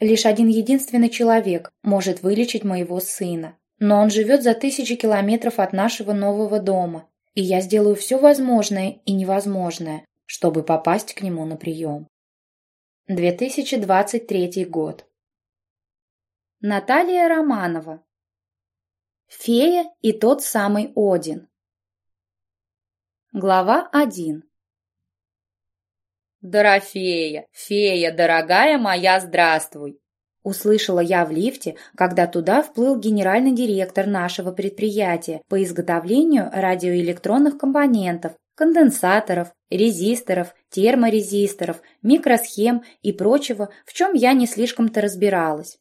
Лишь один единственный человек может вылечить моего сына. Но он живет за тысячи километров от нашего нового дома, и я сделаю все возможное и невозможное, чтобы попасть к нему на прием. 2023 год. Наталья Романова. Фея и тот самый Один. Глава 1. «Дорофея, фея, дорогая моя, здравствуй!» Услышала я в лифте, когда туда вплыл генеральный директор нашего предприятия по изготовлению радиоэлектронных компонентов, конденсаторов, резисторов, терморезисторов, микросхем и прочего, в чем я не слишком-то разбиралась.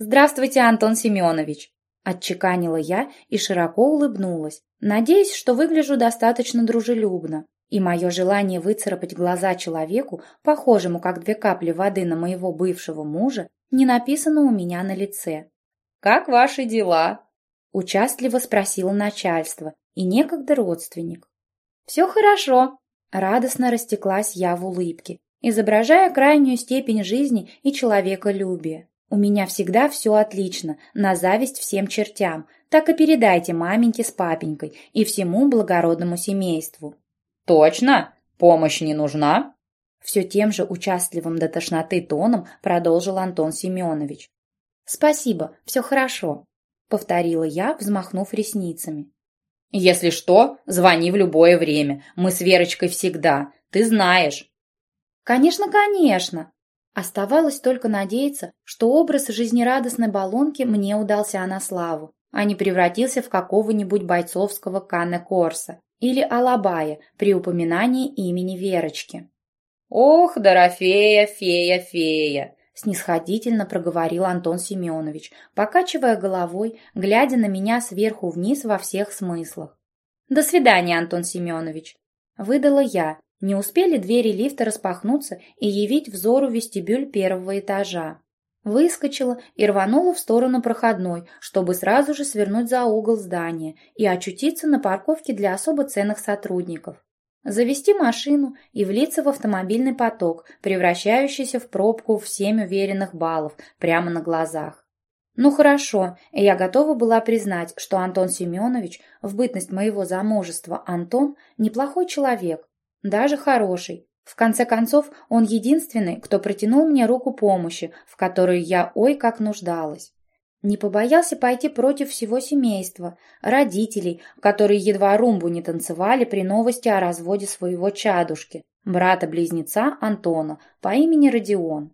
«Здравствуйте, Антон Семенович!» – отчеканила я и широко улыбнулась, надеясь, что выгляжу достаточно дружелюбно. И мое желание выцарапать глаза человеку, похожему как две капли воды на моего бывшего мужа, не написано у меня на лице. «Как ваши дела?» – участливо спросило начальство и некогда родственник. «Все хорошо», – радостно растеклась я в улыбке, изображая крайнюю степень жизни и человеколюбия. «У меня всегда все отлично, на зависть всем чертям, так и передайте маменьке с папенькой и всему благородному семейству». «Точно? Помощь не нужна?» Все тем же участливым до тошноты тоном продолжил Антон Семенович. «Спасибо, все хорошо», — повторила я, взмахнув ресницами. «Если что, звони в любое время. Мы с Верочкой всегда. Ты знаешь». «Конечно, конечно!» Оставалось только надеяться, что образ жизнерадостной баллонки мне удался на славу, а не превратился в какого-нибудь бойцовского Канне Корса или Алабая при упоминании имени Верочки. «Ох, Дорофея, фея, фея!» снисходительно проговорил Антон Семенович, покачивая головой, глядя на меня сверху вниз во всех смыслах. «До свидания, Антон Семенович!» Выдала я. Не успели двери лифта распахнуться и явить взору вестибюль первого этажа. Выскочила и рванула в сторону проходной, чтобы сразу же свернуть за угол здания и очутиться на парковке для особо ценных сотрудников. Завести машину и влиться в автомобильный поток, превращающийся в пробку в семь уверенных баллов прямо на глазах. Ну хорошо, я готова была признать, что Антон Семенович, в бытность моего замужества Антон, неплохой человек, даже хороший, в конце концов, он единственный, кто протянул мне руку помощи, в которой я ой как нуждалась. Не побоялся пойти против всего семейства, родителей, которые едва румбу не танцевали при новости о разводе своего чадушки, брата-близнеца Антона по имени Родион.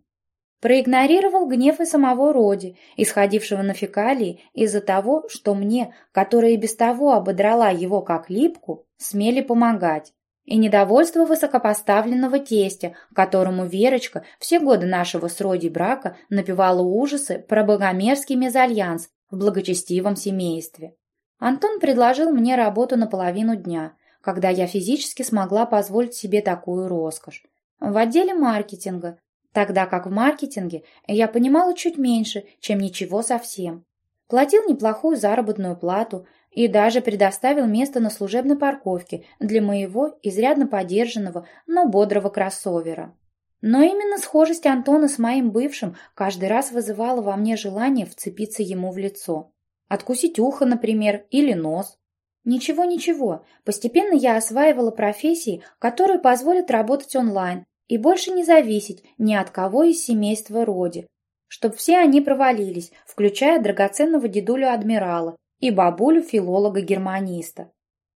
Проигнорировал гнев и самого Роди, исходившего на фекалии из-за того, что мне, которая и без того ободрала его как липку, смели помогать и недовольство высокопоставленного тестя, которому Верочка все годы нашего с Роди брака напевала ужасы про богомерзкий мезальянс в благочестивом семействе. Антон предложил мне работу на половину дня, когда я физически смогла позволить себе такую роскошь. В отделе маркетинга, тогда как в маркетинге я понимала чуть меньше, чем ничего совсем. Платил неплохую заработную плату, и даже предоставил место на служебной парковке для моего изрядно подержанного, но бодрого кроссовера. Но именно схожесть Антона с моим бывшим каждый раз вызывала во мне желание вцепиться ему в лицо. Откусить ухо, например, или нос. Ничего-ничего, постепенно я осваивала профессии, которые позволят работать онлайн и больше не зависеть ни от кого из семейства Роди, чтоб все они провалились, включая драгоценного дедулю-адмирала и бабулю-филолога-германиста.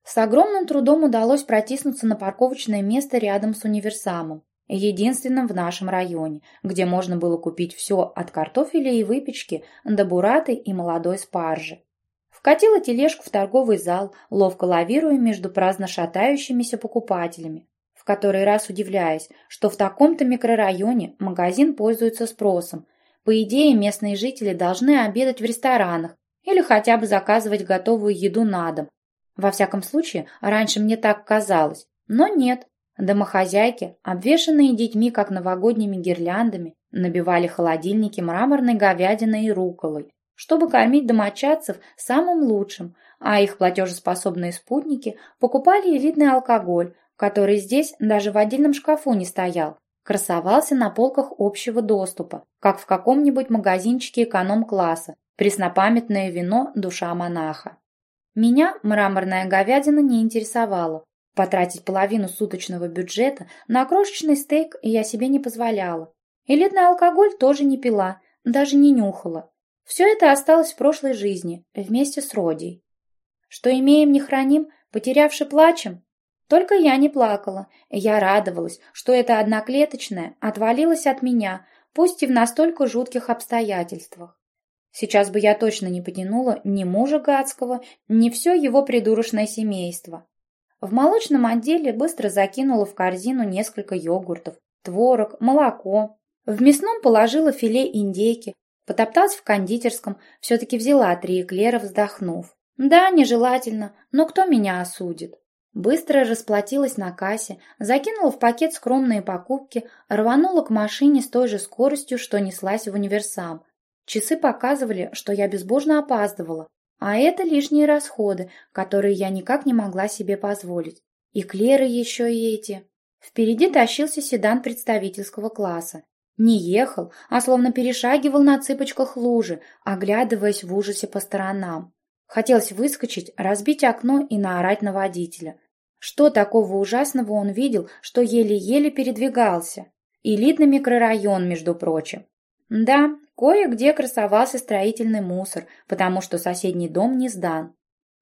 С огромным трудом удалось протиснуться на парковочное место рядом с универсамом, единственным в нашем районе, где можно было купить все от картофеля и выпечки до бураты и молодой спаржи. Вкатила тележку в торговый зал, ловко лавируя между праздно шатающимися покупателями, в который раз удивляясь, что в таком-то микрорайоне магазин пользуется спросом. По идее, местные жители должны обедать в ресторанах, или хотя бы заказывать готовую еду на дом. Во всяком случае, раньше мне так казалось. Но нет. Домохозяйки, обвешанные детьми, как новогодними гирляндами, набивали холодильники мраморной говядиной и руколой, чтобы кормить домочадцев самым лучшим, а их платежеспособные спутники покупали элитный алкоголь, который здесь даже в отдельном шкафу не стоял, красовался на полках общего доступа, как в каком-нибудь магазинчике эконом-класса, преснопамятное вино «Душа монаха». Меня мраморная говядина не интересовала. Потратить половину суточного бюджета на крошечный стейк я себе не позволяла. Элитный алкоголь тоже не пила, даже не нюхала. Все это осталось в прошлой жизни, вместе с Родей. Что имеем, не храним, потерявши плачем? Только я не плакала. Я радовалась, что эта одноклеточная отвалилась от меня, пусть и в настолько жутких обстоятельствах. Сейчас бы я точно не потянула ни мужа гадского, ни все его придурочное семейство. В молочном отделе быстро закинула в корзину несколько йогуртов, творог, молоко. В мясном положила филе индейки, потопталась в кондитерском, все-таки взяла три эклера, вздохнув. Да, нежелательно, но кто меня осудит? Быстро расплатилась на кассе, закинула в пакет скромные покупки, рванула к машине с той же скоростью, что неслась в универсам. Часы показывали, что я безбожно опаздывала, а это лишние расходы, которые я никак не могла себе позволить. И клеры еще и эти. Впереди тащился седан представительского класса. Не ехал, а словно перешагивал на цыпочках лужи, оглядываясь в ужасе по сторонам. Хотелось выскочить, разбить окно и наорать на водителя. Что такого ужасного он видел, что еле-еле передвигался? Элитный микрорайон, между прочим. Да, кое-где красовался строительный мусор, потому что соседний дом не сдан.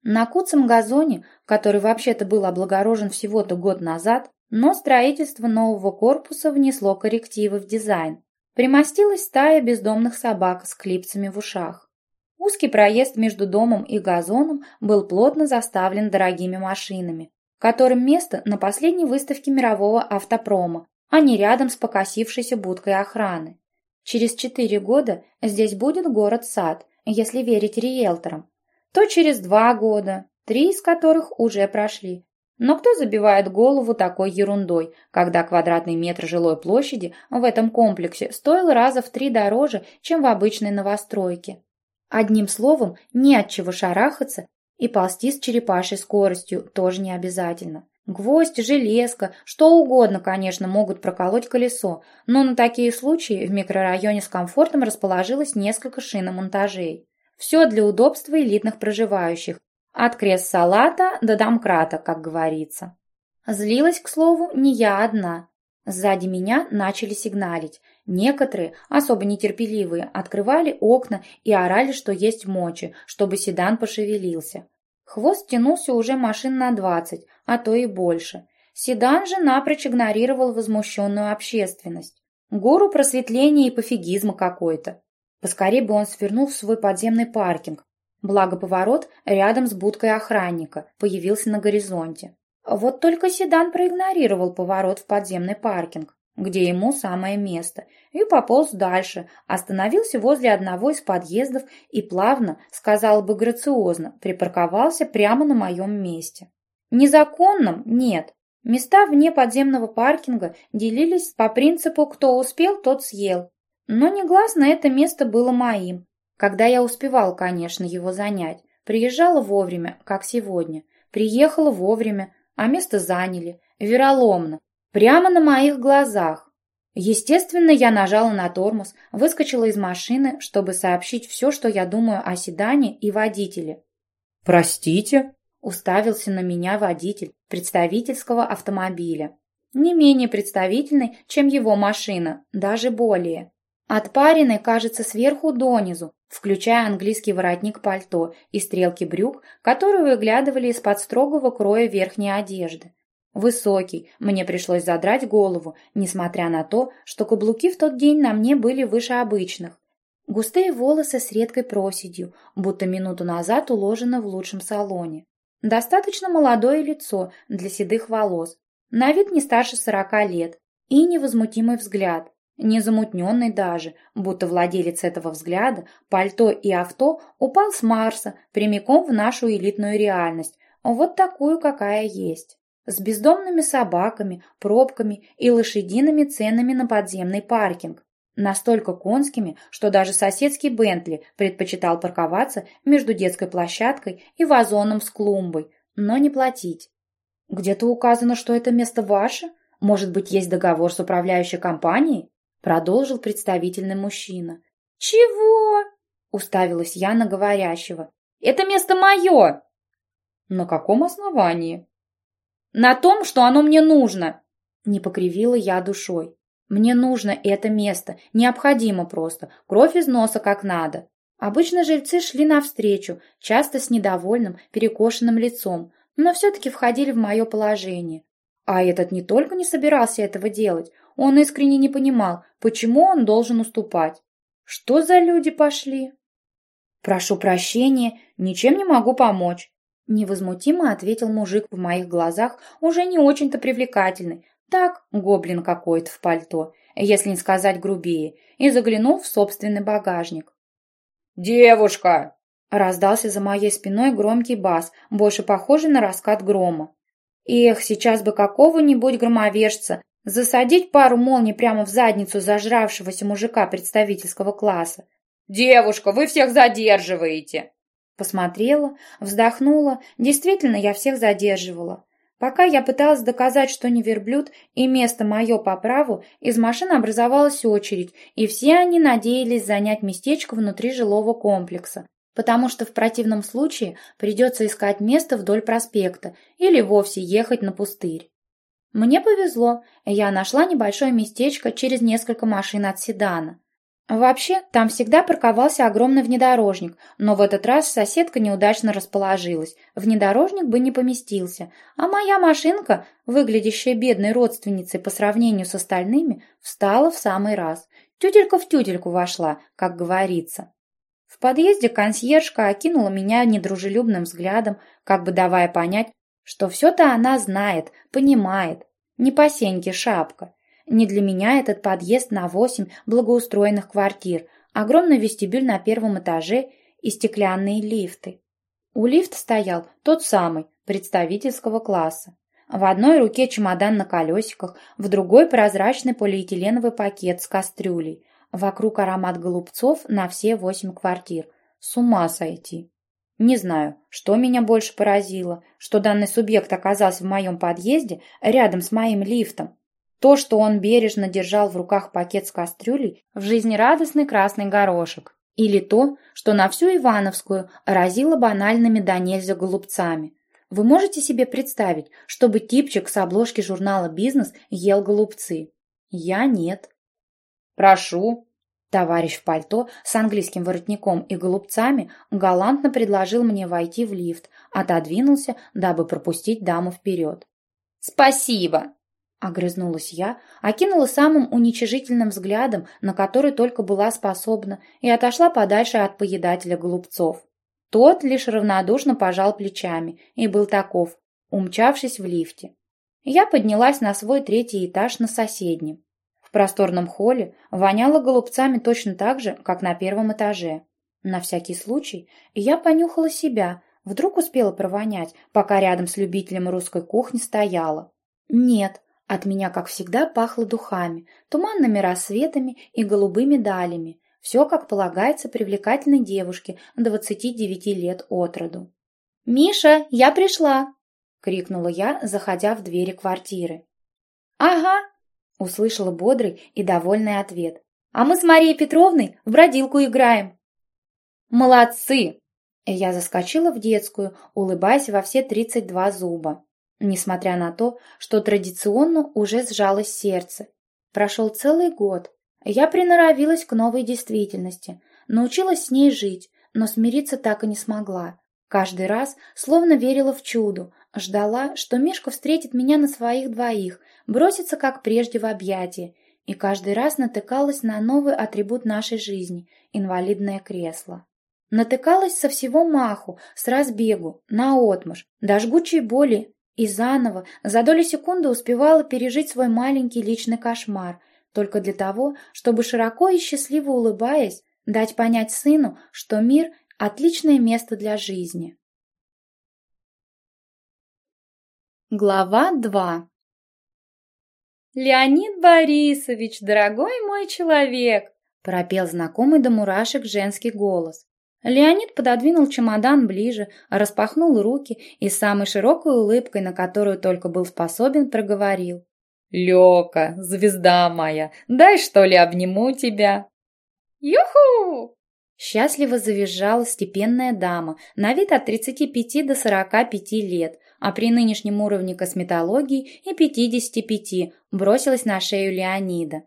На куцем газоне, который вообще-то был облагорожен всего-то год назад, но строительство нового корпуса внесло коррективы в дизайн. Примостилась стая бездомных собак с клипсами в ушах. Узкий проезд между домом и газоном был плотно заставлен дорогими машинами, которым место на последней выставке мирового автопрома, а не рядом с покосившейся будкой охраны. Через четыре года здесь будет город-сад, если верить риэлторам. То через два года, три из которых уже прошли. Но кто забивает голову такой ерундой, когда квадратный метр жилой площади в этом комплексе стоил раза в три дороже, чем в обычной новостройке? Одним словом, не от чего шарахаться и ползти с черепашей скоростью тоже не обязательно. Гвоздь, железка, что угодно, конечно, могут проколоть колесо, но на такие случаи в микрорайоне с комфортом расположилось несколько шиномонтажей. Все для удобства элитных проживающих. От крест-салата до домкрата, как говорится. Злилась, к слову, не я одна. Сзади меня начали сигналить. Некоторые, особо нетерпеливые, открывали окна и орали, что есть мочи, чтобы седан пошевелился. Хвост тянулся уже машин на двадцать, а то и больше. Седан же напрочь игнорировал возмущенную общественность. Гору просветления и пофигизма какой-то. Поскорее бы он свернул в свой подземный паркинг. Благо поворот рядом с будкой охранника появился на горизонте. Вот только седан проигнорировал поворот в подземный паркинг, где ему самое место, и пополз дальше, остановился возле одного из подъездов и плавно, сказал бы грациозно, припарковался прямо на моем месте. Незаконным – нет. Места вне подземного паркинга делились по принципу «кто успел, тот съел». Но негласно это место было моим. Когда я успевал, конечно, его занять. Приезжала вовремя, как сегодня. Приехала вовремя, а место заняли. Вероломно. Прямо на моих глазах. Естественно, я нажала на тормоз, выскочила из машины, чтобы сообщить все, что я думаю о седане и водителе. «Простите?» – уставился на меня водитель представительского автомобиля. Не менее представительный, чем его машина, даже более. Отпаренный, кажется, сверху донизу, включая английский воротник пальто и стрелки брюк, которые выглядывали из-под строгого кроя верхней одежды. Высокий, мне пришлось задрать голову, несмотря на то, что каблуки в тот день на мне были выше обычных. Густые волосы с редкой проседью, будто минуту назад уложены в лучшем салоне. Достаточно молодое лицо для седых волос, на вид не старше сорока лет, и невозмутимый взгляд, незамутненный даже, будто владелец этого взгляда, пальто и авто упал с Марса прямиком в нашу элитную реальность, вот такую, какая есть с бездомными собаками, пробками и лошадиными ценами на подземный паркинг. Настолько конскими, что даже соседский Бентли предпочитал парковаться между детской площадкой и вазоном с клумбой, но не платить. «Где-то указано, что это место ваше? Может быть, есть договор с управляющей компанией? Продолжил представительный мужчина. Чего? Уставилась я на говорящего. Это место мое. На каком основании? На том, что оно мне нужно. Не покривила я душой. Мне нужно это место, необходимо просто, кровь из носа как надо. Обычно жильцы шли навстречу, часто с недовольным, перекошенным лицом, но все-таки входили в мое положение. А этот не только не собирался этого делать, он искренне не понимал, почему он должен уступать. Что за люди пошли? «Прошу прощения, ничем не могу помочь», — невозмутимо ответил мужик в моих глазах, уже не очень-то привлекательный. Так, гоблин какой-то в пальто, если не сказать грубее, и заглянул в собственный багажник. «Девушка!» — раздался за моей спиной громкий бас, больше похожий на раскат грома. Эх, сейчас бы какого-нибудь громовержца засадить пару молний прямо в задницу зажравшегося мужика представительского класса. «Девушка, вы всех задерживаете!» Посмотрела, вздохнула. Действительно, я всех задерживала. Пока я пыталась доказать, что не верблюд, и место мое по праву, из машин образовалась очередь, и все они надеялись занять местечко внутри жилого комплекса, потому что в противном случае придется искать место вдоль проспекта или вовсе ехать на пустырь. Мне повезло, я нашла небольшое местечко через несколько машин от седана. Вообще, там всегда парковался огромный внедорожник, но в этот раз соседка неудачно расположилась. Внедорожник бы не поместился, а моя машинка, выглядящая бедной родственницей по сравнению с остальными, встала в самый раз. Тютелька в тютельку вошла, как говорится. В подъезде консьержка окинула меня недружелюбным взглядом, как бы давая понять, что все-то она знает, понимает. Не по шапка. Не для меня этот подъезд на восемь благоустроенных квартир, огромный вестибюль на первом этаже и стеклянные лифты. У лифта стоял тот самый, представительского класса. В одной руке чемодан на колесиках, в другой прозрачный полиэтиленовый пакет с кастрюлей. Вокруг аромат голубцов на все восемь квартир. С ума сойти. Не знаю, что меня больше поразило, что данный субъект оказался в моем подъезде рядом с моим лифтом, то, что он бережно держал в руках пакет с кастрюлей в жизнерадостный красный горошек. Или то, что на всю Ивановскую разило банальными до нельзя голубцами. Вы можете себе представить, чтобы типчик с обложки журнала «Бизнес» ел голубцы? Я нет. «Прошу». Товарищ в пальто с английским воротником и голубцами галантно предложил мне войти в лифт, отодвинулся, дабы пропустить даму вперед. «Спасибо!» Огрызнулась я, окинула самым уничижительным взглядом, на который только была способна, и отошла подальше от поедателя голубцов. Тот лишь равнодушно пожал плечами и был таков, умчавшись в лифте. Я поднялась на свой третий этаж на соседнем. В просторном холле воняло голубцами точно так же, как на первом этаже. На всякий случай я понюхала себя, вдруг успела провонять, пока рядом с любителем русской кухни стояла. Нет, от меня, как всегда, пахло духами, туманными рассветами и голубыми далями. Все, как полагается привлекательной девушке 29 лет от роду. «Миша, я пришла!» — крикнула я, заходя в двери квартиры. «Ага!» — услышала бодрый и довольный ответ. «А мы с Марией Петровной в бродилку играем!» «Молодцы!» Я заскочила в детскую, улыбаясь во все тридцать два зуба несмотря на то, что традиционно уже сжалось сердце. Прошел целый год. Я приноровилась к новой действительности, научилась с ней жить, но смириться так и не смогла. Каждый раз словно верила в чудо, ждала, что Мишка встретит меня на своих двоих, бросится, как прежде, в объятия, и каждый раз натыкалась на новый атрибут нашей жизни – инвалидное кресло. Натыкалась со всего маху, с разбегу, наотмашь, до жгучей боли и заново, за долю секунды успевала пережить свой маленький личный кошмар, только для того, чтобы широко и счастливо улыбаясь, дать понять сыну, что мир – отличное место для жизни. Глава 2 «Леонид Борисович, дорогой мой человек!» – пропел знакомый до мурашек женский голос. Леонид пододвинул чемодан ближе, распахнул руки и самой широкой улыбкой, на которую только был способен, проговорил. Лёка, звезда моя, дай что ли обниму тебя?» «Юху!» Счастливо завизжала степенная дама, на вид от 35 до 45 лет, а при нынешнем уровне косметологии и 55 бросилась на шею Леонида.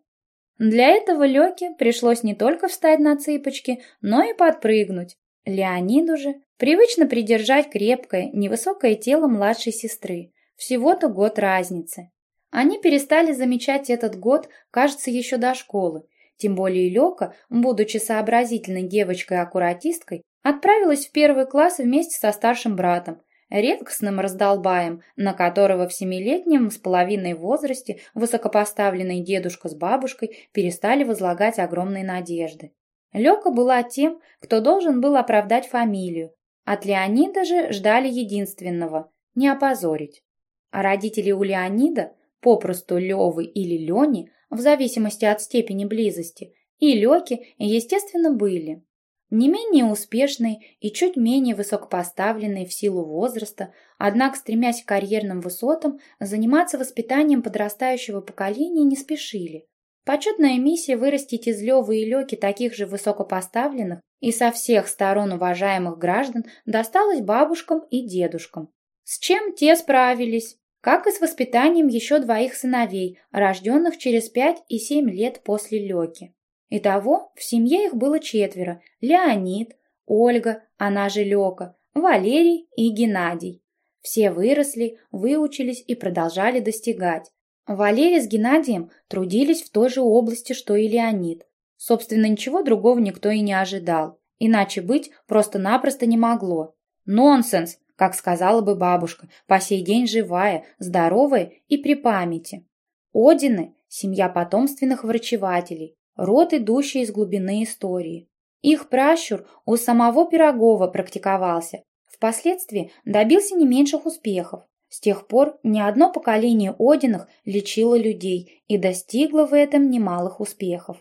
Для этого Лёке пришлось не только встать на цыпочки, но и подпрыгнуть. Леониду же привычно придержать крепкое, невысокое тело младшей сестры. Всего-то год разницы. Они перестали замечать этот год, кажется, еще до школы. Тем более Лёка, будучи сообразительной девочкой-аккуратисткой, отправилась в первый класс вместе со старшим братом, редкостным раздолбаем, на которого в семилетнем с половиной возрасте высокопоставленный дедушка с бабушкой перестали возлагать огромные надежды. Лёка была тем, кто должен был оправдать фамилию. От Леонида же ждали единственного – не опозорить. А родители у Леонида, попросту Лёвы или Лёни, в зависимости от степени близости, и Лёки, естественно, были. Не менее успешные и чуть менее высокопоставленные в силу возраста, однако, стремясь к карьерным высотам, заниматься воспитанием подрастающего поколения не спешили. Почетная миссия вырастить из Лёвы и Лёки таких же высокопоставленных и со всех сторон уважаемых граждан досталась бабушкам и дедушкам. С чем те справились, как и с воспитанием еще двоих сыновей, рожденных через пять и семь лет после Лёки. Итого в семье их было четверо – Леонид, Ольга, она же Лёка, Валерий и Геннадий. Все выросли, выучились и продолжали достигать. Валерий с Геннадием трудились в той же области, что и Леонид. Собственно, ничего другого никто и не ожидал. Иначе быть просто-напросто не могло. Нонсенс, как сказала бы бабушка, по сей день живая, здоровая и при памяти. Одины – семья потомственных врачевателей, род, идущий из глубины истории. Их пращур у самого Пирогова практиковался, впоследствии добился не меньших успехов. С тех пор ни одно поколение Одинах лечило людей и достигло в этом немалых успехов.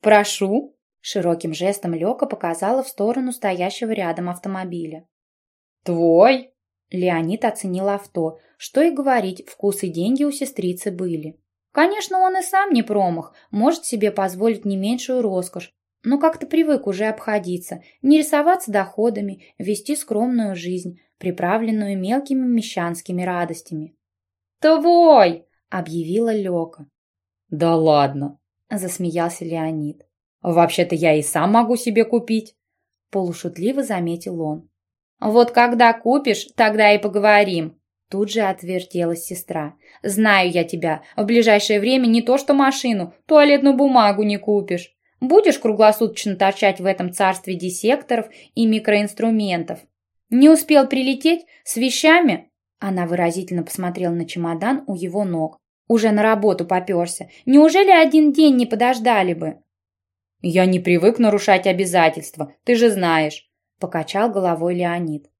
«Прошу!» – широким жестом Лёка показала в сторону стоящего рядом автомобиля. «Твой?» Леонид оценил авто. Что и говорить, вкус и деньги у сестрицы были. Конечно, он и сам не промах, может себе позволить не меньшую роскошь, но как-то привык уже обходиться, не рисоваться доходами, вести скромную жизнь, приправленную мелкими мещанскими радостями. «Твой!» — объявила Лёка. «Да ладно!» — засмеялся Леонид. «Вообще-то я и сам могу себе купить!» Полушутливо заметил он. «Вот когда купишь, тогда и поговорим!» Тут же отвертелась сестра. «Знаю я тебя. В ближайшее время не то что машину, туалетную бумагу не купишь. Будешь круглосуточно торчать в этом царстве диссекторов и микроинструментов. Не успел прилететь с вещами?» Она выразительно посмотрела на чемодан у его ног. «Уже на работу поперся. Неужели один день не подождали бы?» «Я не привык нарушать обязательства, ты же знаешь», — покачал головой Леонид.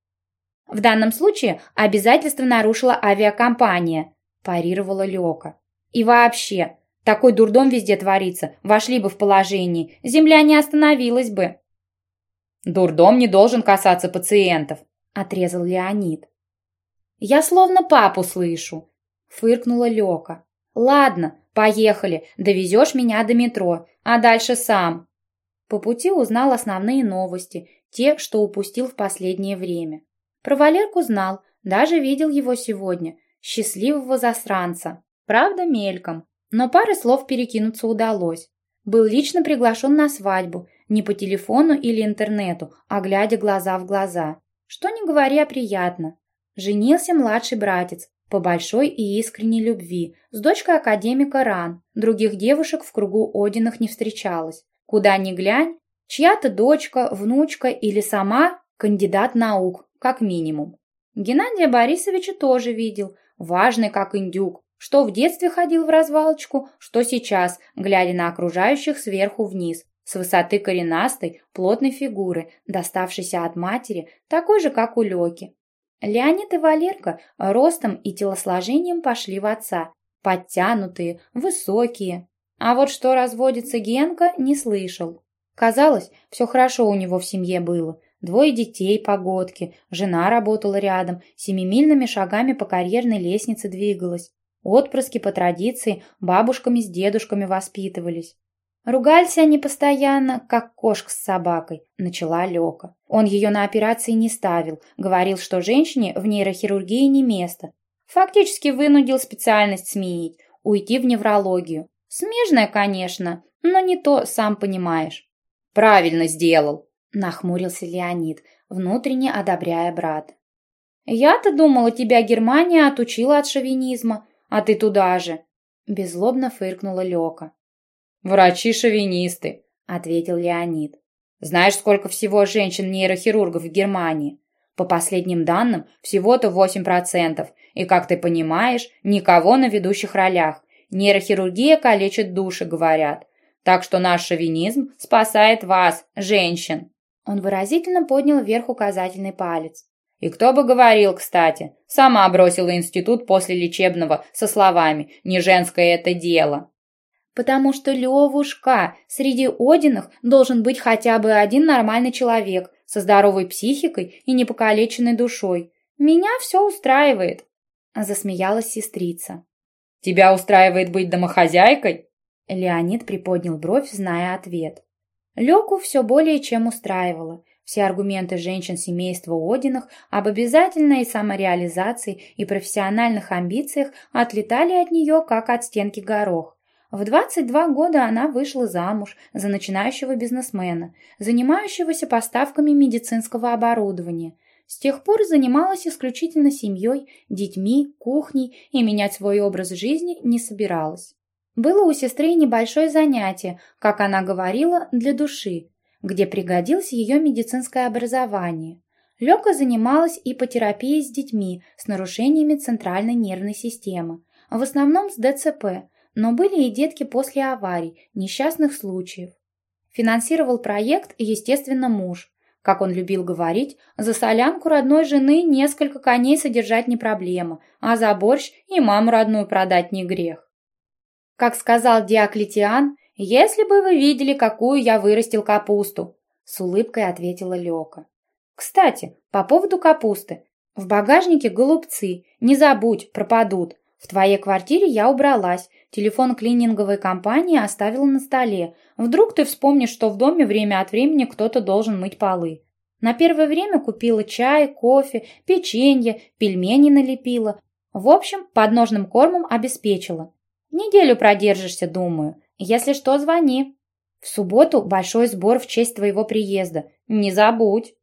В данном случае обязательство нарушила авиакомпания, парировала Лёка. И вообще, такой дурдом везде творится, вошли бы в положение, земля не остановилась бы. Дурдом не должен касаться пациентов, отрезал Леонид. Я словно папу слышу, фыркнула Лёка. Ладно, поехали, довезешь меня до метро, а дальше сам. По пути узнал основные новости, те, что упустил в последнее время. Про Валерку знал, даже видел его сегодня, счастливого засранца. Правда, мельком, но пары слов перекинуться удалось. Был лично приглашен на свадьбу, не по телефону или интернету, а глядя глаза в глаза. Что не говоря, приятно. Женился младший братец, по большой и искренней любви, с дочкой академика Ран. Других девушек в кругу Одинах не встречалось. Куда ни глянь, чья-то дочка, внучка или сама кандидат наук, как минимум. Геннадия Борисовича тоже видел, важный как индюк, что в детстве ходил в развалочку, что сейчас, глядя на окружающих сверху вниз, с высоты коренастой, плотной фигуры, доставшейся от матери, такой же, как у Лёки. Леонид и Валерка ростом и телосложением пошли в отца, подтянутые, высокие. А вот что разводится Генка, не слышал. Казалось, все хорошо у него в семье было, Двое детей, погодки, жена работала рядом, семимильными шагами по карьерной лестнице двигалась. Отпрыски по традиции бабушками с дедушками воспитывались. Ругались они постоянно, как кошка с собакой, начала Лёка. Он ее на операции не ставил, говорил, что женщине в нейрохирургии не место. Фактически вынудил специальность сменить, уйти в неврологию. Смежная, конечно, но не то, сам понимаешь. Правильно сделал, нахмурился Леонид, внутренне одобряя брата. Я-то думала, тебя Германия отучила от шовинизма, а ты туда же. Беззлобно фыркнула Лёка. «Врачи-шовинисты», — ответил Леонид. «Знаешь, сколько всего женщин-нейрохирургов в Германии? По последним данным, всего-то 8%. И, как ты понимаешь, никого на ведущих ролях. Нейрохирургия калечит души, говорят. Так что наш шовинизм спасает вас, женщин». Он выразительно поднял вверх указательный палец. И кто бы говорил, кстати, сама бросила институт после лечебного со словами «не женское это дело». Потому что, Левушка, среди Одинах должен быть хотя бы один нормальный человек со здоровой психикой и непокалеченной душой. Меня все устраивает. Засмеялась сестрица. Тебя устраивает быть домохозяйкой? Леонид приподнял бровь, зная ответ. Леку все более чем устраивало. Все аргументы женщин семейства Одинах об обязательной самореализации и профессиональных амбициях отлетали от нее, как от стенки горох. В 22 года она вышла замуж за начинающего бизнесмена, занимающегося поставками медицинского оборудования. С тех пор занималась исключительно семьей, детьми, кухней и менять свой образ жизни не собиралась. Было у сестры небольшое занятие, как она говорила, для души, где пригодилось ее медицинское образование. Лёка занималась ипотерапией с детьми с нарушениями центральной нервной системы, в основном с ДЦП, но были и детки после аварий, несчастных случаев. Финансировал проект, естественно, муж. Как он любил говорить, за солянку родной жены несколько коней содержать не проблема, а за борщ и маму родную продать не грех. Как сказал Диоклетиан, «Если бы вы видели, какую я вырастил капусту!» С улыбкой ответила Лёка. «Кстати, по поводу капусты. В багажнике голубцы, не забудь, пропадут. В твоей квартире я убралась, телефон клининговой компании оставила на столе. Вдруг ты вспомнишь, что в доме время от времени кто-то должен мыть полы. На первое время купила чай, кофе, печенье, пельмени налепила. В общем, подножным кормом обеспечила. Неделю продержишься, думаю. Если что, звони. В субботу большой сбор в честь твоего приезда. Не забудь.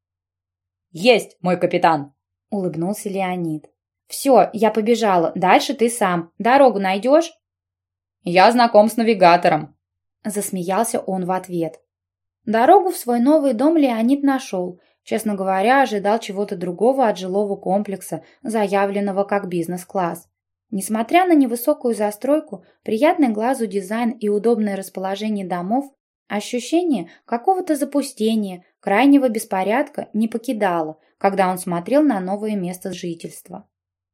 Есть, мой капитан, улыбнулся Леонид. «Все, я побежала. Дальше ты сам. Дорогу найдешь?» «Я знаком с навигатором», — засмеялся он в ответ. Дорогу в свой новый дом Леонид нашел. Честно говоря, ожидал чего-то другого от жилого комплекса, заявленного как бизнес-класс. Несмотря на невысокую застройку, приятный глазу дизайн и удобное расположение домов, ощущение какого-то запустения, крайнего беспорядка не покидало, когда он смотрел на новое место жительства.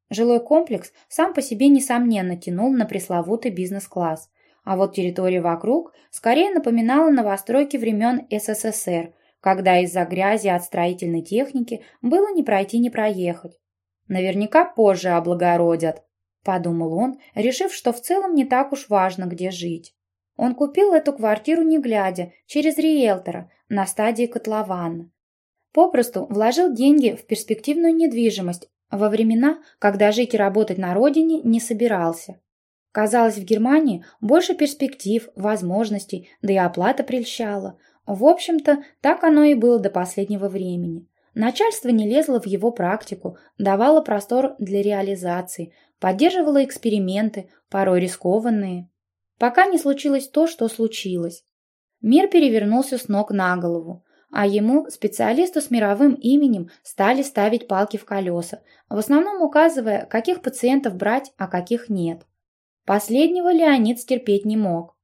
Жилой комплекс сам по себе, несомненно, тянул на пресловутый бизнес-класс, а вот территория вокруг скорее напоминала новостройки времен СССР, когда из-за грязи от строительной техники было не пройти, не проехать. Наверняка позже облагородят, подумал он, решив, что в целом не так уж важно, где жить. Он купил эту квартиру не глядя, через риэлтора, на стадии котлована. Попросту вложил деньги в перспективную недвижимость, во времена, когда жить и работать на родине не собирался. Казалось, в Германии больше перспектив, возможностей, да и оплата прельщала. В общем-то, так оно и было до последнего времени. Начальство не лезло в его практику, давало простор для реализации, поддерживало эксперименты, порой рискованные. Пока не случилось то, что случилось. Мир перевернулся с ног на голову а ему, специалисту с мировым именем, стали ставить палки в колеса, в основном указывая, каких пациентов брать, а каких нет. Последнего Леонид стерпеть не мог.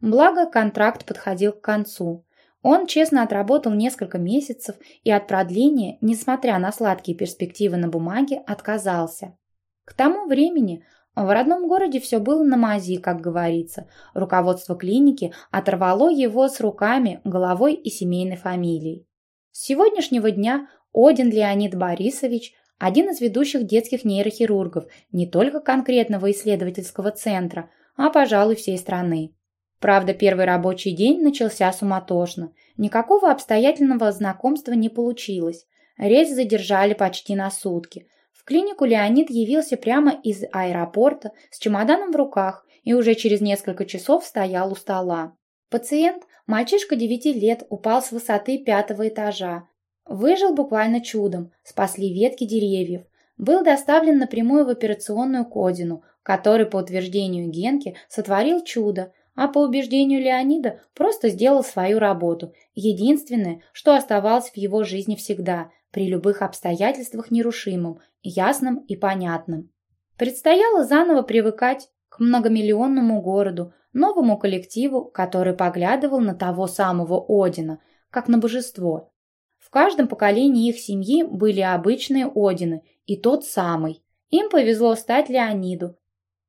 Благо, контракт подходил к концу. Он честно отработал несколько месяцев и от продления, несмотря на сладкие перспективы на бумаге, отказался. К тому времени в родном городе все было на мази, как говорится. Руководство клиники оторвало его с руками, головой и семейной фамилией. С сегодняшнего дня Один Леонид Борисович один из ведущих детских нейрохирургов не только конкретного исследовательского центра, а, пожалуй, всей страны. Правда, первый рабочий день начался суматошно. Никакого обстоятельного знакомства не получилось. Рейс задержали почти на сутки. Клинику Леонид явился прямо из аэропорта с чемоданом в руках и уже через несколько часов стоял у стола. Пациент, мальчишка 9 лет, упал с высоты пятого этажа. Выжил буквально чудом, спасли ветки деревьев. Был доставлен напрямую в операционную Кодину, который, по утверждению Генки, сотворил чудо, а по убеждению Леонида просто сделал свою работу, единственное, что оставалось в его жизни всегда, при любых обстоятельствах нерушимым, ясным и понятным. Предстояло заново привыкать к многомиллионному городу, новому коллективу, который поглядывал на того самого Одина, как на божество. В каждом поколении их семьи были обычные Одины, и тот самый. Им повезло стать Леониду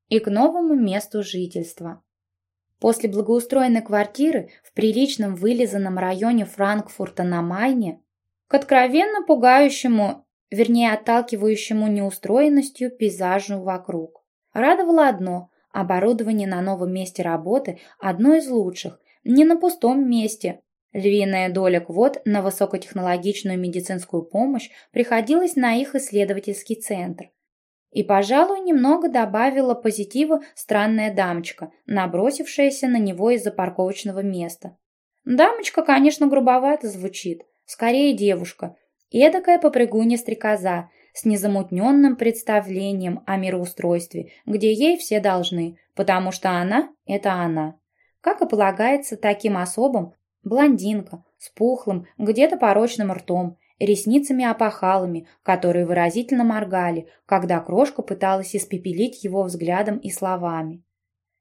и к новому месту жительства. После благоустроенной квартиры в приличном вылизанном районе Франкфурта на Майне к откровенно пугающему, вернее отталкивающему неустроенностью пейзажу вокруг. Радовало одно Оборудование на новом месте работы одно из лучших, не на пустом месте. Львиная доля квот на высокотехнологичную медицинскую помощь приходилась на их исследовательский центр. И, пожалуй, немного добавила позитива странная дамочка, набросившаяся на него из-за парковочного места. Дамочка, конечно, грубовато звучит, скорее девушка, эдакая попрыгунья-стрекоза – с незамутненным представлением о мироустройстве, где ей все должны, потому что она – это она. Как и полагается таким особам, блондинка с пухлым, где-то порочным ртом, ресницами-опахалами, которые выразительно моргали, когда крошка пыталась испепелить его взглядом и словами.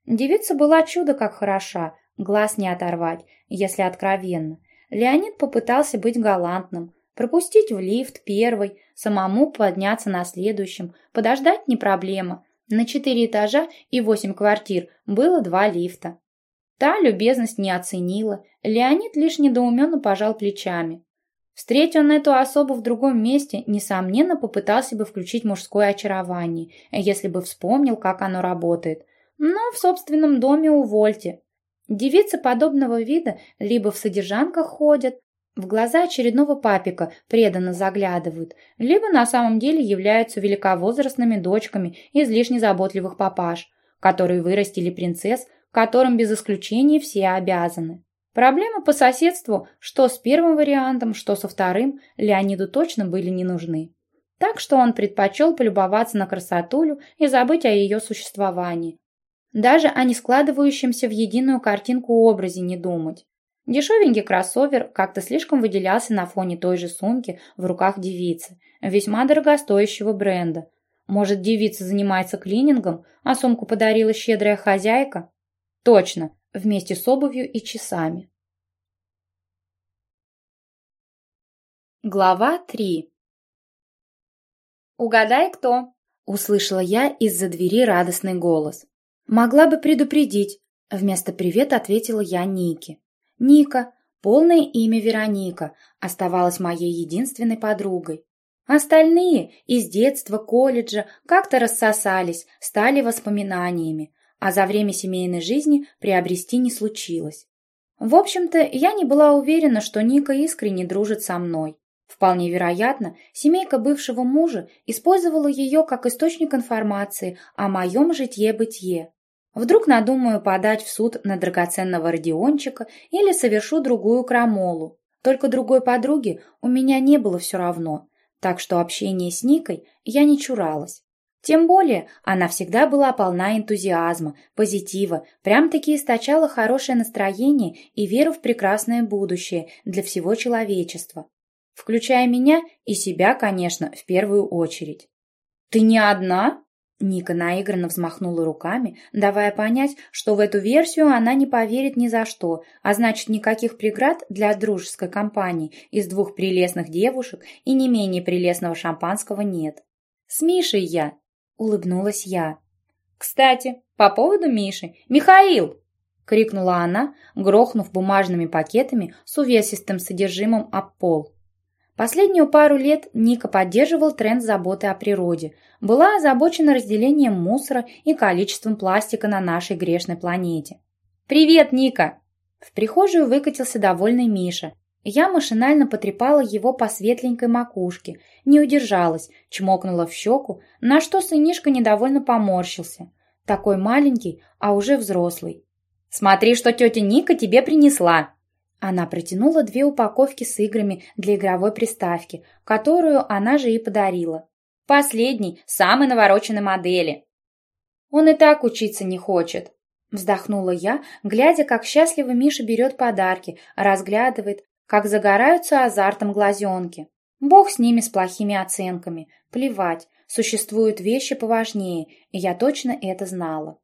Девица была чудо как хороша, глаз не оторвать, если откровенно. Леонид попытался быть галантным, пропустить в лифт первый, Самому подняться на следующем, подождать не проблема. На четыре этажа и восемь квартир было два лифта. Та любезность не оценила, Леонид лишь недоуменно пожал плечами. Встреть он эту особу в другом месте, несомненно, попытался бы включить мужское очарование, если бы вспомнил, как оно работает. Но в собственном доме увольте. Девицы подобного вида либо в содержанках ходят, в глаза очередного папика преданно заглядывают, либо на самом деле являются великовозрастными дочками излишне заботливых папаш, которые вырастили принцесс, которым без исключения все обязаны. Проблемы по соседству, что с первым вариантом, что со вторым, Леониду точно были не нужны. Так что он предпочел полюбоваться на красотулю и забыть о ее существовании. Даже о не складывающемся в единую картинку образе не думать. Дешевенький кроссовер как-то слишком выделялся на фоне той же сумки в руках девицы, весьма дорогостоящего бренда. Может, девица занимается клинингом, а сумку подарила щедрая хозяйка? Точно, вместе с обувью и часами. Глава 3 «Угадай, кто?» – услышала я из-за двери радостный голос. «Могла бы предупредить», – вместо привета ответила я Нике. Ника, полное имя Вероника, оставалась моей единственной подругой. Остальные из детства, колледжа как-то рассосались, стали воспоминаниями, а за время семейной жизни приобрести не случилось. В общем-то, я не была уверена, что Ника искренне дружит со мной. Вполне вероятно, семейка бывшего мужа использовала ее как источник информации о моем житье-бытие. Вдруг надумаю подать в суд на драгоценного Родиончика или совершу другую крамолу. Только другой подруги у меня не было все равно, так что общение с Никой я не чуралась. Тем более она всегда была полна энтузиазма, позитива, прям-таки источала хорошее настроение и веру в прекрасное будущее для всего человечества. Включая меня и себя, конечно, в первую очередь. «Ты не одна?» Ника наигранно взмахнула руками, давая понять, что в эту версию она не поверит ни за что, а значит, никаких преград для дружеской компании из двух прелестных девушек и не менее прелестного шампанского нет. «С Мишей я!» — улыбнулась я. «Кстати, по поводу Миши. Михаил!» — крикнула она, грохнув бумажными пакетами с увесистым содержимым об пол. Последнюю пару лет Ника поддерживал тренд заботы о природе, была озабочена разделением мусора и количеством пластика на нашей грешной планете. «Привет, Ника!» В прихожую выкатился довольный Миша. Я машинально потрепала его по светленькой макушке, не удержалась, чмокнула в щеку, на что сынишка недовольно поморщился. Такой маленький, а уже взрослый. «Смотри, что тетя Ника тебе принесла!» Она протянула две упаковки с играми для игровой приставки, которую она же и подарила. Последний, самой навороченной модели. Он и так учиться не хочет. Вздохнула я, глядя, как счастливо Миша берет подарки, разглядывает, как загораются азартом глазенки. Бог с ними, с плохими оценками. Плевать, существуют вещи поважнее, и я точно это знала.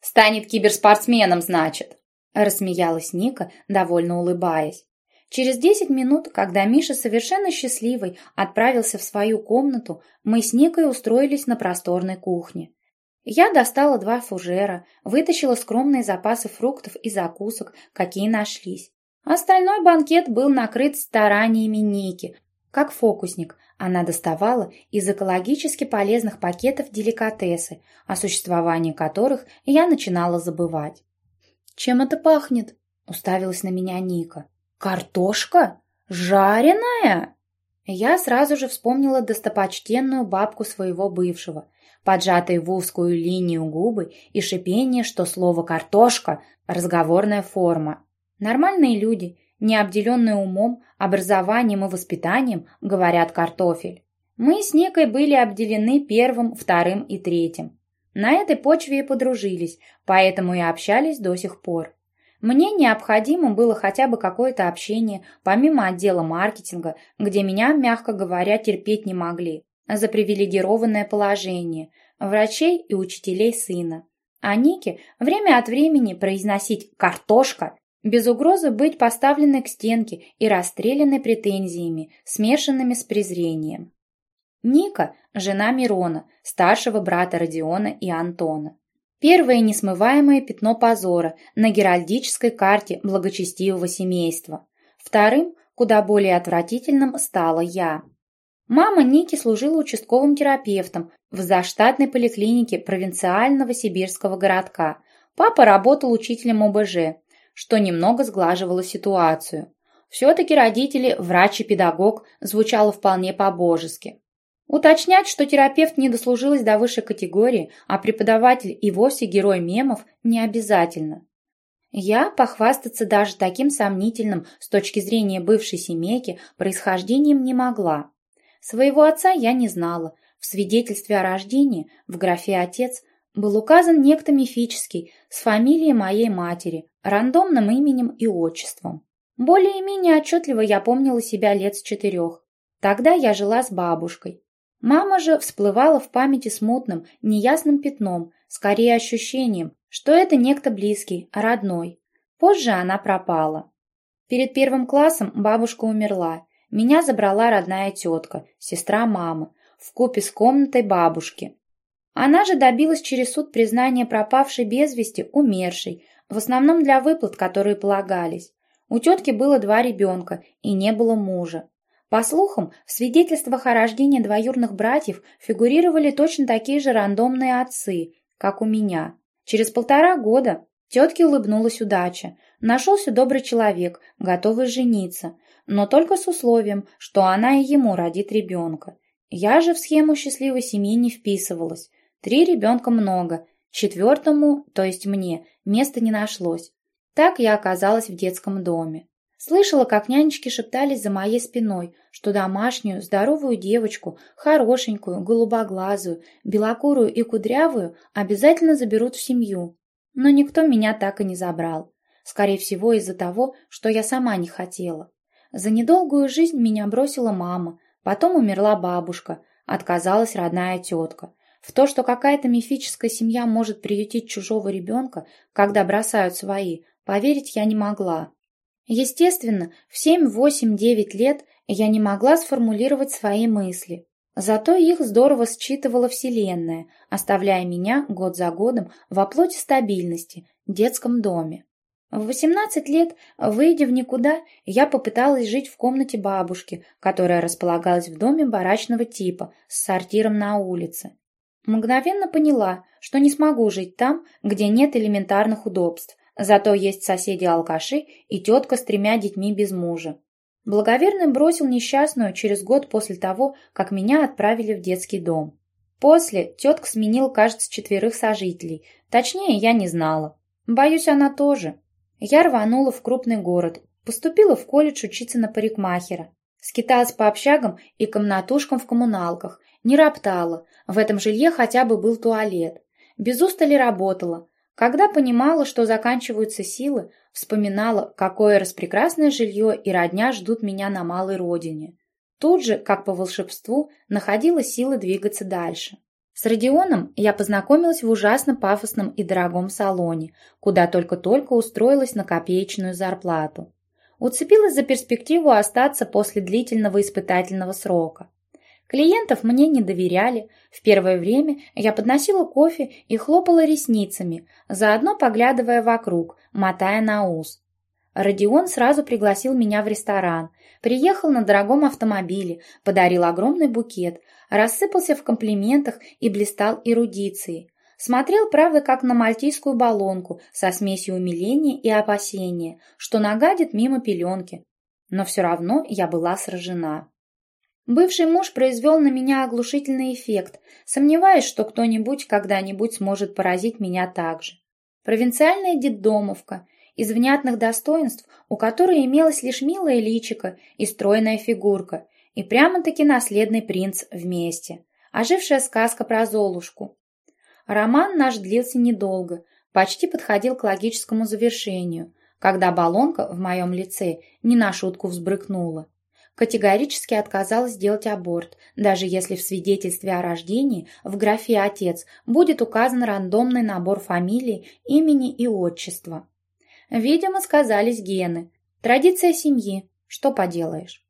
«Станет киберспортсменом, значит», Рассмеялась Ника, довольно улыбаясь. Через десять минут, когда Миша совершенно счастливый отправился в свою комнату, мы с Никой устроились на просторной кухне. Я достала два фужера, вытащила скромные запасы фруктов и закусок, какие нашлись. Остальной банкет был накрыт стараниями Ники. Как фокусник, она доставала из экологически полезных пакетов деликатесы, о существовании которых я начинала забывать. «Чем это пахнет?» — уставилась на меня Ника. «Картошка? Жареная?» Я сразу же вспомнила достопочтенную бабку своего бывшего, поджатые в узкую линию губы и шипение, что слово «картошка» — разговорная форма. Нормальные люди, не обделенные умом, образованием и воспитанием, говорят «картофель». Мы с Никой были обделены первым, вторым и третьим. На этой почве и подружились, поэтому и общались до сих пор. Мне необходимо было хотя бы какое-то общение, помимо отдела маркетинга, где меня, мягко говоря, терпеть не могли, за привилегированное положение, врачей и учителей сына. А Нике время от времени произносить «картошка» без угрозы быть поставленной к стенке и расстрелянной претензиями, смешанными с презрением. Ника – жена Мирона, старшего брата Родиона и Антона. Первое несмываемое пятно позора на геральдической карте благочестивого семейства. Вторым, куда более отвратительным, стала я. Мама Ники служила участковым терапевтом в заштатной поликлинике провинциального сибирского городка. Папа работал учителем ОБЖ, что немного сглаживало ситуацию. Все-таки родители, врач и педагог, звучало вполне по-божески. Уточнять, что терапевт не дослужилась до высшей категории, а преподаватель и вовсе герой мемов, не обязательно. Я похвастаться даже таким сомнительным с точки зрения бывшей семейки происхождением не могла. Своего отца я не знала. В свидетельстве о рождении в графе «отец» был указан некто мифический с фамилией моей матери, рандомным именем и отчеством. Более-менее отчетливо я помнила себя лет с четырех. Тогда я жила с бабушкой. Мама же всплывала в памяти смутным, неясным пятном, скорее ощущением, что это некто близкий, родной. Позже она пропала. Перед первым классом бабушка умерла. Меня забрала родная тетка, сестра мамы, в купе с комнатой бабушки. Она же добилась через суд признания пропавшей без вести умершей, в основном для выплат, которые полагались. У тетки было два ребенка и не было мужа. По слухам, в свидетельствах о рождении двоюрных братьев фигурировали точно такие же рандомные отцы, как у меня. Через полтора года тетке улыбнулась удача. Нашелся добрый человек, готовый жениться, но только с условием, что она и ему родит ребенка. Я же в схему счастливой семьи не вписывалась. Три ребенка много, четвертому, то есть мне, места не нашлось. Так я оказалась в детском доме. Слышала, как нянечки шептались за моей спиной, что домашнюю, здоровую девочку, хорошенькую, голубоглазую, белокурую и кудрявую обязательно заберут в семью. Но никто меня так и не забрал. Скорее всего, из-за того, что я сама не хотела. За недолгую жизнь меня бросила мама, потом умерла бабушка, отказалась родная тетка. В то, что какая-то мифическая семья может приютить чужого ребенка, когда бросают свои, поверить я не могла. Естественно, в 7, 8, 9 лет я не могла сформулировать свои мысли. Зато их здорово считывала Вселенная, оставляя меня год за годом в оплоте стабильности, детском доме. В 18 лет, выйдя в никуда, я попыталась жить в комнате бабушки, которая располагалась в доме барачного типа с сортиром на улице. Мгновенно поняла, что не смогу жить там, где нет элементарных удобств, зато есть соседи-алкаши и тетка с тремя детьми без мужа. Благоверный бросил несчастную через год после того, как меня отправили в детский дом. После тетка сменила, кажется, четверых сожителей, точнее, я не знала. Боюсь, она тоже. Я рванула в крупный город, поступила в колледж учиться на парикмахера. Скиталась по общагам и комнатушкам в коммуналках, не роптала, в этом жилье хотя бы был туалет. Без устали работала. Когда понимала, что заканчиваются силы, вспоминала, какое распрекрасное жилье и родня ждут меня на малой родине. Тут же, как по волшебству, находила силы двигаться дальше. С Родионом я познакомилась в ужасно пафосном и дорогом салоне, куда только-только устроилась на копеечную зарплату. Уцепилась за перспективу остаться после длительного испытательного срока. Клиентов мне не доверяли. В первое время я подносила кофе и хлопала ресницами, заодно поглядывая вокруг, мотая на ус. Родион сразу пригласил меня в ресторан. Приехал на дорогом автомобиле, подарил огромный букет, рассыпался в комплиментах и блистал эрудицией. Смотрел, правда, как на мальтийскую баллонку со смесью умиления и опасения, что нагадит мимо пеленки. Но все равно я была сражена. Бывший муж произвел на меня оглушительный эффект, сомневаясь, что кто-нибудь когда-нибудь сможет поразить меня так же. Провинциальная детдомовка, из внятных достоинств, у которой имелась лишь милая личико и стройная фигурка, и прямо-таки наследный принц вместе. Ожившая сказка про Золушку. Роман наш длился недолго, почти подходил к логическому завершению, когда баллонка в моем лице не на шутку взбрыкнула. Категорически отказалась делать аборт, даже если в свидетельстве о рождении в графе «отец» будет указан рандомный набор фамилий, имени и отчества. Видимо, сказались гены. Традиция семьи. Что поделаешь?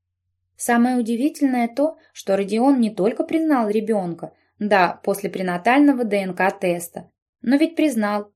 Самое удивительное то, что Родион не только признал ребенка, да, после пренатального ДНК-теста, но ведь признал,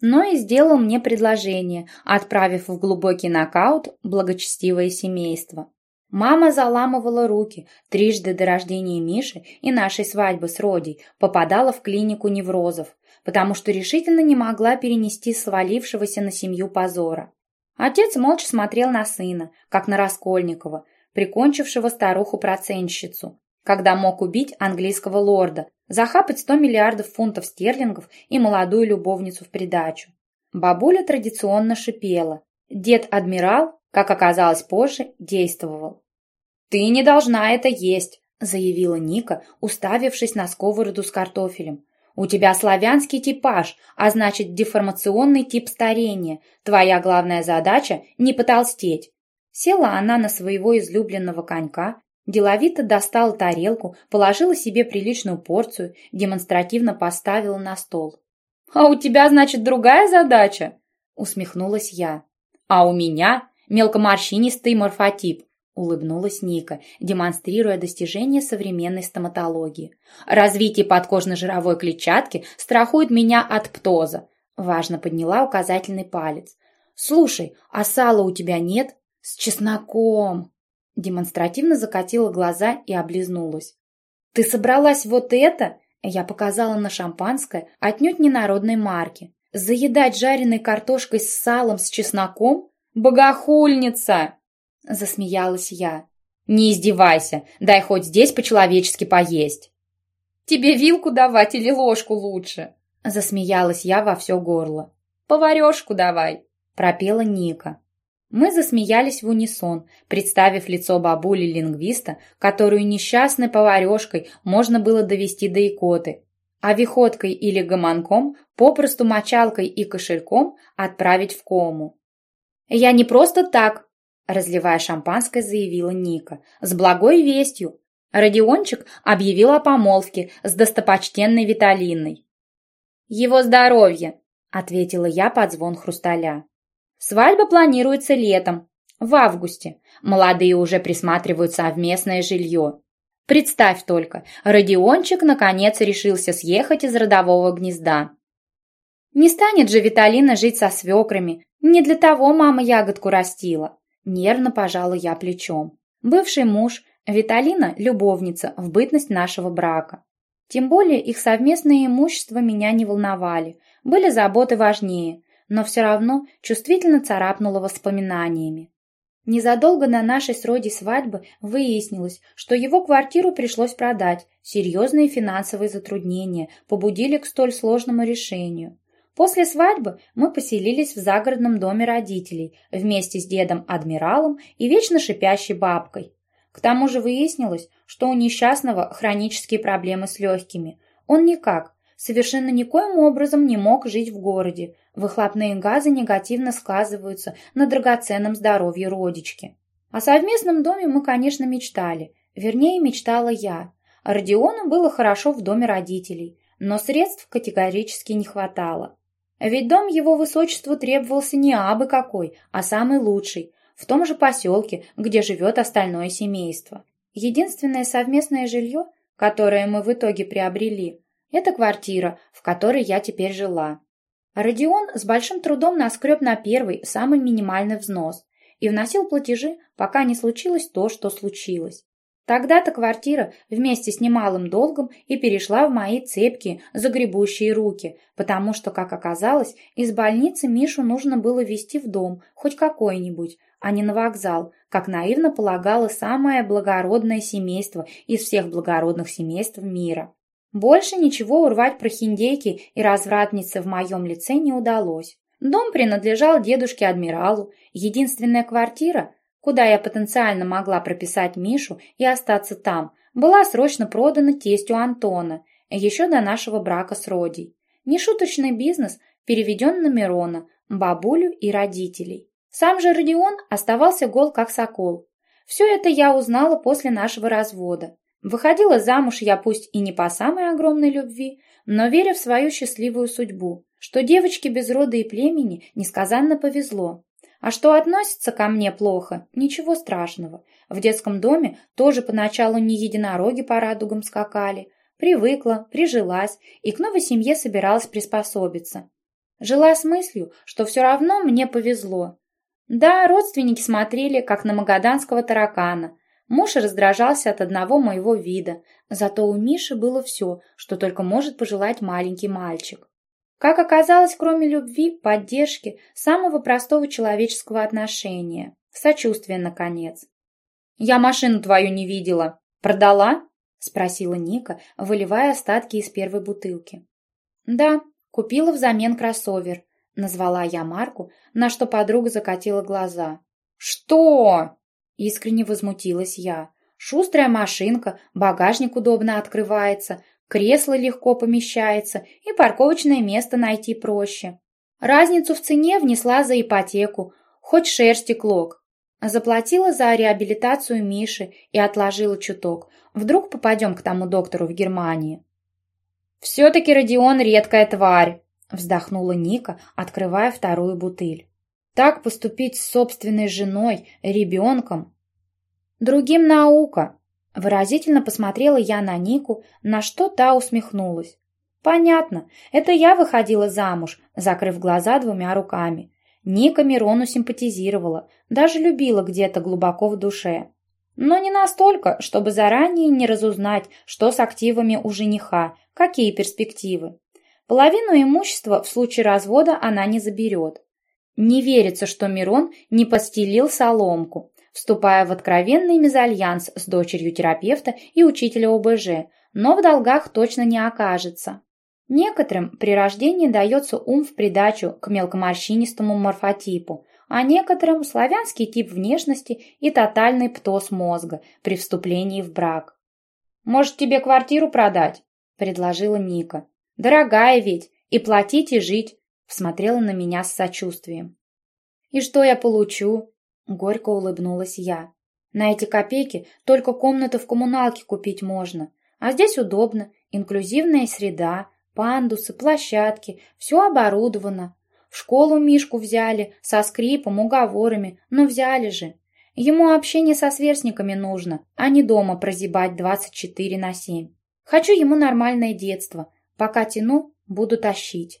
но и сделал мне предложение, отправив в глубокий нокаут благочестивое семейство. Мама заламывала руки, трижды до рождения Миши и нашей свадьбы с Родей попадала в клинику неврозов, потому что решительно не могла перенести свалившегося на семью позора. Отец молча смотрел на сына, как на Раскольникова, прикончившего старуху-процентщицу, когда мог убить английского лорда, захапать 100 миллиардов фунтов стерлингов и молодую любовницу в придачу. Бабуля традиционно шипела. Дед-адмирал, как оказалось позже, действовал. «Ты не должна это есть», — заявила Ника, уставившись на сковороду с картофелем. «У тебя славянский типаж, а значит деформационный тип старения. Твоя главная задача — не потолстеть. Села она на своего излюбленного конька, деловито достала тарелку, положила себе приличную порцию, демонстративно поставила на стол. «А у тебя, значит, другая задача?» — усмехнулась я. «А у меня мелкоморщинистый морфотип», — улыбнулась Ника, демонстрируя достижения современной стоматологии. «Развитие подкожно-жировой клетчатки страхует меня от птоза», — важно подняла указательный палец. «Слушай, а сала у тебя нет?» «С чесноком!» Демонстративно закатила глаза и облизнулась. «Ты собралась вот это?» Я показала на шампанское, отнюдь не народной марки. «Заедать жареной картошкой с салом с чесноком? Богохульница!» Засмеялась я. «Не издевайся, дай хоть здесь по-человечески поесть». «Тебе вилку давать или ложку лучше?» Засмеялась я во все горло. «Поварешку давай», пропела Ника. Мы засмеялись в унисон, представив лицо бабули-лингвиста, которую несчастной поварешкой можно было довести до икоты, а виходкой или гомонком, попросту мочалкой и кошельком отправить в кому. «Я не просто так», – разливая шампанское, заявила Ника, – «с благой вестью. Родиончик объявил о помолвке с достопочтенной Виталиной». «Его здоровье», – ответила я под звон хрусталя. Свадьба планируется летом, в августе. Молодые уже присматривают совместное жилье. Представь только, Родиончик наконец решился съехать из родового гнезда. Не станет же Виталина жить со свекрами. Не для того мама ягодку растила. Нервно пожала я плечом. Бывший муж, Виталина – любовница в бытность нашего брака. Тем более их совместное имущество меня не волновали. Были заботы важнее, но все равно чувствительно царапнуло воспоминаниями. Незадолго до нашей с свадьбы выяснилось, что его квартиру пришлось продать. Серьезные финансовые затруднения побудили к столь сложному решению. После свадьбы мы поселились в загородном доме родителей вместе с дедом-адмиралом и вечно шипящей бабкой. К тому же выяснилось, что у несчастного хронические проблемы с легкими. Он никак, совершенно никоим образом не мог жить в городе. Выхлопные газы негативно сказываются на драгоценном здоровье родички. О совместном доме мы, конечно, мечтали. Вернее, мечтала я. Родиону было хорошо в доме родителей, но средств категорически не хватало. Ведь дом его высочеству требовался не абы какой, а самый лучший, в том же поселке, где живет остальное семейство. Единственное совместное жилье, которое мы в итоге приобрели, это квартира, в которой я теперь жила. Родион с большим трудом наскреб на первый, самый минимальный взнос и вносил платежи, пока не случилось то, что случилось. Тогда-то квартира вместе с немалым долгом и перешла в мои цепкие, загребущие руки, потому что, как оказалось, из больницы Мишу нужно было везти в дом, хоть какой-нибудь, а не на вокзал, как наивно полагало самое благородное семейство из всех благородных семейств мира. Больше ничего урвать прохиндейки и развратницы в моем лице не удалось. Дом принадлежал дедушке-адмиралу, единственная квартира, куда я потенциально могла прописать Мишу и остаться там, была срочно продана тестю Антона, еще до нашего брака с Родей. Нешуточный бизнес переведен на Мирона, бабулю и родителей. Сам же Родион оставался гол как сокол. Все это я узнала после нашего развода. Выходила замуж я пусть и не по самой огромной любви, но веря в свою счастливую судьбу, что девочке без рода и племени несказанно повезло. А что относится ко мне плохо, ничего страшного. В детском доме тоже поначалу не единороги по радугам скакали. Привыкла, прижилась и к новой семье собиралась приспособиться. Жила с мыслью, что все равно мне повезло. Да, родственники смотрели, как на магаданского таракана. Муж раздражался от одного моего вида, зато у Миши было все, что только может пожелать маленький мальчик. Как оказалось, кроме любви, поддержки, самого простого человеческого отношения. Сочувствие, наконец. «Я машину твою не видела. Продала?» — спросила Ника, выливая остатки из первой бутылки. «Да, купила взамен кроссовер», — назвала я марку, на что подруга закатила глаза. «Что?» — искренне возмутилась я. «Шустрая машинка, багажник удобно открывается, Кресло легко помещается, и парковочное место найти проще. Разницу в цене внесла за ипотеку, хоть шерсти клок. Заплатила за реабилитацию Миши и отложила чуток. Вдруг попадем к тому доктору в Германии. «Все-таки Родион редкая тварь», — вздохнула Ника, открывая вторую бутыль. «Так поступить с собственной женой, ребенком?» «Другим наука», Выразительно посмотрела я на Нику, на что та усмехнулась. Понятно, это я выходила замуж, закрыв глаза двумя руками. Ника Мирону симпатизировала, даже любила где-то глубоко в душе. Но не настолько, чтобы заранее не разузнать, что с активами у жениха, какие перспективы. Половину имущества в случае развода она не заберет. Не верится, что Мирон не постелил соломку, вступая в откровенный мезальянс с дочерью терапевта и учителя ОБЖ, но в долгах точно не окажется. Некоторым при рождении дается ум в придачу к мелкоморщинистому морфотипу, а некоторым славянский тип внешности и тотальный птоз мозга при вступлении в брак. «Может, тебе квартиру продать?» – предложила Ника. «Дорогая ведь, и платить, и жить», – всмотрела на меня с сочувствием. «И что я получу?» Горько улыбнулась я. На эти копейки только комнату в коммуналке купить можно. А здесь удобно, инклюзивная среда, пандусы, площадки, все оборудовано. В школу Мишку взяли, со скрипом, уговорами, но взяли же. Ему общение со сверстниками нужно, а не дома прозябать 24 на 7. Хочу ему нормальное детство. Пока тяну, буду тащить.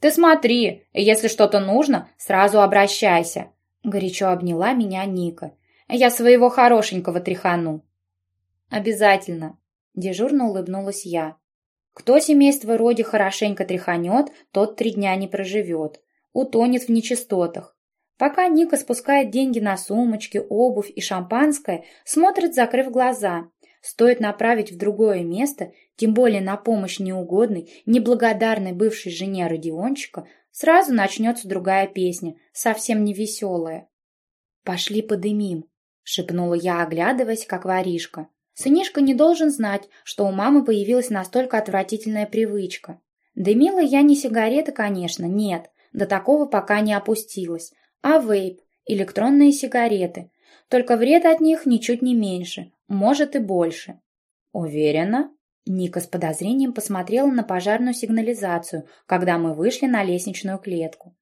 «Ты смотри, если что-то нужно, сразу обращайся», — горячо обняла меня Ника. «Я своего хорошенького тряхану». «Обязательно», — дежурно улыбнулась я. «Кто семейство роди хорошенько тряханет, тот три дня не проживет, утонет в нечистотах. Пока Ника спускает деньги на сумочки, обувь и шампанское, смотрит, закрыв глаза. Стоит направить в другое место, тем более на помощь неугодной, неблагодарной бывшей жене Родиончика, сразу начнется другая песня, совсем не веселая. «Пошли подымим», — шепнула я, оглядываясь, как воришка. Сынишка не должен знать, что у мамы появилась настолько отвратительная привычка. Дымила я не сигареты, конечно, нет, до такого пока не опустилась, а вейп, электронные сигареты. Только вред от них ничуть не меньше, может и больше. Уверена? Ника с подозрением посмотрела на пожарную сигнализацию, когда мы вышли на лестничную клетку.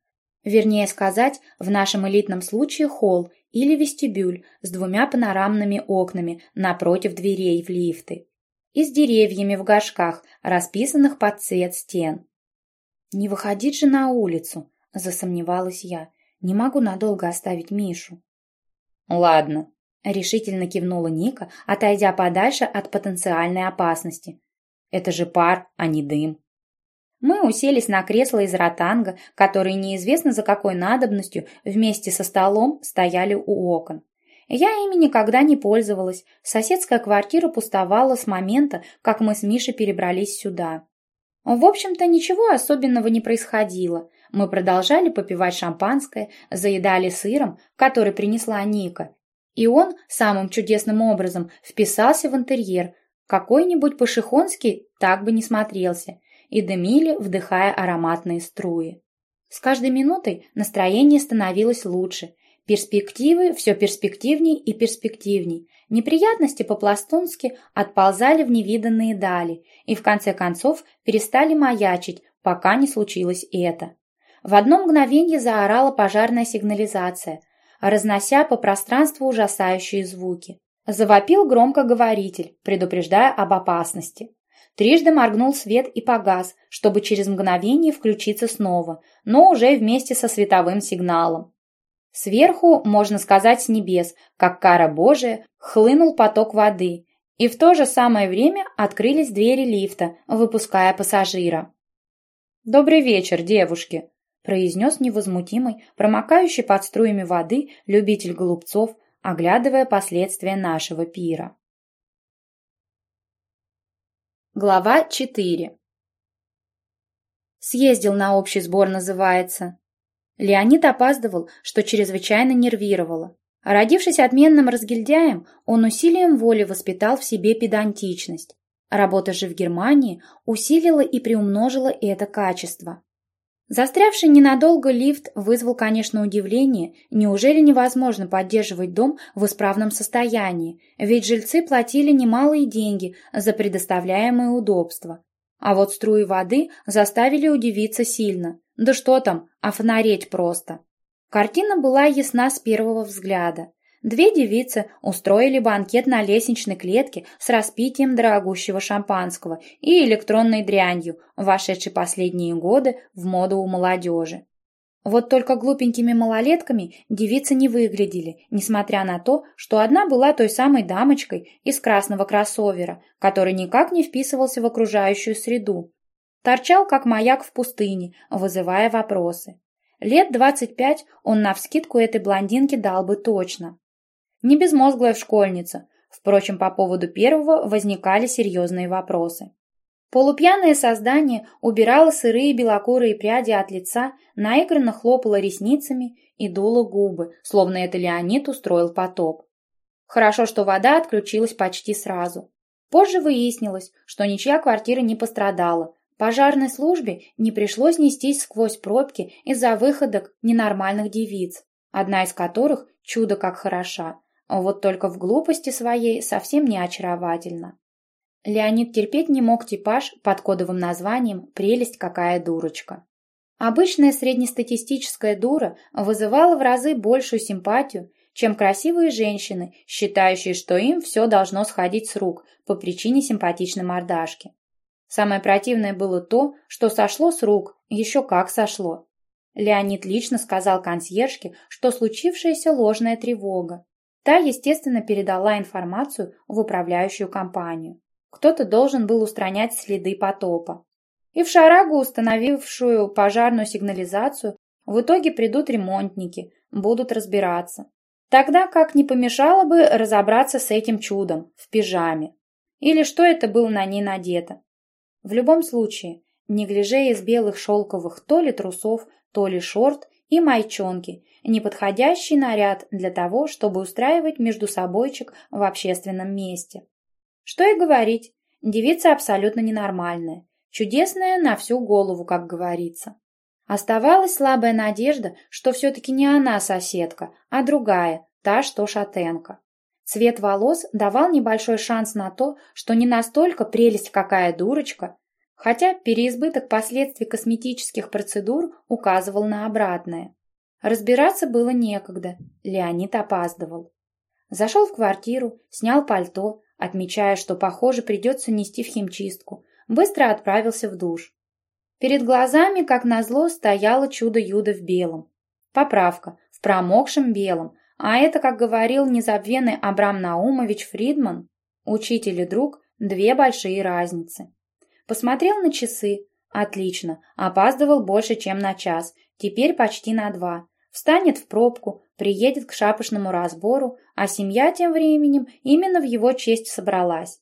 Вернее сказать, в нашем элитном случае холл или вестибюль с двумя панорамными окнами напротив дверей в лифты и с деревьями в горшках, расписанных под цвет стен. «Не выходить же на улицу», — засомневалась я. Не могу надолго оставить Мишу. Ладно, решительно кивнула Ника, отойдя подальше от потенциальной опасности. Это же пар, а не дым. Мы уселись на кресло из ротанга, которые неизвестно за какой надобностью вместе со столом стояли у окон. Я ими никогда не пользовалась. Соседская квартира пустовала с момента, как мы с Мишей перебрались сюда. В общем-то, ничего особенного не происходило. Мы продолжали попивать шампанское, заедали сыром, который принесла Ника. И он самым чудесным образом вписался в интерьер. Какой-нибудь пашихонский так бы не смотрелся. И дымили, вдыхая ароматные струи. С каждой минутой настроение становилось лучше. Перспективы все перспективней и перспективней. Неприятности по-пластунски отползали в невиданные дали и в конце концов перестали маячить, пока не случилось это. В одно мгновение заорала пожарная сигнализация, разнося по пространству ужасающие звуки. Завопил громкоговоритель, предупреждая об опасности. Трижды моргнул свет и погас, чтобы через мгновение включиться снова, но уже вместе со световым сигналом. Сверху, можно сказать, с небес, как кара Божия, хлынул поток воды, и в то же самое время открылись двери лифта, выпуская пассажира. «Добрый вечер, девушки!» Произнес невозмутимый, промокающий под струями воды любитель голубцов, оглядывая последствия нашего пира. Глава 4 Съездил на общий сбор, называется. Леонид опаздывал, что чрезвычайно нервировало. Родившись отменным разгильдяем, он усилием воли воспитал в себе педантичность. Работа же в Германии усилила и приумножила это качество. Застрявший ненадолго лифт вызвал, конечно, удивление. Неужели невозможно поддерживать дом в исправном состоянии? Ведь жильцы платили немалые деньги за предоставляемые удобства. А вот струи воды заставили удивиться сильно. Да что там, а фонареть просто. Картина была ясна с первого взгляда. Две девицы устроили банкет на лестничной клетке с распитием дорогущего шампанского и электронной дрянью, вошедшей последние годы в моду у молодежи. Вот только глупенькими малолетками девицы не выглядели, несмотря на то, что одна была той самой дамочкой из красного кроссовера, который никак не вписывался в окружающую среду. Торчал, как маяк в пустыне, вызывая вопросы. Лет двадцать пять он навскидку этой блондинке дал бы точно. Не безмозглая школьница. Впрочем, по поводу первого возникали серьезные вопросы. Полупьяное создание убирало сырые белокурые пряди от лица, наигранно хлопало ресницами и дуло губы, словно это Леонид устроил потоп. Хорошо, что вода отключилась почти сразу. Позже выяснилось, что ничья квартира не пострадала. Пожарной службе не пришлось нестись сквозь пробки из-за выходок ненормальных девиц, одна из которых чудо как хороша, вот только в глупости своей совсем не очаровательно. Леонид терпеть не мог типаж под кодовым названием «Прелесть какая дурочка». Обычная среднестатистическая дура вызывала в разы большую симпатию, чем красивые женщины, считающие, что им все должно сходить с рук по причине симпатичной мордашки. Самое противное было то, что сошло с рук, еще как сошло. Леонид лично сказал консьержке, что случившаяся ложная тревога. Та, естественно, передала информацию в управляющую компанию. Кто-то должен был устранять следы потопа. И в шарагу, установившую пожарную сигнализацию, в итоге придут ремонтники, будут разбираться. Тогда как не помешало бы разобраться с этим чудом в пижаме. Или что это было на ней надето. В любом случае, неглиже из белых шелковых то ли трусов, то ли шорт и майчонки, неподходящий наряд для того, чтобы устраивать между собойчик в общественном месте. Что и говорить, девица абсолютно ненормальная, чудесная на всю голову, как говорится. Оставалась слабая надежда, что все-таки не она соседка, а другая, та, что шатенка. Цвет волос давал небольшой шанс на то, что не настолько прелесть какая дурочка, хотя переизбыток последствий косметических процедур указывал на обратное. Разбираться было некогда, Леонид опаздывал. Зашел в квартиру, снял пальто, отмечая, что, похоже, придется нести в химчистку, быстро отправился в душ. Перед глазами, как назло, стояло чудо-юдо в белом. Поправка, в промокшем белом, а это, как говорил незабвенный Абрам Наумович Фридман, учитель и друг, две большие разницы. Посмотрел на часы. Отлично, опаздывал больше, чем на час, теперь почти на два. Встанет в пробку, приедет к шапошному разбору, а семья тем временем именно в его честь собралась.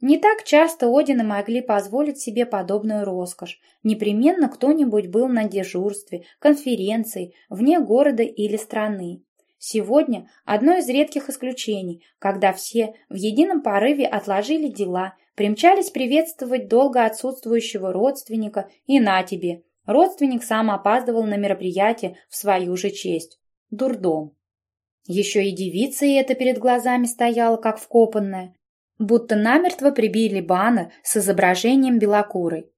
Не так часто Одины могли позволить себе подобную роскошь. Непременно кто-нибудь был на дежурстве, конференции, вне города или страны. Сегодня одно из редких исключений, когда все в едином порыве отложили дела, примчались приветствовать долго отсутствующего родственника, и на тебе. Родственник сам опаздывал на мероприятие в свою же честь. Дурдом. Еще и девица и это перед глазами стояла, как вкопанная, будто намертво прибили баннер с изображением белокурой.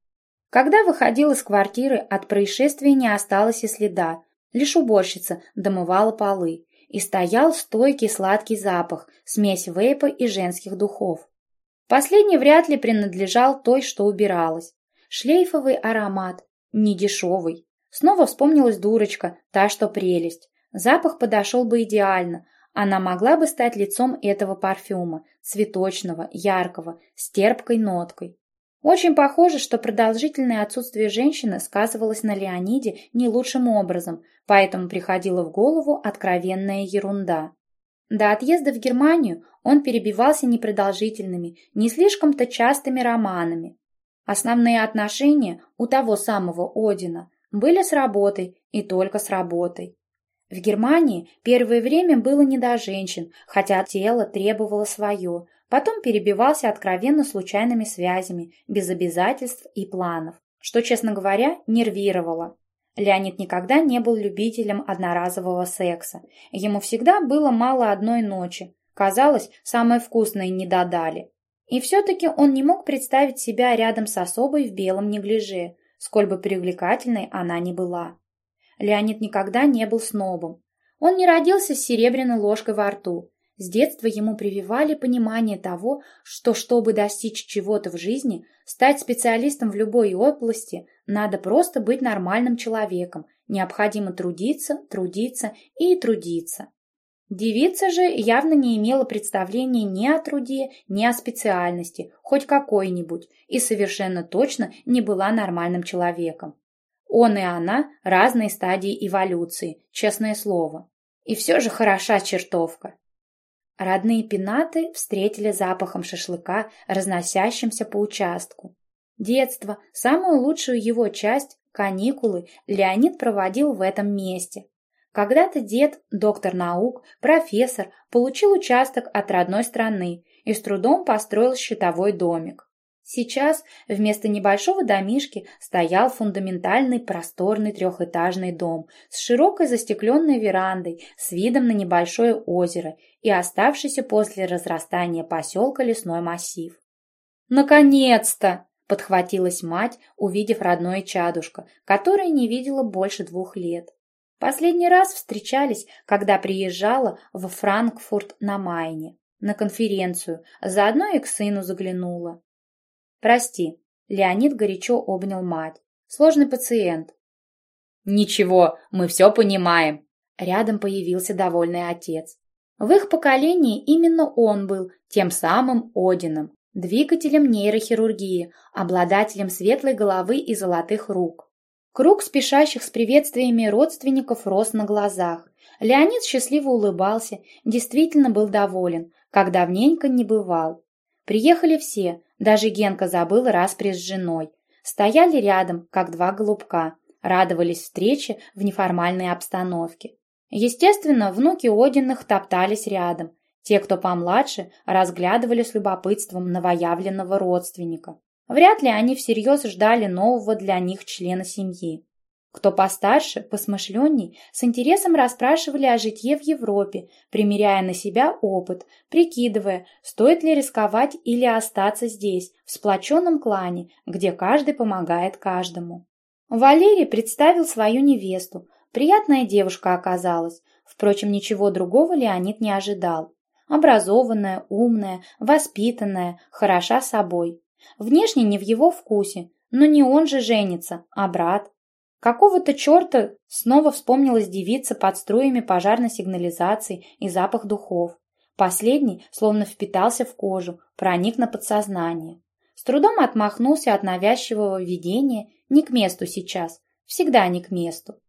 Когда выходил из квартиры, от происшествия не осталось и следа, лишь уборщица домывала полы и стоял стойкий сладкий запах, смесь вейпа и женских духов. Последний вряд ли принадлежал той, что убиралась. Шлейфовый аромат, недешевый. Снова вспомнилась дурочка, та, что прелесть. Запах подошел бы идеально. Она могла бы стать лицом этого парфюма, цветочного, яркого, с терпкой ноткой. Очень похоже, что продолжительное отсутствие женщины сказывалось на Леониде не лучшим образом, поэтому приходила в голову откровенная ерунда. До отъезда в Германию он перебивался непродолжительными, не слишком-то частыми романами. Основные отношения у того самого Одина были с работой и только с работой. В Германии первое время было не до женщин, хотя тело требовало свое, потом перебивался откровенно случайными связями, без обязательств и планов, что, честно говоря, нервировало. Леонид никогда не был любителем одноразового секса. Ему всегда было мало одной ночи. Казалось, самое вкусное не додали. И все-таки он не мог представить себя рядом с особой в белом неглиже, сколь бы привлекательной она ни была. Леонид никогда не был снобом. Он не родился с серебряной ложкой во рту. С детства ему прививали понимание того, что чтобы достичь чего-то в жизни, стать специалистом в любой области, надо просто быть нормальным человеком, необходимо трудиться, трудиться и трудиться. Девица же явно не имела представления ни о труде, ни о специальности, хоть какой-нибудь, и совершенно точно не была нормальным человеком. Он и она – разные стадии эволюции, честное слово. И все же хороша чертовка. Родные пенаты встретили запахом шашлыка, разносящимся по участку. Детство, самую лучшую его часть, каникулы, Леонид проводил в этом месте. Когда-то дед, доктор наук, профессор, получил участок от родной страны и с трудом построил щитовой домик. Сейчас вместо небольшого домишки стоял фундаментальный просторный трехэтажный дом с широкой застекленной верандой, с видом на небольшое озеро и оставшийся после разрастания поселка лесной массив. «Наконец-то!» – подхватилась мать, увидев родное чадушка, которое не видела больше двух лет. Последний раз встречались, когда приезжала в Франкфурт на Майне на конференцию, заодно и к сыну заглянула. «Прости», Леонид горячо обнял мать. Сложный пациент. Ничего, мы все понимаем. Рядом появился довольный отец. В их поколении именно он был тем самым Одином, двигателем нейрохирургии, обладателем светлой головы и золотых рук. Круг спешащих с приветствиями родственников рос на глазах. Леонид счастливо улыбался, действительно был доволен, как давненько не бывал. Приехали все, даже Генка забыл распри с женой. Стояли рядом, как два голубка, радовались встрече в неформальной обстановке. Естественно, внуки Одиных топтались рядом. Те, кто помладше, разглядывали с любопытством новоявленного родственника. Вряд ли они всерьез ждали нового для них члена семьи. Кто постарше, посмышленней, с интересом расспрашивали о житье в Европе, примеряя на себя опыт, прикидывая, стоит ли рисковать или остаться здесь, в сплоченном клане, где каждый помогает каждому. Валерий представил свою невесту. Приятная девушка оказалась. Впрочем, ничего другого Леонид не ожидал. Образованная, умная, воспитанная, хороша собой. Внешне не в его вкусе, но не он же женится, а брат. Какого-то черта снова вспомнилась девица под струями пожарной сигнализации и запах духов. Последний словно впитался в кожу, проник на подсознание. С трудом отмахнулся от навязчивого видения, не к месту сейчас, всегда не к месту.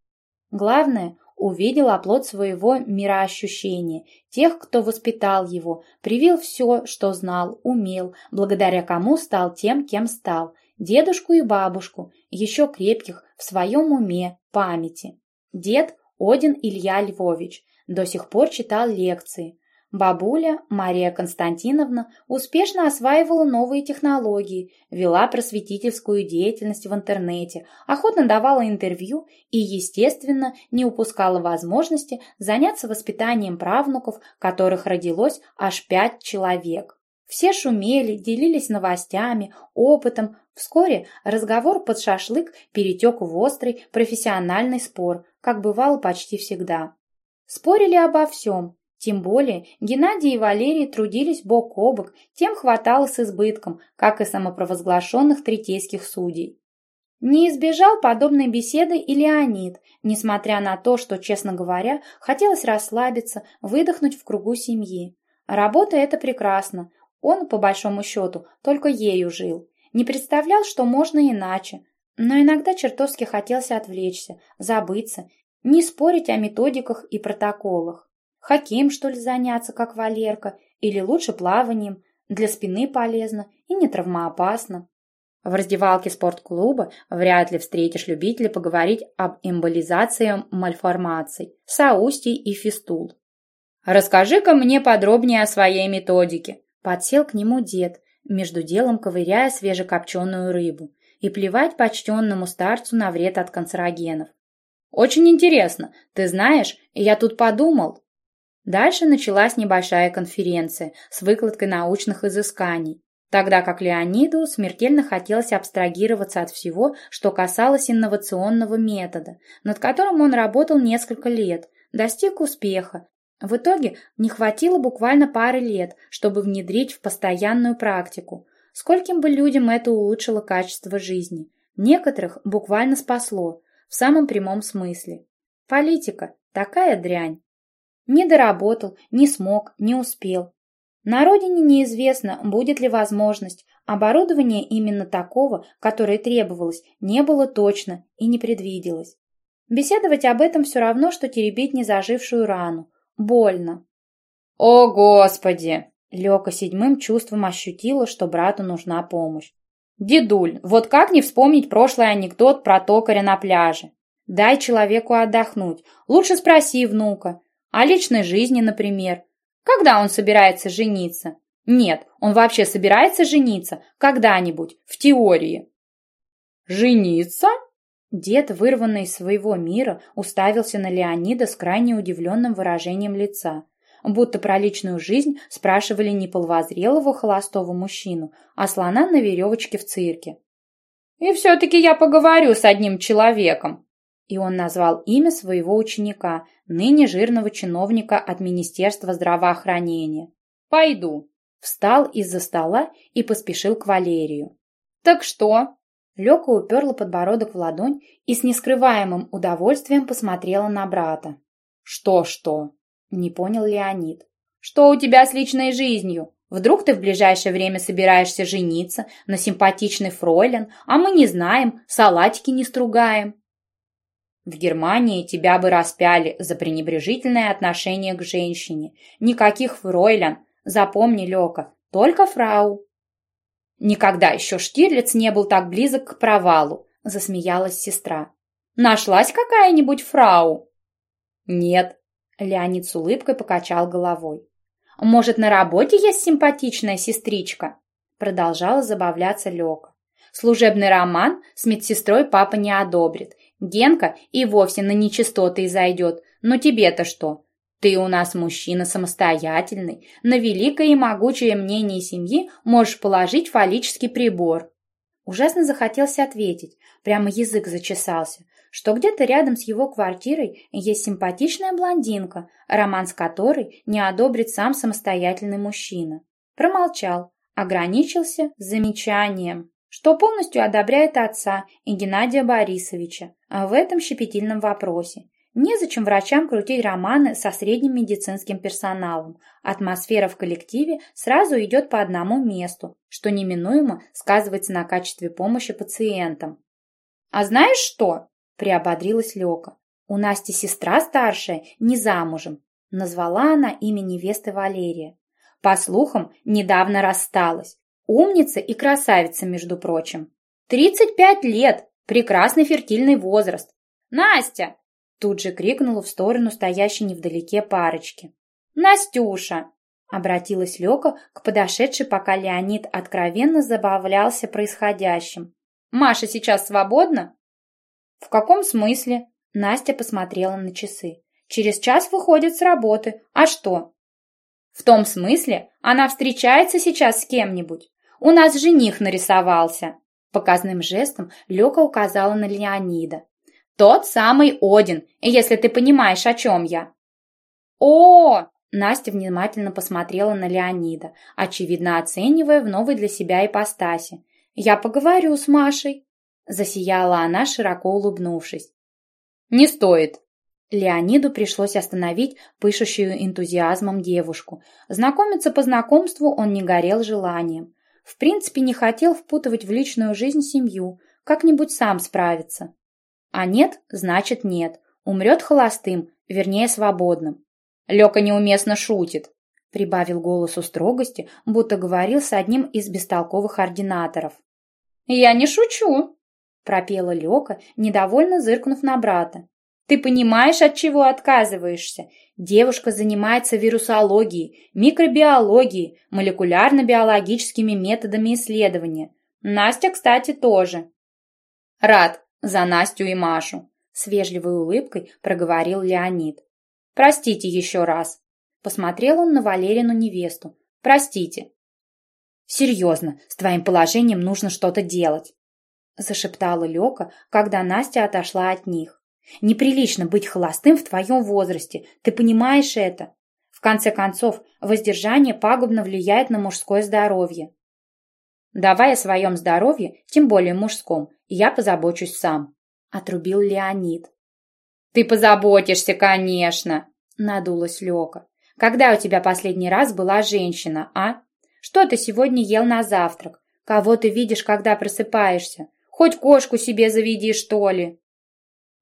Главное, увидел оплот своего мироощущения, тех, кто воспитал его, привил все, что знал, умел, благодаря кому стал тем, кем стал, дедушку и бабушку, еще крепких в своем уме, памяти. Дед Один Илья Львович до сих пор читал лекции. Бабуля Мария Константиновна успешно осваивала новые технологии, вела просветительскую деятельность в интернете, охотно давала интервью и, естественно, не упускала возможности заняться воспитанием правнуков, которых родилось аж пять человек. Все шумели, делились новостями, опытом. Вскоре разговор под шашлык перетек в острый профессиональный спор, как бывало почти всегда. Спорили обо всем, тем более Геннадий и Валерий трудились бок о бок, тем хватало с избытком, как и самопровозглашенных третейских судей. Не избежал подобной беседы и Леонид, несмотря на то, что, честно говоря, хотелось расслабиться, выдохнуть в кругу семьи. Работа – это прекрасно, он, по большому счету, только ею жил. Не представлял, что можно иначе. Но иногда чертовски хотелось отвлечься, забыться, не спорить о методиках и протоколах. Хоккеем, что ли, заняться, как Валерка, или лучше плаванием, для спины полезно и не травмоопасно. В раздевалке спортклуба вряд ли встретишь любителей поговорить об эмболизации мальформаций, соустий и фистул. «Расскажи-ка мне подробнее о своей методике», Подсел к нему дед, между делом ковыряя свежекопченую рыбу, и плевать почтенному старцу на вред от канцерогенов. «Очень интересно. Ты знаешь, я тут подумал». Дальше началась небольшая конференция с выкладкой научных изысканий, тогда как Леониду смертельно хотелось абстрагироваться от всего, что касалось инновационного метода, над которым он работал несколько лет, достиг успеха в итоге не хватило буквально пары лет, чтобы внедрить в постоянную практику. Скольким бы людям это улучшило качество жизни. Некоторых буквально спасло, в самом прямом смысле. Политика – такая дрянь. Не доработал, не смог, не успел. На родине неизвестно, будет ли возможность. Оборудования именно такого, которое требовалось, не было точно и не предвиделось. Беседовать об этом все равно, что теребить незажившую рану. Больно. «О, Господи!» Лёка седьмым чувством ощутила, что брату нужна помощь. «Дедуль, вот как не вспомнить прошлый анекдот про токаря на пляже? Дай человеку отдохнуть. Лучше спроси внука. О личной жизни, например. Когда он собирается жениться? Нет, он вообще собирается жениться когда-нибудь, в теории». «Жениться?» Дед, вырванный из своего мира, уставился на Леонида с крайне удивленным выражением лица, будто про личную жизнь спрашивали не полвозрелого холостого мужчину, а слона на веревочке в цирке. «И все-таки я поговорю с одним человеком», и он назвал имя своего ученика, ныне жирного чиновника от Министерства здравоохранения. «Пойду», встал из-за стола и поспешил к Валерию. Так что? Лёка уперла подбородок в ладонь и с нескрываемым удовольствием посмотрела на брата. «Что-что?» — не понял Леонид. «Что у тебя с личной жизнью? Вдруг ты в ближайшее время собираешься жениться на симпатичный фройлен, а мы не знаем, салатики не стругаем?» В Германии тебя бы распяли за пренебрежительное отношение к женщине. Никаких фройлен, запомни, Лёка, только фрау. Никогда еще Штирлиц не был так близок к провалу, засмеялась сестра. Нашлась какая-нибудь фрау? Нет, Леонид с улыбкой покачал головой. Может, на работе есть симпатичная сестричка? Продолжала забавляться Лёка. Служебный роман с медсестрой папа не одобрит. Генка и вовсе на нечистоты зайдет. Но тебе-то что? Ты у нас мужчина самостоятельный, на великое и могучее мнение семьи можешь положить фаллический прибор. Ужасно захотелось ответить, прямо язык зачесался, что где-то рядом с его квартирой есть симпатичная блондинка, роман с которой не одобрит сам самостоятельный мужчина. Промолчал, ограничился замечанием, что полностью одобряет отца и Геннадия Борисовича в этом щепетильном вопросе Незачем врачам крутить романы со средним медицинским персоналом. Атмосфера в коллективе сразу идет по одному месту, что неминуемо сказывается на качестве помощи пациентам. «А знаешь что?» – приободрилась Лёка. «У Насти сестра старшая, не замужем». Назвала она имя невесты Валерия. По слухам, недавно рассталась. Умница и красавица, между прочим. «Тридцать пять лет! Прекрасный фертильный возраст! Настя, Тут же крикнула в сторону стоящей невдалеке парочки. «Настюша!» Обратилась Лёка к подошедшей, пока Леонид откровенно забавлялся происходящим. «Маша сейчас свободна?» «В каком смысле?» Настя посмотрела на часы. «Через час выходит с работы. А что?» «В том смысле, она встречается сейчас с кем-нибудь. У нас жених нарисовался». Показным жестом Лёка указала на Леонида. Тот самый Один, если ты понимаешь, о чем я. О! Настя внимательно посмотрела на Леонида, очевидно оценивая в новой для себя ипостаси. «Я поговорю с Машей», — засияла она, широко улыбнувшись. «Не стоит». Леониду пришлось остановить пышущую энтузиазмом девушку. Знакомиться по знакомству он не горел желанием. В принципе, не хотел впутывать в личную жизнь семью, как-нибудь сам справиться. А нет, значит нет. Умрет холостым, вернее свободным. Лёка неуместно шутит, прибавил голосу строгости, будто говорил с одним из бестолковых ординаторов. «Я не шучу», — пропела Лёка, недовольно зыркнув на брата. «Ты понимаешь, от чего отказываешься? Девушка занимается вирусологией, микробиологией, молекулярно-биологическими методами исследования. Настя, кстати, тоже». «Рад, за Настю и Машу, с вежливой улыбкой проговорил Леонид. Простите еще раз. Посмотрел он на Валерину невесту. Простите. Серьезно, с твоим положением нужно что-то делать, зашептала Лёка, когда Настя отошла от них. Неприлично быть холостым в твоем возрасте, ты понимаешь это? В конце концов, воздержание пагубно влияет на мужское здоровье. Давай о своем здоровье, тем более мужском, я позабочусь сам», — отрубил Леонид. «Ты позаботишься, конечно», — надулась Лёка. «Когда у тебя последний раз была женщина, а? Что ты сегодня ел на завтрак? Кого ты видишь, когда просыпаешься? Хоть кошку себе заведи, что ли?»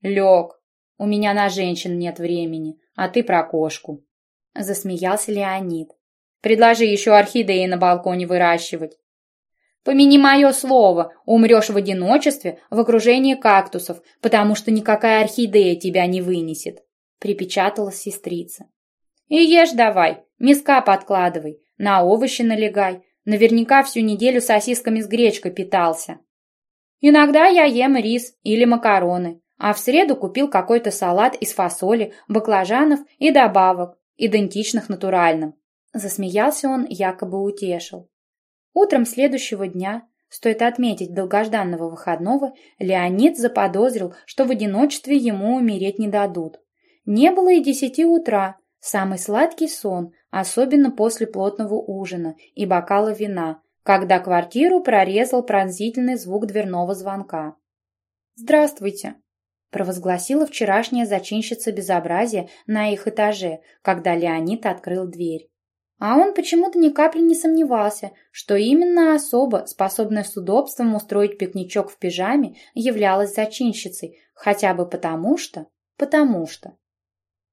«Лёг, у меня на женщин нет времени, а ты про кошку», — засмеялся Леонид. «Предложи еще орхидеи на балконе выращивать. Помяни мое слово, умрешь в одиночестве в окружении кактусов, потому что никакая орхидея тебя не вынесет», — припечатала сестрица. «И ешь давай, миска подкладывай, на овощи налегай, наверняка всю неделю сосисками с гречкой питался». «Иногда я ем рис или макароны, а в среду купил какой-то салат из фасоли, баклажанов и добавок, идентичных натуральным». Засмеялся он, якобы утешил. Утром следующего дня, стоит отметить долгожданного выходного, Леонид заподозрил, что в одиночестве ему умереть не дадут. Не было и десяти утра, самый сладкий сон, особенно после плотного ужина и бокала вина, когда квартиру прорезал пронзительный звук дверного звонка. «Здравствуйте!» – провозгласила вчерашняя зачинщица безобразия на их этаже, когда Леонид открыл дверь. А он почему-то ни капли не сомневался, что именно особа, способная с удобством устроить пикничок в пижаме, являлась зачинщицей, хотя бы потому что... Потому что...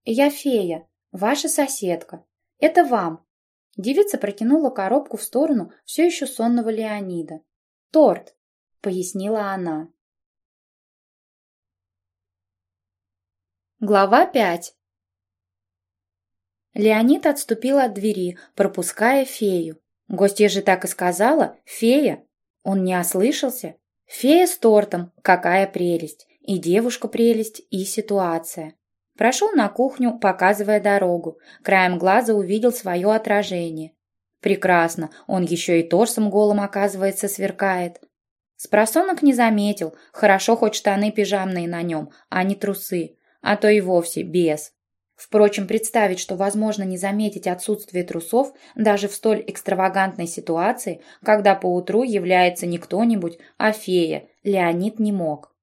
«Я фея, ваша соседка. Это вам». Девица протянула коробку в сторону все еще сонного Леонида. «Торт», — пояснила она. Глава пять Леонид отступил от двери, пропуская фею. Гостья же так и сказала «фея». Он не ослышался. Фея с тортом, какая прелесть. И девушка прелесть, и ситуация. Прошел на кухню, показывая дорогу. Краем глаза увидел свое отражение. Прекрасно, он еще и торсом голым, оказывается, сверкает. Спросонок не заметил, хорошо хоть штаны пижамные на нем, а не трусы, а то и вовсе без. Впрочем, представить, что возможно не заметить отсутствие трусов даже в столь экстравагантной ситуации, когда поутру является не кто-нибудь, а фея, Леонид не мог.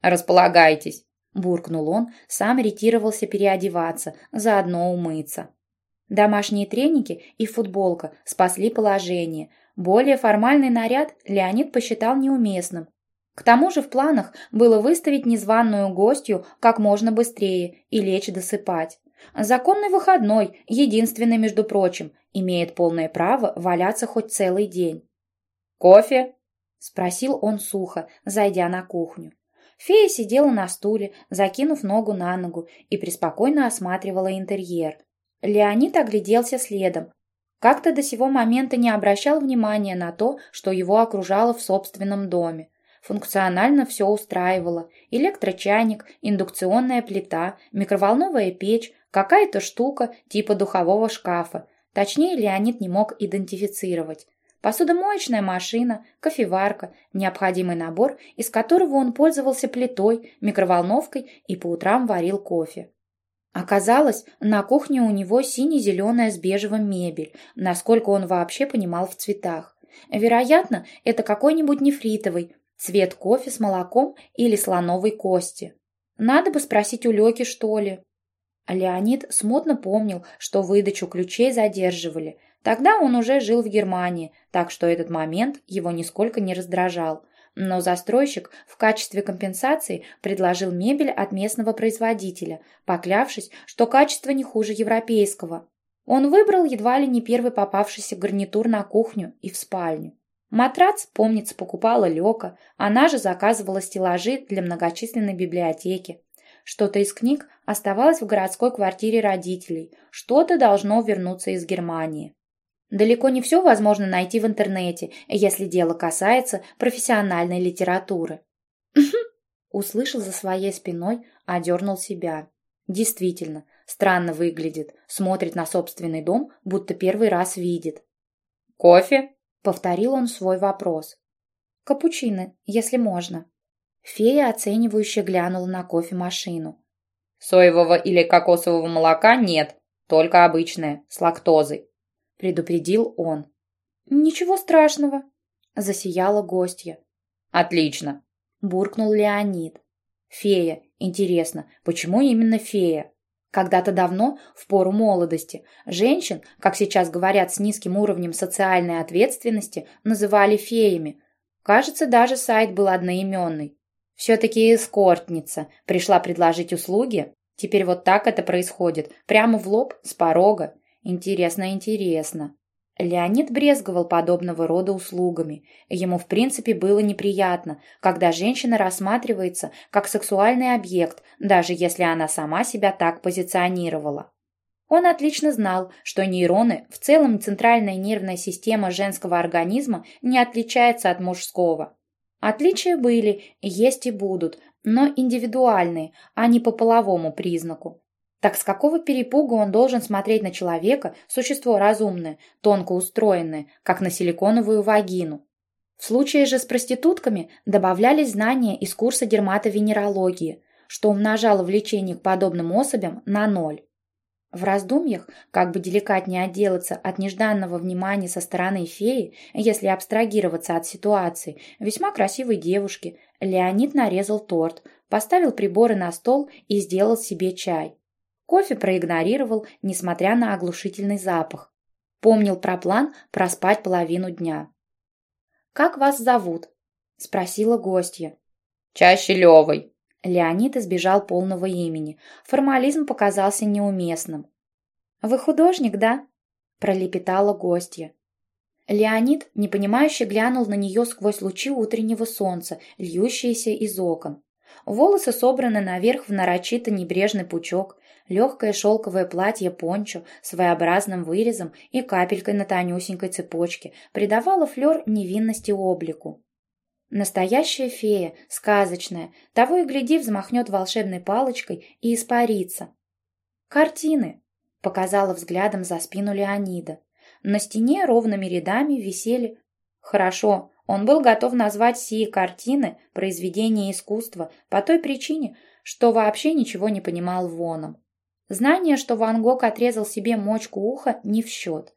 «Располагайтесь», – буркнул он, сам ретировался переодеваться, заодно умыться. Домашние треники и футболка спасли положение. Более формальный наряд Леонид посчитал неуместным. К тому же в планах было выставить незваную гостью как можно быстрее и лечь досыпать. Законный выходной, единственный, между прочим, имеет полное право валяться хоть целый день. «Кофе?» – спросил он сухо, зайдя на кухню. Фея сидела на стуле, закинув ногу на ногу, и преспокойно осматривала интерьер. Леонид огляделся следом. Как-то до сего момента не обращал внимания на то, что его окружало в собственном доме. Функционально все устраивало. Электрочайник, индукционная плита, микроволновая печь, какая-то штука типа духового шкафа. Точнее, Леонид не мог идентифицировать. Посудомоечная машина, кофеварка, необходимый набор, из которого он пользовался плитой, микроволновкой и по утрам варил кофе. Оказалось, на кухне у него сине-зеленая с бежевым мебель, насколько он вообще понимал в цветах. Вероятно, это какой-нибудь нефритовый, Цвет кофе с молоком или слоновой кости. Надо бы спросить у Леки, что ли. Леонид смутно помнил, что выдачу ключей задерживали. Тогда он уже жил в Германии, так что этот момент его нисколько не раздражал. Но застройщик в качестве компенсации предложил мебель от местного производителя, поклявшись, что качество не хуже европейского. Он выбрал едва ли не первый попавшийся гарнитур на кухню и в спальню. Матрац, помнится, покупала Лёка, она же заказывала стеллажи для многочисленной библиотеки. Что-то из книг оставалось в городской квартире родителей, что-то должно вернуться из Германии. Далеко не все возможно найти в интернете, если дело касается профессиональной литературы. Услышал за своей спиной, одернул себя. Действительно, странно выглядит, смотрит на собственный дом, будто первый раз видит. «Кофе?» Повторил он свой вопрос. «Капучино, если можно». Фея оценивающе глянула на кофемашину. «Соевого или кокосового молока нет, только обычное, с лактозой», — предупредил он. «Ничего страшного», — засияла гостья. «Отлично», — буркнул Леонид. «Фея, интересно, почему именно фея?» Когда-то давно, в пору молодости, женщин, как сейчас говорят с низким уровнем социальной ответственности, называли феями. Кажется, даже сайт был одноименный. Все-таки эскортница пришла предложить услуги. Теперь вот так это происходит, прямо в лоб, с порога. Интересно, интересно. Леонид брезговал подобного рода услугами. Ему, в принципе, было неприятно, когда женщина рассматривается как сексуальный объект, даже если она сама себя так позиционировала. Он отлично знал, что нейроны, в целом центральная нервная система женского организма не отличается от мужского. Отличия были, есть и будут, но индивидуальные, а не по половому признаку. Так с какого перепуга он должен смотреть на человека, существо разумное, тонко устроенное, как на силиконовую вагину? В случае же с проститутками добавлялись знания из курса дерматовенерологии, что умножало влечение к подобным особям на ноль. В раздумьях, как бы деликатнее отделаться от нежданного внимания со стороны феи, если абстрагироваться от ситуации, весьма красивой девушки, Леонид нарезал торт, поставил приборы на стол и сделал себе чай. Кофе проигнорировал, несмотря на оглушительный запах. Помнил про план проспать половину дня. «Как вас зовут?» – спросила гостья. «Чаще Левой», Леонид избежал полного имени. Формализм показался неуместным. «Вы художник, да?» – пролепетала гостья. Леонид, непонимающе глянул на нее сквозь лучи утреннего солнца, льющиеся из окон. Волосы собраны наверх в нарочито небрежный пучок, легкое шелковое платье пончо с своеобразным вырезом и капелькой на тонюсенькой цепочке придавало флер невинности облику. Настоящая фея, сказочная, того и гляди взмахнет волшебной палочкой и испарится. «Картины!» — показала взглядом за спину Леонида. На стене ровными рядами висели... Хорошо, он был готов назвать сии картины произведения искусства по той причине, что вообще ничего не понимал воном. Знание, что Ван Гог отрезал себе мочку уха, не в счет.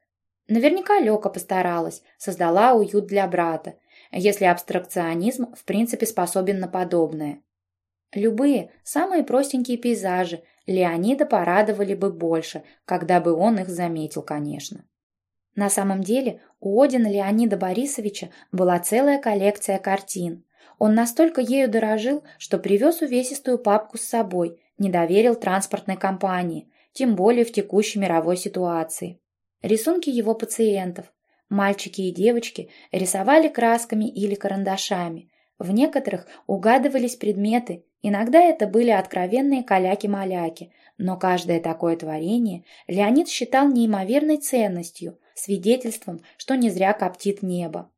Наверняка Лёка постаралась, создала уют для брата, если абстракционизм в принципе способен на подобное. Любые, самые простенькие пейзажи Леонида порадовали бы больше, когда бы он их заметил, конечно. На самом деле у Одина Леонида Борисовича была целая коллекция картин. Он настолько ею дорожил, что привез увесистую папку с собой, не доверил транспортной компании, тем более в текущей мировой ситуации. Рисунки его пациентов, Мальчики и девочки рисовали красками или карандашами. В некоторых угадывались предметы, иногда это были откровенные каляки-маляки, но каждое такое творение Леонид считал неимоверной ценностью, свидетельством, что не зря коптит небо.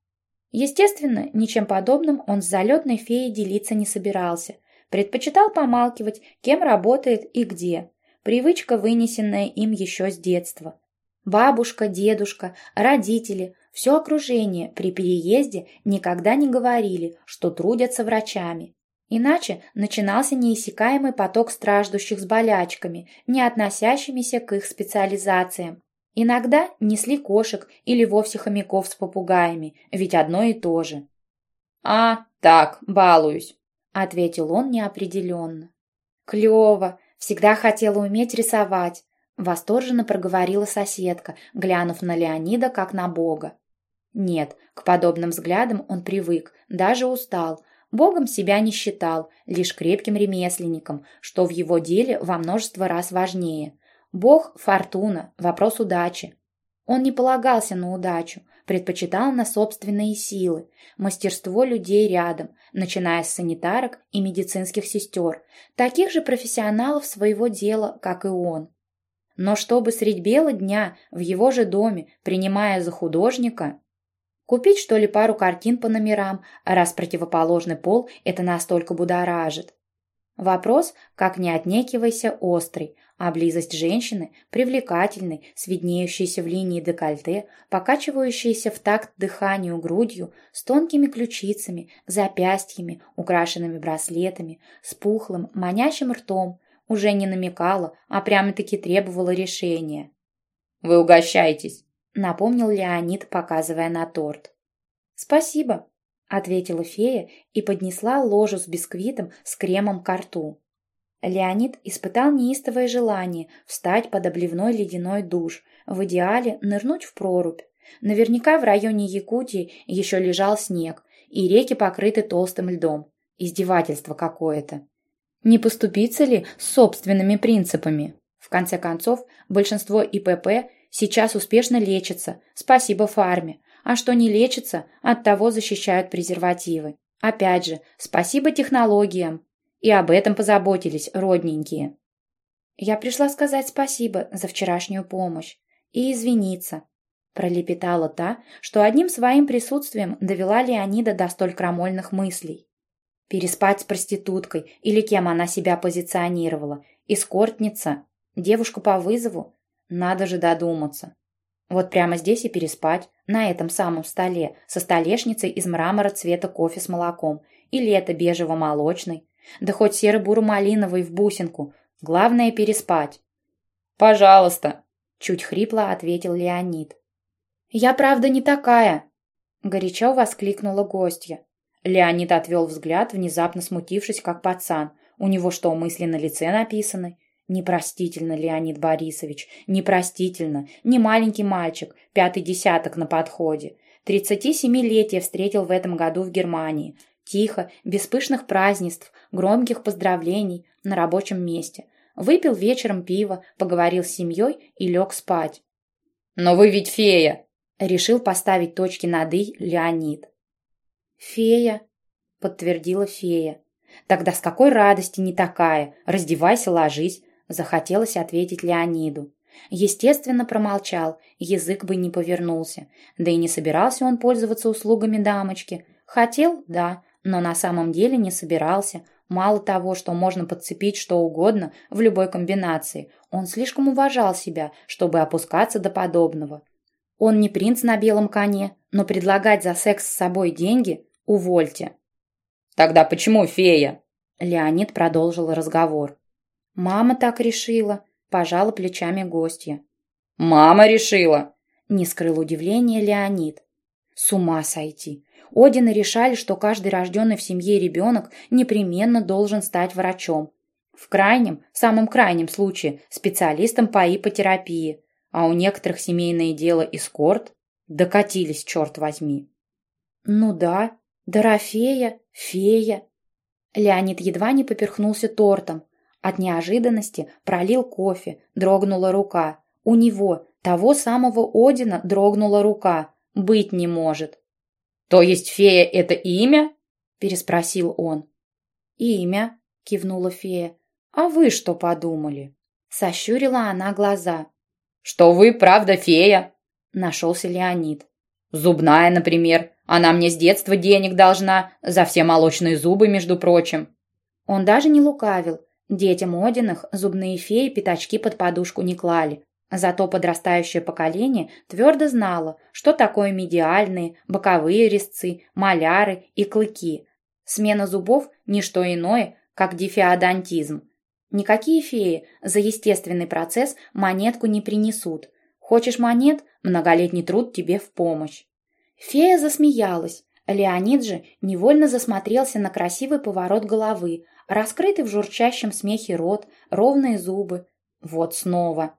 Естественно, ничем подобным он с залетной феей делиться не собирался, предпочитал помалкивать, кем работает и где. Привычка, вынесенная им еще с детства. Бабушка, дедушка, родители, все окружение при переезде никогда не говорили, что трудятся врачами. Иначе начинался неиссякаемый поток страждущих с болячками, не относящимися к их специализациям. Иногда несли кошек или вовсе хомяков с попугаями, ведь одно и то же. «А, так, балуюсь», — ответил он неопределенно. «Клево, всегда хотела уметь рисовать. Восторженно проговорила соседка, глянув на Леонида как на бога. Нет, к подобным взглядам он привык, даже устал. Богом себя не считал, лишь крепким ремесленником, что в его деле во множество раз важнее. Бог – фортуна, вопрос удачи. Он не полагался на удачу, предпочитал на собственные силы, мастерство людей рядом, начиная с санитарок и медицинских сестер, таких же профессионалов своего дела, как и он. Но чтобы средь бела дня в его же доме, принимая за художника, купить что ли пару картин по номерам, раз противоположный пол это настолько будоражит. Вопрос, как не отнекивайся, острый, а близость женщины, привлекательной, с виднеющейся в линии декольте, покачивающейся в такт дыханию грудью, с тонкими ключицами, запястьями, украшенными браслетами, с пухлым, манящим ртом, уже не намекала, а прямо-таки требовала решения. «Вы угощайтесь», — напомнил Леонид, показывая на торт. «Спасибо», — ответила фея и поднесла ложу с бисквитом с кремом к рту. Леонид испытал неистовое желание встать под обливной ледяной душ, в идеале нырнуть в прорубь. Наверняка в районе Якутии еще лежал снег, и реки покрыты толстым льдом. Издевательство какое-то. Не поступиться ли с собственными принципами? В конце концов, большинство ИПП сейчас успешно лечится, спасибо фарме, а что не лечится, от того защищают презервативы. Опять же, спасибо технологиям. И об этом позаботились родненькие. Я пришла сказать спасибо за вчерашнюю помощь и извиниться. Пролепетала та, что одним своим присутствием довела Леонида до столь крамольных мыслей. Переспать с проституткой или кем она себя позиционировала. Эскортница. Девушка по вызову. Надо же додуматься. Вот прямо здесь и переспать, на этом самом столе, со столешницей из мрамора цвета кофе с молоком. Или это бежево-молочный. Да хоть серо-буро-малиновый в бусинку. Главное переспать. «Пожалуйста», — чуть хрипло ответил Леонид. «Я правда не такая!» — горячо воскликнула гостья. Леонид отвел взгляд, внезапно смутившись, как пацан. У него что, мысли на лице написаны? Непростительно, Леонид Борисович, непростительно. Не маленький мальчик, пятый десяток на подходе. Тридцати семилетия встретил в этом году в Германии. Тихо, без пышных празднеств, громких поздравлений, на рабочем месте. Выпил вечером пиво, поговорил с семьей и лег спать. «Но вы ведь фея!» Решил поставить точки над «и» Леонид. «Фея», — подтвердила фея. «Тогда с какой радости не такая? Раздевайся, ложись», — захотелось ответить Леониду. Естественно, промолчал, язык бы не повернулся. Да и не собирался он пользоваться услугами дамочки. Хотел, да, но на самом деле не собирался. Мало того, что можно подцепить что угодно в любой комбинации, он слишком уважал себя, чтобы опускаться до подобного. Он не принц на белом коне, но предлагать за секс с собой деньги Увольте. Тогда почему фея? Леонид продолжил разговор. Мама так решила, пожала плечами гостья. Мама решила. Не скрыл удивления Леонид. С ума сойти. Одины решали, что каждый рожденный в семье ребенок непременно должен стать врачом. В крайнем, самом крайнем случае, специалистом по ипотерапии. А у некоторых семейное дело эскорт. Докатились, черт возьми. Ну да, Дорофея, фея. Леонид едва не поперхнулся тортом. От неожиданности пролил кофе, дрогнула рука. У него, того самого Одина, дрогнула рука. Быть не может. «То есть фея — это имя?» — переспросил он. «Имя», — кивнула фея. «А вы что подумали?» Сощурила она глаза. «Что вы, правда, фея?» — нашелся Леонид. «Зубная, например. Она мне с детства денег должна, за все молочные зубы, между прочим». Он даже не лукавил. Детям Одиных зубные феи пятачки под подушку не клали. Зато подрастающее поколение твердо знало, что такое медиальные, боковые резцы, маляры и клыки. Смена зубов – не что иное, как дифеодонтизм. Никакие феи за естественный процесс монетку не принесут. Хочешь монет – многолетний труд тебе в помощь. Фея засмеялась. Леонид же невольно засмотрелся на красивый поворот головы, раскрытый в журчащем смехе рот, ровные зубы. Вот снова.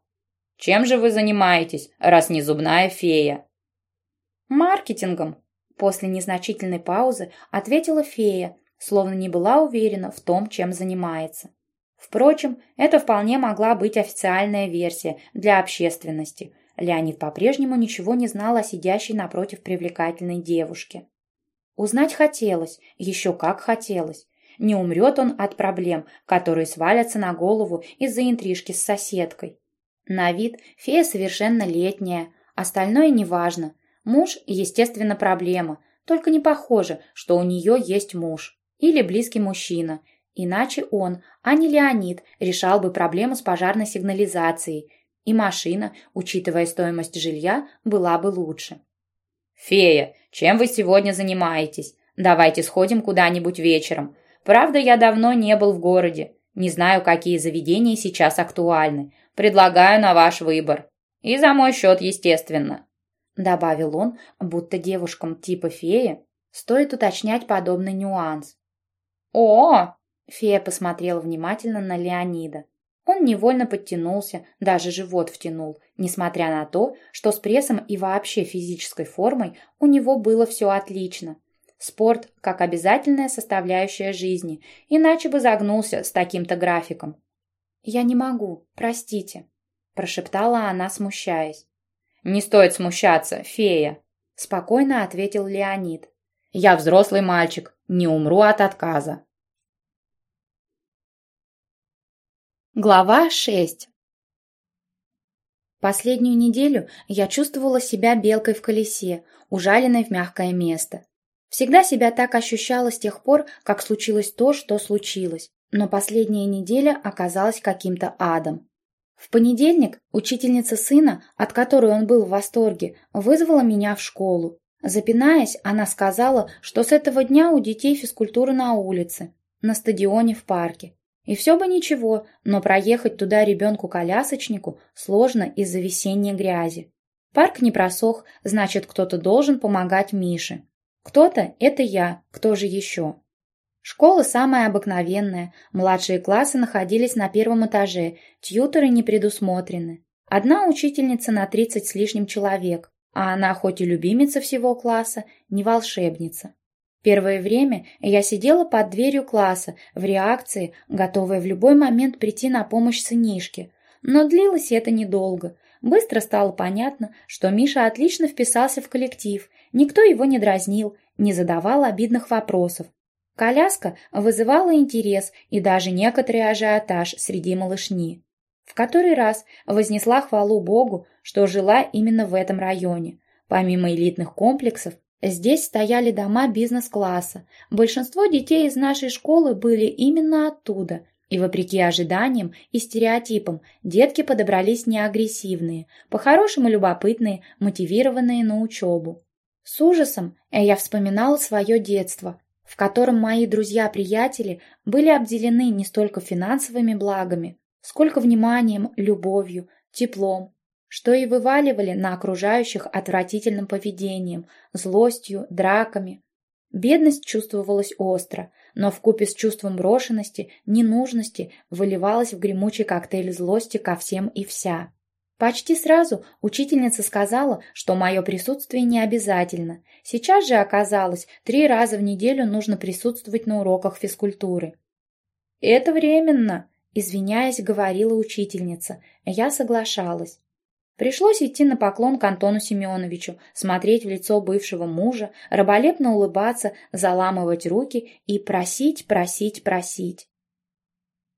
«Чем же вы занимаетесь, раз не зубная фея?» «Маркетингом», — после незначительной паузы ответила фея, словно не была уверена в том, чем занимается. Впрочем, это вполне могла быть официальная версия для общественности, Леонид по-прежнему ничего не знал о сидящей напротив привлекательной девушке. Узнать хотелось, еще как хотелось. Не умрет он от проблем, которые свалятся на голову из-за интрижки с соседкой. На вид фея совершеннолетняя, остальное неважно. Муж, естественно, проблема, только не похоже, что у нее есть муж или близкий мужчина. Иначе он, а не Леонид, решал бы проблему с пожарной сигнализацией и машина, учитывая стоимость жилья, была бы лучше. «Фея, чем вы сегодня занимаетесь? Давайте сходим куда-нибудь вечером. Правда, я давно не был в городе. Не знаю, какие заведения сейчас актуальны. Предлагаю на ваш выбор. И за мой счет, естественно». Добавил он, будто девушкам типа феи стоит уточнять подобный нюанс. «О!» Фея посмотрела внимательно на Леонида. Он невольно подтянулся, даже живот втянул, несмотря на то, что с прессом и вообще физической формой у него было все отлично. Спорт как обязательная составляющая жизни, иначе бы загнулся с таким-то графиком. «Я не могу, простите», – прошептала она, смущаясь. «Не стоит смущаться, фея», – спокойно ответил Леонид. «Я взрослый мальчик, не умру от отказа». Глава 6 Последнюю неделю я чувствовала себя белкой в колесе, ужаленной в мягкое место. Всегда себя так ощущала с тех пор, как случилось то, что случилось, но последняя неделя оказалась каким-то адом. В понедельник учительница сына, от которой он был в восторге, вызвала меня в школу. Запинаясь, она сказала, что с этого дня у детей физкультура на улице, на стадионе в парке. И все бы ничего, но проехать туда ребенку-колясочнику сложно из-за весенней грязи. Парк не просох, значит, кто-то должен помогать Мише. Кто-то – это я, кто же еще? Школа самая обыкновенная, младшие классы находились на первом этаже, тьюторы не предусмотрены. Одна учительница на 30 с лишним человек, а она хоть и любимица всего класса, не волшебница. Первое время я сидела под дверью класса, в реакции, готовая в любой момент прийти на помощь сынишке. Но длилось это недолго. Быстро стало понятно, что Миша отлично вписался в коллектив, никто его не дразнил, не задавал обидных вопросов. Коляска вызывала интерес и даже некоторый ажиотаж среди малышни. В который раз вознесла хвалу Богу, что жила именно в этом районе. Помимо элитных комплексов, здесь стояли дома бизнес-класса. Большинство детей из нашей школы были именно оттуда. И вопреки ожиданиям и стереотипам, детки подобрались не агрессивные, по-хорошему любопытные, мотивированные на учебу. С ужасом я вспоминала свое детство, в котором мои друзья-приятели были обделены не столько финансовыми благами, сколько вниманием, любовью, теплом, что и вываливали на окружающих отвратительным поведением, злостью, драками. Бедность чувствовалась остро, но вкупе с чувством брошенности, ненужности выливалась в гремучий коктейль злости ко всем и вся. Почти сразу учительница сказала, что мое присутствие не обязательно. Сейчас же оказалось, три раза в неделю нужно присутствовать на уроках физкультуры. «Это временно», — извиняясь, говорила учительница. Я соглашалась. Пришлось идти на поклон к Антону Семеновичу, смотреть в лицо бывшего мужа, раболепно улыбаться, заламывать руки и просить, просить, просить.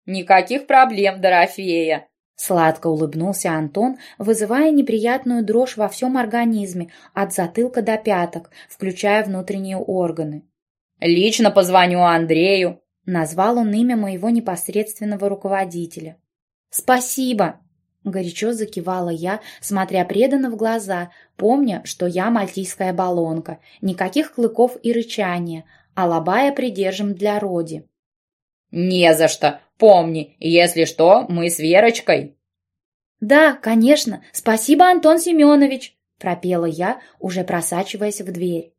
«Никаких проблем, Дорофея!» Сладко улыбнулся Антон, вызывая неприятную дрожь во всем организме, от затылка до пяток, включая внутренние органы. «Лично позвоню Андрею», — назвал он имя моего непосредственного руководителя. «Спасибо!» — горячо закивала я, смотря преданно в глаза, помня, что я мальтийская баллонка, никаких клыков и рычания, а лобая придержим для роди. «Не за что! Помни, если что, мы с Верочкой!» «Да, конечно! Спасибо, Антон Семенович!» — пропела я, уже просачиваясь в дверь.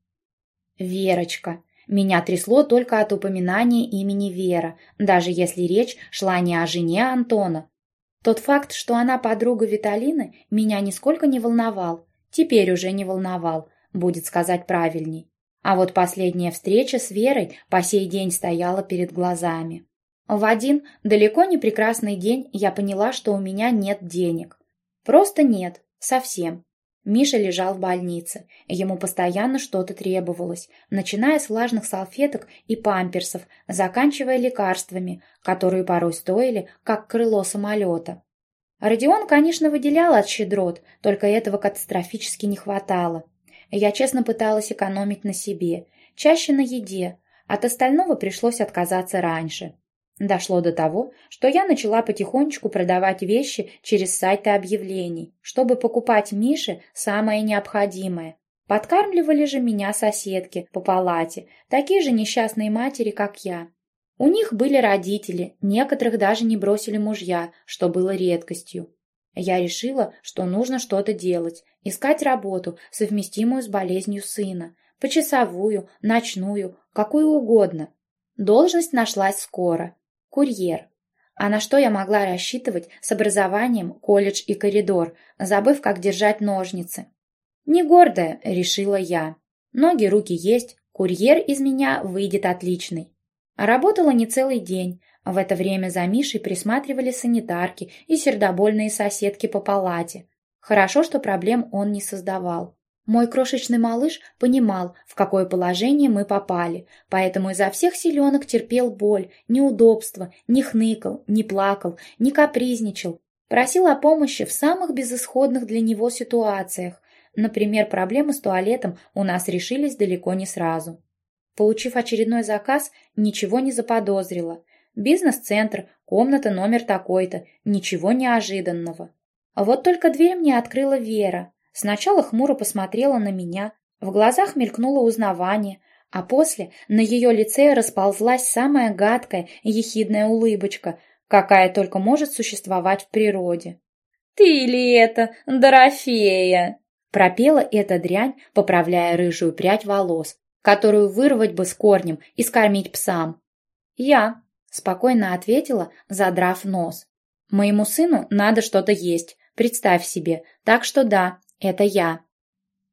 «Верочка!» Меня трясло только от упоминания имени Вера, даже если речь шла не о жене Антона. Тот факт, что она подруга Виталины, меня нисколько не волновал. Теперь уже не волновал, будет сказать правильней. А вот последняя встреча с Верой по сей день стояла перед глазами. В один далеко не прекрасный день я поняла, что у меня нет денег. Просто нет, совсем. Миша лежал в больнице. Ему постоянно что-то требовалось, начиная с влажных салфеток и памперсов, заканчивая лекарствами, которые порой стоили, как крыло самолета. Родион, конечно, выделял от щедрот, только этого катастрофически не хватало. Я честно пыталась экономить на себе, чаще на еде. От остального пришлось отказаться раньше. Дошло до того, что я начала потихонечку продавать вещи через сайты объявлений, чтобы покупать Мише самое необходимое. Подкармливали же меня соседки по палате, такие же несчастные матери, как я. У них были родители, некоторых даже не бросили мужья, что было редкостью. Я решила, что нужно что-то делать, искать работу, совместимую с болезнью сына, почасовую, ночную, какую угодно. Должность нашлась скоро. Курьер. А на что я могла рассчитывать с образованием, колледж и коридор, забыв, как держать ножницы? Не гордая, решила я. Ноги, руки есть, курьер из меня выйдет отличный. Работала не целый день, в это время за Мишей присматривали санитарки и сердобольные соседки по палате. Хорошо, что проблем он не создавал. Мой крошечный малыш понимал, в какое положение мы попали, поэтому изо всех силенок терпел боль, неудобства, не хныкал, не плакал, не капризничал. Просил о помощи в самых безысходных для него ситуациях. Например, проблемы с туалетом у нас решились далеко не сразу. Получив очередной заказ, ничего не заподозрила. Бизнес-центр, комната номер такой-то, ничего неожиданного. Вот только дверь мне открыла Вера. Сначала хмуро посмотрела на меня, в глазах мелькнуло узнавание, А после на ее лице расползлась самая гадкая ехидная улыбочка, какая только может существовать в природе. «Ты ли это, Дорофея?» пропела эта дрянь, поправляя рыжую прядь волос, которую вырвать бы с корнем и скормить псам. «Я», — спокойно ответила, задрав нос. «Моему сыну надо что-то есть, представь себе, так что да, это я».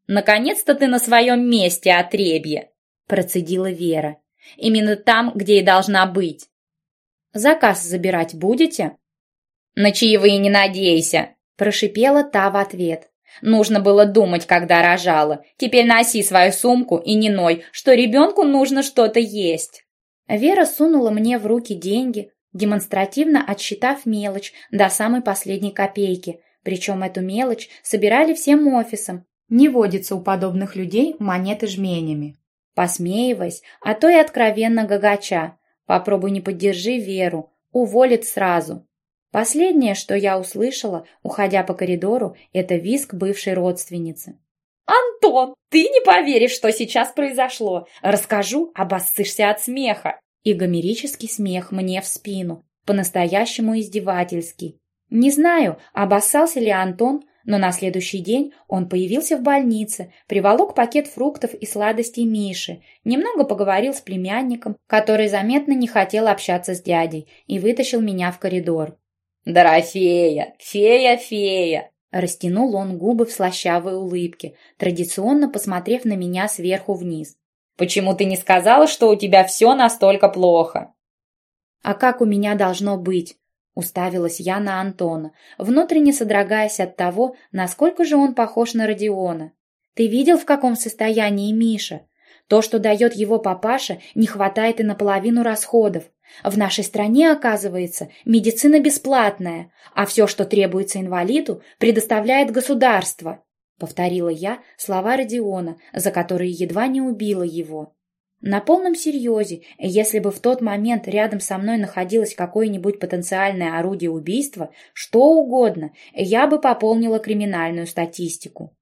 «Наконец-то ты на своем месте, отребье!» — процедила Вера. «Именно там, где и должна быть». «Заказ забирать будете?» «На чаевые не надейся!» — прошипела та в ответ. «Нужно было думать, когда рожала. Теперь носи свою сумку и не ной, что ребенку нужно что-то есть». Вера сунула мне в руки деньги, демонстративно отсчитав мелочь до самой последней копейки, причем эту мелочь собирали всем офисом. Не водится у подобных людей монеты жменями. Посмеиваясь, а то и откровенно гагача. Попробуй не поддержи Веру, уволит сразу. Последнее, что я услышала, уходя по коридору, это визг бывшей родственницы. «Антон, ты не поверишь, что сейчас произошло! Расскажу, обоссышься от смеха!» И гомерический смех мне в спину, по-настоящему издевательский. Не знаю, обоссался ли Антон, но на следующий день он появился в больнице, приволок пакет фруктов и сладостей Миши, немного поговорил с племянником, который заметно не хотел общаться с дядей, и вытащил меня в коридор. «Дорофея! Фея, фея!» Растянул он губы в слащавой улыбке, традиционно посмотрев на меня сверху вниз. «Почему ты не сказала, что у тебя все настолько плохо?» «А как у меня должно быть?» Уставилась я на Антона, внутренне содрогаясь от того, насколько же он похож на Родиона. «Ты видел, в каком состоянии Миша? То, что дает его папаша, не хватает и наполовину расходов. В нашей стране, оказывается, медицина бесплатная, а все, что требуется инвалиду, предоставляет государство», — повторила я слова Родиона, за которые едва не убила его. На полном серьезе, если бы в тот момент рядом со мной находилось какое-нибудь потенциальное орудие убийства, что угодно, я бы пополнила криминальную статистику.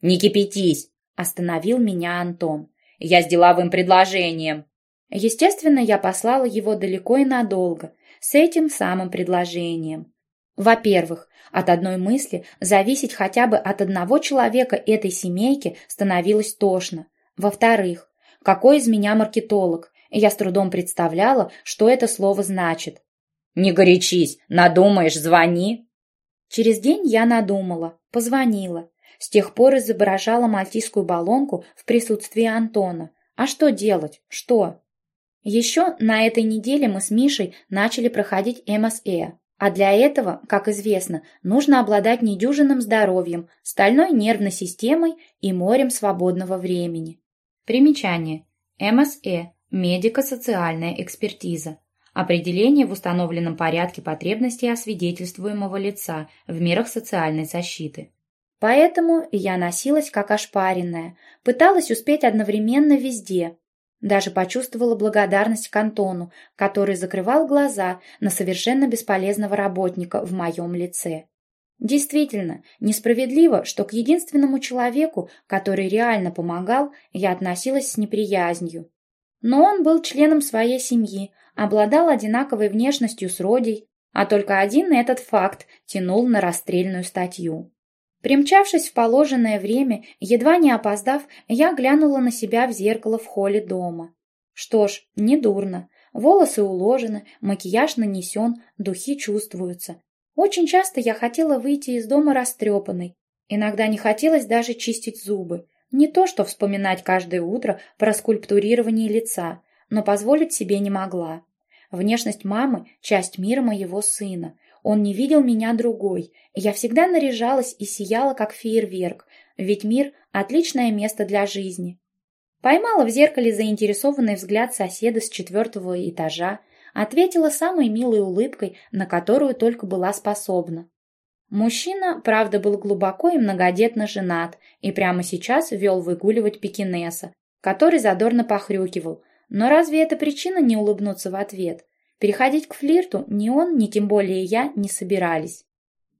«Не кипятись!» – остановил меня Антон. «Я с деловым предложением!» Естественно, я послала его далеко и надолго, с этим самым предложением. Во-первых, от одной мысли зависеть хотя бы от одного человека этой семейки становилось тошно. Во-вторых, какой из меня маркетолог? Я с трудом представляла, что это слово значит. «Не горячись, надумаешь, звони». Через день я надумала, позвонила. С тех пор изображала мальтийскую баллонку в присутствии Антона. А что делать? Что? Еще на этой неделе мы с Мишей начали проходить МСЭ. А для этого, как известно, нужно обладать недюжинным здоровьем, стальной нервной системой и морем свободного времени. Примечание. МСЭ – медико-социальная экспертиза. Определение в установленном порядке потребностей освидетельствуемого лица в мерах социальной защиты. Поэтому я носилась как ошпаренная, пыталась успеть одновременно везде. Даже почувствовала благодарность к который закрывал глаза на совершенно бесполезного работника в моем лице. Действительно, несправедливо, что к единственному человеку, который реально помогал, я относилась с неприязнью. Но он был членом своей семьи, обладал одинаковой внешностью с Родей, а только один этот факт тянул на расстрельную статью. Примчавшись в положенное время, едва не опоздав, я глянула на себя в зеркало в холле дома. Что ж, не дурно. Волосы уложены, макияж нанесен, духи чувствуются. Очень часто я хотела выйти из дома растрепанной. Иногда не хотелось даже чистить зубы. Не то, что вспоминать каждое утро про скульптурирование лица, но позволить себе не могла. Внешность мамы – часть мира моего сына. Он не видел меня другой. Я всегда наряжалась и сияла, как фейерверк, ведь мир – отличное место для жизни. Поймала в зеркале заинтересованный взгляд соседа с четвертого этажа, ответила самой милой улыбкой, на которую только была способна. Мужчина, правда, был глубоко и многодетно женат и прямо сейчас вел выгуливать пекинеса, который задорно похрюкивал. Но разве это причина не улыбнуться в ответ? Переходить к флирту ни он, ни тем более я не собирались.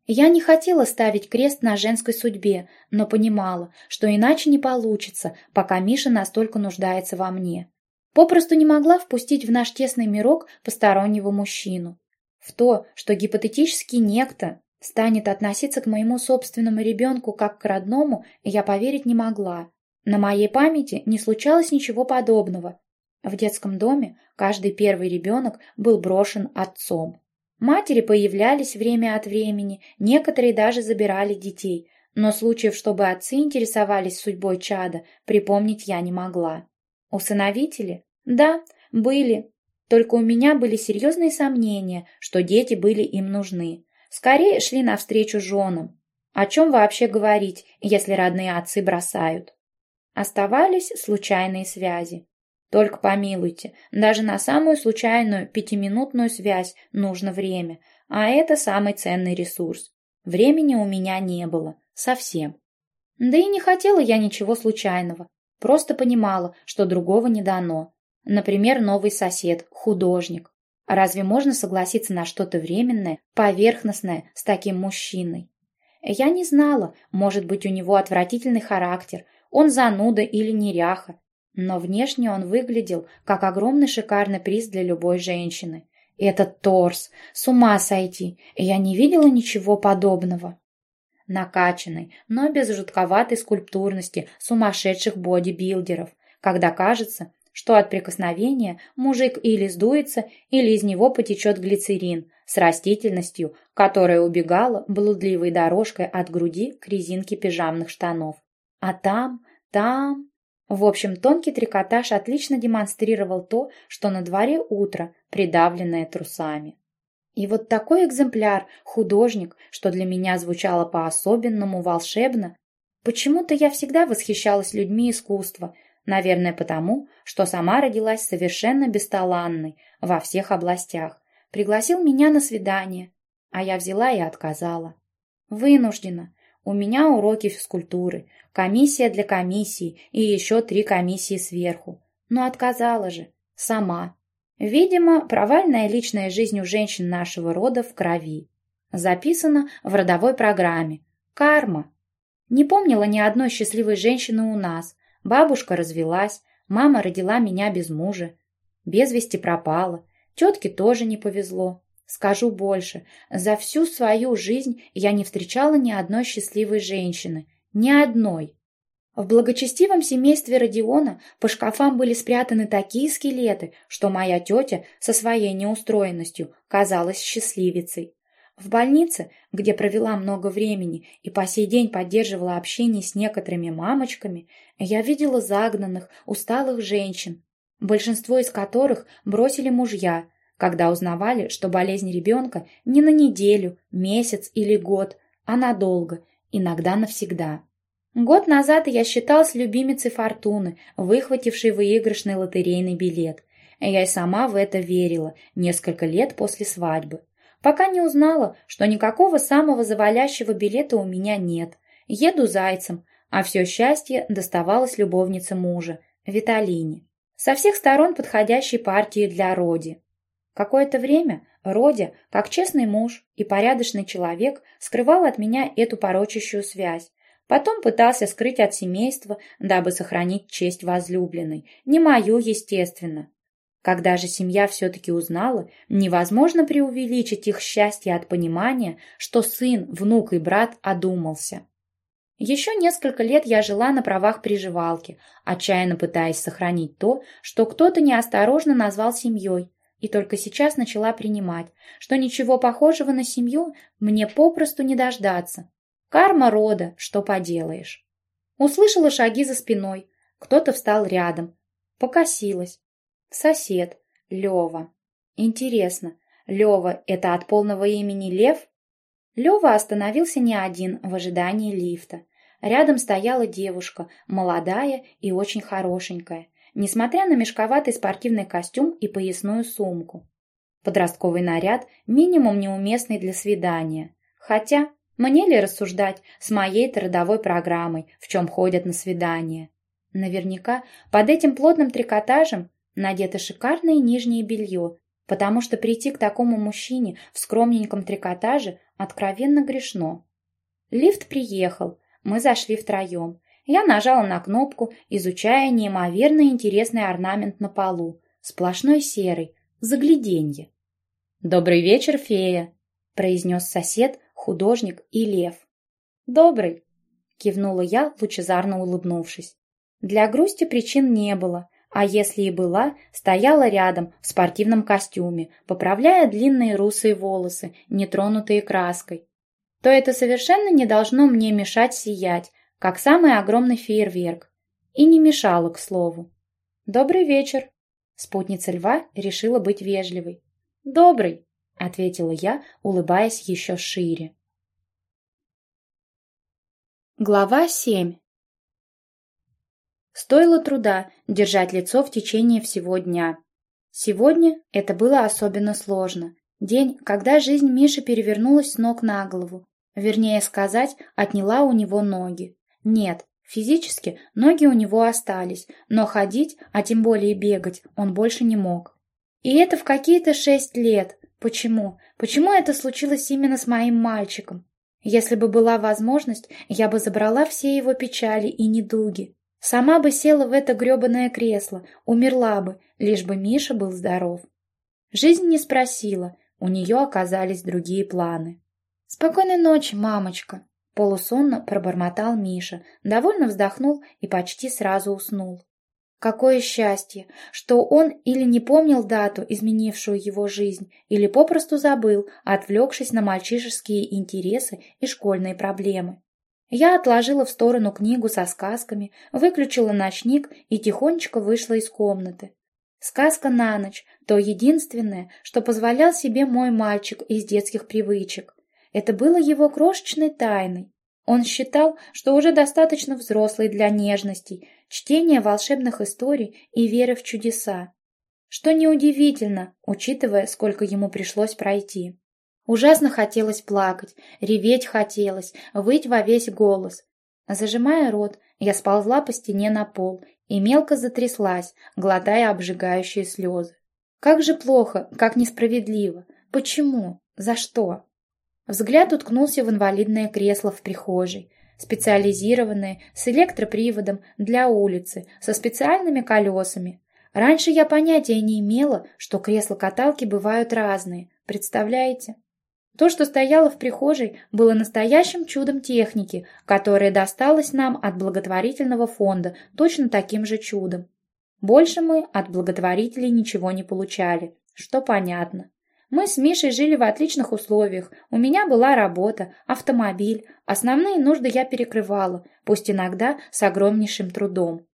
Я не хотела ставить крест на женской судьбе, но понимала, что иначе не получится, пока Миша настолько нуждается во мне. Попросту не могла впустить в наш тесный мирок постороннего мужчину. В то, что гипотетический некто станет относиться к моему собственному ребенку как к родному, я поверить не могла. На моей памяти не случалось ничего подобного. В детском доме каждый первый ребенок был брошен отцом. Матери появлялись время от времени, некоторые даже забирали детей, но случаев, чтобы отцы интересовались судьбой чада, припомнить я не могла. Усыновители? Да, были. Только у меня были серьезные сомнения, что дети были им нужны. Скорее шли навстречу женам. О чем вообще говорить, если родные отцы бросают? Оставались случайные связи. Только помилуйте, даже на самую случайную пятиминутную связь нужно время, а это самый ценный ресурс. Времени у меня не было. Совсем. Да и не хотела я ничего случайного. Просто понимала, что другого не дано. Например, новый сосед, художник. Разве можно согласиться на что-то временное, поверхностное с таким мужчиной? Я не знала, может быть, у него отвратительный характер, он зануда или неряха, но внешне он выглядел, как огромный шикарный приз для любой женщины. Этот торс, с ума сойти, я не видела ничего подобного. Накачанный, но без жутковатой скульптурности сумасшедших бодибилдеров, когда кажется, что от прикосновения мужик или сдуется, или из него потечет глицерин с растительностью, которая убегала блудливой дорожкой от груди к резинке пижамных штанов. А там, там... В общем, тонкий трикотаж отлично демонстрировал то, что на дворе утро, придавленное трусами. И вот такой экземпляр, художник, что для меня звучало по-особенному волшебно, почему-то я всегда восхищалась людьми искусства, наверное потому, что сама родилась совершенно бесталанной во всех областях, пригласил меня на свидание, а я взяла и отказала. Вынуждена, у меня уроки физкультуры, комиссия для комиссии и еще три комиссии сверху. Но отказала же. Сама. Видимо, провальная личная жизнь у женщин нашего рода в крови. Записано в родовой программе. Карма. Не помнила ни одной счастливой женщины у нас. Бабушка развелась, мама родила меня без мужа. Без вести пропала. Тетке тоже не повезло. Скажу больше, за всю свою жизнь я не встречала ни одной счастливой женщины. Ни одной. В благочестивом семействе Родиона по шкафам были спрятаны такие скелеты, что моя тетя со своей неустроенностью казалась счастливицей. В больнице, где провела много времени и по сей день поддерживала общение с некоторыми мамочками, я видела загнанных, усталых женщин, большинство из которых бросили мужья – когда узнавали, что болезнь ребенка не на неделю, месяц или год, а надолго, иногда навсегда. Год назад я считалась любимицей Фортуны, выхватившей выигрышный лотерейный билет. Я и сама в это верила несколько лет после свадьбы. Пока не узнала, что никакого самого завалящего билета у меня нет. Еду зайцем, а все счастье доставалось любовнице мужа, Виталине. Со всех сторон подходящей партии для Роди. Какое-то время Родя, как честный муж и порядочный человек, скрывал от меня эту порочащую связь. Потом пытался скрыть от семейства, дабы сохранить честь возлюбленной. Не мою, естественно. Когда же семья все-таки узнала, невозможно преувеличить их счастье от понимания, что сын, внук и брат одумался. Еще несколько лет я жила на правах приживалки, отчаянно пытаясь сохранить то, что кто-то неосторожно назвал семьей, и только сейчас начала принимать, что ничего похожего на семью мне попросту не дождаться. Карма рода, что поделаешь. Услышала шаги за спиной, кто-то встал рядом. Покосилась. Сосед, Лева. Интересно, Лева — это от полного имени Лев? Лева остановился не один в ожидании лифта. Рядом стояла девушка, молодая и очень хорошенькая несмотря на мешковатый спортивный костюм и поясную сумку. Подростковый наряд минимум неуместный для свидания. Хотя, мне ли рассуждать с моей-то родовой программой, в чем ходят на свидание? Наверняка под этим плотным трикотажем надето шикарное нижнее белье, потому что прийти к такому мужчине в скромненьком трикотаже Откровенно грешно. Лифт приехал. Мы зашли втроем. Я нажала на кнопку, изучая неимоверно интересный орнамент на полу. Сплошной серый. Загляденье. «Добрый вечер, фея», — произнес сосед, художник и лев. «Добрый», — кивнула я, лучезарно улыбнувшись. Для грусти причин не было, а если и была, стояла рядом в спортивном костюме, поправляя длинные русые волосы, нетронутые краской. То это совершенно не должно мне мешать сиять, как самый огромный фейерверк. И не мешало, к слову. «Добрый вечер!» Спутница льва решила быть вежливой. «Добрый!» — ответила я, улыбаясь еще шире. Глава семь Стоило труда держать лицо в течение всего дня. Сегодня это было особенно сложно. День, когда жизнь Миши перевернулась с ног на голову. Вернее сказать, отняла у него ноги. Нет, физически ноги у него остались, но ходить, а тем более бегать, он больше не мог. И это в какие-то шесть лет. Почему? Почему это случилось именно с моим мальчиком? Если бы была возможность, я бы забрала все его печали и недуги. Сама бы села в это гребаное кресло, умерла бы, лишь бы Миша был здоров. Жизнь не спросила, у нее оказались другие планы. «Спокойной ночи, мамочка!» Полусонно пробормотал Миша, довольно вздохнул и почти сразу уснул. Какое счастье, что он или не помнил дату, изменившую его жизнь, или попросту забыл, отвлекшись на мальчишеские интересы и школьные проблемы. Я отложила в сторону книгу со сказками, выключила ночник и тихонечко вышла из комнаты. Сказка на ночь — то единственное, что позволял себе мой мальчик из детских привычек. Это было его крошечной тайной. Он считал, что уже достаточно взрослый для нежностей, чтения волшебных историй и веры в чудеса. Что неудивительно, учитывая, сколько ему пришлось пройти. Ужасно хотелось плакать, реветь хотелось, выть во весь голос. Зажимая рот, я сползла по стене на пол и мелко затряслась, глотая обжигающие слезы. Как же плохо, как несправедливо. Почему? За что? Взгляд уткнулся в инвалидное кресло в прихожей, специализированное, с электроприводом, для улицы, со специальными колесами. Раньше я понятия не имела, что кресла-каталки бывают разные, представляете? То, что стояло в прихожей, было настоящим чудом техники, которое досталось нам от благотворительного фонда точно таким же чудом. Больше мы от благотворителей ничего не получали, что понятно. Мы с Мишей жили в отличных условиях. У меня была работа, автомобиль. Основные нужды я перекрывала, пусть иногда с огромнейшим трудом.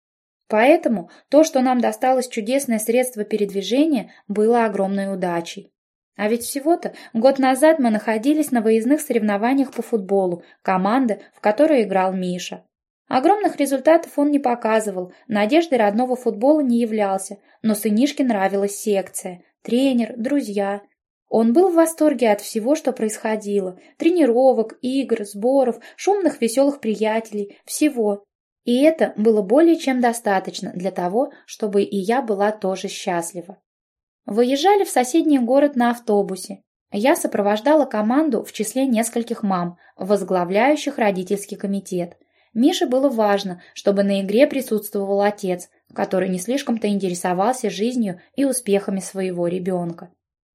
Поэтому то, что нам досталось чудесное средство передвижения, было огромной удачей. А ведь всего-то год назад мы находились на выездных соревнованиях по футболу, команда, в которой играл Миша. Огромных результатов он не показывал, надеждой родного футбола не являлся, но сынишке нравилась секция, тренер, друзья. Он был в восторге от всего, что происходило. Тренировок, игр, сборов, шумных веселых приятелей, всего. И это было более чем достаточно для того, чтобы и я была тоже счастлива. Выезжали в соседний город на автобусе. Я сопровождала команду в числе нескольких мам, возглавляющих родительский комитет. Мише было важно, чтобы на игре присутствовал отец, который не слишком-то интересовался жизнью и успехами своего ребенка.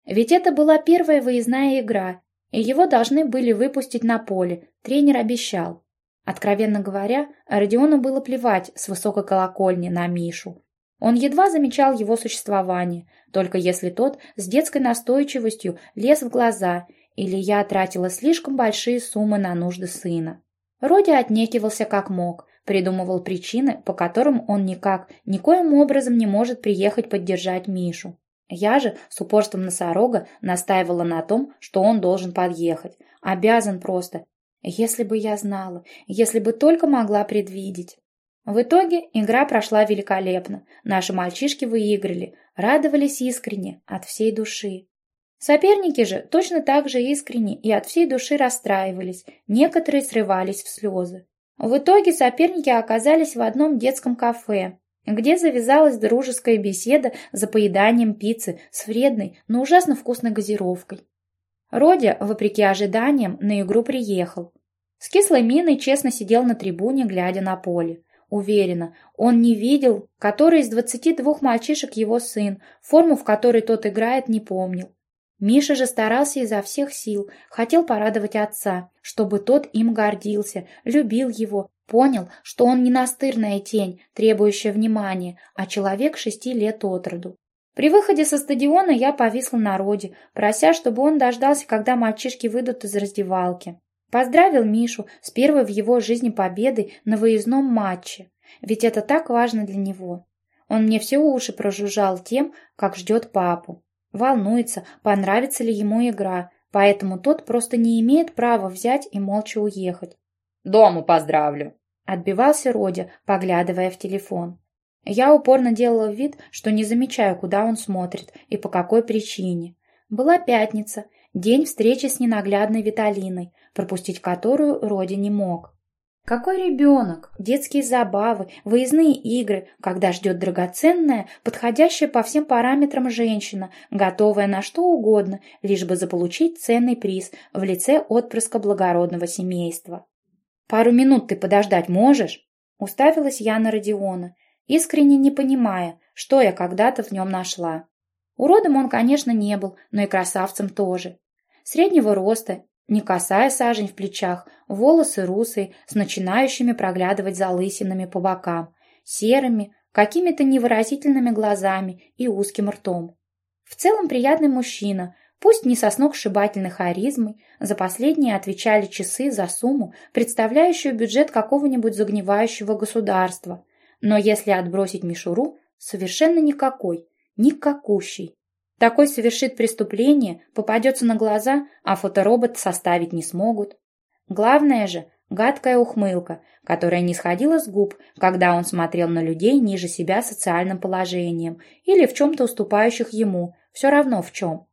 Ведь это была первая выездная игра, и его должны были выпустить на поле, тренер обещал. Откровенно говоря, Родиону было плевать с высокой колокольни на Мишу. Он едва замечал его существование, только если тот с детской настойчивостью лез в глаза или я тратила слишком большие суммы на нужды сына. Роди отнекивался как мог, придумывал причины, по которым он никак, никоим образом не может приехать поддержать Мишу. Я же с упорством носорога настаивала на том, что он должен подъехать. Обязан просто. Если бы я знала, если бы только могла предвидеть. В итоге игра прошла великолепно. Наши мальчишки выиграли, радовались искренне, от всей души. Соперники же точно так же искренне и от всей души расстраивались, некоторые срывались в слезы. В итоге соперники оказались в одном детском кафе, где завязалась дружеская беседа за поеданием пиццы с вредной, но ужасно вкусной газировкой. Родя, вопреки ожиданиям, на игру приехал. С кислой миной честно сидел на трибуне, глядя на поле. Уверена, он не видел, который из двадцати двух мальчишек его сын, форму, в которой тот играет, не помнил. Миша же старался изо всех сил, хотел порадовать отца, чтобы тот им гордился, любил его, понял, что он не настырная тень, требующая внимания, а человек шести лет от роду. При выходе со стадиона я повисла на роде, прося, чтобы он дождался, когда мальчишки выйдут из раздевалки. Поздравил Мишу с первой в его жизни победой на выездном матче, ведь это так важно для него. Он мне все уши прожужжал тем, как ждет папу. Волнуется, понравится ли ему игра, поэтому тот просто не имеет права взять и молча уехать. «Дому поздравлю», — отбивался Родя, поглядывая в телефон. Я упорно делала вид, что не замечаю, куда он смотрит и по какой причине. Была пятница, день встречи с ненаглядной Виталиной, пропустить которую Роди не мог. Какой ребенок? Детские забавы, выездные игры, когда ждет драгоценная, подходящая по всем параметрам женщина, готовая на что угодно, лишь бы заполучить ценный приз в лице отпрыска благородного семейства. «Пару минут ты подождать можешь?» Уставилась я на Родиона, искренне не понимая, что я когда-то в нем нашла. Уродом он, конечно, не был, но и красавцем тоже. Среднего роста, не касая сажень в плечах, волосы русые, с начинающими проглядывать залысинами по бокам, серыми, какими-то невыразительными глазами и узким ртом. В целом приятный мужчина, пусть не со сногсшибательной харизмой, за последние отвечали часы за сумму, представляющую бюджет какого-нибудь загнивающего государства. Но если отбросить мишуру, совершенно никакой, никакущий. Такой совершит преступление, попадется на глаза, а фоторобот составить не смогут. Главное же – гадкая ухмылка, которая не сходила с губ, когда он смотрел на людей ниже себя социальным положением или в чем-то уступающих ему, все равно в чем.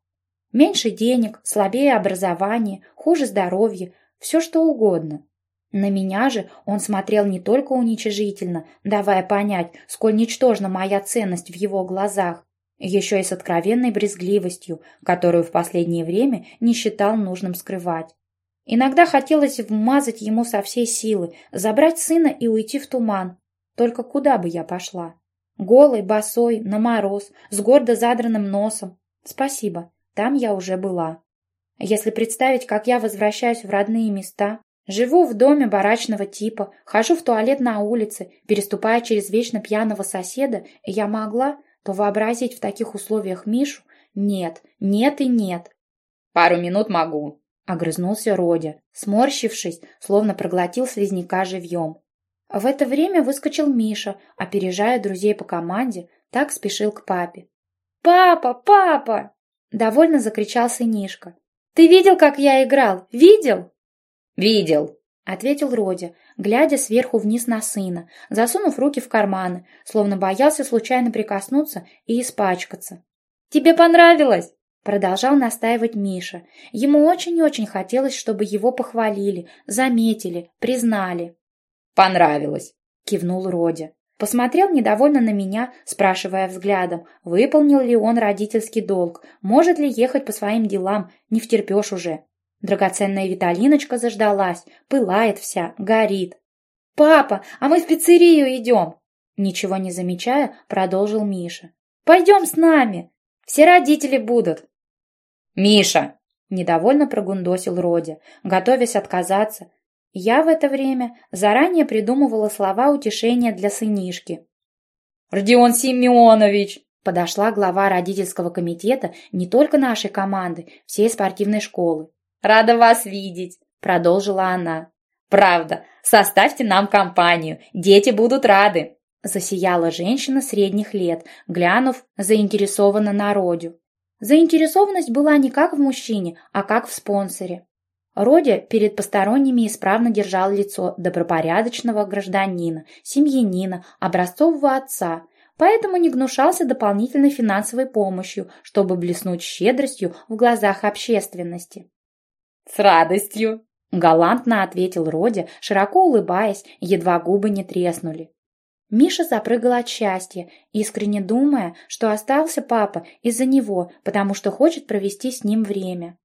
Меньше денег, слабее образование, хуже здоровье, все что угодно. На меня же он смотрел не только уничижительно, давая понять, сколь ничтожна моя ценность в его глазах, еще и с откровенной брезгливостью, которую в последнее время не считал нужным скрывать. Иногда хотелось вмазать ему со всей силы, забрать сына и уйти в туман. Только куда бы я пошла? Голый, босой, на мороз, с гордо задранным носом. Спасибо, там я уже была. Если представить, как я возвращаюсь в родные места, живу в доме барачного типа, хожу в туалет на улице, переступая через вечно пьяного соседа, я могла, то вообразить в таких условиях Мишу нет, нет и нет. «Пару минут могу», — огрызнулся Родя, сморщившись, словно проглотил слизняка живьем. В это время выскочил Миша, опережая друзей по команде, так спешил к папе. «Папа! Папа!» — довольно закричал сынишка. «Ты видел, как я играл? Видел?» «Видел!» ответил Родя, глядя сверху вниз на сына, засунув руки в карманы, словно боялся случайно прикоснуться и испачкаться. «Тебе понравилось?» Продолжал настаивать Миша. Ему очень-очень хотелось, чтобы его похвалили, заметили, признали. «Понравилось», — кивнул Родя. Посмотрел недовольно на меня, спрашивая взглядом, выполнил ли он родительский долг, может ли ехать по своим делам, не втерпешь уже. Драгоценная Виталиночка заждалась, пылает вся, горит. «Папа, а мы в пиццерию идем!» Ничего не замечая, продолжил Миша. «Пойдем с нами! Все родители будут!» «Миша!» Недовольно прогундосил Родя, готовясь отказаться. Я в это время заранее придумывала слова утешения для сынишки. «Родион Семенович!» Подошла глава родительского комитета не только нашей команды, всей спортивной школы. Рада вас видеть», — продолжила она. «Правда, составьте нам компанию, дети будут рады», — засияла женщина средних лет, глянув заинтересованно на Родю. Заинтересованность была не как в мужчине, а как в спонсоре. Родя перед посторонними исправно держал лицо добропорядочного гражданина, семьянина, образцового отца, поэтому не гнушался дополнительной финансовой помощью, чтобы блеснуть щедростью в глазах общественности. «С радостью!» — галантно ответил Родя, широко улыбаясь, едва губы не треснули. Миша запрыгал от счастья, искренне думая, что остался папа из-за него, потому что хочет провести с ним время.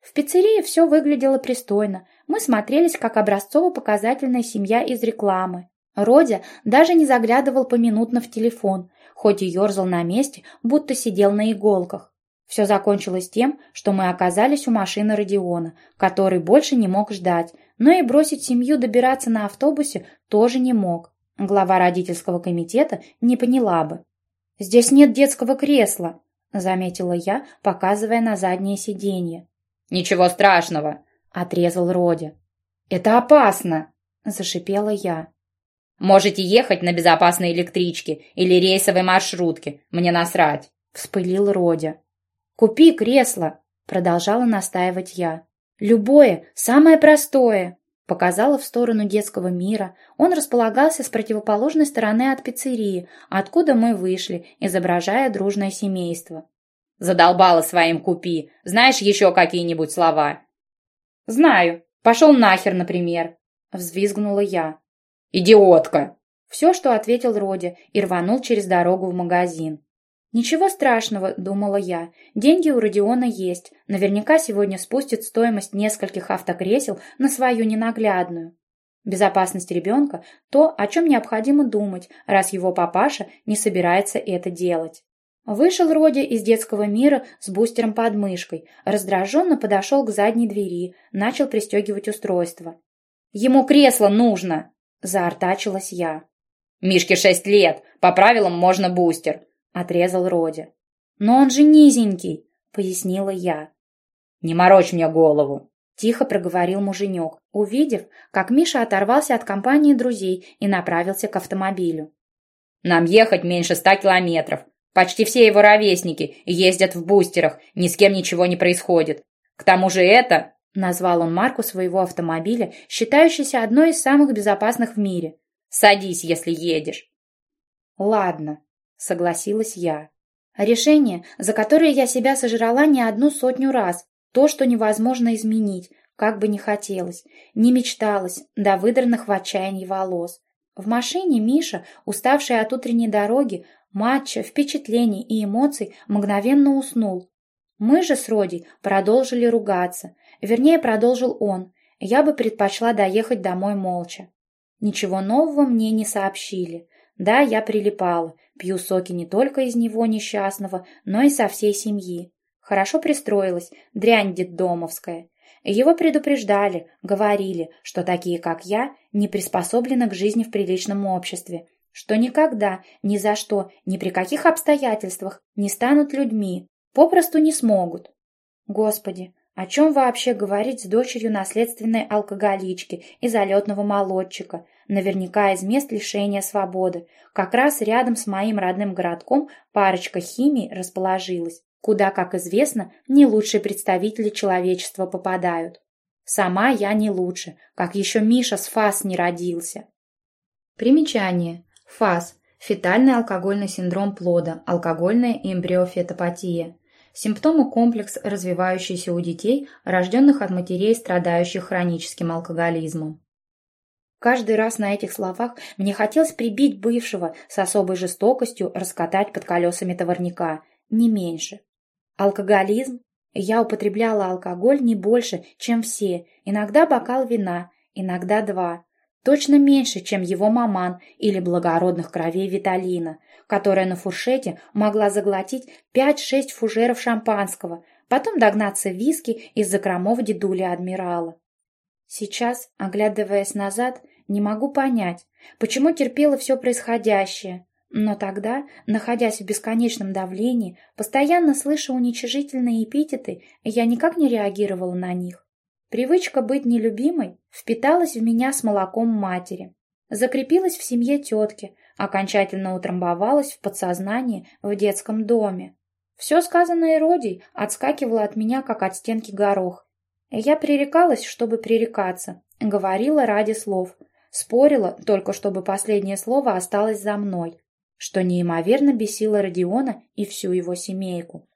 В пиццерии все выглядело пристойно. Мы смотрелись как образцово-показательная семья из рекламы. Родя даже не заглядывал поминутно в телефон, хоть и ерзал на месте, будто сидел на иголках. Все закончилось тем, что мы оказались у машины Родиона, который больше не мог ждать, но и бросить семью добираться на автобусе тоже не мог. Глава родительского комитета не поняла бы. «Здесь нет детского кресла», — заметила я, показывая на заднее сиденье. «Ничего страшного», — отрезал Родя. «Это опасно», — зашипела я. «Можете ехать на безопасной электричке или рейсовой маршрутке, мне насрать», — вспылил Родя. «Купи кресло», — продолжала настаивать я. «Любое, самое простое», — показала в сторону детского мира. Он располагался с противоположной стороны от пиццерии, откуда мы вышли, изображая дружное семейство. Задолбала своим купи. Знаешь еще какие-нибудь слова? Знаю. Пошел нахер, например. Взвизгнула я. Идиотка. Все, что ответил Роди, и рванул через дорогу в магазин. «Ничего страшного», — думала я. «Деньги у Родиона есть. Наверняка сегодня спустит стоимость нескольких автокресел на свою ненаглядную. Безопасность ребенка – то, о чем необходимо думать, раз его папаша не собирается это делать. Вышел Роди из детского мира с бустером под мышкой, раздраженно подошел к задней двери, начал пристегивать устройство. «Ему кресло нужно!» – заортачилась я. «Мишке шесть лет, по правилам можно бустер», – отрезал Роди. «Но он же низенький», – пояснила я. «Не морочь мне голову», – тихо проговорил муженек, увидев, как Миша оторвался от компании друзей и направился к автомобилю. «Нам ехать меньше ста километров. Почти все его ровесники ездят в бустерах, ни с кем ничего не происходит. К тому же это...» Назвал он марку своего автомобиля, считающейся одной из самых безопасных в мире. «Садись, если едешь». «Ладно», — согласилась я. Решение, за которое я себя сожрала не одну сотню раз, то, что невозможно изменить, как бы ни хотелось, не мечталось до выдранных в отчаянии волос. В машине Миша, уставший от утренней дороги, матча, впечатлений и эмоций, мгновенно уснул. Мы же с Родей продолжили ругаться. Вернее, продолжил он. Я бы предпочла доехать домой молча. Ничего нового мне не сообщили. Да, я прилипала, пью соки не только из него несчастного, но и со всей семьи. Хорошо пристроилась, дрянь детдомовская. Его предупреждали, говорили, что такие, как я, не приспособлены к жизни в приличном обществе, что никогда, ни за что, ни при каких обстоятельствах не станут людьми, попросту не смогут. Господи, о чем вообще говорить с дочерью наследственной алкоголички и залетного молодчика, наверняка из мест лишения свободы, как раз рядом с моим родным городком парочка химий расположилась, куда, как известно, не лучшие представители человечества попадают. Сама я не лучше, как еще Миша с ФАС не родился. Примечание. ФАС – фетальный алкогольный синдром плода, алкогольная эмбриофетопатия. Симптомы комплекс, развивающийся у детей, рожденных от матерей, страдающих хроническим алкоголизмом. Каждый раз на этих словах мне хотелось прибить бывшего с особой жестокостью, раскатать под колесами товарника, не меньше. Алкоголизм? Я употребляла алкоголь не больше, чем все, иногда бокал вина, иногда два. Точно меньше, чем его маман или благородных кровей Виталина, которая на фуршете могла заглотить 5-6 фужеров шампанского, потом догнаться виски из закромов дедули адмирала. Сейчас, оглядываясь назад, не могу понять, почему терпела все происходящее, но тогда, находясь в бесконечном давлении, постоянно слыша уничижительные эпитеты, я никак не реагировала на них. Привычка быть нелюбимой впиталась в меня с молоком матери, закрепилась в семье тетки, окончательно утрамбовалась в подсознании в детском доме. Все сказанное Родей отскакивало от меня, как от стенки горох. Я пререкалась, чтобы пререкаться, говорила ради слов, спорила, только чтобы последнее слово осталось за мной, что неимоверно бесило Родиона и всю его семейку.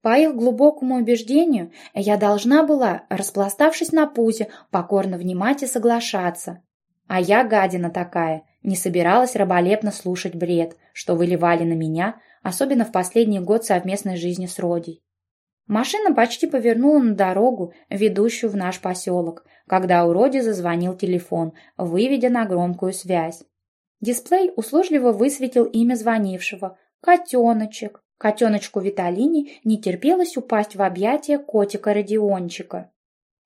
По их глубокому убеждению, я должна была, распластавшись на пузе, покорно внимать и соглашаться. А я, гадина такая, не собиралась раболепно слушать бред, что выливали на меня, особенно в последний год совместной жизни с Родей. Машина почти повернула на дорогу, ведущую в наш поселок, когда у Роди зазвонил телефон, выведя на громкую связь. Дисплей услужливо высветил имя звонившего – «Котеночек». Котеночку Виталине не терпелось упасть в объятия котика-родиончика.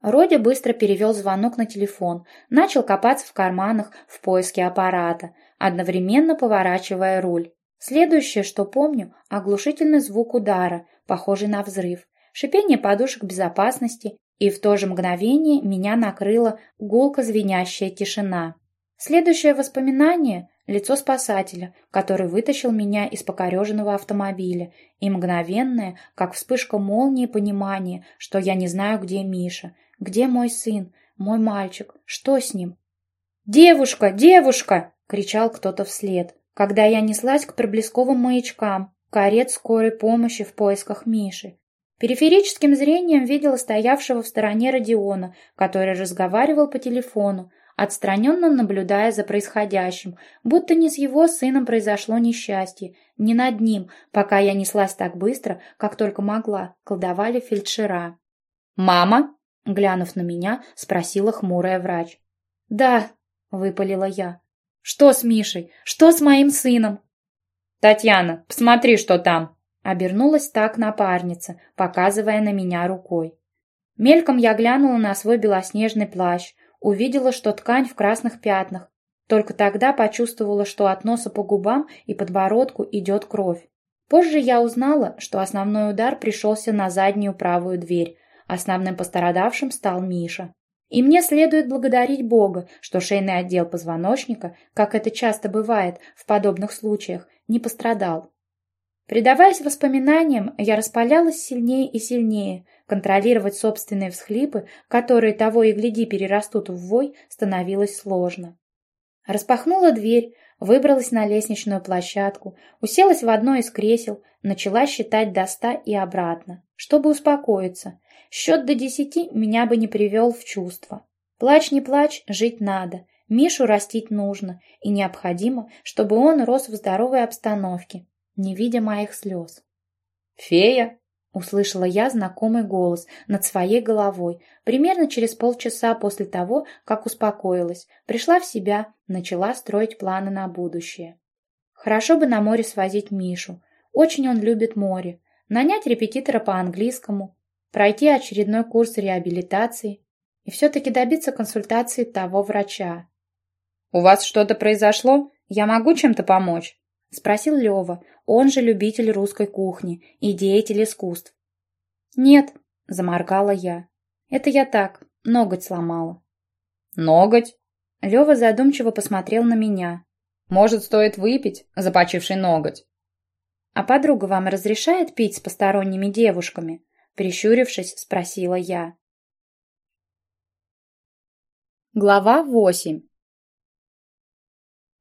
Роди быстро перевел звонок на телефон, начал копаться в карманах в поиске аппарата, одновременно поворачивая руль. Следующее, что помню, оглушительный звук удара, похожий на взрыв, шипение подушек безопасности, и в то же мгновение меня накрыла гулко звенящая тишина. Следующее воспоминание – лицо спасателя, который вытащил меня из покореженного автомобиля, и мгновенное, как вспышка молнии, понимание, что я не знаю, где Миша, где мой сын, мой мальчик, что с ним. «Девушка! Девушка!» – кричал кто-то вслед, когда я неслась к проблесковым маячкам, карет скорой помощи в поисках Миши. Периферическим зрением видела стоявшего в стороне Родиона, который разговаривал по телефону, отстраненно наблюдая за происходящим, будто не с его сыном произошло несчастье, не над ним, пока я неслась так быстро, как только могла, колдовали фельдшера. «Мама?» — глянув на меня, спросила хмурая врач. «Да», — выпалила я. «Что с Мишей? Что с моим сыном?» «Татьяна, посмотри, что там!» Обернулась так напарница, показывая на меня рукой. Мельком я глянула на свой белоснежный плащ, увидела, что ткань в красных пятнах. Только тогда почувствовала, что от носа по губам и подбородку идет кровь. Позже я узнала, что основной удар пришелся на заднюю правую дверь. Основным пострадавшим стал Миша. И мне следует благодарить Бога, что шейный отдел позвоночника, как это часто бывает в подобных случаях, не пострадал. Предаваясь воспоминаниям, я распалялась сильнее и сильнее. Контролировать собственные всхлипы, которые того и гляди перерастут в вой, становилось сложно. Распахнула дверь, выбралась на лестничную площадку, уселась в одно из кресел, начала считать до ста и обратно, чтобы успокоиться. Счет до десяти меня бы не привел в чувство. Плачь не плачь, жить надо. Мишу растить нужно, и необходимо, чтобы он рос в здоровой обстановке, не видя моих слез. «Фея!» — услышала я знакомый голос над своей головой примерно через полчаса после того, как успокоилась, пришла в себя, начала строить планы на будущее. Хорошо бы на море свозить Мишу. Очень он любит море. Нанять репетитора по английскому, пройти очередной курс реабилитации и все-таки добиться консультации того врача. «У вас что-то произошло? Я могу чем-то помочь?» — спросил Лева, он же любитель русской кухни и деятель искусств. «Нет», — заморгала я. «Это я так, ноготь сломала». «Ноготь?» Лева задумчиво посмотрел на меня. «Может, стоит выпить за почивший ноготь?» «А подруга вам разрешает пить с посторонними девушками?» Прищурившись, спросила я. Глава восемь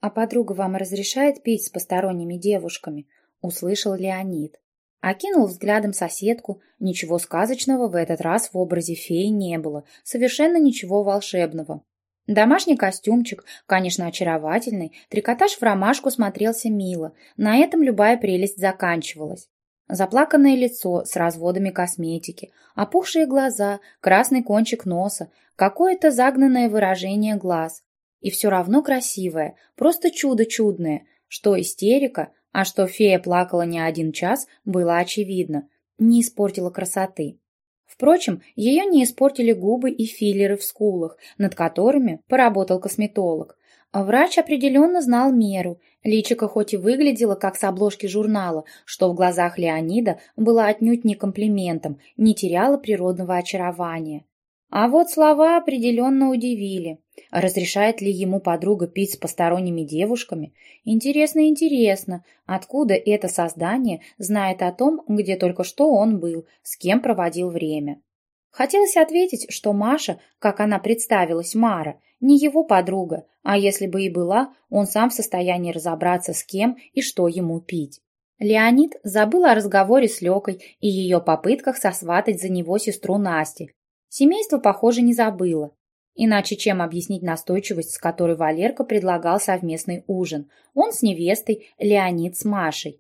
«А подруга вам разрешает пить с посторонними девушками?» — услышал Леонид. Окинул взглядом соседку. Ничего сказочного в этот раз в образе феи не было. Совершенно ничего волшебного. Домашний костюмчик, конечно, очаровательный, трикотаж в ромашку смотрелся мило. На этом любая прелесть заканчивалась. Заплаканное лицо с разводами косметики, опухшие глаза, красный кончик носа, какое-то загнанное выражение глаз, и все равно красивая, просто чудо чудное. Что истерика, а что фея плакала не один час, было очевидно. Не испортила красоты. Впрочем, ее не испортили губы и филлеры в скулах, над которыми поработал косметолог. Врач определенно знал меру. Личико хоть и выглядело, как с обложки журнала, что в глазах Леонида было отнюдь не комплиментом, не теряло природного очарования. А вот слова определенно удивили. Разрешает ли ему подруга пить с посторонними девушками? Интересно, интересно, откуда это создание знает о том, где только что он был, с кем проводил время? Хотелось ответить, что Маша, как она представилась, Мара, не его подруга, а если бы и была, он сам в состоянии разобраться с кем и что ему пить. Леонид забыл о разговоре с Лекой и ее попытках сосватать за него сестру Насти, Семейство, похоже, не забыло. Иначе чем объяснить настойчивость, с которой Валерка предлагал совместный ужин? Он с невестой, Леонид с Машей.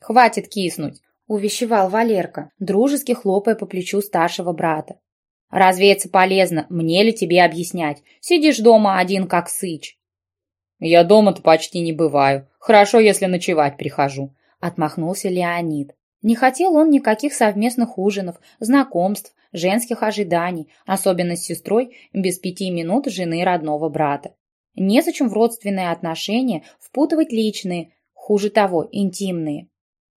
«Хватит киснуть!» увещевал Валерка, дружески хлопая по плечу старшего брата. «Разве это полезно? Мне ли тебе объяснять? Сидишь дома один, как сыч». «Я дома-то почти не бываю. Хорошо, если ночевать прихожу», — отмахнулся Леонид. Не хотел он никаких совместных ужинов, знакомств, женских ожиданий, особенно с сестрой, без пяти минут жены родного брата. Незачем в родственные отношения впутывать личные, хуже того, интимные.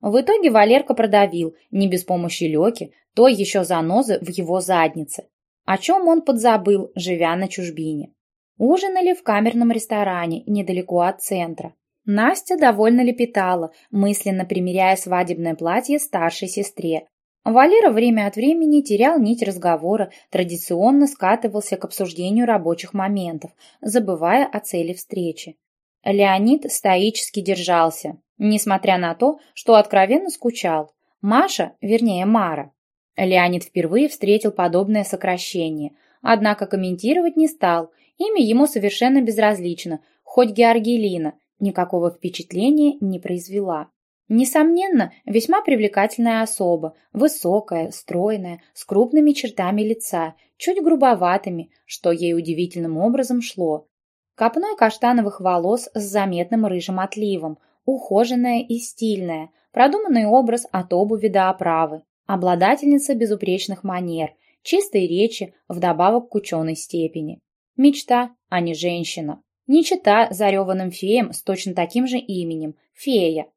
В итоге Валерка продавил, не без помощи Леки, той еще занозы в его заднице. О чем он подзабыл, живя на чужбине. Ужинали в камерном ресторане, недалеко от центра. Настя довольно лепетала, мысленно примеряя свадебное платье старшей сестре. Валера время от времени терял нить разговора, традиционно скатывался к обсуждению рабочих моментов, забывая о цели встречи. Леонид стоически держался, несмотря на то, что откровенно скучал. Маша, вернее Мара. Леонид впервые встретил подобное сокращение, однако комментировать не стал, имя ему совершенно безразлично, хоть Георгиелина, никакого впечатления не произвела. Несомненно, весьма привлекательная особа, высокая, стройная, с крупными чертами лица, чуть грубоватыми, что ей удивительным образом шло. Копной каштановых волос с заметным рыжим отливом, ухоженная и стильная, продуманный образ от обуви до оправы, обладательница безупречных манер, чистой речи, вдобавок к ученой степени. Мечта, а не женщина. Не чита зареванным феям с точно таким же именем – фея.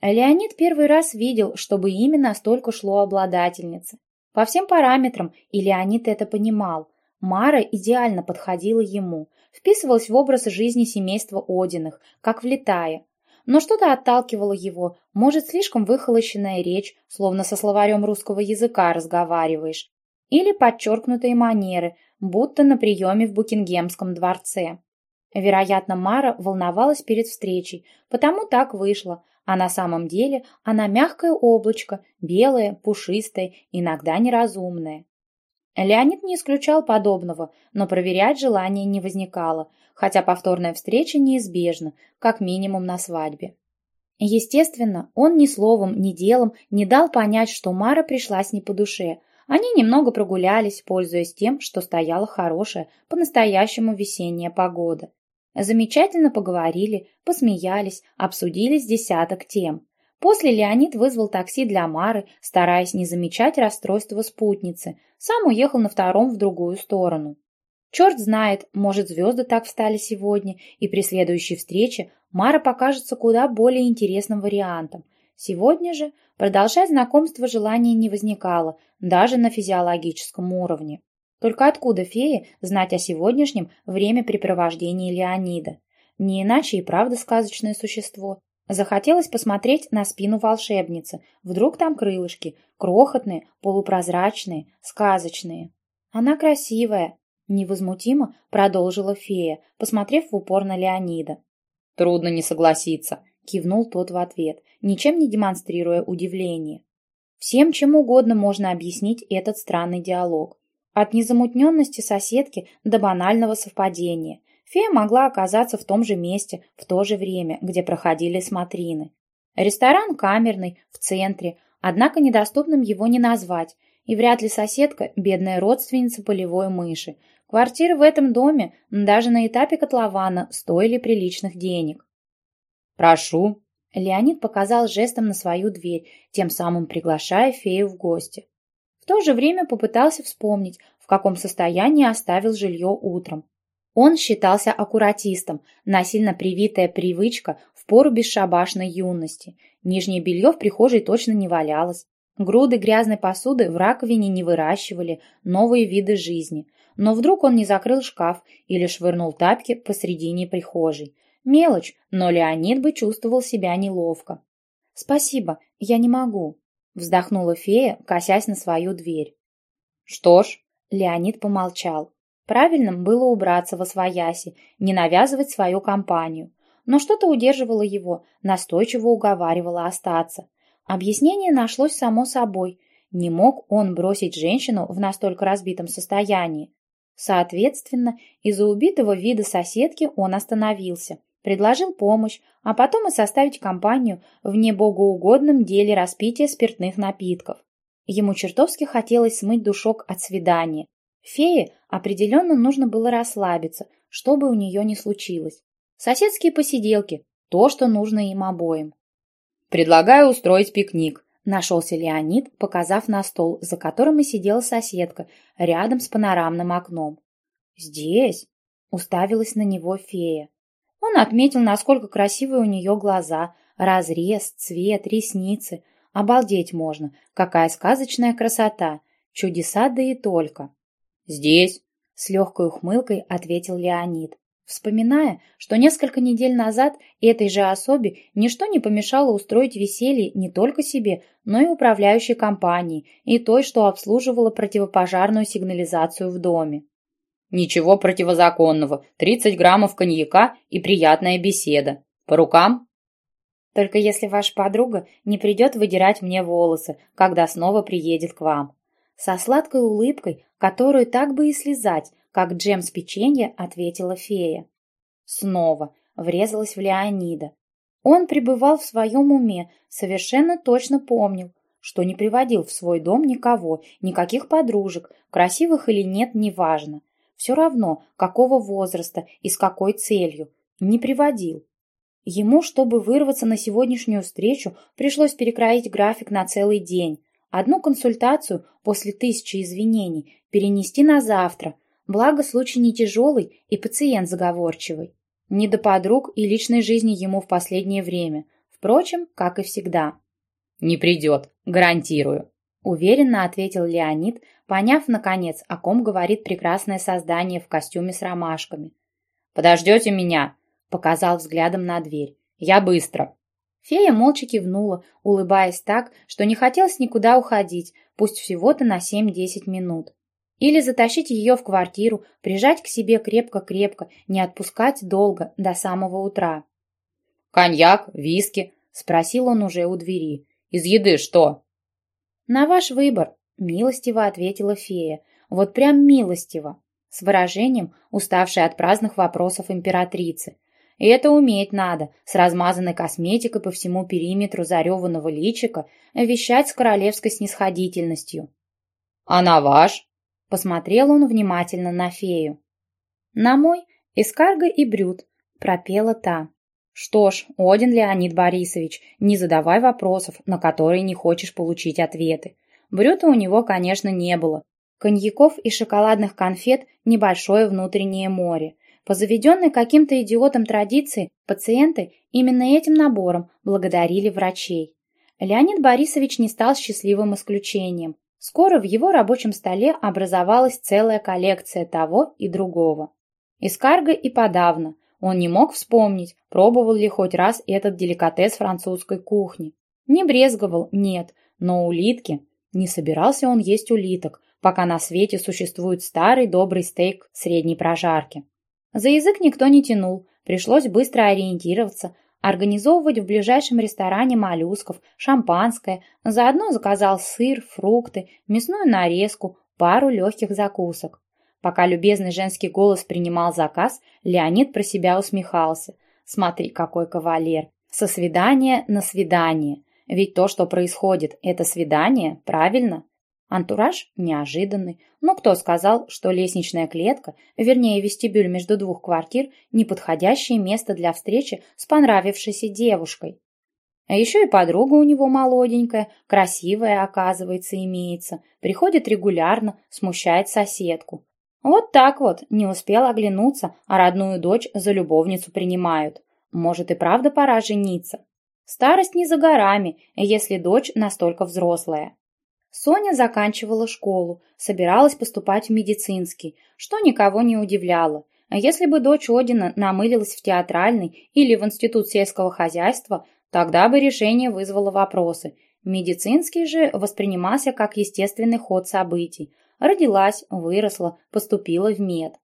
Леонид первый раз видел, чтобы имя настолько шло обладательнице. По всем параметрам, и Леонид это понимал, Мара идеально подходила ему, вписывалась в образ жизни семейства Одиных, как влетая. Но что-то отталкивало его, может, слишком выхолощенная речь, словно со словарем русского языка разговариваешь, или подчеркнутые манеры, будто на приеме в Букингемском дворце. Вероятно, Мара волновалась перед встречей, потому так вышло, а на самом деле она мягкое облачко, белое, пушистое, иногда неразумное. Леонид не исключал подобного, но проверять желания не возникало, хотя повторная встреча неизбежна, как минимум на свадьбе. Естественно, он ни словом, ни делом не дал понять, что Мара пришлась не по душе. Они немного прогулялись, пользуясь тем, что стояла хорошая, по-настоящему весенняя погода. Замечательно поговорили, посмеялись, обсудили с десяток тем. После Леонид вызвал такси для Мары, стараясь не замечать расстройства спутницы, сам уехал на втором в другую сторону. Черт знает, может, звезды так встали сегодня, и при следующей встрече Мара покажется куда более интересным вариантом. Сегодня же продолжать знакомство желания не возникало, даже на физиологическом уровне. Только откуда феи знать о сегодняшнем времяпрепровождении Леонида? Не иначе и правда сказочное существо. Захотелось посмотреть на спину волшебницы. Вдруг там крылышки, крохотные, полупрозрачные, сказочные. Она красивая, невозмутимо продолжила фея, посмотрев в упор на Леонида. Трудно не согласиться, кивнул тот в ответ, ничем не демонстрируя удивления. Всем чем угодно можно объяснить этот странный диалог. От незамутненности соседки до банального совпадения. Фея могла оказаться в том же месте, в то же время, где проходили смотрины. Ресторан камерный, в центре, однако недоступным его не назвать, и вряд ли соседка – бедная родственница полевой мыши. Квартиры в этом доме даже на этапе котлована стоили приличных денег. «Прошу», Леонид показал жестом на свою дверь, тем самым приглашая фею в гости. То же время попытался вспомнить, в каком состоянии оставил жилье утром. Он считался аккуратистом, насильно привитая привычка в пору бесшабашной юности. Нижнее белье в прихожей точно не валялось. Груды грязной посуды в раковине не выращивали новые виды жизни. Но вдруг он не закрыл шкаф или швырнул тапки посредине прихожей. Мелочь, но Леонид бы чувствовал себя неловко. «Спасибо, я не могу», Вздохнула фея, косясь на свою дверь. Что ж, Леонид помолчал. Правильным было убраться во свояси, не навязывать свою компанию. Но что-то удерживало его, настойчиво уговаривало остаться. Объяснение нашлось само собой. Не мог он бросить женщину в настолько разбитом состоянии. Соответственно, из-за убитого вида соседки он остановился. Предложил помощь, а потом и составить компанию в небогоугодном деле распития спиртных напитков. Ему чертовски хотелось смыть душок от свидания. Фее определенно нужно было расслабиться, что бы у нее ни случилось. Соседские посиделки – то, что нужно им обоим. «Предлагаю устроить пикник», – нашелся Леонид, показав на стол, за которым и сидела соседка, рядом с панорамным окном. «Здесь?» – уставилась на него фея. Он отметил, насколько красивые у нее глаза, разрез, цвет, ресницы. Обалдеть можно, какая сказочная красота, чудеса да и только. «Здесь», — с легкой ухмылкой ответил Леонид, вспоминая, что несколько недель назад этой же особе ничто не помешало устроить веселье не только себе, но и управляющей компании и той, что обслуживала противопожарную сигнализацию в доме. Ничего противозаконного. Тридцать граммов коньяка и приятная беседа. По рукам? Только если ваша подруга не придет выдирать мне волосы, когда снова приедет к вам. Со сладкой улыбкой, которую так бы и слезать, как джем с печенья, ответила фея. Снова врезалась в Леонида. Он пребывал в своем уме, совершенно точно помнил, что не приводил в свой дом никого, никаких подружек, красивых или нет, неважно. Все равно, какого возраста и с какой целью. Не приводил. Ему, чтобы вырваться на сегодняшнюю встречу, пришлось перекроить график на целый день. Одну консультацию после тысячи извинений перенести на завтра. Благо, случай не тяжелый и пациент заговорчивый. Не до подруг и личной жизни ему в последнее время. Впрочем, как и всегда. «Не придет, гарантирую», — уверенно ответил Леонид, поняв, наконец, о ком говорит прекрасное создание в костюме с ромашками. «Подождете меня?» — показал взглядом на дверь. «Я быстро». Фея молча кивнула, улыбаясь так, что не хотелось никуда уходить, пусть всего-то на семь-десять минут. Или затащить ее в квартиру, прижать к себе крепко-крепко, не отпускать долго, до самого утра. «Коньяк, виски?» — спросил он уже у двери. «Из еды что?» «На ваш выбор», Милостиво ответила фея. Вот прям милостиво. С выражением, уставшей от праздных вопросов императрицы. И это уметь надо, с размазанной косметикой по всему периметру зареванного личика, вещать с королевской снисходительностью. «А на ваш?» — посмотрел он внимательно на фею. «На мой эскарго и брют», — пропела та. «Что ж, Один Леонид Борисович, не задавай вопросов, на которые не хочешь получить ответы. Брюта у него, конечно, не было. Коньяков и шоколадных конфет – небольшое внутреннее море. По заведенной каким-то идиотом традиции, пациенты именно этим набором благодарили врачей. Леонид Борисович не стал счастливым исключением. Скоро в его рабочем столе образовалась целая коллекция того и другого. Искарго и подавно. Он не мог вспомнить, пробовал ли хоть раз этот деликатес французской кухни. Не брезговал, нет, но улитки не собирался он есть улиток, пока на свете существует старый добрый стейк средней прожарки. За язык никто не тянул, пришлось быстро ориентироваться, организовывать в ближайшем ресторане моллюсков, шампанское, заодно заказал сыр, фрукты, мясную нарезку, пару легких закусок. Пока любезный женский голос принимал заказ, Леонид про себя усмехался. Смотри, какой кавалер. Со свидания на свидание. Ведь то, что происходит, это свидание, правильно? Антураж неожиданный. Но кто сказал, что лестничная клетка, вернее вестибюль между двух квартир, неподходящее место для встречи с понравившейся девушкой? А еще и подруга у него молоденькая, красивая, оказывается, имеется. Приходит регулярно, смущает соседку. Вот так вот, не успел оглянуться, а родную дочь за любовницу принимают. Может и правда пора жениться. Старость не за горами, если дочь настолько взрослая. Соня заканчивала школу, собиралась поступать в медицинский, что никого не удивляло. Если бы дочь Одина намылилась в театральный или в институт сельского хозяйства, тогда бы решение вызвало вопросы. Медицинский же воспринимался как естественный ход событий. Родилась, выросла, поступила в мед.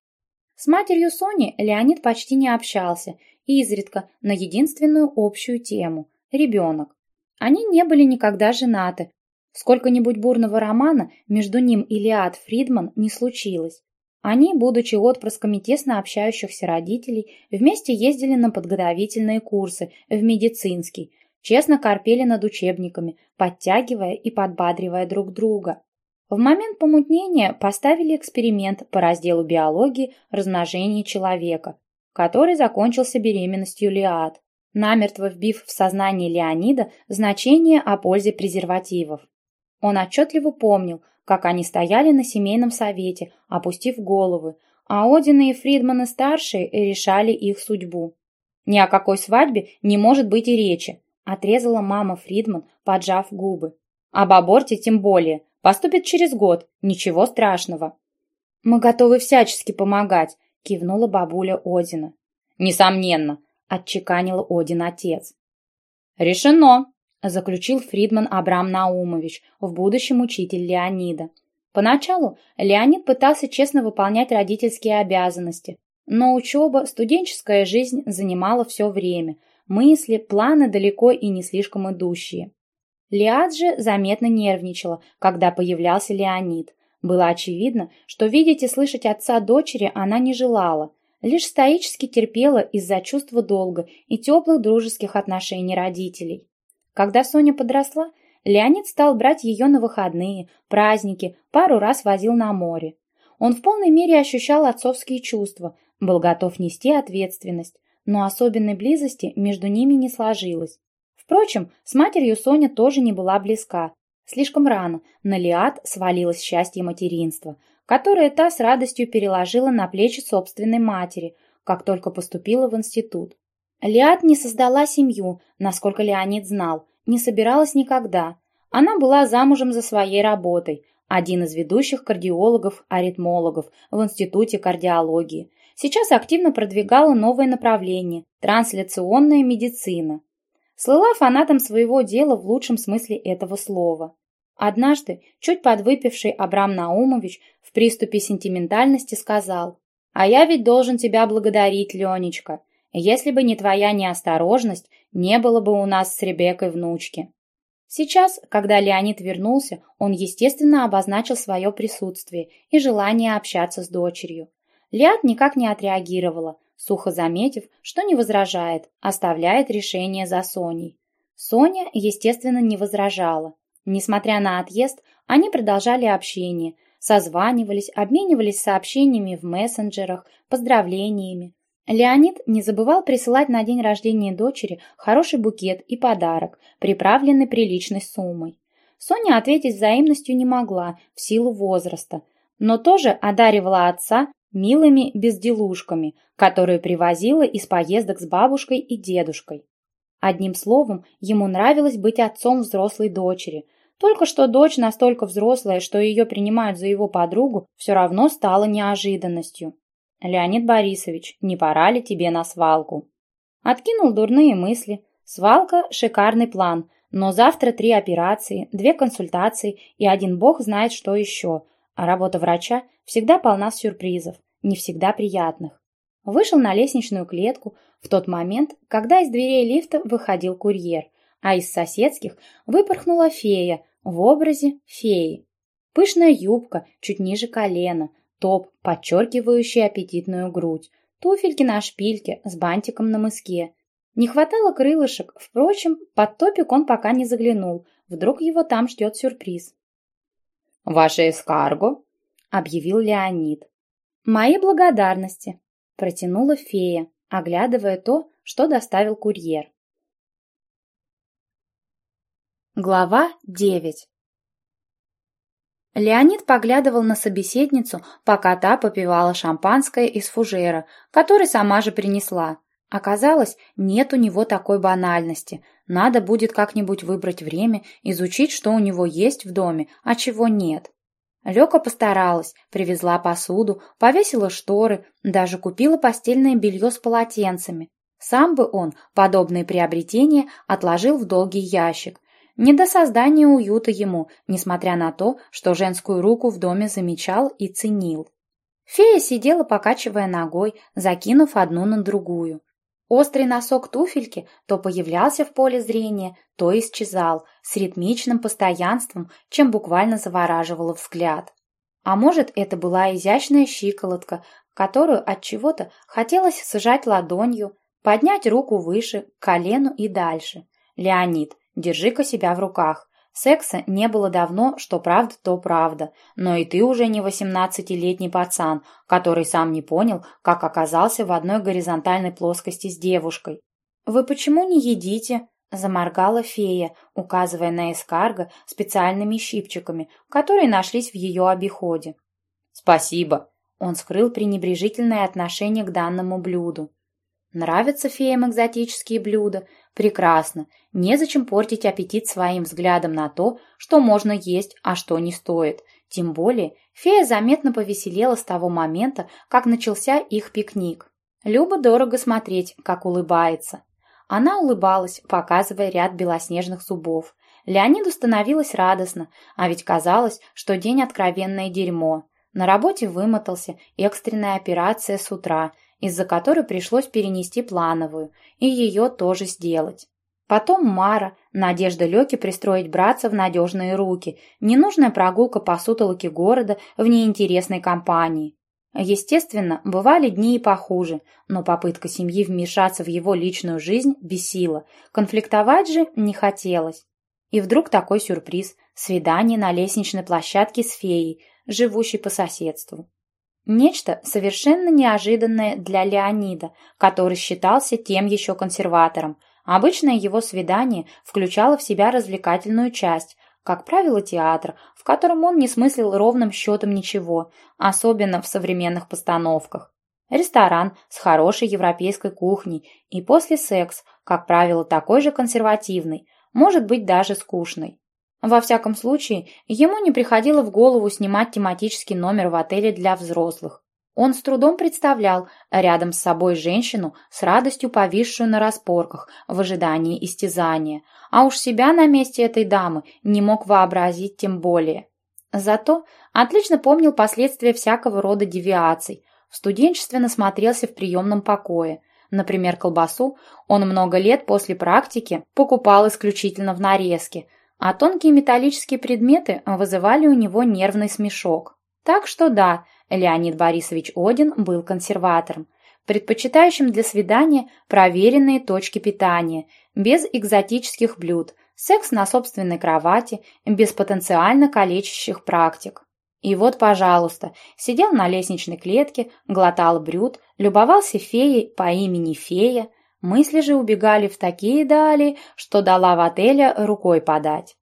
С матерью Сони Леонид почти не общался, изредка на единственную общую тему ребенок. Они не были никогда женаты. Сколько-нибудь бурного романа между ним и Лиад Фридман не случилось. Они, будучи отпрысками тесно общающихся родителей, вместе ездили на подготовительные курсы в медицинский, честно корпели над учебниками, подтягивая и подбадривая друг друга. В момент помутнения поставили эксперимент по разделу биологии размножения человека, который закончился беременностью Лиад, намертво вбив в сознание Леонида значение о пользе презервативов. Он отчетливо помнил, как они стояли на семейном совете, опустив головы, а Одины и Фридманы-старшие решали их судьбу. Ни о какой свадьбе не может быть и речи, отрезала мама Фридман, поджав губы. Об аборте тем более. Поступит через год. Ничего страшного. Мы готовы всячески помогать, кивнула бабуля Одина. Несомненно, отчеканил Один отец. Решено, заключил Фридман Абрам Наумович, в будущем учитель Леонида. Поначалу Леонид пытался честно выполнять родительские обязанности, но учеба, студенческая жизнь занимала все время, мысли, планы далеко и не слишком идущие. Лиад же заметно нервничала, когда появлялся Леонид. Было очевидно, что видеть и слышать отца дочери она не желала, лишь стоически терпела из-за чувства долга и теплых дружеских отношений родителей. Когда Соня подросла, Леонид стал брать ее на выходные, праздники, пару раз возил на море. Он в полной мере ощущал отцовские чувства, был готов нести ответственность, но особенной близости между ними не сложилось. Впрочем, с матерью Соня тоже не была близка. Слишком рано на Лиад свалилось счастье материнства, которое та с радостью переложила на плечи собственной матери, как только поступила в институт. Лиад не создала семью, насколько Леонид знал, не собиралась никогда. Она была замужем за своей работой, один из ведущих кардиологов-аритмологов в Институте кардиологии. Сейчас активно продвигала новое направление – трансляционная медицина слыла фанатом своего дела в лучшем смысле этого слова. Однажды, чуть подвыпивший Абрам Наумович в приступе сентиментальности сказал, «А я ведь должен тебя благодарить, Ленечка. Если бы не твоя неосторожность, не было бы у нас с Ребеккой внучки». Сейчас, когда Леонид вернулся, он, естественно, обозначил свое присутствие и желание общаться с дочерью. Лиад никак не отреагировала, сухо заметив, что не возражает, оставляет решение за Соней. Соня, естественно, не возражала. Несмотря на отъезд, они продолжали общение, созванивались, обменивались сообщениями в мессенджерах, поздравлениями. Леонид не забывал присылать на день рождения дочери хороший букет и подарок, приправленный приличной суммой. Соня ответить взаимностью не могла в силу возраста, но тоже одаривала отца милыми безделушками, которые привозила из поездок с бабушкой и дедушкой. Одним словом, ему нравилось быть отцом взрослой дочери. Только что дочь настолько взрослая, что ее принимают за его подругу, все равно стало неожиданностью. «Леонид Борисович, не пора ли тебе на свалку?» Откинул дурные мысли. Свалка – шикарный план, но завтра три операции, две консультации и один бог знает что еще – а работа врача всегда полна сюрпризов, не всегда приятных. Вышел на лестничную клетку в тот момент, когда из дверей лифта выходил курьер, а из соседских выпорхнула фея в образе феи. Пышная юбка чуть ниже колена, топ, подчеркивающий аппетитную грудь, туфельки на шпильке с бантиком на мыске. Не хватало крылышек, впрочем, под топик он пока не заглянул, вдруг его там ждет сюрприз. «Ваше эскарго?» — объявил Леонид. «Мои благодарности», — протянула фея, оглядывая то, что доставил курьер. Глава девять. Леонид поглядывал на собеседницу, пока та попивала шампанское из фужера, который сама же принесла. Оказалось, нет у него такой банальности. Надо будет как-нибудь выбрать время, изучить, что у него есть в доме, а чего нет. Лёка постаралась, привезла посуду, повесила шторы, даже купила постельное белье с полотенцами. Сам бы он подобные приобретения отложил в долгий ящик. Не до создания уюта ему, несмотря на то, что женскую руку в доме замечал и ценил. Фея сидела, покачивая ногой, закинув одну на другую. Острый носок туфельки то появлялся в поле зрения, то исчезал, с ритмичным постоянством, чем буквально завораживало взгляд. А может, это была изящная щиколотка, которую от чего-то хотелось сжать ладонью, поднять руку выше, к колену и дальше. Леонид, держи-ка себя в руках. Секса не было давно, что правда, то правда. Но и ты уже не восемнадцатилетний пацан, который сам не понял, как оказался в одной горизонтальной плоскости с девушкой. «Вы почему не едите?» – заморгала фея, указывая на эскарго специальными щипчиками, которые нашлись в ее обиходе. «Спасибо!» – он скрыл пренебрежительное отношение к данному блюду. Нравятся феям экзотические блюда? Прекрасно. Незачем портить аппетит своим взглядом на то, что можно есть, а что не стоит. Тем более, фея заметно повеселела с того момента, как начался их пикник. Люба дорого смотреть, как улыбается. Она улыбалась, показывая ряд белоснежных зубов. Леониду становилось радостно, а ведь казалось, что день откровенное дерьмо. На работе вымотался, экстренная операция с утра – из-за которой пришлось перенести плановую, и ее тоже сделать. Потом Мара, надежда Лёки пристроить братца в надежные руки, ненужная прогулка по сутолоке города в неинтересной компании. Естественно, бывали дни и похуже, но попытка семьи вмешаться в его личную жизнь бесила, конфликтовать же не хотелось. И вдруг такой сюрприз – свидание на лестничной площадке с феей, живущей по соседству. Нечто совершенно неожиданное для Леонида, который считался тем еще консерватором. Обычное его свидание включало в себя развлекательную часть, как правило, театр, в котором он не смыслил ровным счетом ничего, особенно в современных постановках. Ресторан с хорошей европейской кухней и после секс, как правило, такой же консервативный, может быть даже скучный. Во всяком случае, ему не приходило в голову снимать тематический номер в отеле для взрослых. Он с трудом представлял рядом с собой женщину, с радостью повисшую на распорках в ожидании истязания, а уж себя на месте этой дамы не мог вообразить тем более. Зато отлично помнил последствия всякого рода девиаций, в студенчестве насмотрелся в приемном покое. Например, колбасу он много лет после практики покупал исключительно в нарезке, а тонкие металлические предметы вызывали у него нервный смешок. Так что да, Леонид Борисович Один был консерватором, предпочитающим для свидания проверенные точки питания, без экзотических блюд, секс на собственной кровати, без потенциально калечащих практик. И вот, пожалуйста, сидел на лестничной клетке, глотал брюд, любовался феей по имени Фея, Мысли же убегали в такие дали, что дала в отеле рукой подать.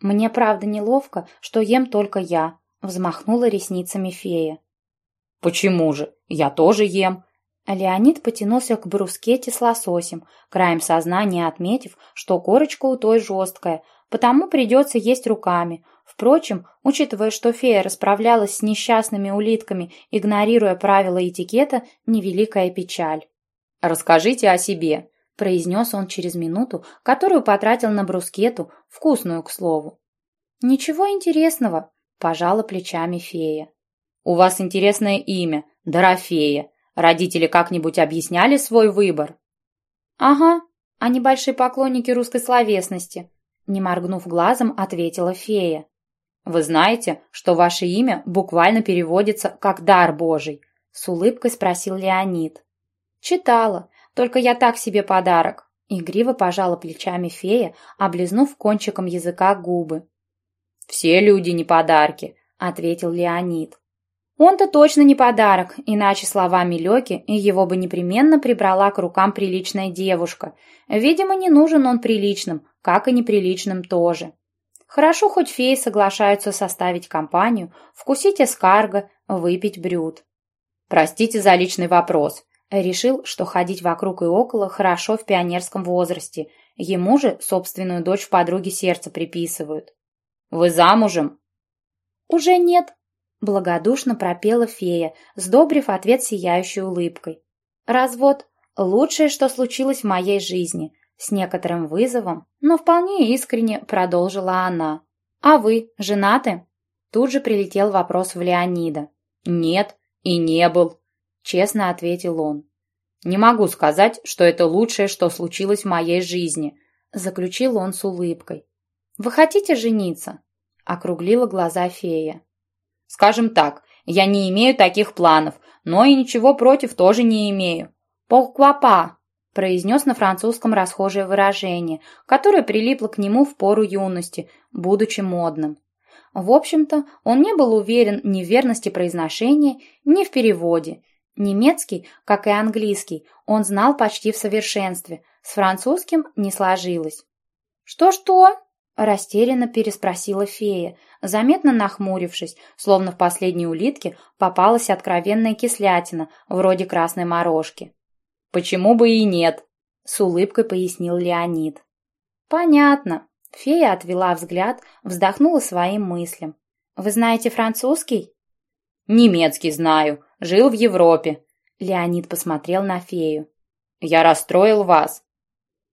«Мне правда неловко, что ем только я», — взмахнула ресницами фея. «Почему же? Я тоже ем». Леонид потянулся к брускете с лососем, краем сознания отметив, что корочка у той жесткая, потому придется есть руками. Впрочем, учитывая, что фея расправлялась с несчастными улитками, игнорируя правила этикета, невеликая печаль. «Расскажите о себе», – произнес он через минуту, которую потратил на брускету, вкусную, к слову. «Ничего интересного», – пожала плечами фея. «У вас интересное имя, Дорофея. Родители как-нибудь объясняли свой выбор?» «Ага, они большие поклонники русской словесности», – не моргнув глазом, ответила фея. «Вы знаете, что ваше имя буквально переводится как «дар Божий»?» – с улыбкой спросил Леонид. «Читала, только я так себе подарок», — игриво пожала плечами фея, облизнув кончиком языка губы. «Все люди не подарки», — ответил Леонид. Он-то точно не подарок, иначе словами Лёки его бы непременно прибрала к рукам приличная девушка. Видимо, не нужен он приличным, как и неприличным тоже. Хорошо, хоть феи соглашаются составить компанию, вкусить эскарго, выпить брют. «Простите за личный вопрос», Решил, что ходить вокруг и около хорошо в пионерском возрасте. Ему же собственную дочь в подруге сердца приписывают. «Вы замужем?» «Уже нет», — благодушно пропела фея, сдобрив ответ сияющей улыбкой. «Развод — лучшее, что случилось в моей жизни», — с некоторым вызовом, но вполне искренне продолжила она. «А вы женаты?» Тут же прилетел вопрос в Леонида. «Нет, и не был», честно ответил он. «Не могу сказать, что это лучшее, что случилось в моей жизни», заключил он с улыбкой. «Вы хотите жениться?» округлила глаза фея. Скажем так, я не имею таких планов, но и ничего против тоже не имею. «Pourquoi произнес на французском расхожее выражение, которое прилипло к нему в пору юности, будучи модным. В общем-то, он не был уверен ни в верности произношения, ни в переводе. Немецкий, как и английский, он знал почти в совершенстве, с французским не сложилось. «Что-что?» – растерянно переспросила фея, заметно нахмурившись, словно в последней улитке попалась откровенная кислятина, вроде красной морожки. «Почему бы и нет?» — с улыбкой пояснил Леонид. «Понятно». Фея отвела взгляд, вздохнула своим мыслям. «Вы знаете французский?» «Немецкий знаю. Жил в Европе». Леонид посмотрел на фею. «Я расстроил вас».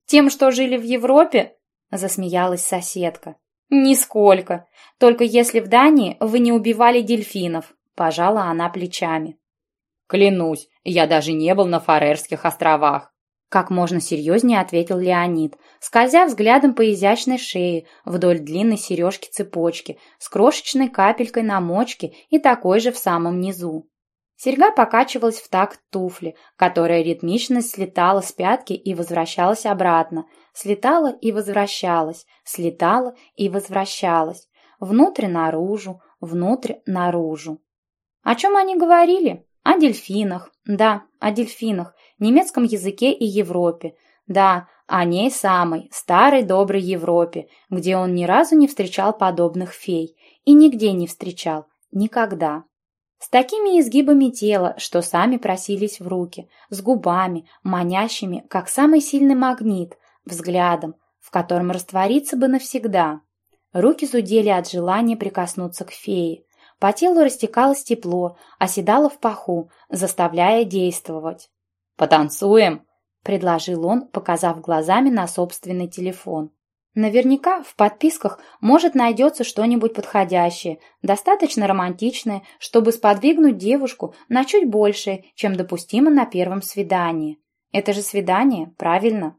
«Тем, что жили в Европе?» Засмеялась соседка. «Нисколько. Только если в Дании вы не убивали дельфинов», пожала она плечами. «Клянусь, я даже не был на Фарерских островах». Как можно серьезнее ответил Леонид, скользя взглядом по изящной шее вдоль длинной сережки-цепочки с крошечной капелькой на мочке и такой же в самом низу. Серьга покачивалась в такт туфли, которая ритмично слетала с пятки и возвращалась обратно, слетала и возвращалась, слетала и возвращалась, внутрь-наружу, внутрь-наружу. О чем они говорили? О дельфинах, да, о дельфинах, немецком языке и Европе, да, о ней самой, старой доброй Европе, где он ни разу не встречал подобных фей. И нигде не встречал, никогда. С такими изгибами тела, что сами просились в руки, с губами, манящими, как самый сильный магнит, взглядом, в котором раствориться бы навсегда. Руки зудели от желания прикоснуться к фее, по телу растекалось тепло, оседало в паху, заставляя действовать. «Потанцуем?» – предложил он, показав глазами на собственный телефон. Наверняка в подписках может найдется что-нибудь подходящее, достаточно романтичное, чтобы сподвигнуть девушку на чуть большее, чем допустимо на первом свидании. Это же свидание, правильно?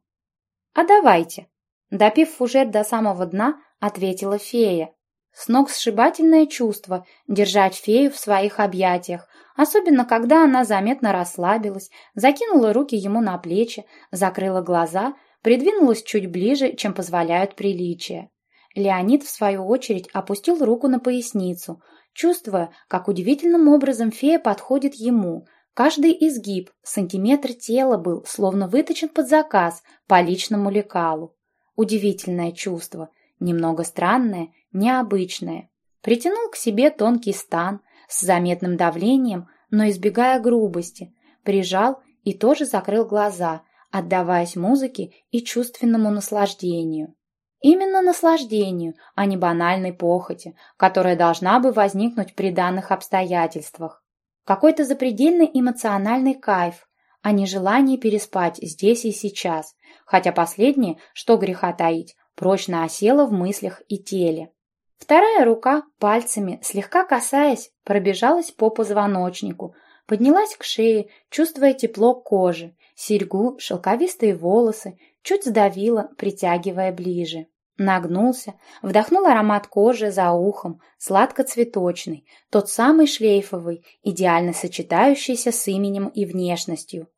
А давайте. Допив фужет до самого дна, ответила фея. С ног сшибательное чувство держать фею в своих объятиях, особенно когда она заметно расслабилась, закинула руки ему на плечи, закрыла глаза, придвинулась чуть ближе, чем позволяют приличия. Леонид, в свою очередь, опустил руку на поясницу, чувствуя, как удивительным образом фея подходит ему. Каждый изгиб, сантиметр тела был, словно выточен под заказ по личному лекалу. Удивительное чувство, немного странное, необычное. Притянул к себе тонкий стан с заметным давлением, но избегая грубости, прижал и тоже закрыл глаза, отдаваясь музыке и чувственному наслаждению. Именно наслаждению, а не банальной похоти, которая должна бы возникнуть при данных обстоятельствах. Какой-то запредельный эмоциональный кайф, а не желание переспать здесь и сейчас, хотя последнее, что греха таить, прочно осела в мыслях и теле. Вторая рука, пальцами, слегка касаясь, пробежалась по позвоночнику, поднялась к шее, чувствуя тепло кожи, серьгу, шелковистые волосы, чуть сдавила, притягивая ближе. Нагнулся, вдохнул аромат кожи за ухом, сладко-цветочный, тот самый шлейфовый, идеально сочетающийся с именем и внешностью.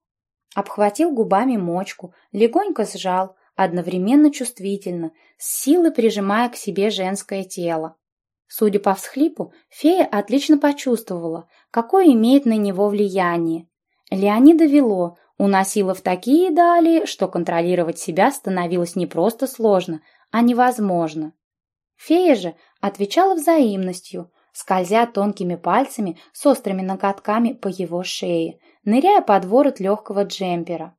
Обхватил губами мочку, легонько сжал, одновременно чувствительно, с силой прижимая к себе женское тело. Судя по всхлипу, фея отлично почувствовала, какое имеет на него влияние. Леонида вело, уносила в такие дали, что контролировать себя становилось не просто сложно, а невозможно. Фея же отвечала взаимностью, скользя тонкими пальцами с острыми ноготками по его шее, ныряя под ворот легкого джемпера.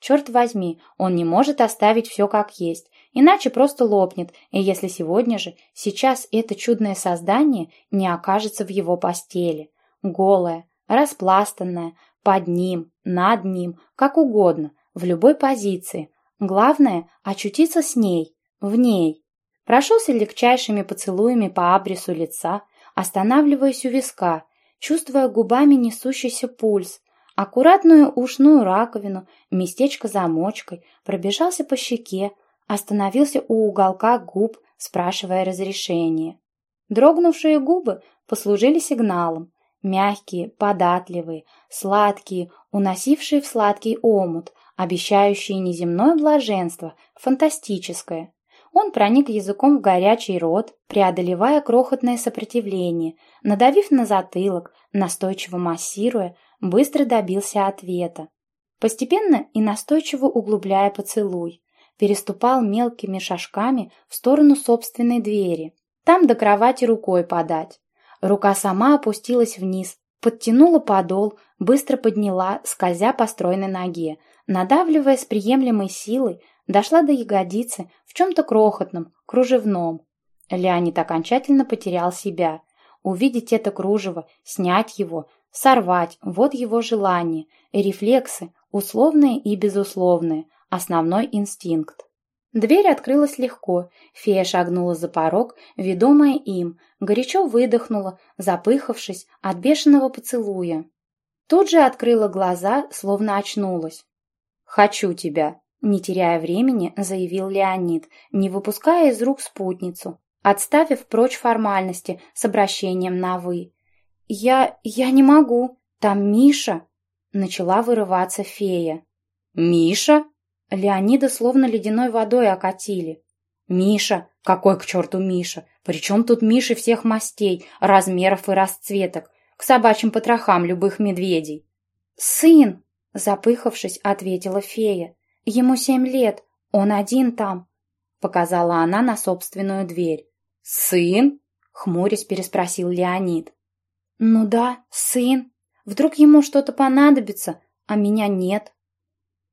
Черт возьми, он не может оставить все как есть, иначе просто лопнет, и если сегодня же, сейчас это чудное создание не окажется в его постели. Голое, распластанное, под ним, над ним, как угодно, в любой позиции. Главное – очутиться с ней, в ней. Прошелся легчайшими поцелуями по абрису лица, останавливаясь у виска, чувствуя губами несущийся пульс, аккуратную ушную раковину, местечко замочкой, пробежался по щеке, остановился у уголка губ, спрашивая разрешения. Дрогнувшие губы послужили сигналом. Мягкие, податливые, сладкие, уносившие в сладкий омут, обещающие неземное блаженство, фантастическое. Он проник языком в горячий рот, преодолевая крохотное сопротивление, надавив на затылок, настойчиво массируя, быстро добился ответа. Постепенно и настойчиво углубляя поцелуй, переступал мелкими шажками в сторону собственной двери. Там до кровати рукой подать. Рука сама опустилась вниз, подтянула подол, быстро подняла, скользя по стройной ноге, надавливая с приемлемой силой, дошла до ягодицы в чем-то крохотном, кружевном. Леонид окончательно потерял себя. Увидеть это кружево, снять его, сорвать – вот его желание, рефлексы, условные и безусловные, основной инстинкт. Дверь открылась легко, фея шагнула за порог, ведомая им, горячо выдохнула, запыхавшись от бешеного поцелуя. Тут же открыла глаза, словно очнулась. «Хочу тебя», — не теряя времени, заявил Леонид, не выпуская из рук спутницу, отставив прочь формальности с обращением на «вы». «Я... я не могу. Там Миша!» — начала вырываться фея. «Миша?» Леонида словно ледяной водой окатили. «Миша! Какой к черту Миша? Причем тут Миши всех мастей, размеров и расцветок, к собачьим потрохам любых медведей?» «Сын!» — запыхавшись, ответила фея. «Ему семь лет, он один там», — показала она на собственную дверь. «Сын?» — хмурясь переспросил Леонид. «Ну да, сын. Вдруг ему что-то понадобится, а меня нет».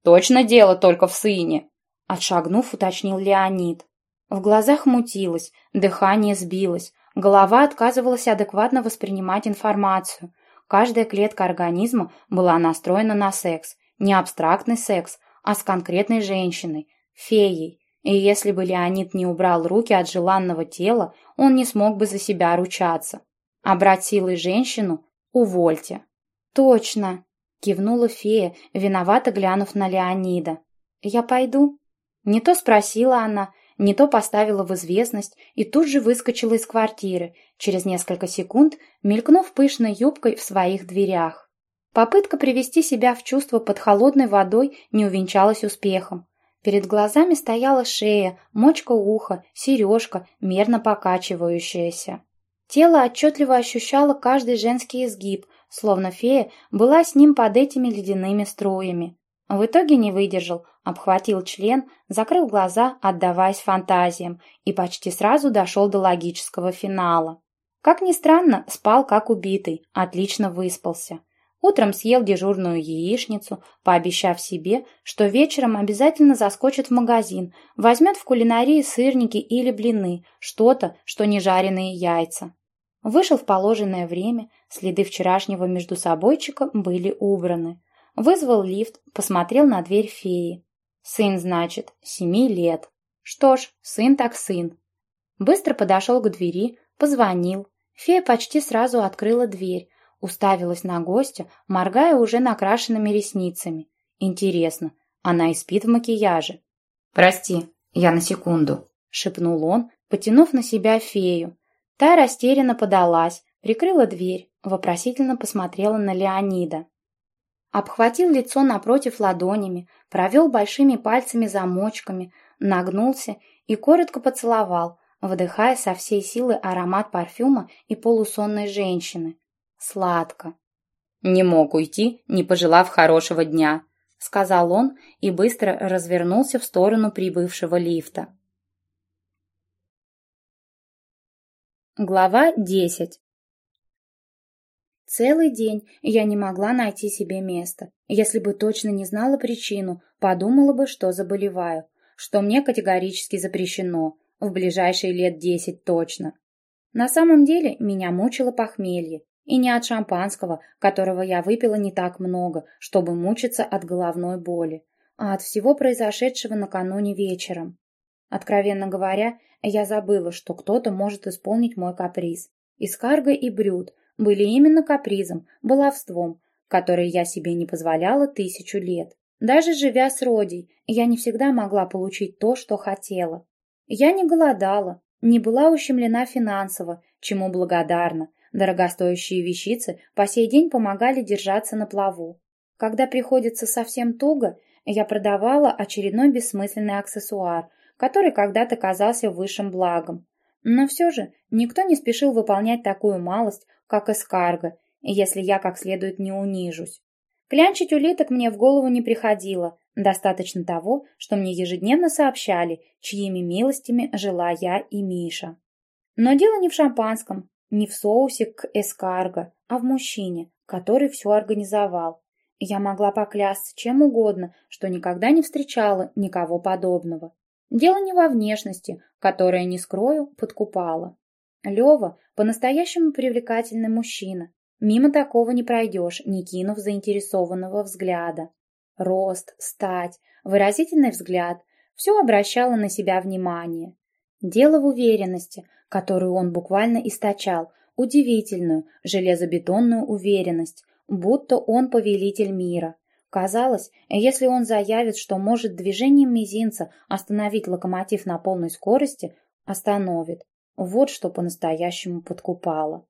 «Точно дело только в сыне!» Отшагнув, уточнил Леонид. В глазах мутилось, дыхание сбилось, голова отказывалась адекватно воспринимать информацию. Каждая клетка организма была настроена на секс. Не абстрактный секс, а с конкретной женщиной, феей. И если бы Леонид не убрал руки от желанного тела, он не смог бы за себя ручаться. А брать силой женщину – увольте. «Точно!» Кивнула фея, виновато глянув на Леонида. «Я пойду?» Не то спросила она, не то поставила в известность и тут же выскочила из квартиры, через несколько секунд мелькнув пышной юбкой в своих дверях. Попытка привести себя в чувство под холодной водой не увенчалась успехом. Перед глазами стояла шея, мочка уха, сережка, мерно покачивающаяся. Тело отчетливо ощущало каждый женский изгиб, словно фея была с ним под этими ледяными струями. В итоге не выдержал, обхватил член, закрыл глаза, отдаваясь фантазиям, и почти сразу дошел до логического финала. Как ни странно, спал как убитый, отлично выспался. Утром съел дежурную яичницу, пообещав себе, что вечером обязательно заскочит в магазин, возьмет в кулинарии сырники или блины, что-то, что не жареные яйца. Вышел в положенное время, следы вчерашнего между собойчика были убраны. Вызвал лифт, посмотрел на дверь феи. Сын, значит, семи лет. Что ж, сын так сын. Быстро подошел к двери, позвонил. Фея почти сразу открыла дверь, уставилась на гостя, моргая уже накрашенными ресницами. Интересно, она и спит в макияже. «Прости, я на секунду», — шепнул он, потянув на себя фею. Та растерянно подалась, прикрыла дверь, вопросительно посмотрела на Леонида. Обхватил лицо напротив ладонями, провел большими пальцами замочками, нагнулся и коротко поцеловал, вдыхая со всей силы аромат парфюма и полусонной женщины. Сладко. «Не мог уйти, не пожелав хорошего дня», — сказал он и быстро развернулся в сторону прибывшего лифта. Глава 10 Целый день я не могла найти себе места. Если бы точно не знала причину, подумала бы, что заболеваю, что мне категорически запрещено, в ближайшие лет десять точно. На самом деле меня мучило похмелье, и не от шампанского, которого я выпила не так много, чтобы мучиться от головной боли, а от всего произошедшего накануне вечером. Откровенно говоря, я забыла, что кто-то может исполнить мой каприз. Искарга и Брюд были именно капризом, баловством, которое я себе не позволяла тысячу лет. Даже живя с Родей, я не всегда могла получить то, что хотела. Я не голодала, не была ущемлена финансово, чему благодарна, Дорогостоящие вещицы по сей день помогали держаться на плаву. Когда приходится совсем туго, я продавала очередной бессмысленный аксессуар, который когда-то казался высшим благом. Но все же никто не спешил выполнять такую малость, как эскарго, если я как следует не унижусь. Клянчить улиток мне в голову не приходило, достаточно того, что мне ежедневно сообщали, чьими милостями жила я и Миша. Но дело не в шампанском, не в соусе к эскарго, а в мужчине, который все организовал. Я могла поклясться чем угодно, что никогда не встречала никого подобного. Дело не во внешности, которая, не скрою, подкупала. Лева – по-настоящему привлекательный мужчина. Мимо такого не пройдешь, не кинув заинтересованного взгляда. Рост, стать, выразительный взгляд – все обращало на себя внимание. Дело в уверенности, которую он буквально источал, удивительную, железобетонную уверенность, будто он повелитель мира. Казалось, если он заявит, что может движением мизинца остановить локомотив на полной скорости, остановит. Вот что по-настоящему подкупало.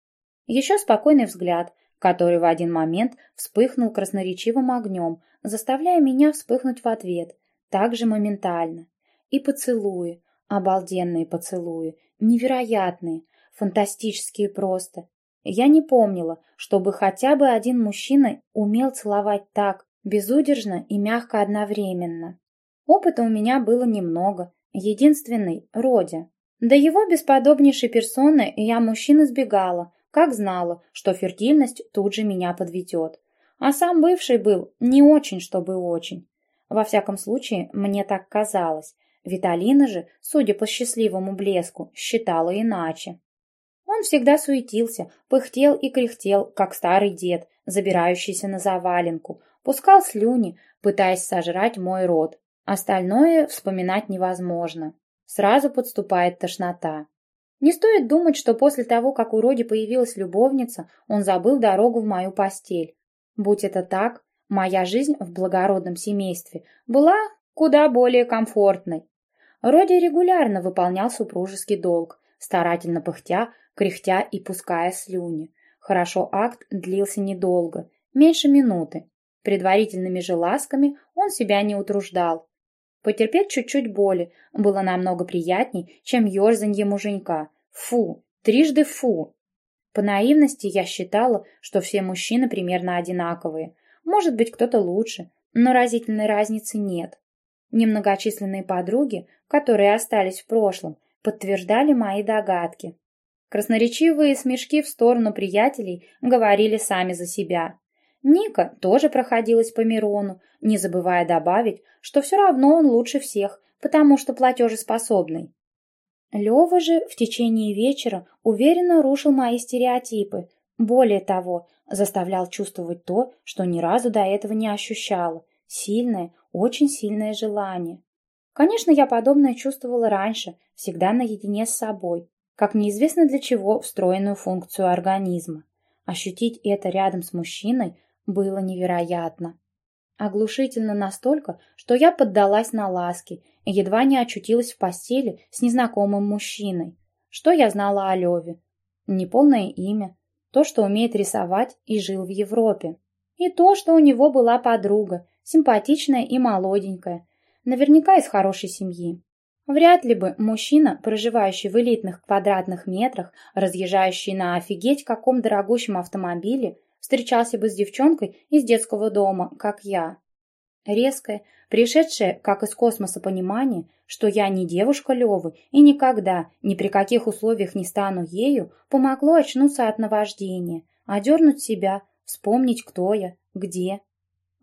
Еще спокойный взгляд, который в один момент вспыхнул красноречивым огнем, заставляя меня вспыхнуть в ответ, также моментально. И поцелуи, обалденные поцелуи, невероятные, фантастические просто. Я не помнила, чтобы хотя бы один мужчина умел целовать так, безудержно и мягко одновременно. Опыта у меня было немного, единственный – Родя. До его бесподобнейшей персоны я мужчин избегала, как знала, что фертильность тут же меня подведет. А сам бывший был не очень, чтобы очень. Во всяком случае, мне так казалось. Виталина же, судя по счастливому блеску, считала иначе. Он всегда суетился, пыхтел и кряхтел, как старый дед, забирающийся на заваленку, пускал слюни, пытаясь сожрать мой рот. Остальное вспоминать невозможно. Сразу подступает тошнота. Не стоит думать, что после того, как у Роди появилась любовница, он забыл дорогу в мою постель. Будь это так, моя жизнь в благородном семействе была куда более комфортной. Роди регулярно выполнял супружеский долг, старательно пыхтя, кряхтя и пуская слюни. Хорошо акт длился недолго, меньше минуты. Предварительными же ласками он себя не утруждал. Потерпеть чуть-чуть боли было намного приятней, чем ерзанье муженька. Фу, трижды фу. По наивности я считала, что все мужчины примерно одинаковые. Может быть, кто-то лучше, но разительной разницы нет. Немногочисленные подруги, которые остались в прошлом, подтверждали мои догадки. Красноречивые смешки в сторону приятелей говорили сами за себя. Ника тоже проходилась по Мирону, не забывая добавить, что все равно он лучше всех, потому что платежеспособный. Лева же в течение вечера уверенно рушил мои стереотипы, более того, заставлял чувствовать то, что ни разу до этого не ощущала, сильное, очень сильное желание. Конечно, я подобное чувствовала раньше, всегда наедине с собой, как неизвестно для чего встроенную функцию организма. Ощутить это рядом с мужчиной было невероятно. Оглушительно настолько, что я поддалась на ласки и едва не очутилась в постели с незнакомым мужчиной. Что я знала о Леве? Неполное имя, то, что умеет рисовать и жил в Европе. И то, что у него была подруга, симпатичная и молоденькая, наверняка из хорошей семьи. Вряд ли бы мужчина, проживающий в элитных квадратных метрах, разъезжающий на офигеть каком дорогущем автомобиле, встречался бы с девчонкой из детского дома, как я. Резкое, пришедшее, как из космоса, понимание, что я не девушка Левы и никогда, ни при каких условиях не стану ею, помогло очнуться от наваждения, одернуть себя, вспомнить, кто я, где.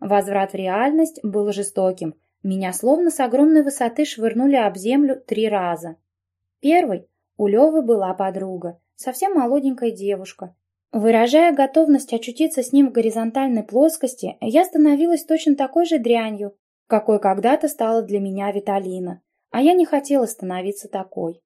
Возврат в реальность был жестоким, меня словно с огромной высоты швырнули об землю три раза. Первый у Левы была подруга, совсем молоденькая девушка. Выражая готовность очутиться с ним в горизонтальной плоскости, я становилась точно такой же дрянью, какой когда-то стала для меня Виталина, а я не хотела становиться такой.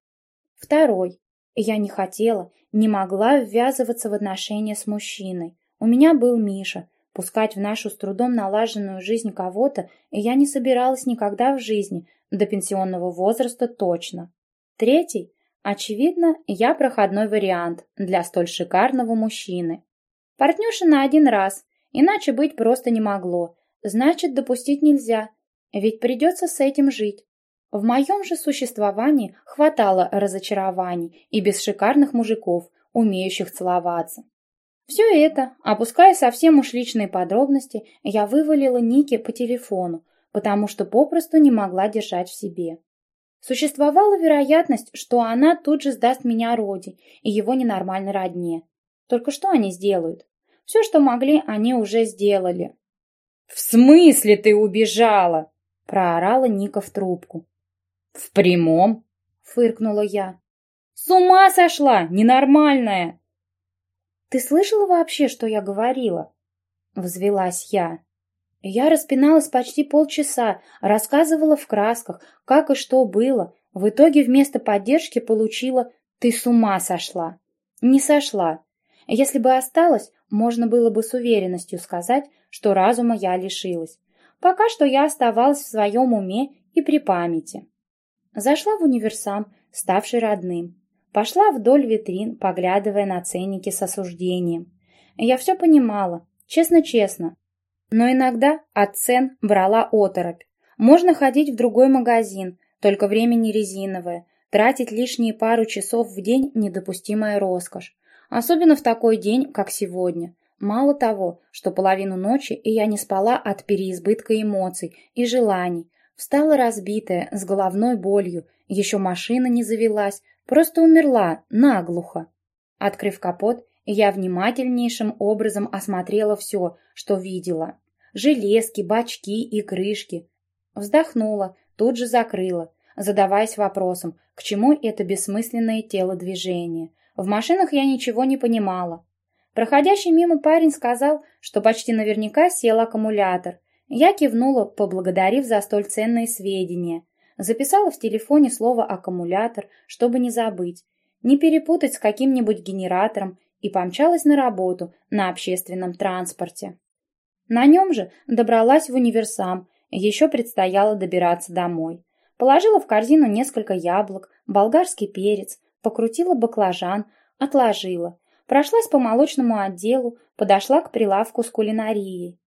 Второй. Я не хотела, не могла ввязываться в отношения с мужчиной. У меня был Миша, Пускать в нашу с трудом налаженную жизнь кого-то я не собиралась никогда в жизни, до пенсионного возраста точно. Третий – Очевидно, я проходной вариант для столь шикарного мужчины. Партнерша на один раз, иначе быть просто не могло. Значит, допустить нельзя, ведь придется с этим жить. В моем же существовании хватало разочарований и без шикарных мужиков, умеющих целоваться. Все это, опуская совсем уж личные подробности, я вывалила Нике по телефону, потому что попросту не могла держать в себе. Существовала вероятность, что она тут же сдаст меня Роди и его ненормальной родне. Только что они сделают? Все, что могли, они уже сделали. «В смысле ты убежала?» – проорала Ника в трубку. «В прямом?» – фыркнула я. «С ума сошла! Ненормальная!» «Ты слышала вообще, что я говорила?» – взвелась я. Я распиналась почти полчаса, рассказывала в красках, как и что было. В итоге вместо поддержки получила «ты с ума сошла». Не сошла. Если бы осталась, можно было бы с уверенностью сказать, что разума я лишилась. Пока что я оставалась в своем уме и при памяти. Зашла в универсам, ставший родным. Пошла вдоль витрин, поглядывая на ценники с осуждением. Я все понимала, честно-честно. Но иногда от цен брала оторопь. Можно ходить в другой магазин, только время не резиновое. Тратить лишние пару часов в день – недопустимая роскошь. Особенно в такой день, как сегодня. Мало того, что половину ночи и я не спала от переизбытка эмоций и желаний. Встала разбитая, с головной болью, еще машина не завелась, просто умерла, наглухо. Открыв капот, я внимательнейшим образом осмотрела все, что видела. Железки, бачки и крышки. Вздохнула, тут же закрыла, задаваясь вопросом, к чему это бессмысленное телодвижение. В машинах я ничего не понимала. Проходящий мимо парень сказал, что почти наверняка сел аккумулятор. Я кивнула, поблагодарив за столь ценные сведения. Записала в телефоне слово «аккумулятор», чтобы не забыть, не перепутать с каким-нибудь генератором и помчалась на работу на общественном транспорте. На нем же добралась в универсам, еще предстояло добираться домой. Положила в корзину несколько яблок, болгарский перец, покрутила баклажан, отложила. Прошлась по молочному отделу, подошла к прилавку с кулинарией.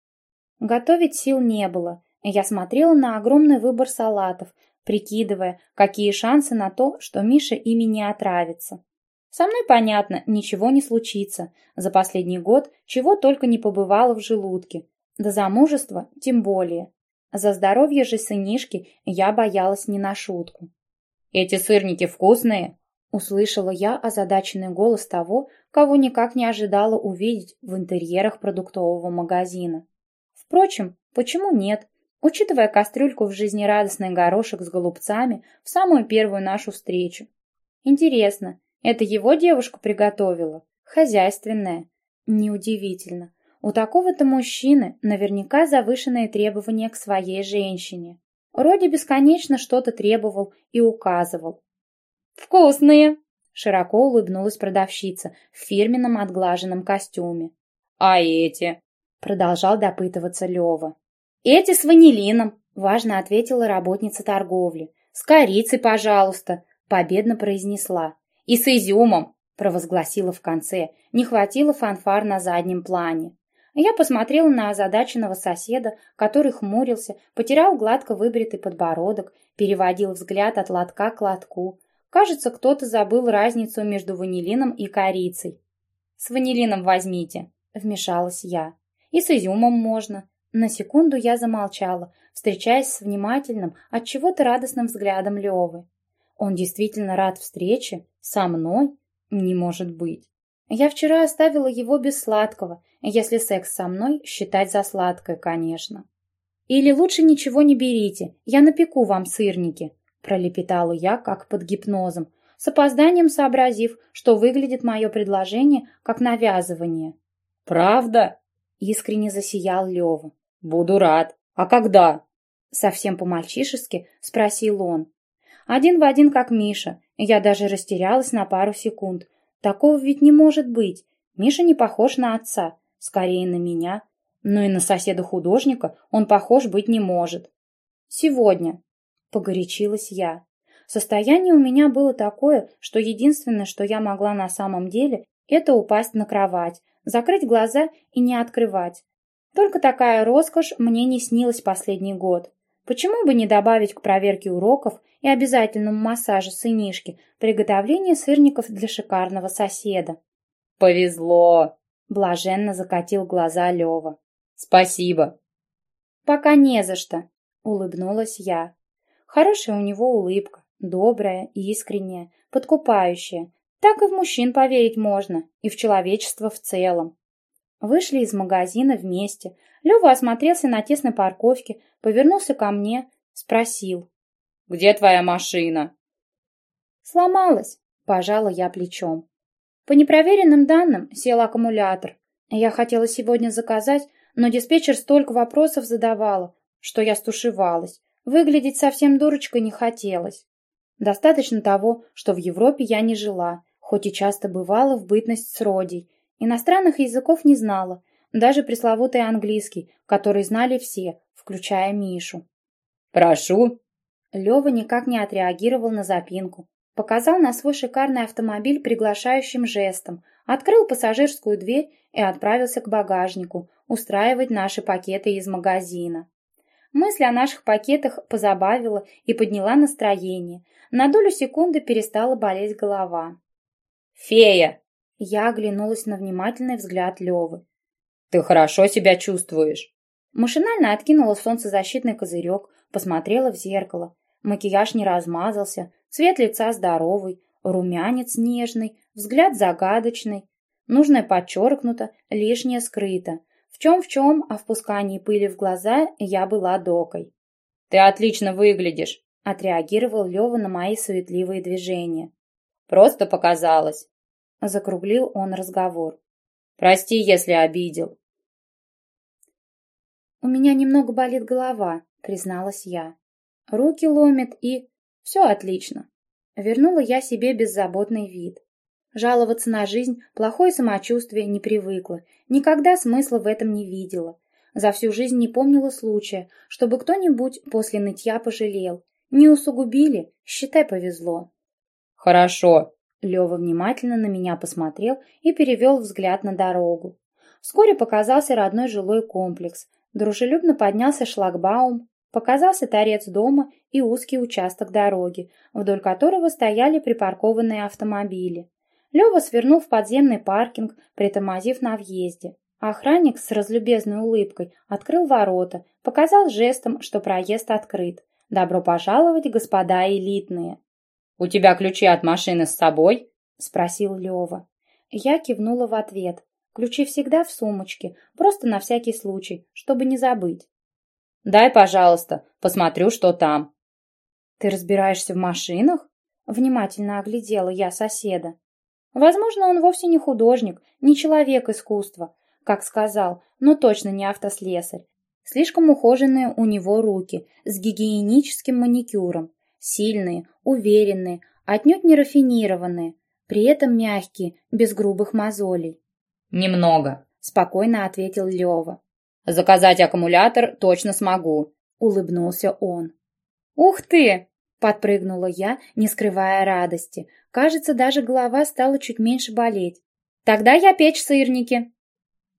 Готовить сил не было. Я смотрела на огромный выбор салатов, прикидывая, какие шансы на то, что Миша ими не отравится. Со мной, понятно, ничего не случится. За последний год чего только не побывало в желудке. До замужества тем более. За здоровье же сынишки я боялась не на шутку. «Эти сырники вкусные!» Услышала я озадаченный голос того, кого никак не ожидала увидеть в интерьерах продуктового магазина. Впрочем, почему нет? Учитывая кастрюльку в жизнерадостный горошек с голубцами в самую первую нашу встречу. Интересно, это его девушка приготовила? Хозяйственная. Неудивительно. У такого-то мужчины наверняка завышенные требования к своей женщине. Роди бесконечно что-то требовал и указывал. «Вкусные!» — широко улыбнулась продавщица в фирменном отглаженном костюме. «А эти?» — продолжал допытываться Лева. «Эти с ванилином», — важно ответила работница торговли. «С корицей, пожалуйста», — победно произнесла. «И с изюмом», — провозгласила в конце. Не хватило фанфар на заднем плане. Я посмотрела на озадаченного соседа, который хмурился, потирал гладко выбритый подбородок, переводил взгляд от лотка к лотку. Кажется, кто-то забыл разницу между ванилином и корицей. «С ванилином возьмите», — вмешалась я. «И с изюмом можно». На секунду я замолчала, встречаясь с внимательным, от чего то радостным взглядом Левы. Он действительно рад встрече? Со мной? Не может быть. Я вчера оставила его без сладкого, если секс со мной считать за сладкое, конечно. Или лучше ничего не берите, я напеку вам сырники, пролепетала я, как под гипнозом, с опозданием сообразив, что выглядит мое предложение как навязывание. «Правда?» — искренне засиял Лева. «Буду рад. А когда?» Совсем по-мальчишески спросил он. Один в один, как Миша. Я даже растерялась на пару секунд. Такого ведь не может быть. Миша не похож на отца, скорее на меня. Но и на соседа-художника он похож быть не может. Сегодня, — погорячилась я. Состояние у меня было такое, что единственное, что я могла на самом деле, это упасть на кровать, закрыть глаза и не открывать. Только такая роскошь мне не снилась последний год. Почему бы не добавить к проверке уроков и обязательному массажу сынишки приготовление сырников для шикарного соседа? «Повезло!» — блаженно закатил глаза Лева. «Спасибо!» «Пока не за что!» — улыбнулась я. Хорошая у него улыбка, добрая, искренняя, подкупающая. Так и в мужчин поверить можно, и в человечество в целом. Вышли из магазина вместе. Лёва осмотрелся на тесной парковке, повернулся ко мне, спросил. «Где твоя машина?» «Сломалась», — пожала я плечом. По непроверенным данным сел аккумулятор. Я хотела сегодня заказать, но диспетчер столько вопросов задавала, что я стушевалась. Выглядеть совсем дурочкой не хотелось. Достаточно того, что в Европе я не жила, хоть и часто бывала в бытность с Родей, Иностранных языков не знала, даже пресловутый английский, который знали все, включая Мишу. «Прошу!» Лева никак не отреагировал на запинку. Показал на свой шикарный автомобиль приглашающим жестом, открыл пассажирскую дверь и отправился к багажнику устраивать наши пакеты из магазина. Мысль о наших пакетах позабавила и подняла настроение. На долю секунды перестала болеть голова. «Фея!» Я оглянулась на внимательный взгляд Левы. «Ты хорошо себя чувствуешь?» Машинально откинула солнцезащитный козырек, посмотрела в зеркало. Макияж не размазался, цвет лица здоровый, румянец нежный, взгляд загадочный. Нужное подчеркнуто, лишнее скрыто. В чем в чем, а в пускании пыли в глаза я была докой. «Ты отлично выглядишь», — отреагировал Лева на мои суетливые движения. «Просто показалось». Закруглил он разговор. «Прости, если обидел». «У меня немного болит голова», — призналась я. Руки ломит и... Все отлично. Вернула я себе беззаботный вид. Жаловаться на жизнь, плохое самочувствие не привыкла, никогда смысла в этом не видела. За всю жизнь не помнила случая, чтобы кто-нибудь после нытья пожалел. Не усугубили, считай, повезло. «Хорошо», Лева внимательно на меня посмотрел и перевел взгляд на дорогу. Вскоре показался родной жилой комплекс. Дружелюбно поднялся шлагбаум, показался торец дома и узкий участок дороги, вдоль которого стояли припаркованные автомобили. Лева свернул в подземный паркинг, притормозив на въезде. Охранник с разлюбезной улыбкой открыл ворота, показал жестом, что проезд открыт. «Добро пожаловать, господа элитные!» «У тебя ключи от машины с собой?» — спросил Лева. Я кивнула в ответ. Ключи всегда в сумочке, просто на всякий случай, чтобы не забыть. «Дай, пожалуйста, посмотрю, что там». «Ты разбираешься в машинах?» Внимательно оглядела я соседа. Возможно, он вовсе не художник, не человек искусства, как сказал, но точно не автослесарь. Слишком ухоженные у него руки, с гигиеническим маникюром, Сильные, уверенные, отнюдь не рафинированные, при этом мягкие, без грубых мозолей. «Немного», — спокойно ответил Лева. «Заказать аккумулятор точно смогу», — улыбнулся он. «Ух ты!» — подпрыгнула я, не скрывая радости. Кажется, даже голова стала чуть меньше болеть. «Тогда я печь сырники».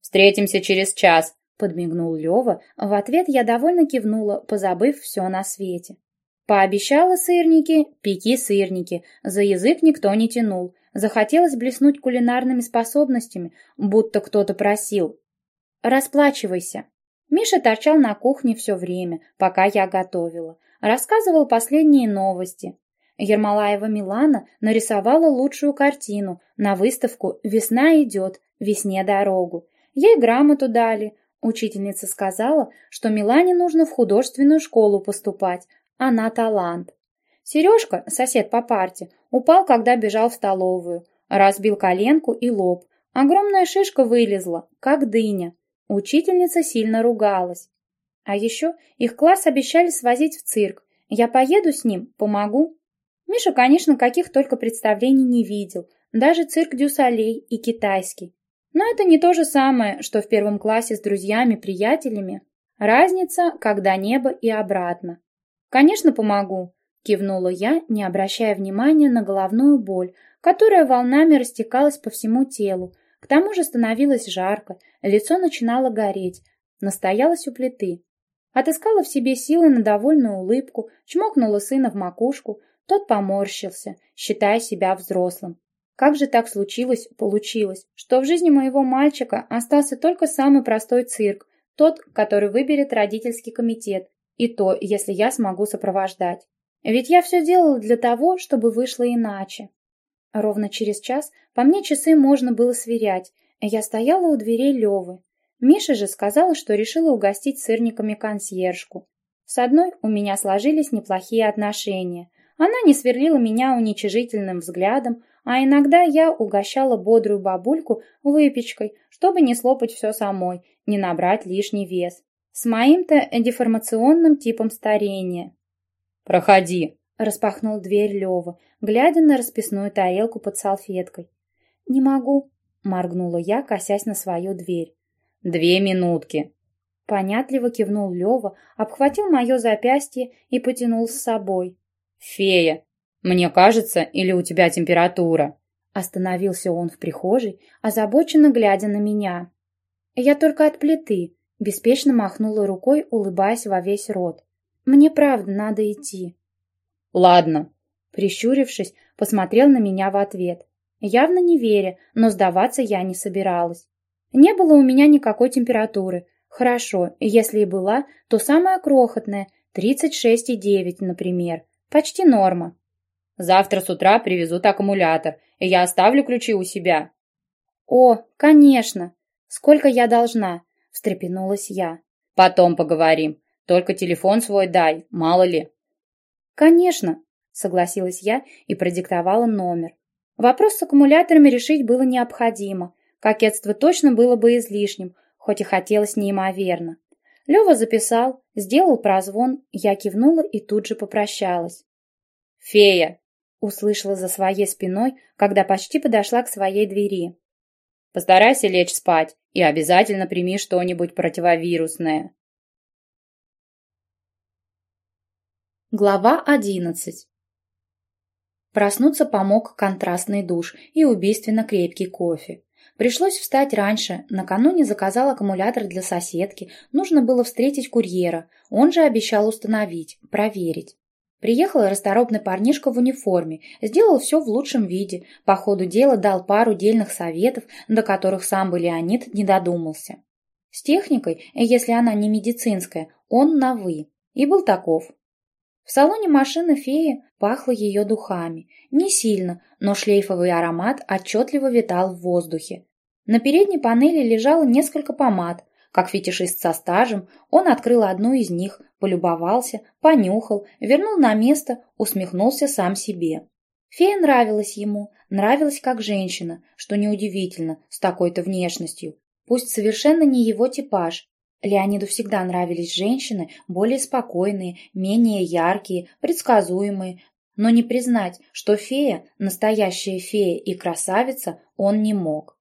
«Встретимся через час», — подмигнул Лева. В ответ я довольно кивнула, позабыв все на свете. Пообещала сырники, пеки сырники, за язык никто не тянул. Захотелось блеснуть кулинарными способностями, будто кто-то просил. «Расплачивайся». Миша торчал на кухне все время, пока я готовила. Рассказывал последние новости. Ермолаева Милана нарисовала лучшую картину на выставку «Весна идет, весне дорогу». Ей грамоту дали. Учительница сказала, что Милане нужно в художественную школу поступать, она талант. Сережка, сосед по парте, упал, когда бежал в столовую. Разбил коленку и лоб. Огромная шишка вылезла, как дыня. Учительница сильно ругалась. А еще их класс обещали свозить в цирк. Я поеду с ним, помогу. Миша, конечно, каких только представлений не видел. Даже цирк Дюсалей и китайский. Но это не то же самое, что в первом классе с друзьями-приятелями. Разница, когда небо и обратно. «Конечно, помогу», Кивнула я, не обращая внимания на головную боль, которая волнами растекалась по всему телу. К тому же становилось жарко, лицо начинало гореть. Настоялась у плиты. Отыскала в себе силы на довольную улыбку, чмокнула сына в макушку. Тот поморщился, считая себя взрослым. Как же так случилось, получилось, что в жизни моего мальчика остался только самый простой цирк, тот, который выберет родительский комитет, и то, если я смогу сопровождать. Ведь я все делала для того, чтобы вышло иначе. Ровно через час по мне часы можно было сверять, я стояла у дверей Левы. Миша же сказала, что решила угостить сырниками консьержку. С одной у меня сложились неплохие отношения. Она не сверлила меня уничижительным взглядом, а иногда я угощала бодрую бабульку выпечкой, чтобы не слопать все самой, не набрать лишний вес. С моим-то деформационным типом старения. «Проходи», — распахнул дверь Лева, глядя на расписную тарелку под салфеткой. «Не могу», — моргнула я, косясь на свою дверь. «Две минутки». Понятливо кивнул Лева, обхватил мое запястье и потянул с собой. «Фея, мне кажется, или у тебя температура?» Остановился он в прихожей, озабоченно глядя на меня. Я только от плиты, беспечно махнула рукой, улыбаясь во весь рот. Мне правда надо идти. Ладно. Прищурившись, посмотрел на меня в ответ. Явно не веря, но сдаваться я не собиралась. Не было у меня никакой температуры. Хорошо, если и была, то самая крохотная, 36,9, например. Почти норма. Завтра с утра привезут аккумулятор, и я оставлю ключи у себя. О, конечно. Сколько я должна? Встрепенулась я. Потом поговорим. Только телефон свой дай, мало ли. Конечно, согласилась я и продиктовала номер. Вопрос с аккумуляторами решить было необходимо. Кокетство точно было бы излишним, хоть и хотелось неимоверно. Лева записал, сделал прозвон, я кивнула и тут же попрощалась. «Фея!» — услышала за своей спиной, когда почти подошла к своей двери. «Постарайся лечь спать и обязательно прими что-нибудь противовирусное». Глава одиннадцать. Проснуться помог контрастный душ и убийственно крепкий кофе. Пришлось встать раньше, накануне заказал аккумулятор для соседки, нужно было встретить курьера, он же обещал установить, проверить. Приехал расторопный парнишка в униформе, сделал все в лучшем виде, по ходу дела дал пару дельных советов, до которых сам бы Леонид не додумался. С техникой, если она не медицинская, он на «вы», и был таков. В салоне машины феи пахло ее духами. Не сильно, но шлейфовый аромат отчетливо витал в воздухе. На передней панели лежало несколько помад. Как фетишист со стажем, он открыл одну из них, полюбовался, понюхал, вернул на место, усмехнулся сам себе. Фея нравилась ему, нравилась как женщина, что неудивительно, с такой-то внешностью. Пусть совершенно не его типаж, Леониду всегда нравились женщины более спокойные, менее яркие, предсказуемые, но не признать, что фея, настоящая фея и красавица, он не мог.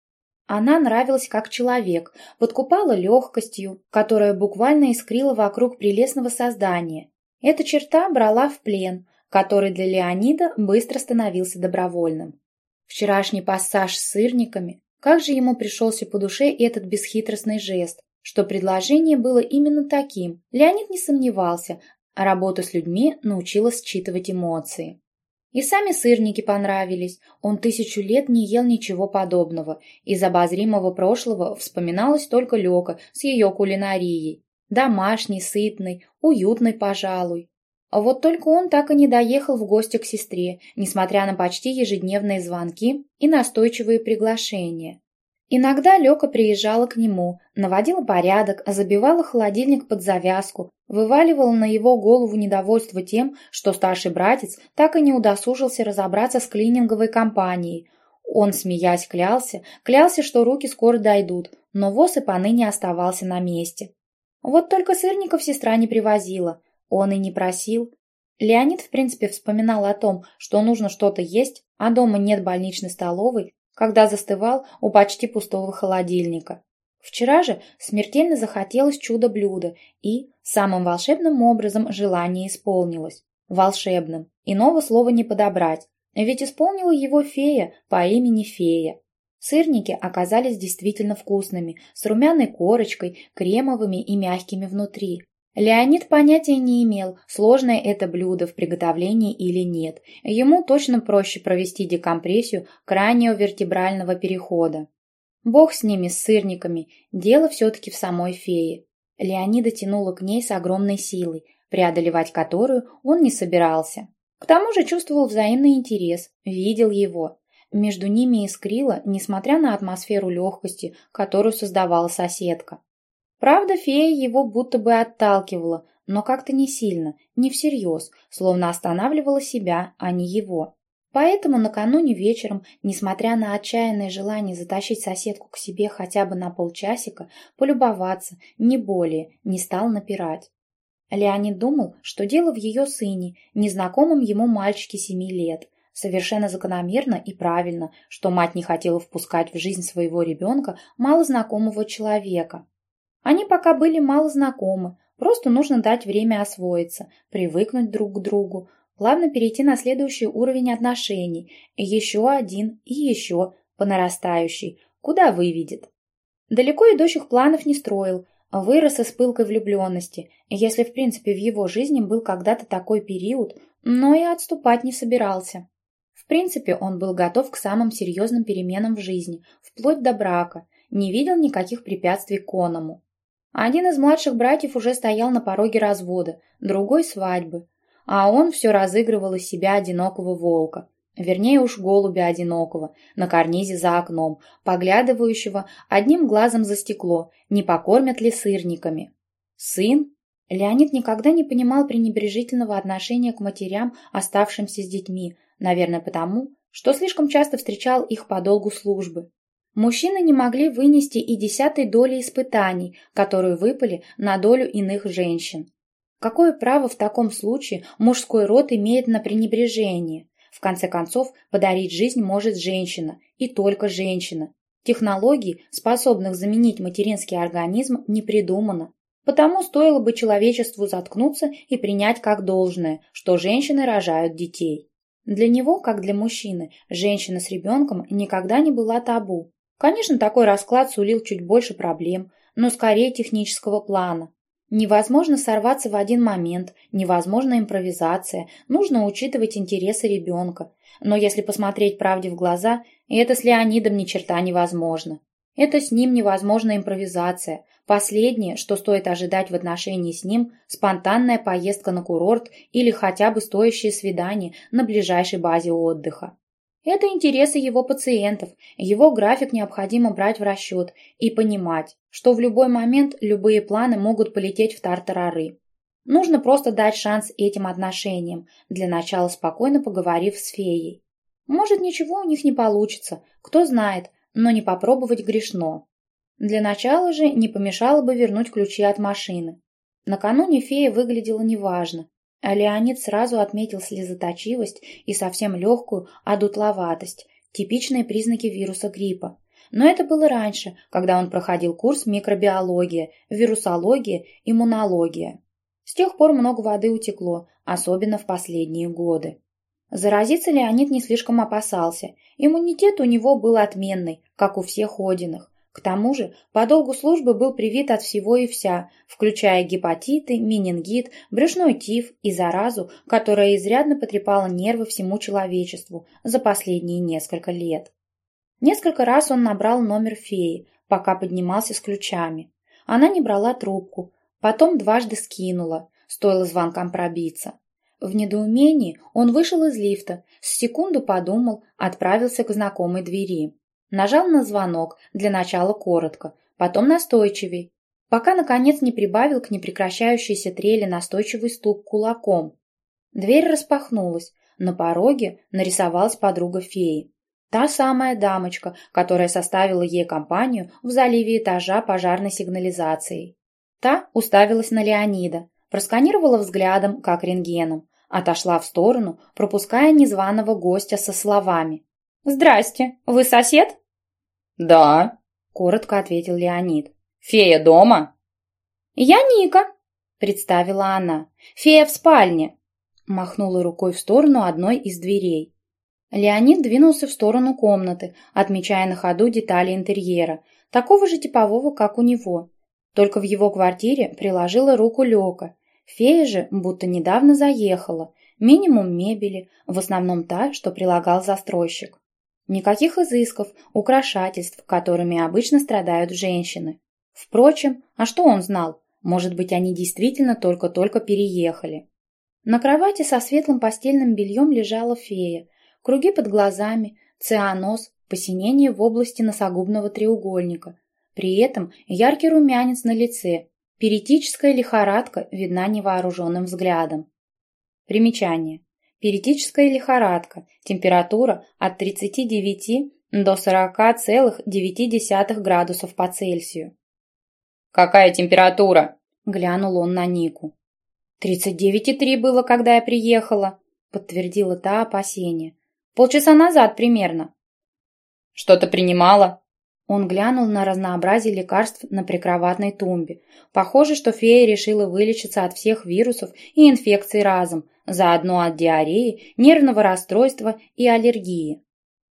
Она нравилась как человек, подкупала легкостью, которая буквально искрила вокруг прелестного создания. Эта черта брала в плен, который для Леонида быстро становился добровольным. Вчерашний пассаж с сырниками, как же ему пришелся по душе этот бесхитростный жест, что предложение было именно таким, Леонид не сомневался, а работа с людьми научила считывать эмоции. И сами сырники понравились, он тысячу лет не ел ничего подобного, из обозримого прошлого вспоминалась только Лёка с ее кулинарией. Домашний, сытный, уютный, пожалуй. А вот только он так и не доехал в гости к сестре, несмотря на почти ежедневные звонки и настойчивые приглашения. Иногда Лёка приезжала к нему, наводила порядок, забивала холодильник под завязку, вываливала на его голову недовольство тем, что старший братец так и не удосужился разобраться с клининговой компанией. Он, смеясь, клялся, клялся, что руки скоро дойдут, но воз и поныне оставался на месте. Вот только сырников сестра не привозила, он и не просил. Леонид, в принципе, вспоминал о том, что нужно что-то есть, а дома нет больничной столовой, когда застывал у почти пустого холодильника. Вчера же смертельно захотелось чудо-блюда, и самым волшебным образом желание исполнилось. волшебным. Иного слова не подобрать. Ведь исполнила его фея по имени Фея. Сырники оказались действительно вкусными, с румяной корочкой, кремовыми и мягкими внутри. Леонид понятия не имел, сложное это блюдо в приготовлении или нет. Ему точно проще провести декомпрессию крайнего вертебрального перехода. Бог с ними, с сырниками, дело все-таки в самой фее. Леонида тянула к ней с огромной силой, преодолевать которую он не собирался. К тому же чувствовал взаимный интерес, видел его. Между ними искрило, несмотря на атмосферу легкости, которую создавала соседка. Правда, фея его будто бы отталкивала, но как-то не сильно, не всерьез, словно останавливала себя, а не его. Поэтому накануне вечером, несмотря на отчаянное желание затащить соседку к себе хотя бы на полчасика, полюбоваться, не более, не стал напирать. Леонид думал, что дело в ее сыне, незнакомом ему мальчике семи лет. Совершенно закономерно и правильно, что мать не хотела впускать в жизнь своего ребенка малознакомого человека. Они пока были мало знакомы, просто нужно дать время освоиться, привыкнуть друг к другу, плавно перейти на следующий уровень отношений, еще один, и еще, по нарастающей, куда выведет. Далеко идущих планов не строил, вырос из пылкой влюбленности, если в принципе в его жизни был когда-то такой период, но и отступать не собирался. В принципе, он был готов к самым серьезным переменам в жизни, вплоть до брака, не видел никаких препятствий к оному. Один из младших братьев уже стоял на пороге развода, другой — свадьбы, а он все разыгрывал из себя одинокого волка, вернее уж голубя одинокого, на карнизе за окном, поглядывающего одним глазом за стекло, не покормят ли сырниками. Сын? Леонид никогда не понимал пренебрежительного отношения к матерям, оставшимся с детьми, наверное потому, что слишком часто встречал их по долгу службы. Мужчины не могли вынести и десятой доли испытаний, которые выпали на долю иных женщин. Какое право в таком случае мужской род имеет на пренебрежение? В конце концов, подарить жизнь может женщина, и только женщина. Технологий, способных заменить материнский организм, не придумано. Потому стоило бы человечеству заткнуться и принять как должное, что женщины рожают детей. Для него, как для мужчины, женщина с ребенком никогда не была табу. Конечно, такой расклад сулил чуть больше проблем, но скорее технического плана. Невозможно сорваться в один момент, невозможна импровизация, нужно учитывать интересы ребенка. Но если посмотреть правде в глаза, это с Леонидом ни черта невозможно. Это с ним невозможна импровизация. Последнее, что стоит ожидать в отношении с ним, спонтанная поездка на курорт или хотя бы стоящее свидание на ближайшей базе отдыха. Это интересы его пациентов, его график необходимо брать в расчет и понимать, что в любой момент любые планы могут полететь в тартарары. Нужно просто дать шанс этим отношениям, для начала спокойно поговорив с феей. Может, ничего у них не получится, кто знает, но не попробовать грешно. Для начала же не помешало бы вернуть ключи от машины. Накануне фея выглядела неважно, Леонид сразу отметил слезоточивость и совсем легкую одутловатость, типичные признаки вируса гриппа. Но это было раньше, когда он проходил курс микробиология, вирусология, иммунология. С тех пор много воды утекло, особенно в последние годы. Заразиться Леонид не слишком опасался. Иммунитет у него был отменный, как у всех Одиных. К тому же, по долгу службы был привит от всего и вся, включая гепатиты, менингит, брюшной тиф и заразу, которая изрядно потрепала нервы всему человечеству за последние несколько лет. Несколько раз он набрал номер феи, пока поднимался с ключами. Она не брала трубку, потом дважды скинула, стоило звонкам пробиться. В недоумении он вышел из лифта, с секунду подумал, отправился к знакомой двери. Нажал на звонок, для начала коротко, потом настойчивей, пока, наконец, не прибавил к непрекращающейся трели настойчивый стук кулаком. Дверь распахнулась, на пороге нарисовалась подруга феи. Та самая дамочка, которая составила ей компанию в заливе этажа пожарной сигнализацией. Та уставилась на Леонида, просканировала взглядом, как рентгеном, отошла в сторону, пропуская незваного гостя со словами. «Здрасте, вы сосед?» «Да», — коротко ответил Леонид. «Фея дома?» «Я Ника», — представила она. «Фея в спальне». махнула рукой в сторону одной из дверей. Леонид двинулся в сторону комнаты, отмечая на ходу детали интерьера, такого же типового, как у него. Только в его квартире приложила руку Лёка. Фея же будто недавно заехала. Минимум мебели, в основном та, что прилагал застройщик. Никаких изысков, украшательств, которыми обычно страдают женщины. Впрочем, а что он знал? Может быть, они действительно только-только переехали. На кровати со светлым постельным бельем лежала фея. Круги под глазами, цианоз, посинение в области носогубного треугольника. При этом яркий румянец на лице, перитическая лихорадка видна невооруженным взглядом. Примечание. Перитическая лихорадка. Температура от 39 до 40,9 градусов по Цельсию. «Какая температура?» – глянул он на Нику. «Тридцать девять и три было, когда я приехала», – подтвердила та опасение. «Полчаса назад примерно». «Что-то принимала?» Он глянул на разнообразие лекарств на прикроватной тумбе. Похоже, что фея решила вылечиться от всех вирусов и инфекций разом, заодно от диареи, нервного расстройства и аллергии.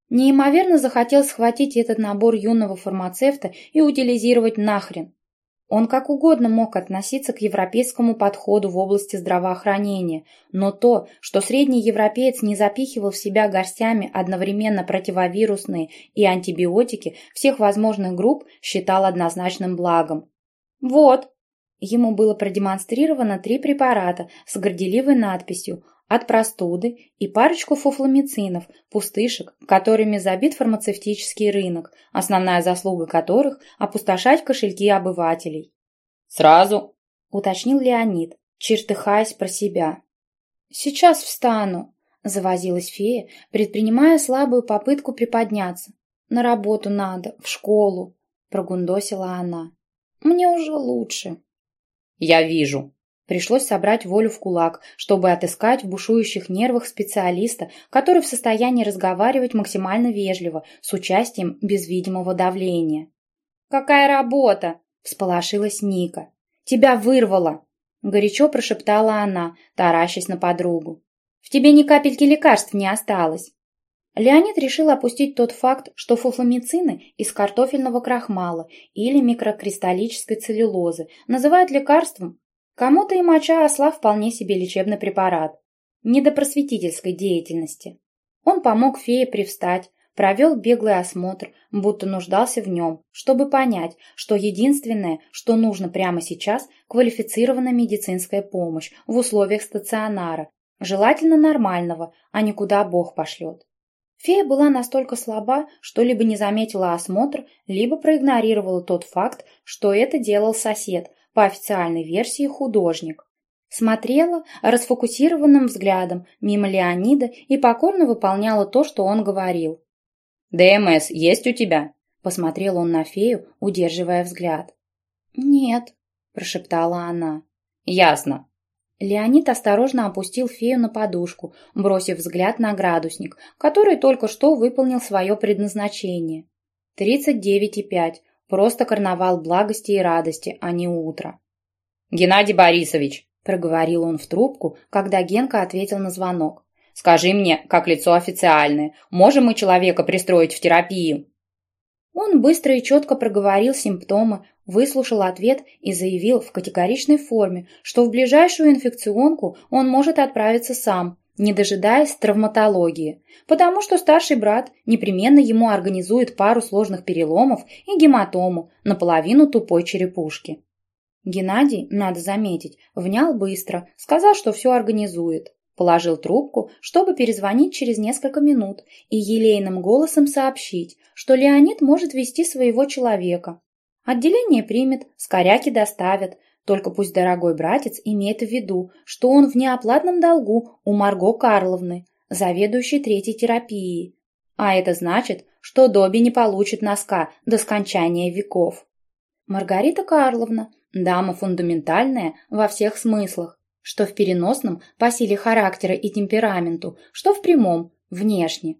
Неимоверно захотел схватить этот набор юного фармацевта и утилизировать нахрен. Он как угодно мог относиться к европейскому подходу в области здравоохранения, но то, что средний европеец не запихивал в себя горстями одновременно противовирусные и антибиотики всех возможных групп, считал однозначным благом. «Вот!» Ему было продемонстрировано три препарата с горделивой надписью от простуды и парочку фуфломицинов, пустышек, которыми забит фармацевтический рынок, основная заслуга которых – опустошать кошельки обывателей. «Сразу?» – уточнил Леонид, чертыхаясь про себя. «Сейчас встану», – завозилась фея, предпринимая слабую попытку приподняться. «На работу надо, в школу», – прогундосила она. «Мне уже лучше». «Я вижу», Пришлось собрать волю в кулак, чтобы отыскать в бушующих нервах специалиста, который в состоянии разговаривать максимально вежливо, с участием без видимого давления. «Какая работа?» – всполошилась Ника. «Тебя вырвало!» – горячо прошептала она, таращась на подругу. «В тебе ни капельки лекарств не осталось». Леонид решил опустить тот факт, что фуфламицины из картофельного крахмала или микрокристаллической целлюлозы называют лекарством, Кому-то и моча осла вполне себе лечебный препарат. Не до просветительской деятельности. Он помог фее привстать, провел беглый осмотр, будто нуждался в нем, чтобы понять, что единственное, что нужно прямо сейчас, квалифицированная медицинская помощь в условиях стационара, желательно нормального, а не куда Бог пошлет. Фея была настолько слаба, что либо не заметила осмотр, либо проигнорировала тот факт, что это делал сосед, по официальной версии художник. Смотрела расфокусированным взглядом мимо Леонида и покорно выполняла то, что он говорил. «ДМС есть у тебя?» – посмотрел он на фею, удерживая взгляд. «Нет», – прошептала она. «Ясно». Леонид осторожно опустил фею на подушку, бросив взгляд на градусник, который только что выполнил свое предназначение. Тридцать девять и пять. Просто карнавал благости и радости, а не утро. «Геннадий Борисович», — проговорил он в трубку, когда Генка ответил на звонок. «Скажи мне, как лицо официальное, можем мы человека пристроить в терапию?» Он быстро и четко проговорил симптомы, выслушал ответ и заявил в категоричной форме, что в ближайшую инфекционку он может отправиться сам, не дожидаясь травматологии, потому что старший брат непременно ему организует пару сложных переломов и гематому, наполовину тупой черепушки. Геннадий, надо заметить, внял быстро, сказал, что все организует. Положил трубку, чтобы перезвонить через несколько минут и елейным голосом сообщить, что Леонид может вести своего человека. Отделение примет, скоряки доставят, только пусть дорогой братец имеет в виду, что он в неоплатном долгу у Марго Карловны, заведующей третьей терапией. А это значит, что Добби не получит носка до скончания веков. Маргарита Карловна – дама фундаментальная во всех смыслах, что в переносном по силе характера и темпераменту, что в прямом, внешне.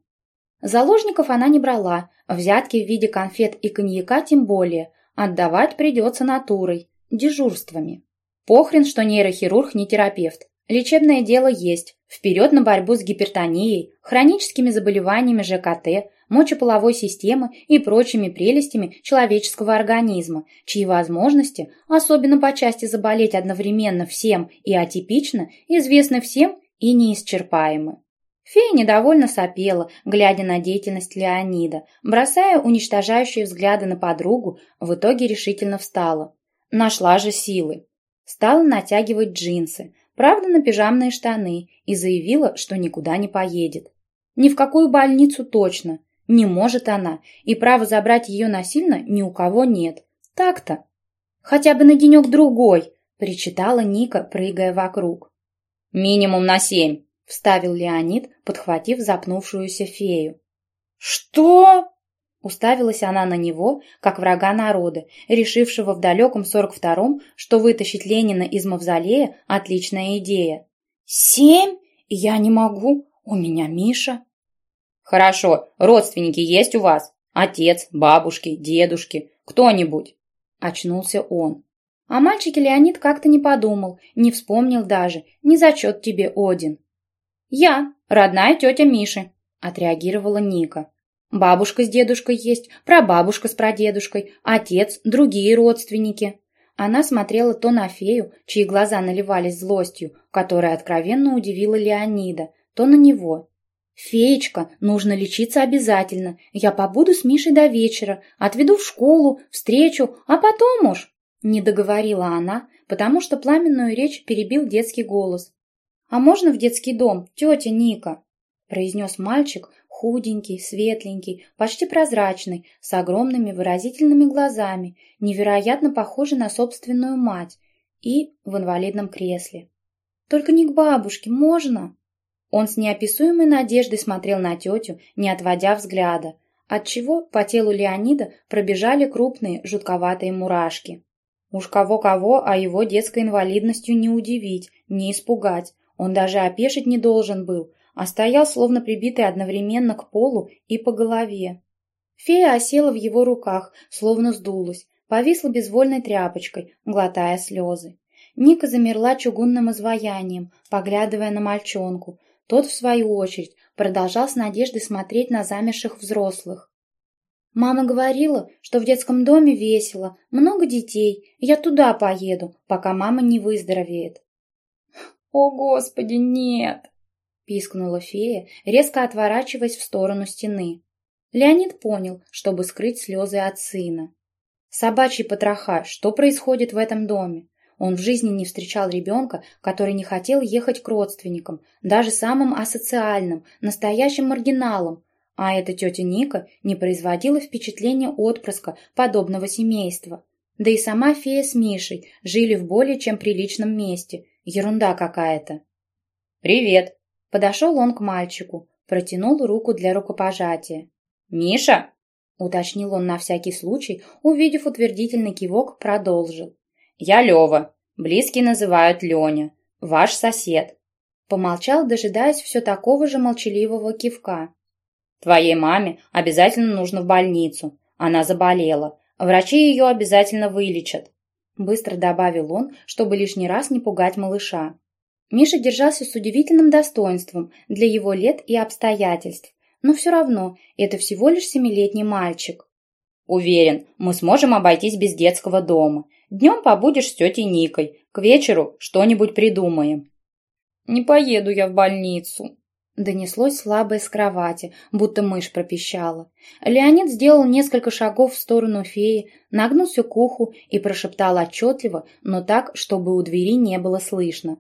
Заложников она не брала, взятки в виде конфет и коньяка тем более, отдавать придется натурой, дежурствами. Похрен, что нейрохирург не терапевт. Лечебное дело есть. Вперед на борьбу с гипертонией, хроническими заболеваниями ЖКТ, мочеполовой системы и прочими прелестями человеческого организма, чьи возможности, особенно по части заболеть одновременно всем и атипично, известны всем и неисчерпаемы. Фея недовольно сопела, глядя на деятельность Леонида, бросая уничтожающие взгляды на подругу, в итоге решительно встала. Нашла же силы. Стала натягивать джинсы, правда, на пижамные штаны, и заявила, что никуда не поедет. Ни в какую больницу точно. Не может она, и права забрать ее насильно ни у кого нет. Так-то. Хотя бы на денек-другой, причитала Ника, прыгая вокруг. Минимум на семь, вставил Леонид, подхватив запнувшуюся фею. Что? Уставилась она на него, как врага народа, решившего в далеком сорок втором, что вытащить Ленина из мавзолея – отличная идея. «Семь? Я не могу. У меня Миша». «Хорошо. Родственники есть у вас? Отец, бабушки, дедушки, кто-нибудь?» Очнулся он. А мальчике Леонид как-то не подумал, не вспомнил даже. Не зачет тебе, Один. «Я, родная тетя Миши», – отреагировала Ника. Бабушка с дедушкой есть, прабабушка с прадедушкой, отец, другие родственники. Она смотрела то на фею, чьи глаза наливались злостью, которая откровенно удивила Леонида, то на него. «Феечка, нужно лечиться обязательно. Я побуду с Мишей до вечера, отведу в школу, встречу, а потом уж...» Не договорила она, потому что пламенную речь перебил детский голос. «А можно в детский дом, тетя Ника?» Произнес мальчик, худенький, светленький, почти прозрачный, с огромными выразительными глазами, невероятно похожий на собственную мать, и в инвалидном кресле. «Только не к бабушке, можно?» Он с неописуемой надеждой смотрел на тетю, не отводя взгляда, отчего по телу Леонида пробежали крупные жутковатые мурашки. Уж кого-кого, а его детской инвалидностью не удивить, не испугать. Он даже опешить не должен был, а стоял словно прибитый одновременно к полу и по голове. Фея осела в его руках, словно сдулась, повисла безвольной тряпочкой, глотая слезы. Ника замерла чугунным изваянием, поглядывая на мальчонку. Тот, в свою очередь, продолжал с надеждой смотреть на замерших взрослых. «Мама говорила, что в детском доме весело, много детей, я туда поеду, пока мама не выздоровеет». «О, Господи, нет!» Пискнула фея, резко отворачиваясь в сторону стены. Леонид понял, чтобы скрыть слезы от сына. Собачий потроха, что происходит в этом доме? Он в жизни не встречал ребенка, который не хотел ехать к родственникам, даже самым асоциальным, настоящим маргиналам, а эта тетя Ника не производила впечатления отпрыска подобного семейства. Да и сама фея с Мишей жили в более чем приличном месте. Ерунда какая-то. «Привет!» Подошел он к мальчику, протянул руку для рукопожатия. «Миша?» — уточнил он на всякий случай, увидев утвердительный кивок, продолжил. «Я Лева. Близкие называют Леня. Ваш сосед». Помолчал, дожидаясь все такого же молчаливого кивка. «Твоей маме обязательно нужно в больницу. Она заболела. Врачи ее обязательно вылечат», — быстро добавил он, чтобы лишний раз не пугать малыша. Миша держался с удивительным достоинством для его лет и обстоятельств, но все равно это всего лишь семилетний мальчик. «Уверен, мы сможем обойтись без детского дома. Днем побудешь с тетей Никой, к вечеру что-нибудь придумаем». «Не поеду я в больницу», — донеслось слабое с кровати, будто мышь пропищала. Леонид сделал несколько шагов в сторону феи, нагнулся к уху и прошептал отчетливо, но так, чтобы у двери не было слышно.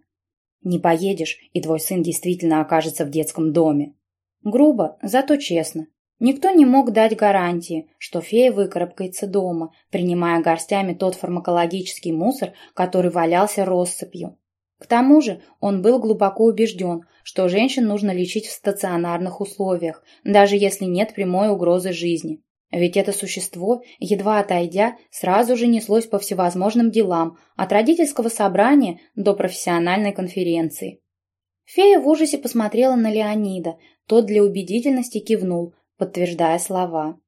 Не поедешь, и твой сын действительно окажется в детском доме. Грубо, зато честно. Никто не мог дать гарантии, что фея выкарабкается дома, принимая горстями тот фармакологический мусор, который валялся россыпью. К тому же он был глубоко убежден, что женщин нужно лечить в стационарных условиях, даже если нет прямой угрозы жизни. Ведь это существо, едва отойдя, сразу же неслось по всевозможным делам, от родительского собрания до профессиональной конференции. Фея в ужасе посмотрела на Леонида, тот для убедительности кивнул, подтверждая слова.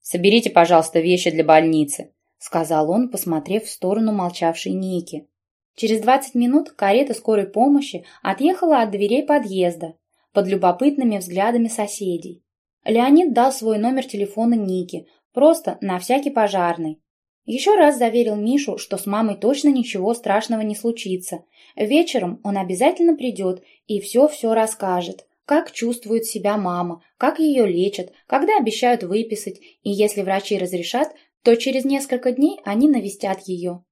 «Соберите, пожалуйста, вещи для больницы», — сказал он, посмотрев в сторону молчавшей Ники. Через 20 минут карета скорой помощи отъехала от дверей подъезда под любопытными взглядами соседей. Леонид дал свой номер телефона Нике, просто на всякий пожарный. Еще раз заверил Мишу, что с мамой точно ничего страшного не случится. Вечером он обязательно придет и все-все расскажет, как чувствует себя мама, как ее лечат, когда обещают выписать, и если врачи разрешат, то через несколько дней они навестят ее.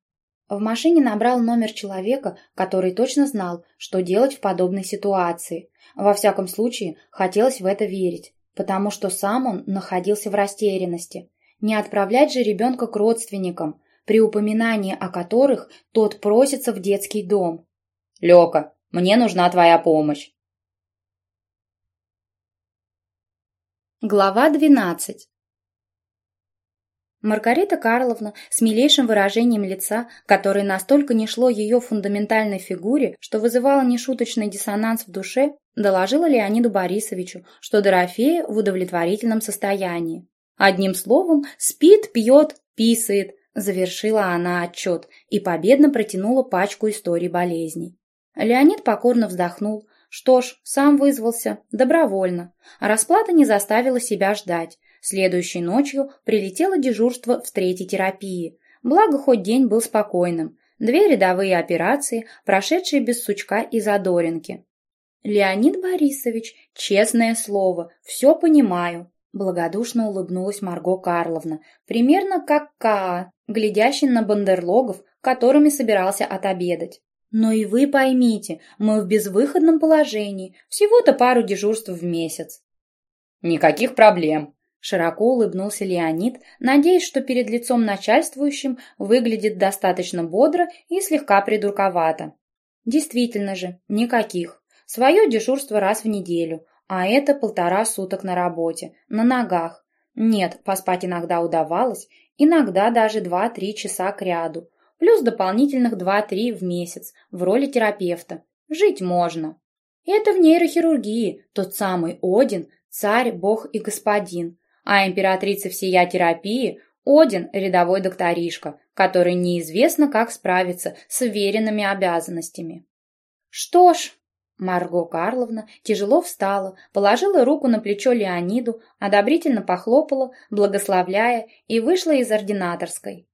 В машине набрал номер человека, который точно знал, что делать в подобной ситуации. Во всяком случае, хотелось в это верить, потому что сам он находился в растерянности. Не отправлять же ребенка к родственникам, при упоминании о которых тот просится в детский дом. «Лёка, мне нужна твоя помощь». Глава двенадцать Маргарита Карловна с милейшим выражением лица, которое настолько не шло ее фундаментальной фигуре, что вызывало нешуточный диссонанс в душе, доложила Леониду Борисовичу, что Дорофея в удовлетворительном состоянии. Одним словом, спит, пьет, писает, завершила она отчет и победно протянула пачку историй болезней. Леонид покорно вздохнул. Что ж, сам вызвался, добровольно, расплата не заставила себя ждать. Следующей ночью прилетело дежурство в третьей терапии. Благо, хоть день был спокойным. Две рядовые операции, прошедшие без сучка и задоринки. «Леонид Борисович, честное слово, все понимаю», Благодушно улыбнулась Марго Карловна, примерно как Каа, глядящий на бандерлогов, которыми собирался отобедать. «Но и вы поймите, мы в безвыходном положении, всего-то пару дежурств в месяц». «Никаких проблем», Широко улыбнулся Леонид, надеясь, что перед лицом начальствующим выглядит достаточно бодро и слегка придурковато. Действительно же, никаких. Свое дежурство раз в неделю, а это полтора суток на работе, на ногах. Нет, поспать иногда удавалось, иногда даже два-три часа к ряду, плюс дополнительных два-три в месяц в роли терапевта. Жить можно. Это в нейрохирургии, тот самый Один, царь, бог и господин, а императрица всея терапии – Один – рядовой докторишка, который неизвестно, как справиться с уверенными обязанностями. Что ж, Марго Карловна тяжело встала, положила руку на плечо Леониду, одобрительно похлопала, благословляя, и вышла из ординаторской.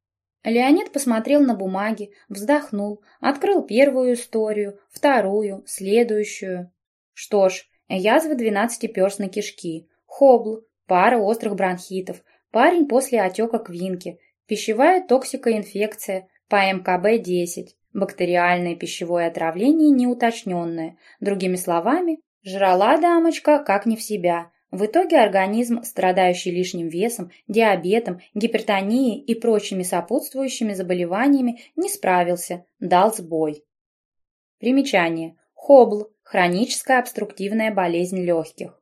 Леонид посмотрел на бумаги, вздохнул, открыл первую историю, вторую, следующую. Что ж, язвы двенадцатиперстной кишки, хобл, пара острых бронхитов, парень после отека квинки, пищевая токсикоинфекция по МКБ-10, бактериальное пищевое отравление неуточненное. Другими словами, жрала дамочка как не в себя. В итоге организм, страдающий лишним весом, диабетом, гипертонией и прочими сопутствующими заболеваниями, не справился, дал сбой. Примечание. Хобл – хроническая обструктивная болезнь легких.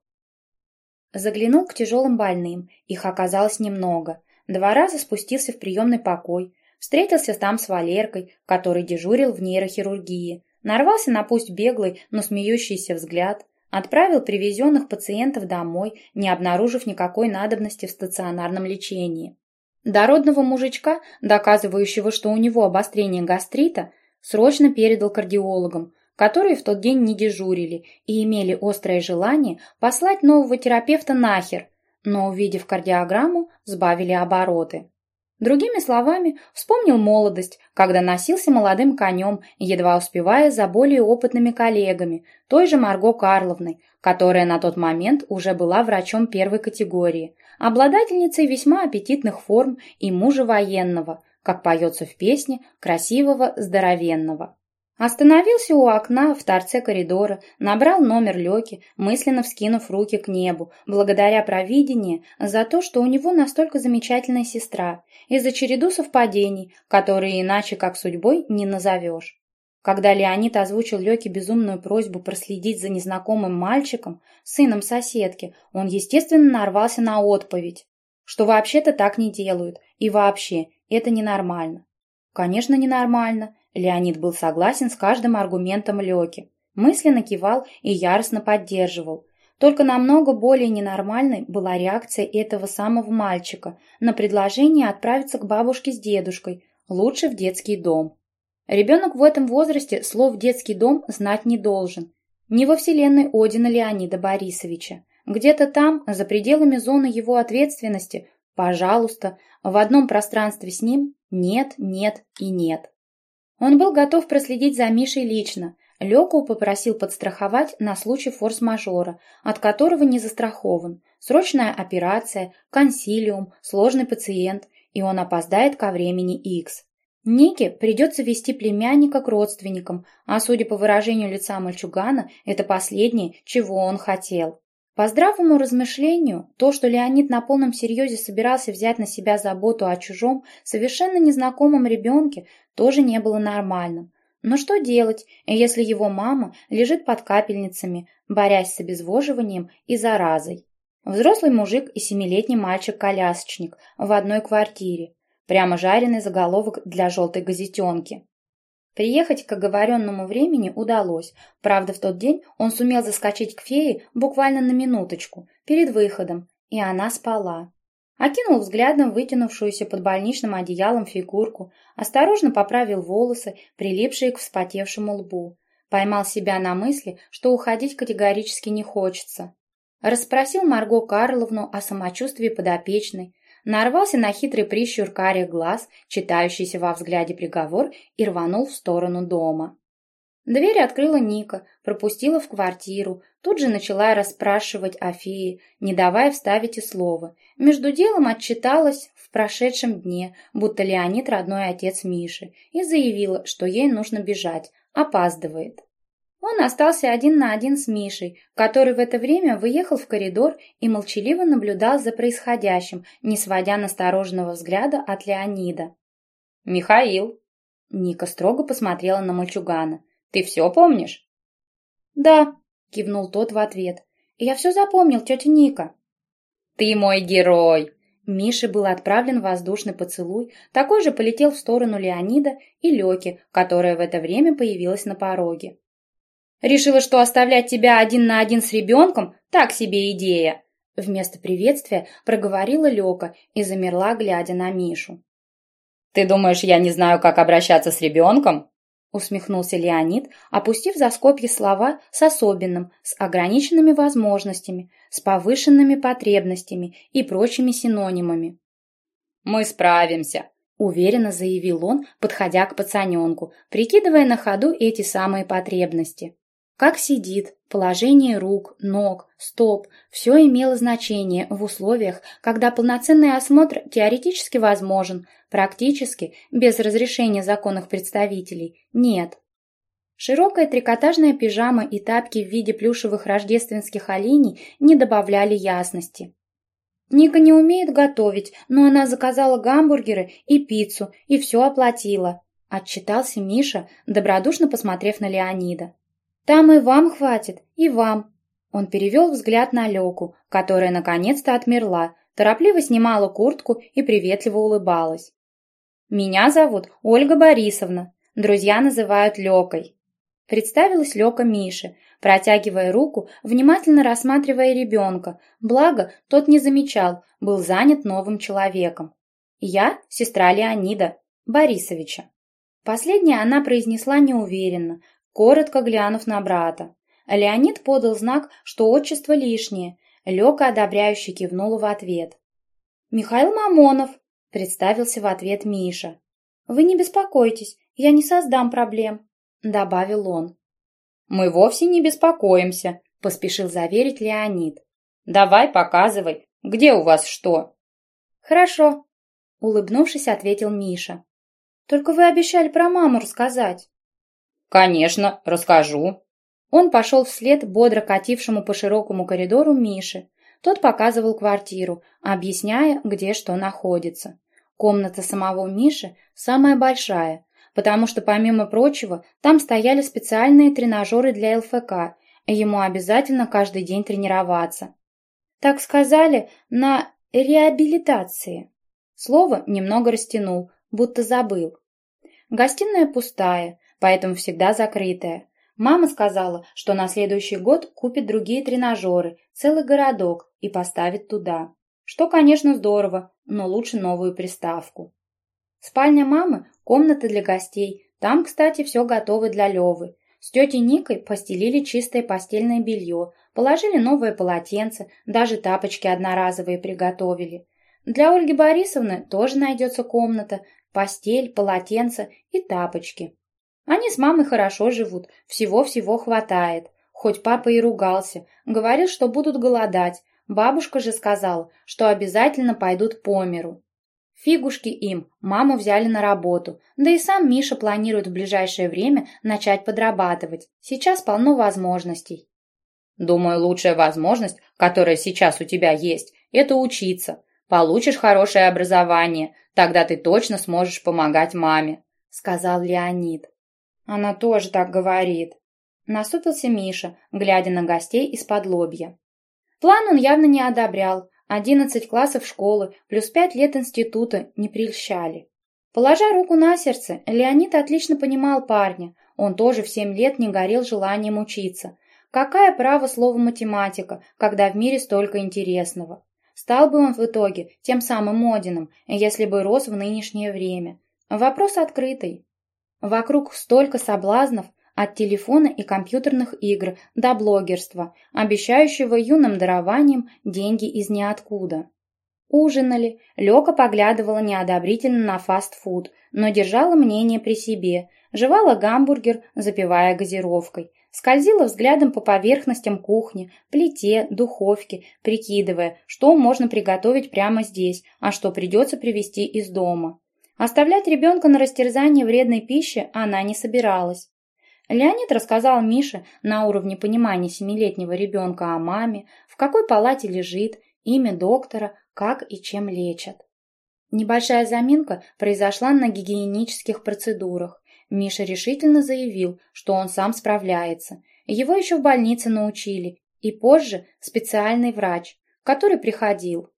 Заглянул к тяжелым больным, их оказалось немного. Два раза спустился в приемный покой, встретился там с Валеркой, который дежурил в нейрохирургии, нарвался на пусть беглый, но смеющийся взгляд, отправил привезенных пациентов домой, не обнаружив никакой надобности в стационарном лечении. Дородного мужичка, доказывающего, что у него обострение гастрита, срочно передал кардиологам – которые в тот день не дежурили и имели острое желание послать нового терапевта нахер, но, увидев кардиограмму, сбавили обороты. Другими словами, вспомнил молодость, когда носился молодым конем, едва успевая за более опытными коллегами, той же Марго Карловной, которая на тот момент уже была врачом первой категории, обладательницей весьма аппетитных форм и мужа военного, как поется в песне, красивого, здоровенного. Остановился у окна в торце коридора, набрал номер Лёки, мысленно вскинув руки к небу, благодаря провидению за то, что у него настолько замечательная сестра, и за череду совпадений, которые иначе как судьбой не назовешь. Когда Леонид озвучил Лёке безумную просьбу проследить за незнакомым мальчиком, сыном соседки, он, естественно, нарвался на отповедь, что вообще-то так не делают, и вообще, это ненормально. Конечно, ненормально, Леонид был согласен с каждым аргументом Лёки, мысленно кивал и яростно поддерживал. Только намного более ненормальной была реакция этого самого мальчика на предложение отправиться к бабушке с дедушкой, лучше в детский дом. Ребенок в этом возрасте слов «детский дом» знать не должен. Не во вселенной Одина Леонида Борисовича. Где-то там, за пределами зоны его ответственности, пожалуйста, в одном пространстве с ним нет, нет и нет. Он был готов проследить за Мишей лично. Леку попросил подстраховать на случай форс-мажора, от которого не застрахован. Срочная операция, консилиум, сложный пациент, и он опоздает ко времени X. Нике придется вести племянника к родственникам, а судя по выражению лица мальчугана, это последнее, чего он хотел. По здравому размышлению, то, что Леонид на полном серьезе собирался взять на себя заботу о чужом, совершенно незнакомом ребенке, тоже не было нормальным. Но что делать, если его мама лежит под капельницами, борясь с обезвоживанием и заразой? Взрослый мужик и семилетний мальчик-колясочник в одной квартире. Прямо жареный заголовок для желтой газетенки. Приехать к оговоренному времени удалось. Правда, в тот день он сумел заскочить к фее буквально на минуточку, перед выходом, и она спала. Окинул взглядом вытянувшуюся под больничным одеялом фигурку, осторожно поправил волосы, прилипшие к вспотевшему лбу. Поймал себя на мысли, что уходить категорически не хочется. Расспросил Марго Карловну о самочувствии подопечной, нарвался на хитрый прищур карих глаз, читающийся во взгляде приговор, и рванул в сторону дома. Дверь открыла Ника, пропустила в квартиру, тут же начала расспрашивать о фее, не давая вставить и слова. Между делом отчиталась в прошедшем дне, будто Леонид родной отец Миши, и заявила, что ей нужно бежать, опаздывает. Он остался один на один с Мишей, который в это время выехал в коридор и молчаливо наблюдал за происходящим, не сводя настороженного взгляда от Леонида. «Михаил!» Ника строго посмотрела на мальчугана. «Ты все помнишь?» «Да», — кивнул тот в ответ. «Я все запомнил, тетя Ника». «Ты мой герой!» Мише был отправлен воздушный поцелуй, такой же полетел в сторону Леонида и Леки, которая в это время появилась на пороге. Решила, что оставлять тебя один на один с ребенком – так себе идея!» Вместо приветствия проговорила Лёка и замерла, глядя на Мишу. «Ты думаешь, я не знаю, как обращаться с ребенком?» усмехнулся Леонид, опустив за скобки слова с особенным, с ограниченными возможностями, с повышенными потребностями и прочими синонимами. «Мы справимся», — уверенно заявил он, подходя к пацаненку, прикидывая на ходу эти самые потребности. Как сидит, положение рук, ног, стоп – все имело значение в условиях, когда полноценный осмотр теоретически возможен, практически, без разрешения законных представителей, нет. Широкая трикотажная пижама и тапки в виде плюшевых рождественских оленей не добавляли ясности. Ника не умеет готовить, но она заказала гамбургеры и пиццу и все оплатила, отчитался Миша, добродушно посмотрев на Леонида. Там и вам хватит, и вам. Он перевел взгляд на Леку, которая наконец-то отмерла, торопливо снимала куртку и приветливо улыбалась. «Меня зовут Ольга Борисовна. Друзья называют Лекой». Представилась Лека Мише, протягивая руку, внимательно рассматривая ребенка, благо тот не замечал, был занят новым человеком. «Я – сестра Леонида Борисовича». Последнее она произнесла неуверенно, коротко глянув на брата. Леонид подал знак, что отчество лишнее. Лёка одобряюще кивнула в ответ. «Михаил Мамонов», — представился в ответ Миша. «Вы не беспокойтесь, я не создам проблем», — добавил он. «Мы вовсе не беспокоимся», — поспешил заверить Леонид. «Давай, показывай, где у вас что?» «Хорошо», — улыбнувшись, ответил Миша. «Только вы обещали про маму рассказать». «Конечно, расскажу». Он пошел вслед бодро катившему по широкому коридору Мише. Тот показывал квартиру, объясняя, где что находится. Комната самого Миши самая большая, потому что, помимо прочего, там стояли специальные тренажеры для ЛФК, и ему обязательно каждый день тренироваться. Так сказали, на реабилитации. Слово немного растянул, будто забыл. Гостиная пустая, поэтому всегда закрытая. Мама сказала, что на следующий год купит другие тренажеры, целый городок и поставит туда. Что, конечно, здорово, но лучше новую приставку. Спальня мамы – комната для гостей, Там, кстати, все готово для Левы. С тетей Никой постелили чистое постельное белье, положили новое полотенце, даже тапочки одноразовые приготовили. Для Ольги Борисовны тоже найдется комната, постель, полотенце и тапочки. Они с мамой хорошо живут, всего-всего хватает. Хоть папа и ругался, говорил, что будут голодать. Бабушка же сказала, что обязательно пойдут по миру. Фигушки им, маму взяли на работу, да и сам Миша планирует в ближайшее время начать подрабатывать. Сейчас полно возможностей. Думаю, лучшая возможность, которая сейчас у тебя есть, это учиться. Получишь хорошее образование, тогда ты точно сможешь помогать маме», — сказал Леонид. Она тоже так говорит. Насупился Миша, глядя на гостей из-под лобья. План он явно не одобрял. Одиннадцать классов школы плюс пять лет института не прельщали. Положа руку на сердце, Леонид отлично понимал парня. Он тоже в семь лет не горел желанием учиться. Какая право слово математика, когда в мире столько интересного? Стал бы он в итоге тем самым Одином, если бы рос в нынешнее время. Вопрос открытый. Вокруг столько соблазнов, от телефона и компьютерных игр до блогерства, обещающего юным дарованием деньги из ниоткуда. Ужинали, Лёка поглядывала неодобрительно на фастфуд, но держала мнение при себе, жевала гамбургер, запивая газировкой, скользила взглядом по поверхностям кухни, плите, духовке, прикидывая, что можно приготовить прямо здесь, а что придется привезти из дома. Оставлять ребенка на растерзание вредной пищи она не собиралась. Леонид рассказал Мише на уровне понимания семилетнего ребенка о маме, в какой палате лежит, имя доктора, как и чем лечат. Небольшая заминка произошла на гигиенических процедурах. Миша решительно заявил, что он сам справляется. Его еще в больнице научили, и позже специальный врач, который приходил.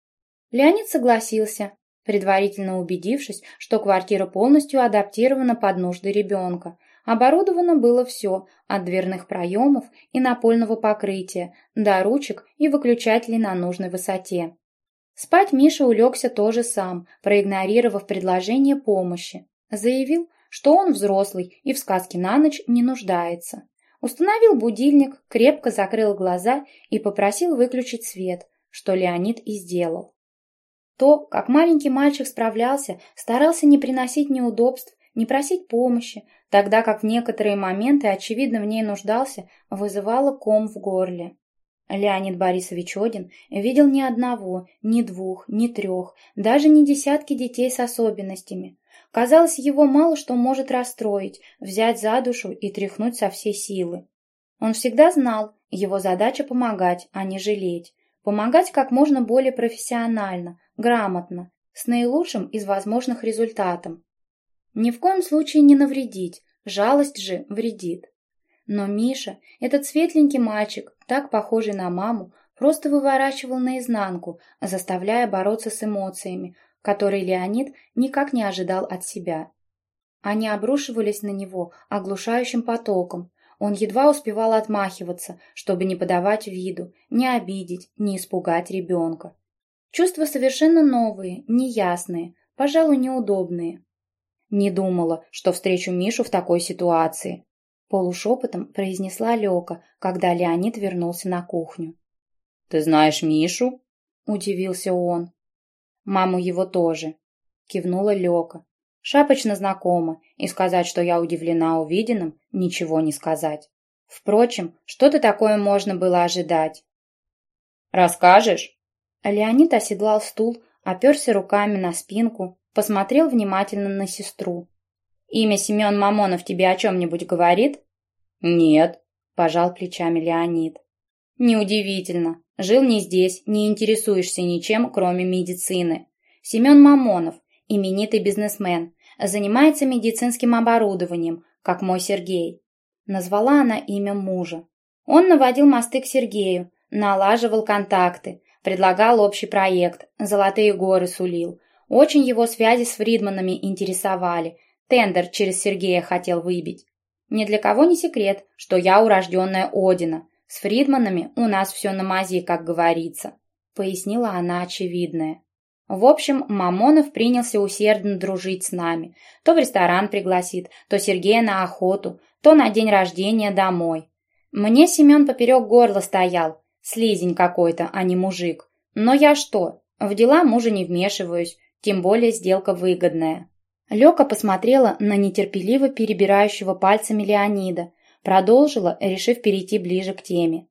Леонид согласился, предварительно убедившись, что квартира полностью адаптирована под нужды ребенка. Оборудовано было все, от дверных проемов и напольного покрытия, до ручек и выключателей на нужной высоте. Спать Миша улегся тоже сам, проигнорировав предложение помощи. Заявил, что он взрослый и в сказке на ночь не нуждается. Установил будильник, крепко закрыл глаза и попросил выключить свет, что Леонид и сделал. То, как маленький мальчик справлялся, старался не приносить неудобств, не просить помощи, тогда как в некоторые моменты, очевидно, в ней нуждался, вызывало ком в горле. Леонид Борисович Один видел ни одного, ни двух, ни трех, даже не десятки детей с особенностями. Казалось, его мало что может расстроить, взять за душу и тряхнуть со всей силы. Он всегда знал, его задача помогать, а не жалеть. Помогать как можно более профессионально, грамотно, с наилучшим из возможных результатом. Ни в коем случае не навредить, жалость же вредит. Но Миша, этот светленький мальчик, так похожий на маму, просто выворачивал наизнанку, заставляя бороться с эмоциями, которые Леонид никак не ожидал от себя. Они обрушивались на него оглушающим потоком, он едва успевал отмахиваться, чтобы не подавать виду, не обидеть, не испугать ребенка. Чувства совершенно новые, неясные, пожалуй, неудобные. Не думала, что встречу Мишу в такой ситуации. Полушепотом произнесла Лёка, когда Леонид вернулся на кухню. «Ты знаешь Мишу?» – удивился он. «Маму его тоже», – кивнула Лёка. Шапочно знакома, и сказать, что я удивлена увиденным, ничего не сказать. Впрочем, что-то такое можно было ожидать. «Расскажешь?» Леонид оседлал стул, оперся руками на спинку, посмотрел внимательно на сестру. «Имя Семен Мамонов тебе о чем-нибудь говорит?» «Нет», – пожал плечами Леонид. «Неудивительно. Жил не здесь, не интересуешься ничем, кроме медицины. Семен Мамонов, именитый бизнесмен, занимается медицинским оборудованием, как мой Сергей. Назвала она имя мужа. Он наводил мосты к Сергею, налаживал контакты, предлагал общий проект, золотые горы сулил. Очень его связи с Фридманами интересовали, тендер через Сергея хотел выбить. Ни для кого не секрет, что я урожденная Одина. С Фридманами у нас все на мази, как говорится. Пояснила она очевидное. В общем, Мамонов принялся усердно дружить с нами. То в ресторан пригласит, то Сергея на охоту, то на день рождения домой. Мне Семен поперек горла стоял, слизень какой-то, а не мужик. Но я что, в дела мужа не вмешиваюсь, тем более сделка выгодная. Лёка посмотрела на нетерпеливо перебирающего пальцами Леонида, продолжила, решив перейти ближе к теме.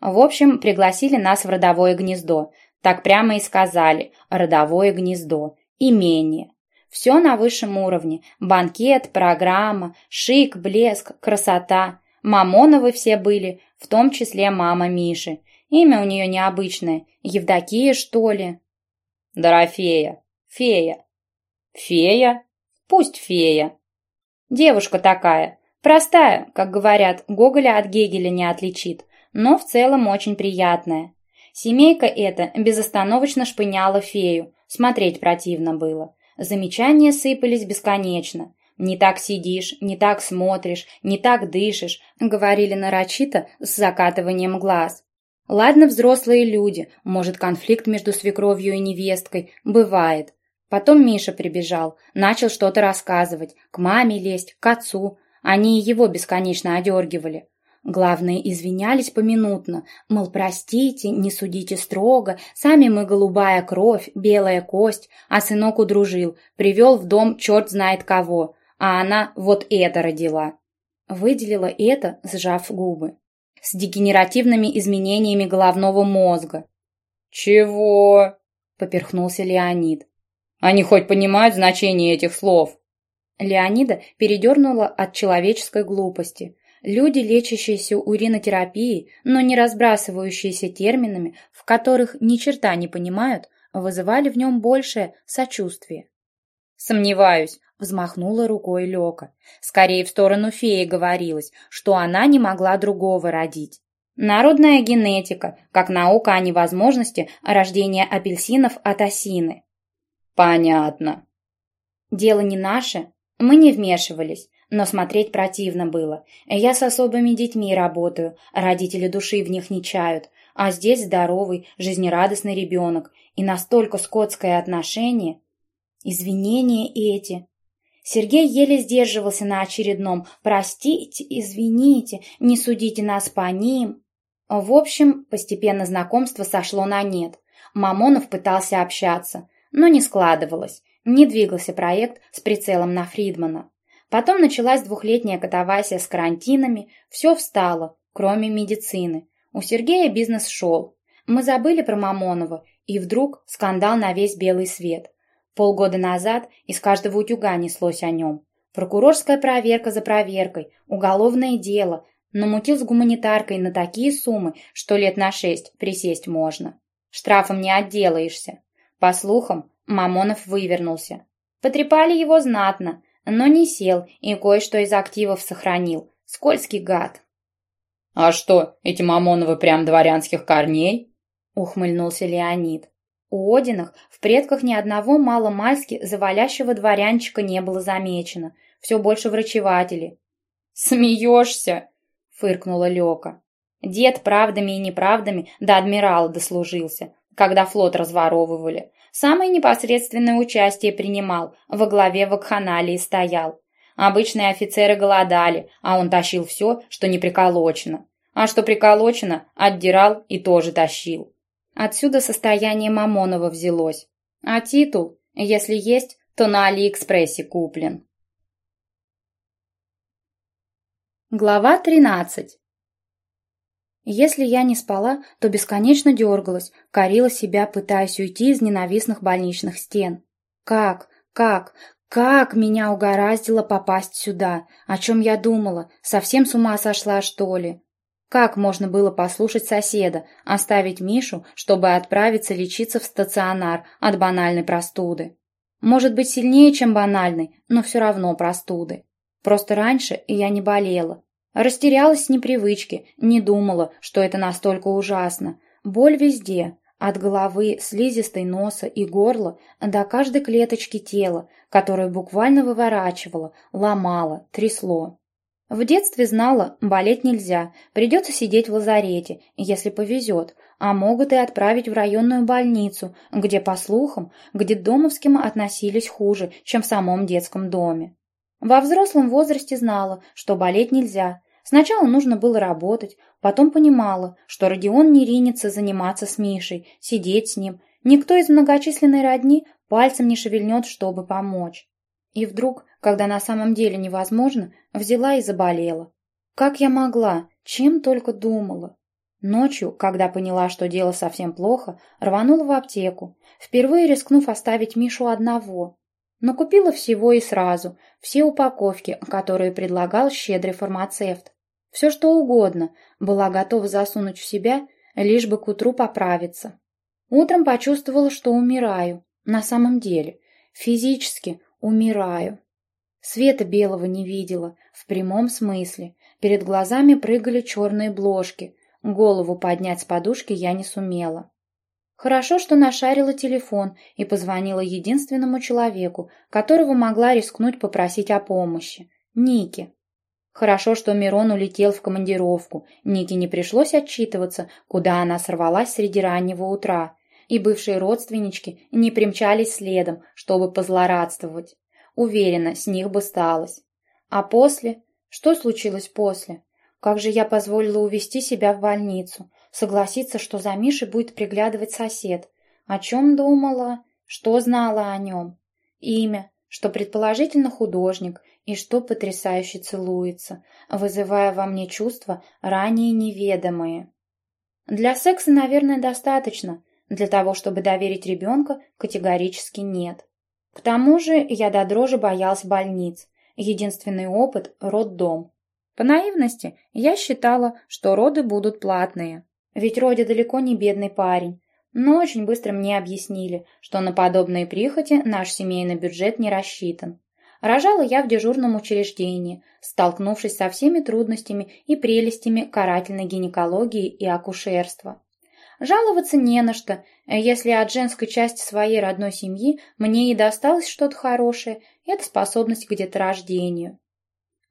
В общем, пригласили нас в родовое гнездо. Так прямо и сказали «родовое гнездо», имение. Все на высшем уровне. Банкет, программа, шик, блеск, красота. Мамоновы все были, в том числе мама Миши. Имя у нее необычное. Евдокия, что ли? Дорофея. Фея. Фея? Пусть фея. Девушка такая. Простая, как говорят, Гоголя от Гегеля не отличит, но в целом очень приятная. Семейка эта безостановочно шпыняла фею, смотреть противно было. Замечания сыпались бесконечно. «Не так сидишь, не так смотришь, не так дышишь», — говорили нарочито с закатыванием глаз. Ладно, взрослые люди, может, конфликт между свекровью и невесткой, бывает. Потом Миша прибежал, начал что-то рассказывать, к маме лезть, к отцу. Они его бесконечно одергивали. Главное, извинялись поминутно, мол, простите, не судите строго, сами мы голубая кровь, белая кость, а сынок удружил, привел в дом черт знает кого, а она вот это родила. Выделила это, сжав губы. С дегенеративными изменениями головного мозга. «Чего?» — поперхнулся Леонид. Они хоть понимают значение этих слов?» Леонида передернула от человеческой глупости. Люди, лечащиеся уринотерапией, но не разбрасывающиеся терминами, в которых ни черта не понимают, вызывали в нем большее сочувствие. «Сомневаюсь», — взмахнула рукой Лёка. «Скорее в сторону феи говорилось, что она не могла другого родить. Народная генетика, как наука о невозможности рождения апельсинов от осины. Понятно. Дело не наше, мы не вмешивались, но смотреть противно было. Я с особыми детьми работаю, родители души в них не чают, а здесь здоровый, жизнерадостный ребенок и настолько скотское отношение. Извинения эти. Сергей еле сдерживался на очередном «Простите, извините, не судите нас по ним». В общем, постепенно знакомство сошло на нет. Мамонов пытался общаться – но не складывалось, не двигался проект с прицелом на Фридмана. Потом началась двухлетняя катавасия с карантинами, все встало, кроме медицины. У Сергея бизнес шел. Мы забыли про Мамонова, и вдруг скандал на весь белый свет. Полгода назад из каждого утюга неслось о нем. Прокурорская проверка за проверкой, уголовное дело, намутил с гуманитаркой на такие суммы, что лет на шесть присесть можно. Штрафом не отделаешься. По слухам, Мамонов вывернулся. Потрепали его знатно, но не сел и кое-что из активов сохранил. Скользкий гад. «А что, эти Мамоновы прям дворянских корней?» — ухмыльнулся Леонид. У Одинах в предках ни одного маломальски завалящего дворянчика не было замечено. Все больше врачеватели. «Смеешься?» — фыркнула Лёка. Дед правдами и неправдами до адмирала дослужился когда флот разворовывали. Самое непосредственное участие принимал, во главе вакханалии стоял. Обычные офицеры голодали, а он тащил все, что не приколочено. А что приколочено, отдирал и тоже тащил. Отсюда состояние Мамонова взялось. А титул, если есть, то на Алиэкспрессе куплен. Глава тринадцать. Если я не спала, то бесконечно дергалась, корила себя, пытаясь уйти из ненавистных больничных стен. Как, как, как меня угораздило попасть сюда? О чем я думала? Совсем с ума сошла, что ли? Как можно было послушать соседа, оставить Мишу, чтобы отправиться лечиться в стационар от банальной простуды? Может быть, сильнее, чем банальной, но все равно простуды. Просто раньше я не болела, Растерялась с непривычки, не думала, что это настолько ужасно. Боль везде, от головы, слизистой носа и горла до каждой клеточки тела, которое буквально выворачивало, ломало, трясло. В детстве знала, болеть нельзя, придется сидеть в лазарете, если повезет, а могут и отправить в районную больницу, где, по слухам, к детдомовским относились хуже, чем в самом детском доме. Во взрослом возрасте знала, что болеть нельзя. Сначала нужно было работать, потом понимала, что Родион не ринется заниматься с Мишей, сидеть с ним. Никто из многочисленной родни пальцем не шевельнет, чтобы помочь. И вдруг, когда на самом деле невозможно, взяла и заболела. Как я могла? Чем только думала. Ночью, когда поняла, что дело совсем плохо, рванула в аптеку, впервые рискнув оставить Мишу одного. Но купила всего и сразу, все упаковки, которые предлагал щедрый фармацевт. Все что угодно, была готова засунуть в себя, лишь бы к утру поправиться. Утром почувствовала, что умираю. На самом деле, физически умираю. Света белого не видела, в прямом смысле. Перед глазами прыгали черные бложки. Голову поднять с подушки я не сумела. Хорошо, что нашарила телефон и позвонила единственному человеку, которого могла рискнуть попросить о помощи – Нике. Хорошо, что Мирон улетел в командировку, Нике не пришлось отчитываться, куда она сорвалась среди раннего утра, и бывшие родственнички не примчались следом, чтобы позлорадствовать. Уверена, с них бы сталось. А после? Что случилось после? Как же я позволила увести себя в больницу? Согласиться, что за Мишей будет приглядывать сосед. О чем думала? Что знала о нем? Имя, что предположительно художник, и что потрясающе целуется, вызывая во мне чувства, ранее неведомые. Для секса, наверное, достаточно, для того, чтобы доверить ребенка, категорически нет. К тому же я до дрожи боялась больниц. Единственный опыт – роддом. По наивности я считала, что роды будут платные. Ведь Родя далеко не бедный парень. Но очень быстро мне объяснили, что на подобные прихоти наш семейный бюджет не рассчитан. Рожала я в дежурном учреждении, столкнувшись со всеми трудностями и прелестями карательной гинекологии и акушерства. Жаловаться не на что, если от женской части своей родной семьи мне и досталось что-то хорошее, это способность к деторождению.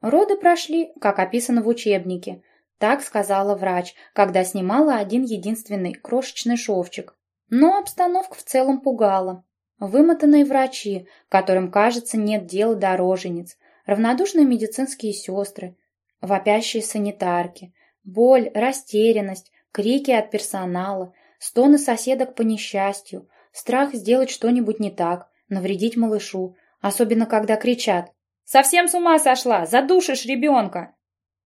Роды прошли, как описано в учебнике. Так сказала врач, когда снимала один единственный крошечный шовчик. Но обстановка в целом пугала. Вымотанные врачи, которым, кажется, нет дела до рожениц, равнодушные медицинские сестры, вопящие санитарки, боль, растерянность, крики от персонала, стоны соседок по несчастью, страх сделать что-нибудь не так, навредить малышу, особенно когда кричат Совсем с ума сошла! Задушишь ребенка!»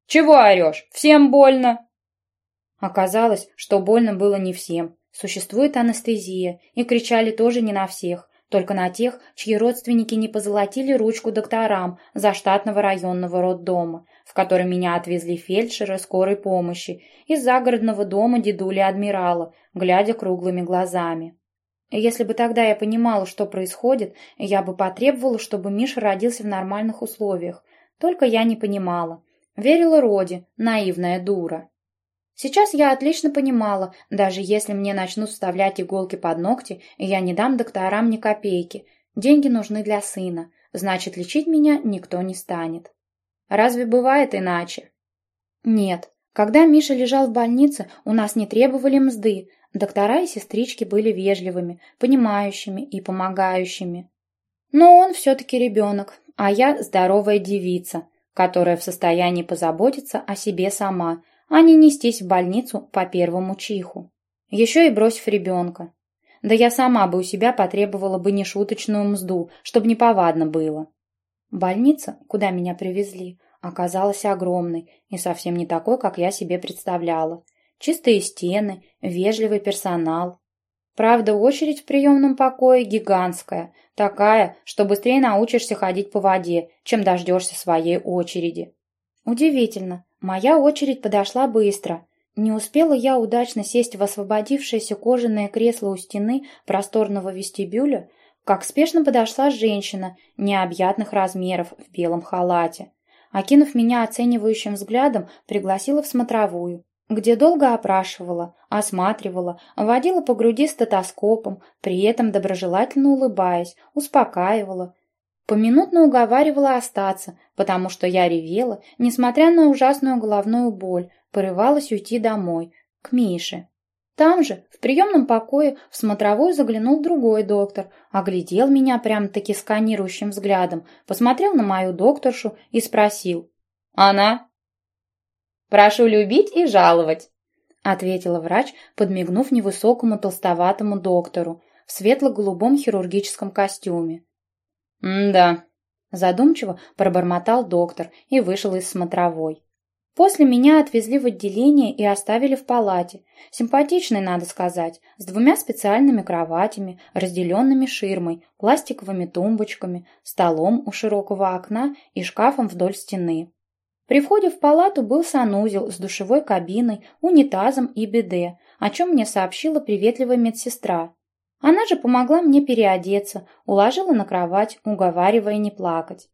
«Чего орешь? Всем больно!» Оказалось, что больно было не всем. Существует анестезия, и кричали тоже не на всех, только на тех, чьи родственники не позолотили ручку докторам за штатного районного роддома, в который меня отвезли фельдшеры скорой помощи из загородного дома дедули-адмирала, глядя круглыми глазами. Если бы тогда я понимала, что происходит, я бы потребовала, чтобы Миша родился в нормальных условиях. Только я не понимала. Верила Роди, наивная дура. Сейчас я отлично понимала, даже если мне начнут вставлять иголки под ногти, я не дам докторам ни копейки. Деньги нужны для сына, значит, лечить меня никто не станет. Разве бывает иначе? Нет. Когда Миша лежал в больнице, у нас не требовали мзды, Доктора и сестрички были вежливыми, понимающими и помогающими. Но он все-таки ребенок, а я здоровая девица, которая в состоянии позаботиться о себе сама, а не нестись в больницу по первому чиху. Еще и бросив ребенка. Да я сама бы у себя потребовала бы нешуточную мзду, чтобы неповадно было. Больница, куда меня привезли, оказалась огромной и совсем не такой, как я себе представляла. Чистые стены, вежливый персонал. Правда, очередь в приемном покое гигантская, такая, что быстрее научишься ходить по воде, чем дождешься своей очереди. Удивительно, моя очередь подошла быстро. Не успела я удачно сесть в освободившееся кожаное кресло у стены просторного вестибюля, как спешно подошла женщина необъятных размеров в белом халате. Окинув меня оценивающим взглядом, пригласила в смотровую где долго опрашивала, осматривала, водила по груди стетоскопом, при этом доброжелательно улыбаясь, успокаивала. Поминутно уговаривала остаться, потому что я ревела, несмотря на ужасную головную боль, порывалась уйти домой, к Мише. Там же, в приемном покое, в смотровую заглянул другой доктор, оглядел меня прям-таки сканирующим взглядом, посмотрел на мою докторшу и спросил. «Она?» «Прошу любить и жаловать», — ответила врач, подмигнув невысокому толстоватому доктору в светло-голубом хирургическом костюме. «М-да», — задумчиво пробормотал доктор и вышел из смотровой. После меня отвезли в отделение и оставили в палате. Симпатичной, надо сказать, с двумя специальными кроватями, разделенными ширмой, пластиковыми тумбочками, столом у широкого окна и шкафом вдоль стены. При входе в палату был санузел с душевой кабиной, унитазом и биде, о чем мне сообщила приветливая медсестра. Она же помогла мне переодеться, уложила на кровать, уговаривая не плакать.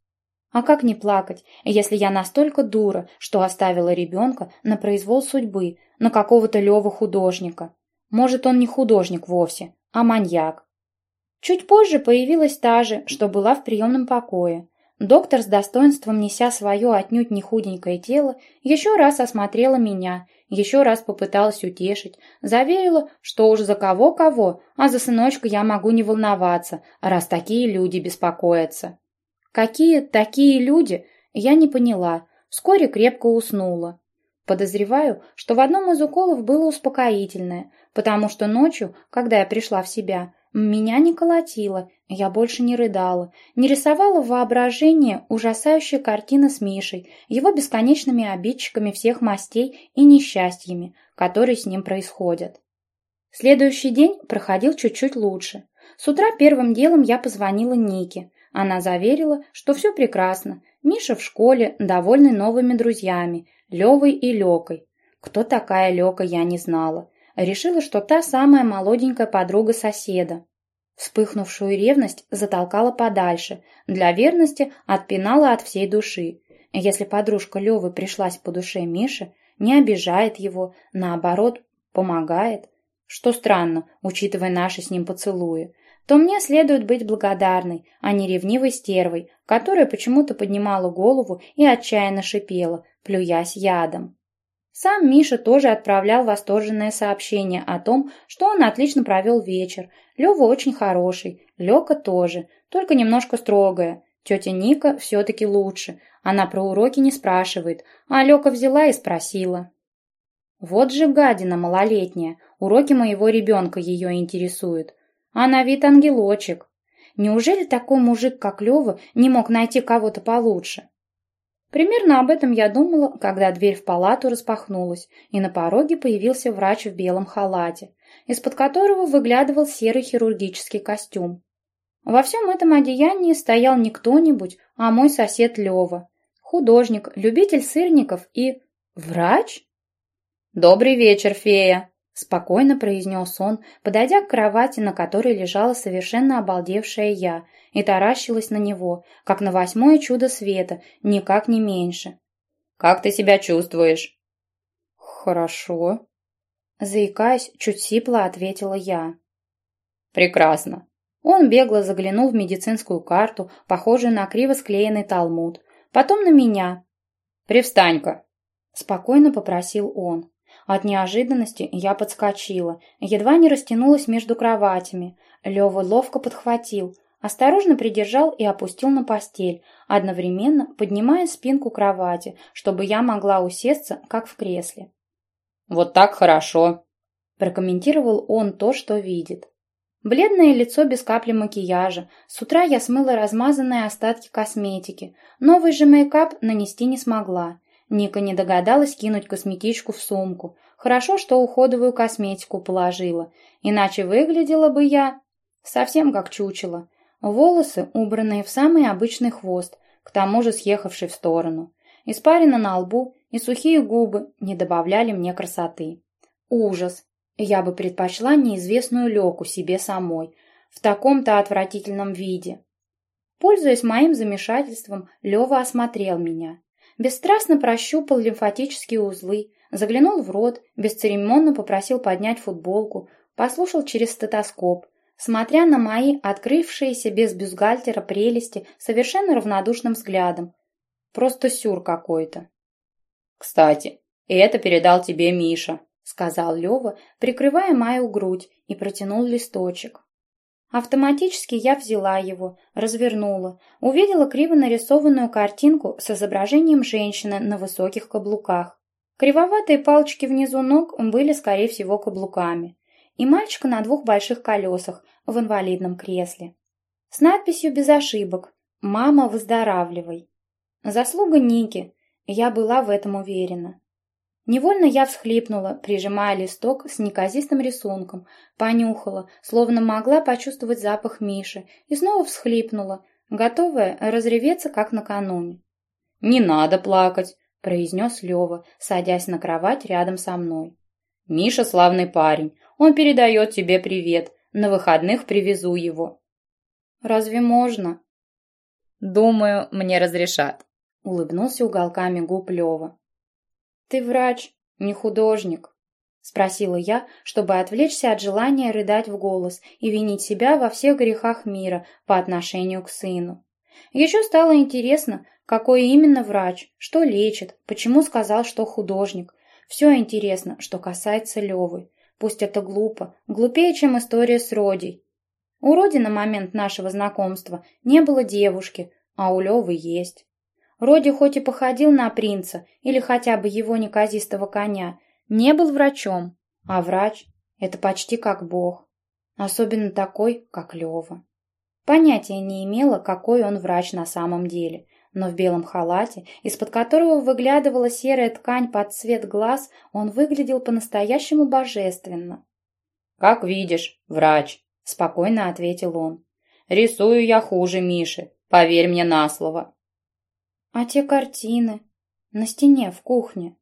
А как не плакать, если я настолько дура, что оставила ребенка на произвол судьбы, на какого-то Леву художника? Может, он не художник вовсе, а маньяк. Чуть позже появилась та же, что была в приемном покое. Доктор с достоинством, неся свое отнюдь не худенькое тело, еще раз осмотрела меня, еще раз попыталась утешить, заверила, что уж за кого-кого, а за сыночка я могу не волноваться, раз такие люди беспокоятся. Какие такие люди, я не поняла, вскоре крепко уснула. Подозреваю, что в одном из уколов было успокоительное, потому что ночью, когда я пришла в себя, меня не колотило, я больше не рыдала, не рисовала в воображении ужасающая картина с Мишей, его бесконечными обидчиками всех мастей и несчастьями, которые с ним происходят. Следующий день проходил чуть-чуть лучше. С утра первым делом я позвонила Нике, она заверила, что все прекрасно. Миша в школе, довольный новыми друзьями, Левой и Лекой. Кто такая Лека, я не знала. Решила, что та самая молоденькая подруга соседа. Вспыхнувшую ревность затолкала подальше, для верности отпинала от всей души. Если подружка Левы пришлась по душе Мише, не обижает его, наоборот, помогает. Что странно, учитывая наши с ним поцелуи то мне следует быть благодарной, а не ревнивой стервой, которая почему-то поднимала голову и отчаянно шипела, плюясь ядом. Сам Миша тоже отправлял восторженное сообщение о том, что он отлично провел вечер. Лева очень хороший, Лека тоже, только немножко строгая. Тетя Ника все-таки лучше, она про уроки не спрашивает, а Лека взяла и спросила. Вот же гадина малолетняя, уроки моего ребенка ее интересуют. А на вид ангелочек. Неужели такой мужик, как Лева, не мог найти кого-то получше? Примерно об этом я думала, когда дверь в палату распахнулась, и на пороге появился врач в белом халате, из-под которого выглядывал серый хирургический костюм. Во всем этом одеянии стоял не кто-нибудь, а мой сосед Лева, художник, любитель сырников и... врач? «Добрый вечер, фея!» Спокойно произнес он, подойдя к кровати, на которой лежала совершенно обалдевшая я, и таращилась на него, как на восьмое чудо света, никак не меньше. «Как ты себя чувствуешь?» «Хорошо», — заикаясь, чуть сипло ответила я. «Прекрасно». Он бегло заглянул в медицинскую карту, похожую на криво склеенный талмуд, потом на меня. «Привстань-ка», — спокойно попросил он. От неожиданности я подскочила, едва не растянулась между кроватями. Лёва ловко подхватил, осторожно придержал и опустил на постель, одновременно поднимая спинку кровати, чтобы я могла усесться, как в кресле. «Вот так хорошо», – прокомментировал он то, что видит. Бледное лицо без капли макияжа. С утра я смыла размазанные остатки косметики. Новый же мейкап нанести не смогла. Ника не догадалась кинуть косметичку в сумку. Хорошо, что уходовую косметику положила, иначе выглядела бы я совсем как чучело. Волосы, убранные в самый обычный хвост, к тому же съехавший в сторону. Испарина на лбу и сухие губы не добавляли мне красоты. Ужас! Я бы предпочла неизвестную Леку себе самой, в таком-то отвратительном виде. Пользуясь моим замешательством, Лева осмотрел меня бесстрастно прощупал лимфатические узлы, заглянул в рот, бесцеремонно попросил поднять футболку, послушал через стетоскоп, смотря на мои открывшиеся без бюстгальтера прелести совершенно равнодушным взглядом. Просто сюр какой-то. «Кстати, это передал тебе Миша», сказал Лева, прикрывая мою грудь, и протянул листочек. Автоматически я взяла его, развернула, увидела криво нарисованную картинку с изображением женщины на высоких каблуках. Кривоватые палочки внизу ног были, скорее всего, каблуками. И мальчика на двух больших колесах в инвалидном кресле. С надписью без ошибок «Мама, выздоравливай». Заслуга Ники, я была в этом уверена. Невольно я всхлипнула, прижимая листок с неказистым рисунком, понюхала, словно могла почувствовать запах Миши, и снова всхлипнула, готовая разреветься, как накануне. «Не надо плакать», — произнес Лева, садясь на кровать рядом со мной. «Миша славный парень, он передает тебе привет, на выходных привезу его». «Разве можно?» «Думаю, мне разрешат», — улыбнулся уголками губ Лева. «Ты врач, не художник?» — спросила я, чтобы отвлечься от желания рыдать в голос и винить себя во всех грехах мира по отношению к сыну. Еще стало интересно, какой именно врач, что лечит, почему сказал, что художник. Все интересно, что касается Левы. Пусть это глупо, глупее, чем история с Родей. У Роди на момент нашего знакомства не было девушки, а у Левы есть. Роди хоть и походил на принца или хотя бы его неказистого коня, не был врачом, а врач — это почти как бог, особенно такой, как Лева. Понятия не имела, какой он врач на самом деле, но в белом халате, из-под которого выглядывала серая ткань под цвет глаз, он выглядел по-настоящему божественно. «Как видишь, врач», — спокойно ответил он. «Рисую я хуже Миши, поверь мне на слово». А те картины на стене в кухне?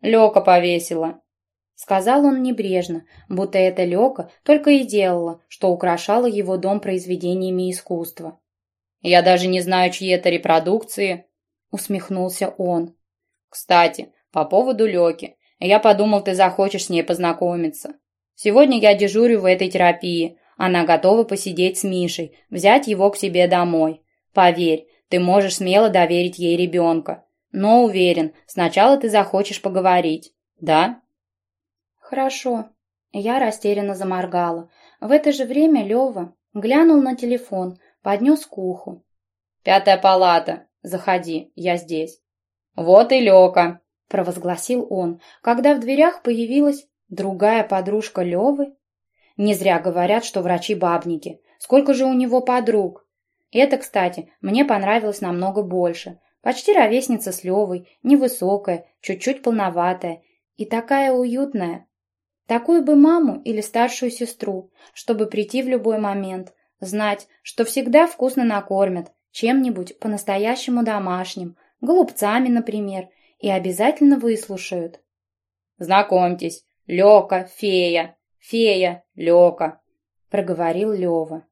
Лёка повесила. Сказал он небрежно, будто это Лёка только и делала, что украшала его дом произведениями искусства. «Я даже не знаю, чьи это репродукции», — усмехнулся он. «Кстати, по поводу Лёки. Я подумал, ты захочешь с ней познакомиться. Сегодня я дежурю в этой терапии. Она готова посидеть с Мишей, взять его к себе домой. Поверь, ты можешь смело доверить ей ребенка. Но уверен, сначала ты захочешь поговорить. Да? Хорошо. Я растерянно заморгала. В это же время Лева глянул на телефон, поднес к уху. «Пятая палата. Заходи, я здесь». «Вот и Лёка», — провозгласил он, когда в дверях появилась другая подружка Левы. Не зря говорят, что врачи бабники. Сколько же у него подруг? Это, кстати, мне понравилось намного больше. Почти ровесница с Левой, невысокая, чуть-чуть полноватая и такая уютная. Такую бы маму или старшую сестру, чтобы прийти в любой момент, знать, что всегда вкусно накормят, чем-нибудь по-настоящему домашним, голубцами, например, и обязательно выслушают. «Знакомьтесь, Лёка, фея, фея, Лёка», — проговорил Лёва.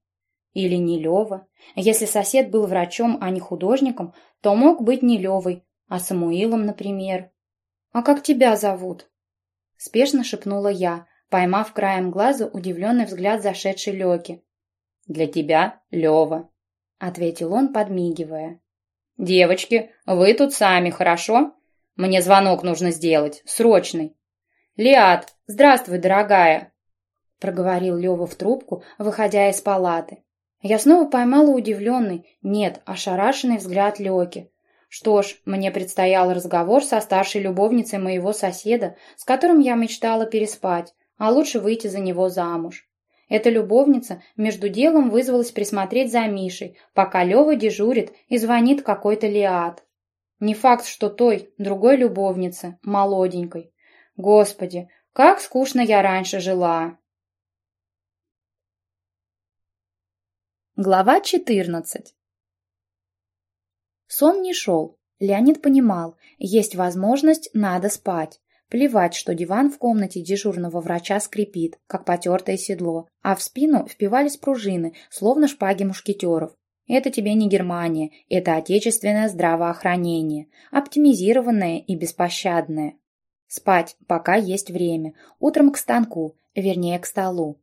Или не Лева. Если сосед был врачом, а не художником, то мог быть не Левой, а Самуилом, например. «А как тебя зовут?» Спешно шепнула я, поймав краем глаза удивленный взгляд зашедшей Леки. «Для тебя Лева», — ответил он, подмигивая. «Девочки, вы тут сами, хорошо? Мне звонок нужно сделать, срочный». «Лиад, здравствуй, дорогая», — проговорил Лева в трубку, выходя из палаты. Я снова поймала удивленный, нет, ошарашенный взгляд Леки. Что ж, мне предстоял разговор со старшей любовницей моего соседа, с которым я мечтала переспать, а лучше выйти за него замуж. Эта любовница между делом вызвалась присмотреть за Мишей, пока Лева дежурит и звонит какой-то Лиад. Не факт, что той, другой любовнице, молоденькой. Господи, как скучно я раньше жила. Глава 14 Сон не шел. Леонид понимал, есть возможность, надо спать. Плевать, что диван в комнате дежурного врача скрипит, как потертое седло, а в спину впивались пружины, словно шпаги мушкетеров. Это тебе не Германия, это отечественное здравоохранение, оптимизированное и беспощадное. Спать, пока есть время, утром к станку, вернее к столу.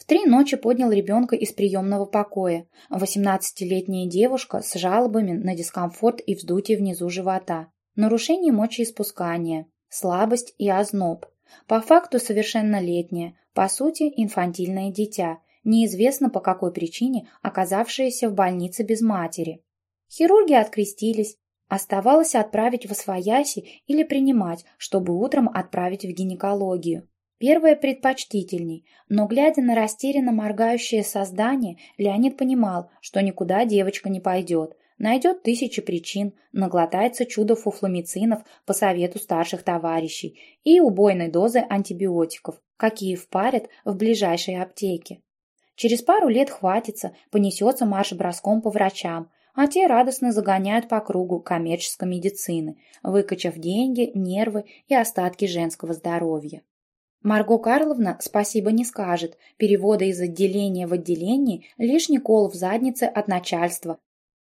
В три ночи поднял ребенка из приемного покоя. Восемнадцатилетняя девушка с жалобами на дискомфорт и вздутие внизу живота. Нарушение мочеиспускания, слабость и озноб. По факту совершеннолетняя, по сути инфантильное дитя, неизвестно по какой причине оказавшееся в больнице без матери. Хирурги открестились, оставалось отправить в освояси или принимать, чтобы утром отправить в гинекологию. Первое предпочтительней, но, глядя на растерянно моргающее создание, Леонид понимал, что никуда девочка не пойдет, найдет тысячи причин, наглотается чудо фуфломицинов по совету старших товарищей и убойной дозы антибиотиков, какие впарят в ближайшей аптеке. Через пару лет хватится, понесется марш-броском по врачам, а те радостно загоняют по кругу коммерческой медицины, выкачав деньги, нервы и остатки женского здоровья. Марго Карловна спасибо не скажет, перевода из отделения в отделение – лишний кол в заднице от начальства.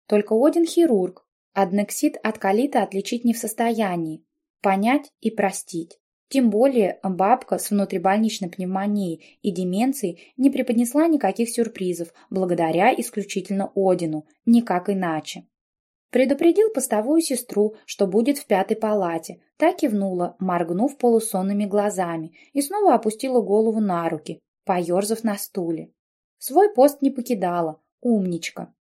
Только один хирург, аднексид от колита отличить не в состоянии, понять и простить. Тем более бабка с внутрибольничной пневмонией и деменцией не преподнесла никаких сюрпризов благодаря исключительно Одину, никак иначе. Предупредил постовую сестру, что будет в пятой палате. Та кивнула, моргнув полусонными глазами, и снова опустила голову на руки, поерзав на стуле. Свой пост не покидала, умничка.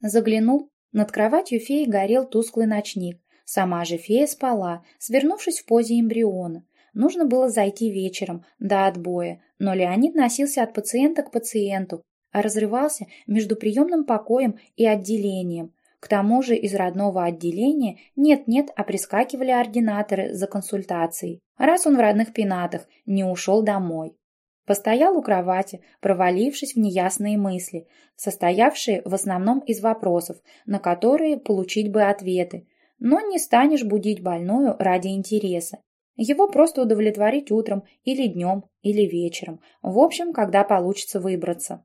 Заглянул, над кроватью феи горел тусклый ночник. Сама же фея спала, свернувшись в позе эмбриона. Нужно было зайти вечером, до отбоя, но Леонид носился от пациента к пациенту, а разрывался между приемным покоем и отделением, к тому же из родного отделения нет-нет, а прискакивали ординаторы за консультацией, раз он в родных пенатах не ушел домой. Постоял у кровати, провалившись в неясные мысли, состоявшие в основном из вопросов, на которые получить бы ответы, но не станешь будить больную ради интереса. Его просто удовлетворить утром или днем, или вечером, в общем, когда получится выбраться.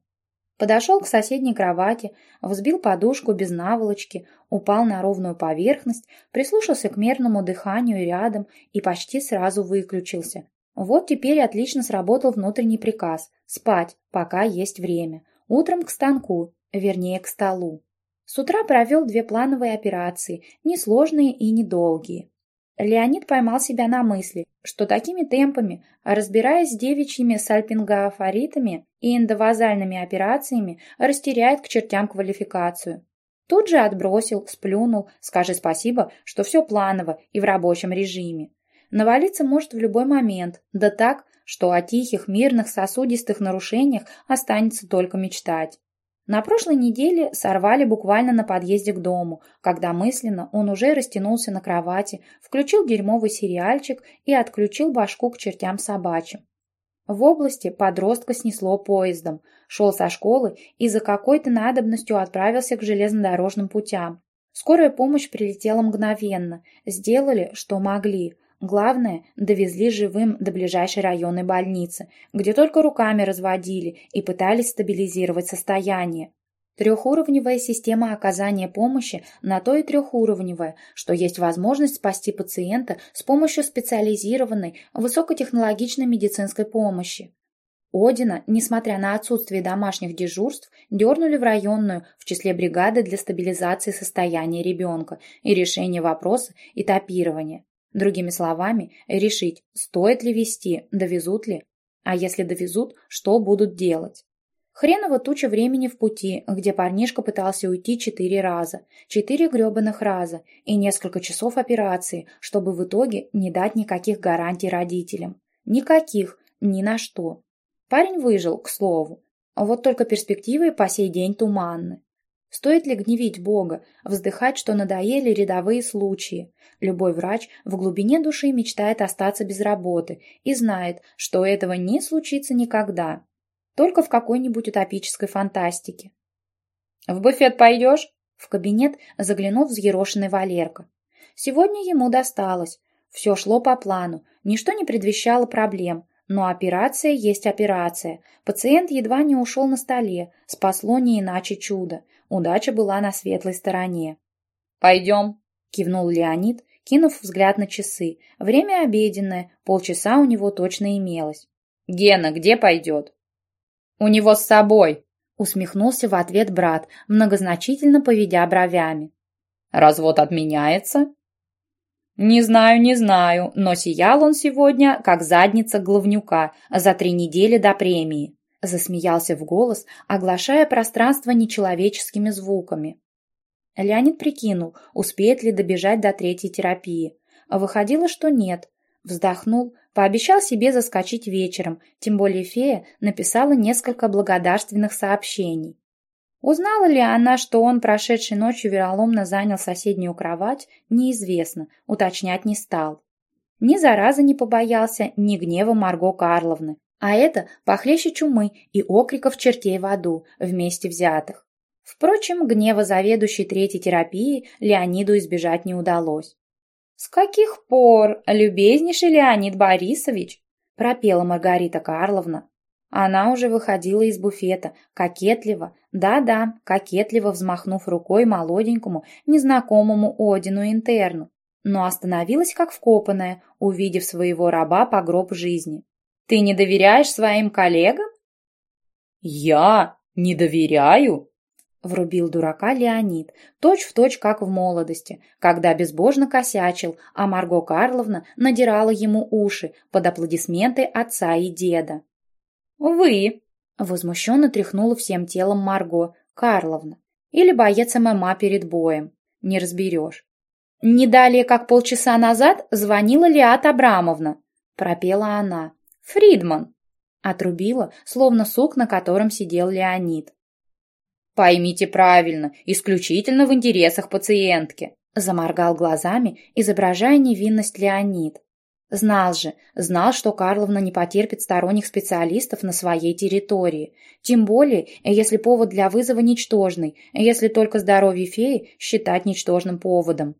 Подошел к соседней кровати, взбил подушку без наволочки, упал на ровную поверхность, прислушался к мерному дыханию рядом и почти сразу выключился. Вот теперь отлично сработал внутренний приказ – спать, пока есть время. Утром к станку, вернее к столу. С утра провел две плановые операции, несложные и недолгие. Леонид поймал себя на мысли, что такими темпами, разбираясь с девичьими сальпингофоритами и эндовазальными операциями, растеряет к чертям квалификацию. Тут же отбросил, сплюнул, скажи спасибо, что все планово и в рабочем режиме. Навалиться может в любой момент, да так, что о тихих, мирных, сосудистых нарушениях останется только мечтать. На прошлой неделе сорвали буквально на подъезде к дому, когда мысленно он уже растянулся на кровати, включил дерьмовый сериальчик и отключил башку к чертям собачьим. В области подростка снесло поездом, шел со школы и за какой-то надобностью отправился к железнодорожным путям. Скорая помощь прилетела мгновенно, сделали, что могли, Главное, довезли живым до ближайшей районной больницы, где только руками разводили и пытались стабилизировать состояние. Трехуровневая система оказания помощи на то и трехуровневая, что есть возможность спасти пациента с помощью специализированной высокотехнологичной медицинской помощи. Одина, несмотря на отсутствие домашних дежурств, дернули в районную в числе бригады для стабилизации состояния ребенка и решения вопроса этапирования. Другими словами, решить, стоит ли вести, довезут ли. А если довезут, что будут делать? Хреново туча времени в пути, где парнишка пытался уйти четыре раза, четыре гребаных раза и несколько часов операции, чтобы в итоге не дать никаких гарантий родителям. Никаких, ни на что. Парень выжил, к слову. Вот только перспективы по сей день туманны. Стоит ли гневить Бога, вздыхать, что надоели рядовые случаи? Любой врач в глубине души мечтает остаться без работы и знает, что этого не случится никогда. Только в какой-нибудь утопической фантастике. «В буфет пойдешь?» В кабинет заглянул взъерошенный Валерка. Сегодня ему досталось. Все шло по плану, ничто не предвещало проблем, но операция есть операция. Пациент едва не ушел на столе, спасло не иначе чудо. Удача была на светлой стороне. «Пойдем», — кивнул Леонид, кинув взгляд на часы. Время обеденное, полчаса у него точно имелось. «Гена где пойдет?» «У него с собой», — усмехнулся в ответ брат, многозначительно поведя бровями. «Развод отменяется?» Не знаю, не знаю, но сиял он сегодня, как задница главнюка, за три недели до премии. Засмеялся в голос, оглашая пространство нечеловеческими звуками. Леонид прикинул, успеет ли добежать до третьей терапии. Выходило, что нет. Вздохнул, пообещал себе заскочить вечером, тем более фея написала несколько благодарственных сообщений. Узнала ли она, что он прошедшей ночью вероломно занял соседнюю кровать, неизвестно, уточнять не стал. Ни заразы не побоялся, ни гнева Марго Карловны, а это похлеще чумы и окриков чертей в аду, вместе взятых. Впрочем, гнева заведующей третьей терапии Леониду избежать не удалось. «С каких пор, любезнейший Леонид Борисович?» – пропела Маргарита Карловна, она уже выходила из буфета, кокетливо, да-да, кокетливо взмахнув рукой молоденькому, незнакомому Одину-интерну, но остановилась как вкопанная, увидев своего раба по гроб жизни. «Ты не доверяешь своим коллегам?» «Я не доверяю?» Врубил дурака Леонид, точь-в-точь, точь, как в молодости, когда безбожно косячил, а Марго Карловна надирала ему уши под аплодисменты отца и деда. «Вы!» — возмущенно тряхнула всем телом Марго Карловна. Или боец ММА перед боем. Не разберешь. «Не далее, как полчаса назад, звонила Лиат Абрамовна», — пропела она. «Фридман!» — отрубила, словно сук, на котором сидел Леонид. «Поймите правильно, исключительно в интересах пациентки», — заморгал глазами, изображая невинность Леонид. Знал же, знал, что Карловна не потерпит сторонних специалистов на своей территории. Тем более, если повод для вызова ничтожный, если только здоровье феи считать ничтожным поводом.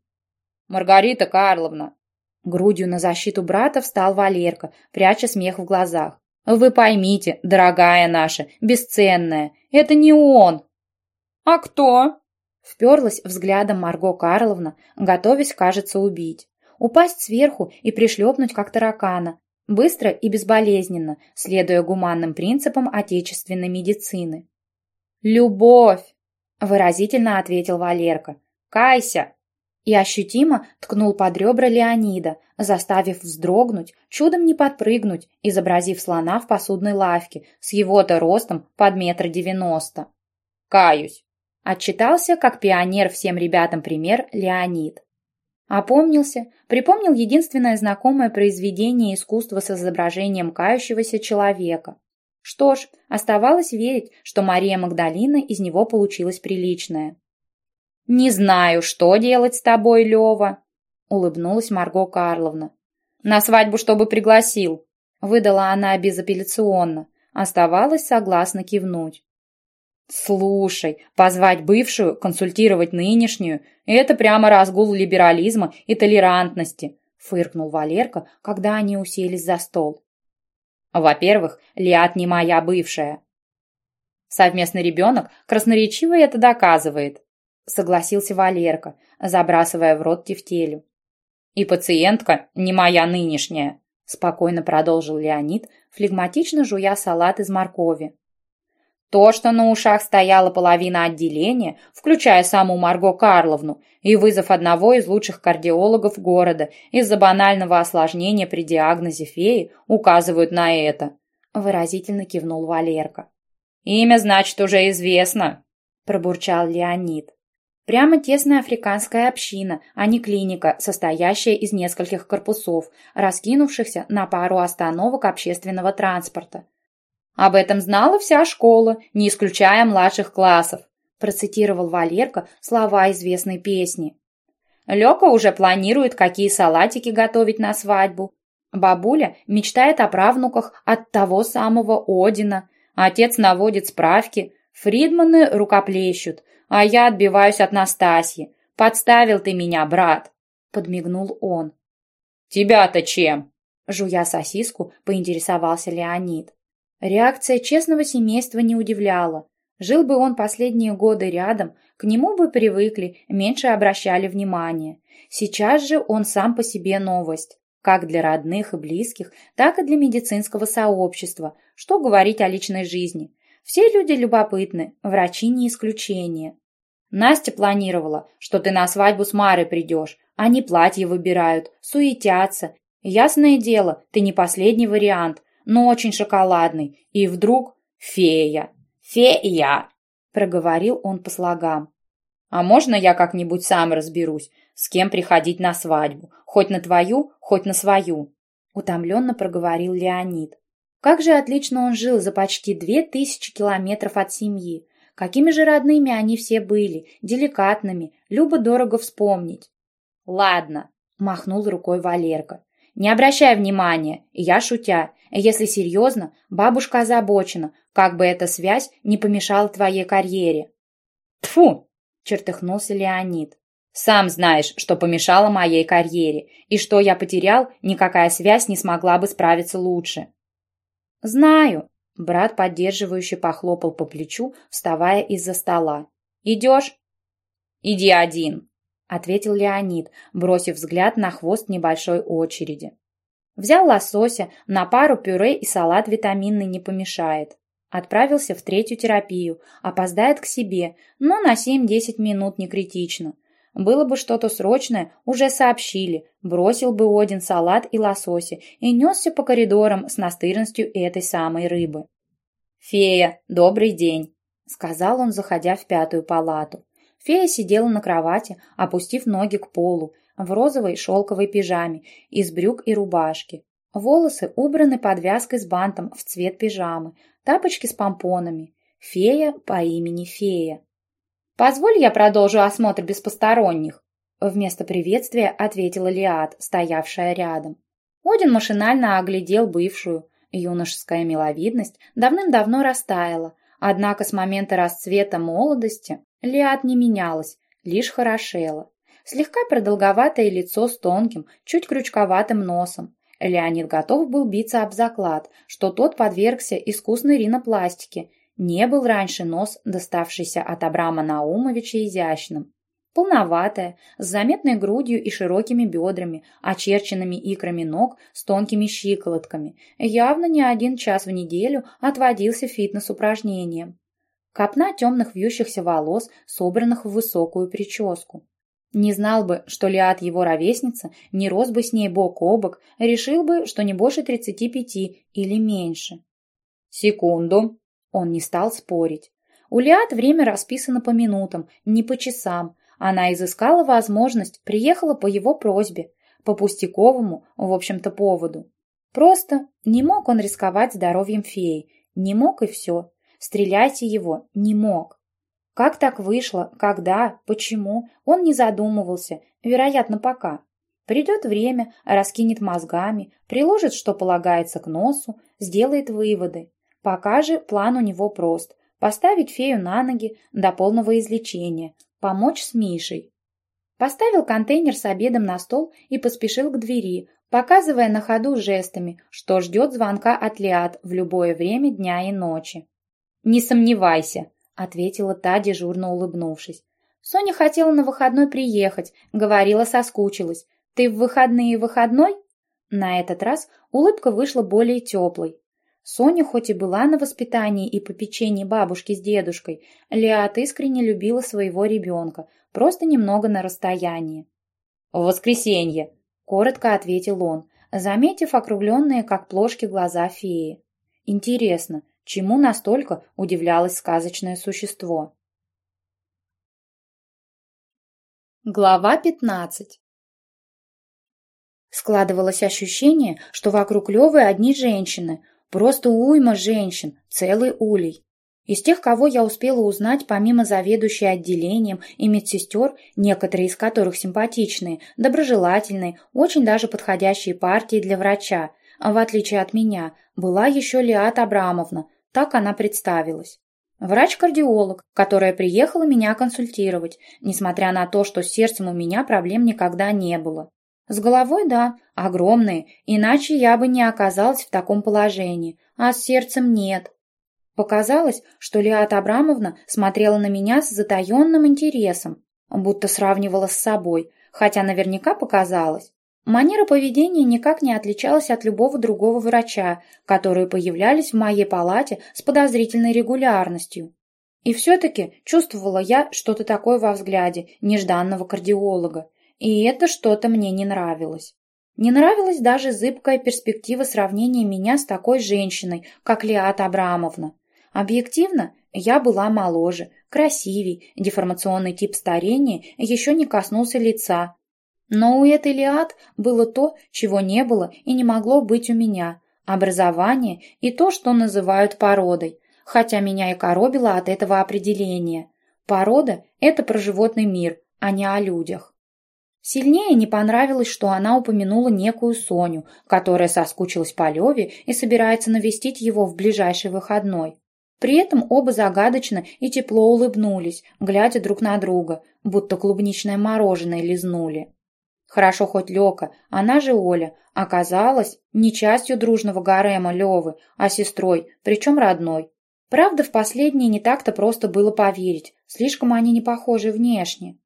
«Маргарита Карловна!» Грудью на защиту брата встал Валерка, пряча смех в глазах. «Вы поймите, дорогая наша, бесценная, это не он!» «А кто?» Вперлась взглядом Марго Карловна, готовясь, кажется, убить упасть сверху и пришлепнуть как таракана, быстро и безболезненно, следуя гуманным принципам отечественной медицины. «Любовь!» – выразительно ответил Валерка. «Кайся!» И ощутимо ткнул под ребра Леонида, заставив вздрогнуть, чудом не подпрыгнуть, изобразив слона в посудной лавке с его-то ростом под метр девяносто. «Каюсь!» – отчитался, как пионер всем ребятам пример Леонид. Опомнился, припомнил единственное знакомое произведение искусства с изображением кающегося человека. Что ж, оставалось верить, что Мария Магдалина из него получилась приличная. «Не знаю, что делать с тобой, Лева», — улыбнулась Марго Карловна. «На свадьбу, чтобы пригласил», — выдала она безапелляционно. Оставалось согласно кивнуть. Слушай, позвать бывшую, консультировать нынешнюю – это прямо разгул либерализма и толерантности, фыркнул Валерка, когда они уселись за стол. Во-первых, Лиат не моя бывшая. Совместный ребенок красноречиво это доказывает, согласился Валерка, забрасывая в рот тефтелю. И пациентка не моя нынешняя, спокойно продолжил Леонид, флегматично жуя салат из моркови. То, что на ушах стояла половина отделения, включая саму Марго Карловну, и вызов одного из лучших кардиологов города из-за банального осложнения при диагнозе феи, указывают на это. Выразительно кивнул Валерка. «Имя, значит, уже известно», – пробурчал Леонид. Прямо тесная африканская община, а не клиника, состоящая из нескольких корпусов, раскинувшихся на пару остановок общественного транспорта. Об этом знала вся школа, не исключая младших классов, процитировал Валерка слова известной песни. Лёка уже планирует, какие салатики готовить на свадьбу. Бабуля мечтает о правнуках от того самого Одина. Отец наводит справки. Фридманы рукоплещут, а я отбиваюсь от Настасьи. Подставил ты меня, брат, подмигнул он. Тебя-то чем? Жуя сосиску, поинтересовался Леонид. Реакция честного семейства не удивляла. Жил бы он последние годы рядом, к нему бы привыкли, меньше обращали внимания. Сейчас же он сам по себе новость. Как для родных и близких, так и для медицинского сообщества. Что говорить о личной жизни? Все люди любопытны, врачи не исключение. Настя планировала, что ты на свадьбу с Марой придешь, Они платье выбирают, суетятся. Ясное дело, ты не последний вариант, но очень шоколадный. И вдруг фея. Фея, проговорил он по слогам. А можно я как-нибудь сам разберусь, с кем приходить на свадьбу, хоть на твою, хоть на свою? Утомленно проговорил Леонид. Как же отлично он жил за почти две тысячи километров от семьи. Какими же родными они все были, деликатными, любо-дорого вспомнить. «Ладно», — махнул рукой Валерка. «Не обращай внимания, я шутя. Если серьезно, бабушка озабочена, как бы эта связь не помешала твоей карьере». Тфу! чертыхнулся Леонид. «Сам знаешь, что помешало моей карьере, и что я потерял, никакая связь не смогла бы справиться лучше». «Знаю», — брат поддерживающе похлопал по плечу, вставая из-за стола. «Идешь?» «Иди один», — ответил Леонид, бросив взгляд на хвост небольшой очереди. Взял лосося, на пару пюре и салат витаминный не помешает. Отправился в третью терапию, опоздает к себе, но на 7-10 минут не критично. Было бы что-то срочное, уже сообщили. Бросил бы Один салат и лосося и несся по коридорам с настырностью этой самой рыбы. «Фея, добрый день», — сказал он, заходя в пятую палату. Фея сидела на кровати, опустив ноги к полу, в розовой шелковой пижаме, из брюк и рубашки. Волосы убраны подвязкой с бантом в цвет пижамы, тапочки с помпонами. Фея по имени Фея. «Позволь я продолжу осмотр без посторонних», — вместо приветствия ответила Лиад, стоявшая рядом. Один машинально оглядел бывшую. Юношеская миловидность давным-давно растаяла, однако с момента расцвета молодости Лиад не менялась, лишь хорошела. Слегка продолговатое лицо с тонким, чуть крючковатым носом. Леонид готов был биться об заклад, что тот подвергся искусной ринопластике не был раньше нос, доставшийся от Абрама Наумовича, изящным. Полноватая, с заметной грудью и широкими бедрами, очерченными икрами ног с тонкими щиколотками, явно не один час в неделю отводился фитнес-упражнением. Копна темных вьющихся волос, собранных в высокую прическу. Не знал бы, что Лиад его ровесница, не рос бы с ней бок о бок, решил бы, что не больше тридцати пяти или меньше. «Секунду», он не стал спорить. У Лиад время расписано по минутам, не по часам. Она изыскала возможность, приехала по его просьбе, по пустяковому, в общем-то, поводу. Просто не мог он рисковать здоровьем феи. Не мог и все. Стреляйте его, не мог. Как так вышло, когда, почему, он не задумывался, вероятно, пока. Придет время, раскинет мозгами, приложит, что полагается к носу, сделает выводы. Пока же план у него прост – поставить фею на ноги до полного излечения, помочь с Мишей. Поставил контейнер с обедом на стол и поспешил к двери, показывая на ходу жестами, что ждет звонка от Лиад в любое время дня и ночи. «Не сомневайся», — ответила та, дежурно улыбнувшись. «Соня хотела на выходной приехать, говорила, соскучилась. Ты в выходные выходной?» На этот раз улыбка вышла более теплой, Соня хоть и была на воспитании и попечении бабушки с дедушкой, Лиат искренне любила своего ребенка, просто немного на расстоянии. «В воскресенье!» — коротко ответил он, заметив округленные, как плошки, глаза феи. «Интересно, чему настолько удивлялось сказочное существо?» Глава пятнадцать Складывалось ощущение, что вокруг Левы одни женщины, Просто уйма женщин, целый улей. Из тех, кого я успела узнать, помимо заведующей отделением и медсестер, некоторые из которых симпатичные, доброжелательные, очень даже подходящие партии для врача, а в отличие от меня, была еще Лиат Абрамовна, так она представилась. Врач-кардиолог, которая приехала меня консультировать, несмотря на то, что с сердцем у меня проблем никогда не было. С головой, да, огромные, иначе я бы не оказалась в таком положении, а с сердцем нет. Показалось, что Лиат Абрамовна смотрела на меня с затаенным интересом, будто сравнивала с собой, хотя наверняка показалось. Манера поведения никак не отличалась от любого другого врача, которые появлялись в моей палате с подозрительной регулярностью. И все-таки чувствовала я что-то такое во взгляде нежданного кардиолога, И это что-то мне не нравилось. Не нравилась даже зыбкая перспектива сравнения меня с такой женщиной, как Лиат Абрамовна. Объективно, я была моложе, красивей, деформационный тип старения еще не коснулся лица. Но у этой Лиат было то, чего не было и не могло быть у меня – образование и то, что называют породой, хотя меня и коробило от этого определения. Порода – это про животный мир, а не о людях. Сильнее не понравилось, что она упомянула некую Соню, которая соскучилась по Леве и собирается навестить его в ближайший выходной. При этом оба загадочно и тепло улыбнулись, глядя друг на друга, будто клубничное мороженое лизнули. Хорошо хоть Лёка, она же Оля, оказалась не частью дружного гарема Лёвы, а сестрой, причем родной. Правда, в последнее не так-то просто было поверить, слишком они не похожи внешне.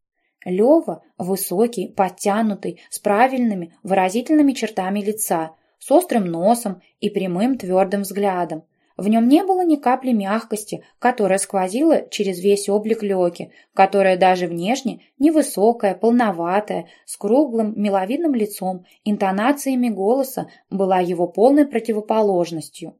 Лёва высокий, подтянутый, с правильными, выразительными чертами лица, с острым носом и прямым твердым взглядом. В нем не было ни капли мягкости, которая сквозила через весь облик Лёки, которая даже внешне невысокая, полноватая, с круглым, миловидным лицом, интонациями голоса была его полной противоположностью.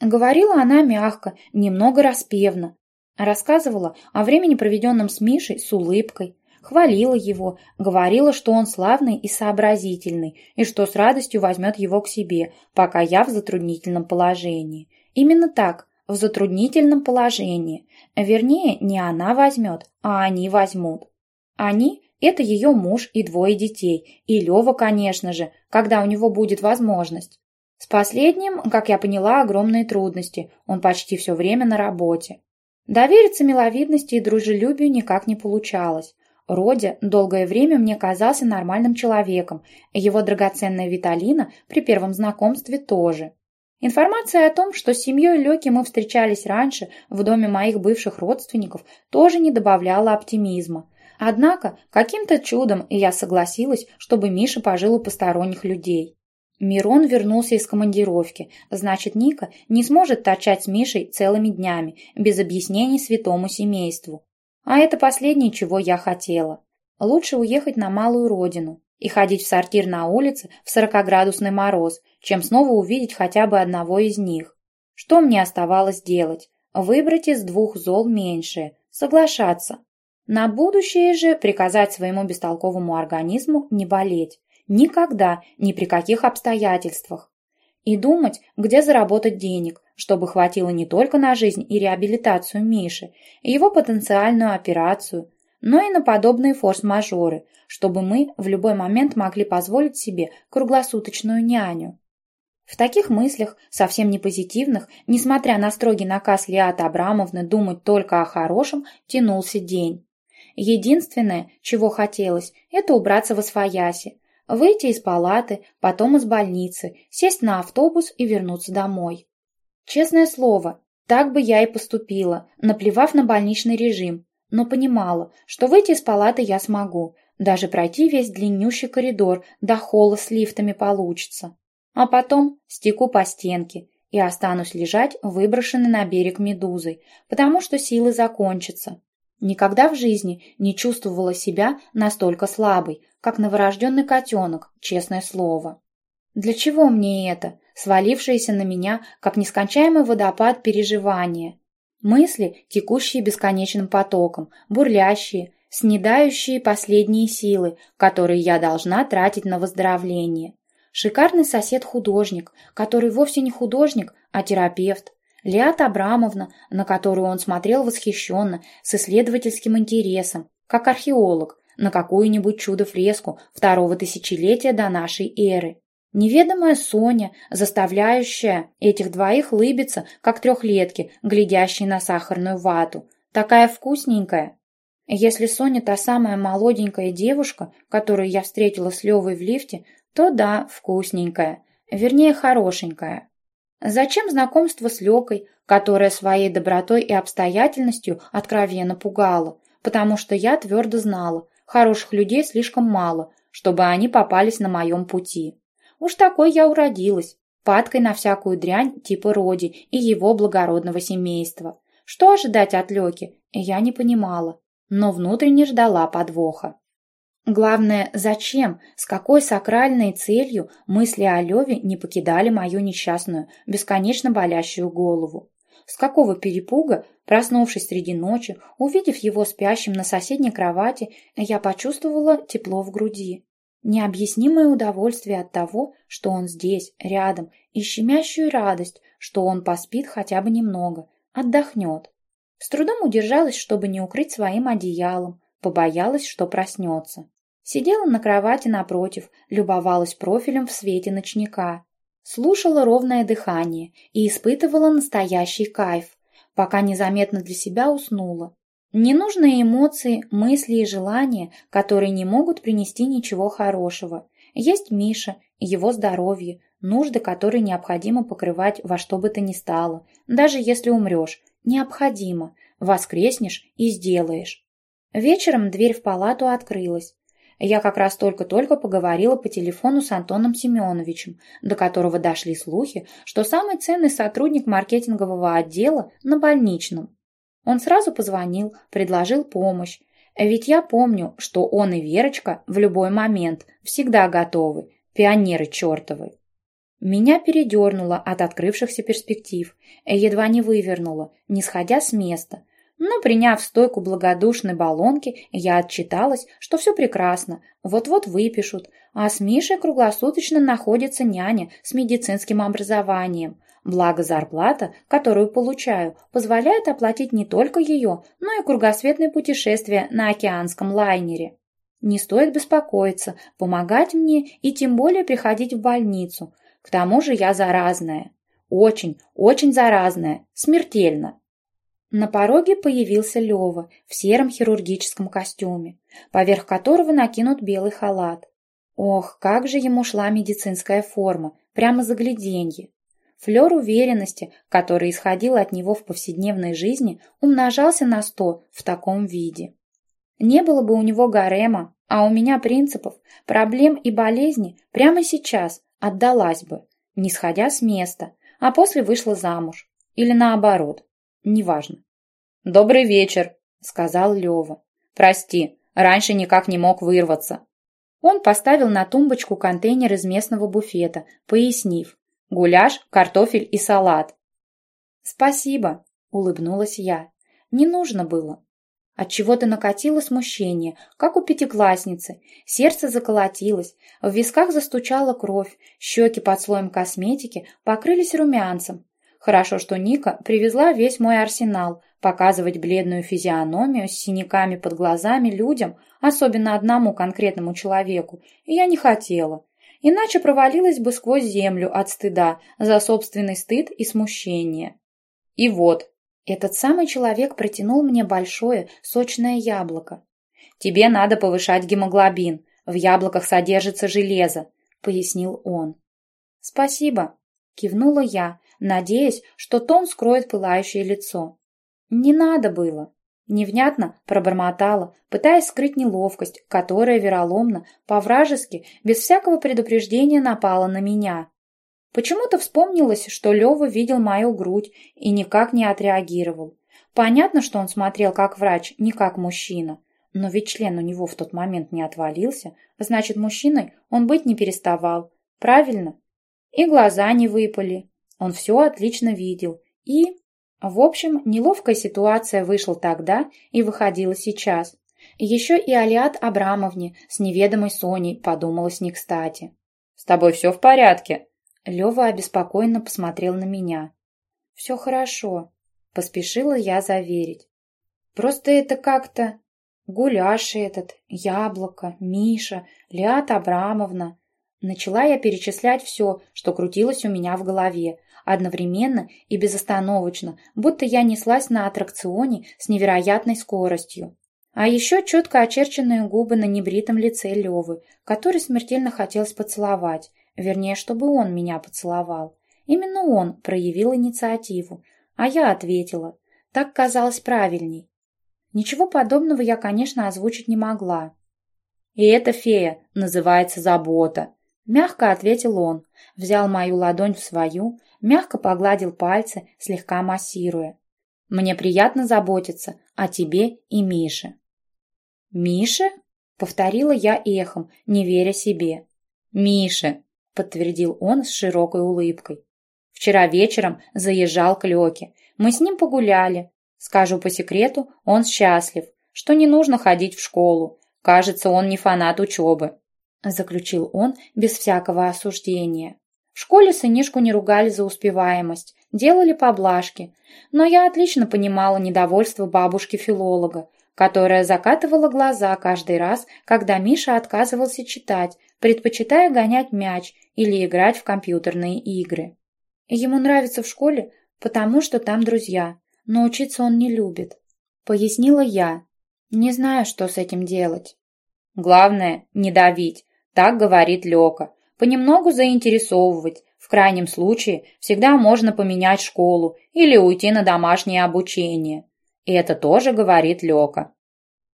Говорила она мягко, немного распевно. Рассказывала о времени, проведенном с Мишей, с улыбкой, хвалила его, говорила, что он славный и сообразительный, и что с радостью возьмет его к себе, пока я в затруднительном положении. Именно так, в затруднительном положении. Вернее, не она возьмет, а они возьмут. Они – это ее муж и двое детей, и Лева, конечно же, когда у него будет возможность. С последним, как я поняла, огромные трудности, он почти все время на работе. Довериться миловидности и дружелюбию никак не получалось. Родя долгое время мне казался нормальным человеком, его драгоценная Виталина при первом знакомстве тоже. Информация о том, что с семьей Лёки мы встречались раньше в доме моих бывших родственников, тоже не добавляла оптимизма. Однако, каким-то чудом я согласилась, чтобы Миша пожил у посторонних людей. Мирон вернулся из командировки, значит, Ника не сможет торчать с Мишей целыми днями, без объяснений святому семейству. А это последнее, чего я хотела. Лучше уехать на малую родину и ходить в сортир на улице в сорокоградусный мороз, чем снова увидеть хотя бы одного из них. Что мне оставалось делать? Выбрать из двух зол меньшее, соглашаться. На будущее же приказать своему бестолковому организму не болеть. Никогда, ни при каких обстоятельствах. И думать, где заработать денег, чтобы хватило не только на жизнь и реабилитацию Миши, его потенциальную операцию, но и на подобные форс-мажоры, чтобы мы в любой момент могли позволить себе круглосуточную няню. В таких мыслях, совсем не позитивных, несмотря на строгий наказ Лиаты Абрамовны думать только о хорошем, тянулся день. Единственное, чего хотелось, это убраться во свояси, выйти из палаты, потом из больницы, сесть на автобус и вернуться домой. Честное слово, так бы я и поступила, наплевав на больничный режим, но понимала, что выйти из палаты я смогу, даже пройти весь длиннющий коридор до холла с лифтами получится. А потом стеку по стенке и останусь лежать, выброшенной на берег медузой, потому что силы закончатся. Никогда в жизни не чувствовала себя настолько слабой, как новорожденный котенок, честное слово. Для чего мне это, свалившееся на меня, как нескончаемый водопад переживания? Мысли, текущие бесконечным потоком, бурлящие, снедающие последние силы, которые я должна тратить на выздоровление. Шикарный сосед-художник, который вовсе не художник, а терапевт. Лиата Абрамовна, на которую он смотрел восхищенно, с исследовательским интересом, как археолог, на какую-нибудь чудо-фреску второго тысячелетия до нашей эры. Неведомая Соня, заставляющая этих двоих лыбиться, как трехлетки, глядящие на сахарную вату. Такая вкусненькая. Если Соня та самая молоденькая девушка, которую я встретила с Левой в лифте, то да, вкусненькая. Вернее, хорошенькая. Зачем знакомство с Лёкой, которая своей добротой и обстоятельностью откровенно пугала? Потому что я твердо знала, хороших людей слишком мало, чтобы они попались на моем пути. Уж такой я уродилась, падкой на всякую дрянь типа Роди и его благородного семейства. Что ожидать от Лёки, я не понимала, но внутренне ждала подвоха. Главное, зачем, с какой сакральной целью мысли о Леве не покидали мою несчастную, бесконечно болящую голову. С какого перепуга, проснувшись среди ночи, увидев его спящим на соседней кровати, я почувствовала тепло в груди. Необъяснимое удовольствие от того, что он здесь, рядом, и щемящую радость, что он поспит хотя бы немного, отдохнет. С трудом удержалась, чтобы не укрыть своим одеялом, побоялась, что проснется. Сидела на кровати напротив, любовалась профилем в свете ночника. Слушала ровное дыхание и испытывала настоящий кайф, пока незаметно для себя уснула. Ненужные эмоции, мысли и желания, которые не могут принести ничего хорошего. Есть Миша, его здоровье, нужды, которые необходимо покрывать во что бы то ни стало, даже если умрешь. Необходимо. Воскреснешь и сделаешь. Вечером дверь в палату открылась. Я как раз только-только поговорила по телефону с Антоном Семеновичем, до которого дошли слухи, что самый ценный сотрудник маркетингового отдела на больничном. Он сразу позвонил, предложил помощь. Ведь я помню, что он и Верочка в любой момент всегда готовы, пионеры чертовы. Меня передернуло от открывшихся перспектив, едва не вывернуло, не сходя с места. Но, приняв стойку благодушной баллонки, я отчиталась, что все прекрасно, вот-вот выпишут, а с Мишей круглосуточно находится няня с медицинским образованием. Благо зарплата, которую получаю, позволяет оплатить не только ее, но и кругосветное путешествие на океанском лайнере. Не стоит беспокоиться, помогать мне и тем более приходить в больницу. К тому же я заразная. Очень, очень заразная. Смертельно. На пороге появился Лева в сером хирургическом костюме, поверх которого накинут белый халат. Ох, как же ему шла медицинская форма, прямо загляденье. Флер уверенности, который исходил от него в повседневной жизни, умножался на сто в таком виде. Не было бы у него гарема, а у меня принципов, проблем и болезни прямо сейчас отдалась бы, не сходя с места, а после вышла замуж. Или наоборот, неважно. «Добрый вечер», — сказал Лева. «Прости, раньше никак не мог вырваться». Он поставил на тумбочку контейнер из местного буфета, пояснив. «Гуляш, картофель и салат». «Спасибо», — улыбнулась я. «Не нужно было». От чего то накатило смущение, как у пятиклассницы. Сердце заколотилось, в висках застучала кровь, щеки под слоем косметики покрылись румянцем. Хорошо, что Ника привезла весь мой арсенал. Показывать бледную физиономию с синяками под глазами людям, особенно одному конкретному человеку, я не хотела. Иначе провалилась бы сквозь землю от стыда за собственный стыд и смущение. И вот, этот самый человек протянул мне большое, сочное яблоко. «Тебе надо повышать гемоглобин. В яблоках содержится железо», — пояснил он. «Спасибо», — кивнула я, надеясь, что тон скроет пылающее лицо. «Не надо было». Невнятно пробормотала, пытаясь скрыть неловкость, которая вероломно, по-вражески, без всякого предупреждения напала на меня. Почему-то вспомнилось, что Лёва видел мою грудь и никак не отреагировал. Понятно, что он смотрел как врач, не как мужчина. Но ведь член у него в тот момент не отвалился, значит, мужчиной он быть не переставал. Правильно? И глаза не выпали, он все отлично видел. И... В общем, неловкая ситуация вышла тогда и выходила сейчас. Еще и Алиат Абрамовне с неведомой Соней подумалось не кстати. «С тобой все в порядке?» Лева обеспокоенно посмотрел на меня. «Все хорошо», — поспешила я заверить. «Просто это как-то... Гуляш этот, Яблоко, Миша, Лиат Абрамовна. Начала я перечислять все, что крутилось у меня в голове, одновременно и безостановочно, будто я неслась на аттракционе с невероятной скоростью. А еще четко очерченные губы на небритом лице Левы, который смертельно хотелось поцеловать, вернее, чтобы он меня поцеловал. Именно он проявил инициативу, а я ответила. Так казалось правильней. Ничего подобного я, конечно, озвучить не могла. И эта фея называется забота. Мягко ответил он, взял мою ладонь в свою, мягко погладил пальцы, слегка массируя. «Мне приятно заботиться о тебе и Мише». «Мише?» Повторила я эхом, не веря себе. «Миша», — подтвердил он с широкой улыбкой. «Вчера вечером заезжал к Лёке. Мы с ним погуляли. Скажу по секрету, он счастлив, что не нужно ходить в школу. Кажется, он не фанат учебы», — заключил он без всякого осуждения. В школе сынишку не ругали за успеваемость, делали поблажки, но я отлично понимала недовольство бабушки-филолога, которая закатывала глаза каждый раз, когда Миша отказывался читать, предпочитая гонять мяч или играть в компьютерные игры. Ему нравится в школе, потому что там друзья, но учиться он не любит. Пояснила я. Не знаю, что с этим делать. Главное, не давить, так говорит Лёка. Понемногу заинтересовывать. В крайнем случае, всегда можно поменять школу или уйти на домашнее обучение. И это тоже говорит Лёка.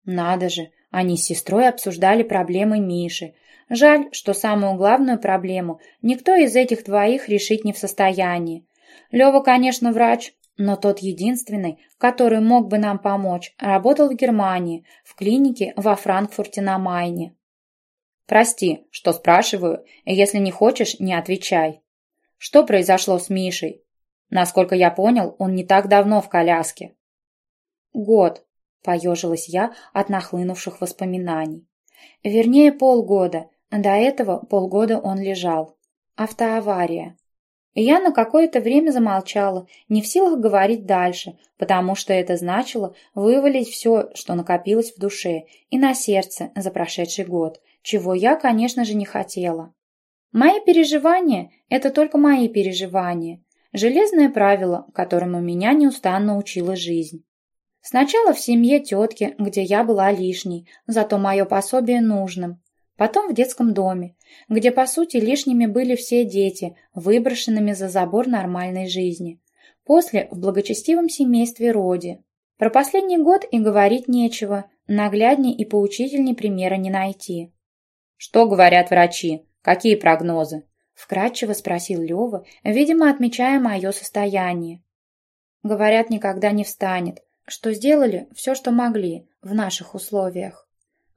Надо же, они с сестрой обсуждали проблемы Миши. Жаль, что самую главную проблему никто из этих двоих решить не в состоянии. Лёва, конечно, врач, но тот единственный, который мог бы нам помочь, работал в Германии, в клинике во Франкфурте на Майне. «Прости, что спрашиваю, и если не хочешь, не отвечай. Что произошло с Мишей? Насколько я понял, он не так давно в коляске». «Год», — поежилась я от нахлынувших воспоминаний. Вернее, полгода. До этого полгода он лежал. Автоавария. И я на какое-то время замолчала, не в силах говорить дальше, потому что это значило вывалить все, что накопилось в душе и на сердце за прошедший год, чего я, конечно же, не хотела. Мои переживания – это только мои переживания, железное правило, которому меня неустанно учила жизнь. Сначала в семье тетки, где я была лишней, зато мое пособие нужным, Потом в детском доме, где, по сути, лишними были все дети, выброшенными за забор нормальной жизни. После в благочестивом семействе Роди. Про последний год и говорить нечего, нагляднее и поучительней примера не найти. «Что говорят врачи? Какие прогнозы?» Вкратчиво спросил Лева, видимо, отмечая мое состояние. Говорят, никогда не встанет, что сделали все, что могли в наших условиях.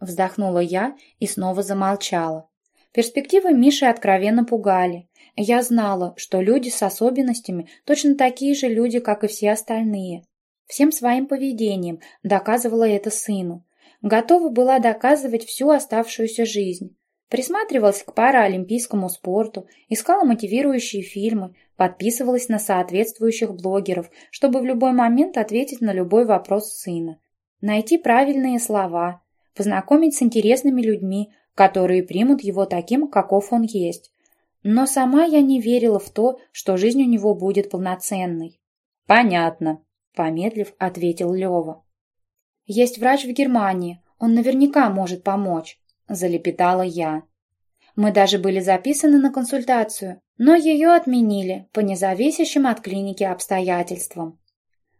Вздохнула я и снова замолчала. Перспективы Миши откровенно пугали. Я знала, что люди с особенностями точно такие же люди, как и все остальные. Всем своим поведением доказывала это сыну. Готова была доказывать всю оставшуюся жизнь. Присматривалась к параолимпийскому спорту, искала мотивирующие фильмы, подписывалась на соответствующих блогеров, чтобы в любой момент ответить на любой вопрос сына. Найти правильные слова, познакомить с интересными людьми, которые примут его таким, каков он есть. Но сама я не верила в то, что жизнь у него будет полноценной. «Понятно», — помедлив, ответил Лева. «Есть врач в Германии, он наверняка может помочь», — залепетала я. Мы даже были записаны на консультацию, но ее отменили по независящим от клиники обстоятельствам.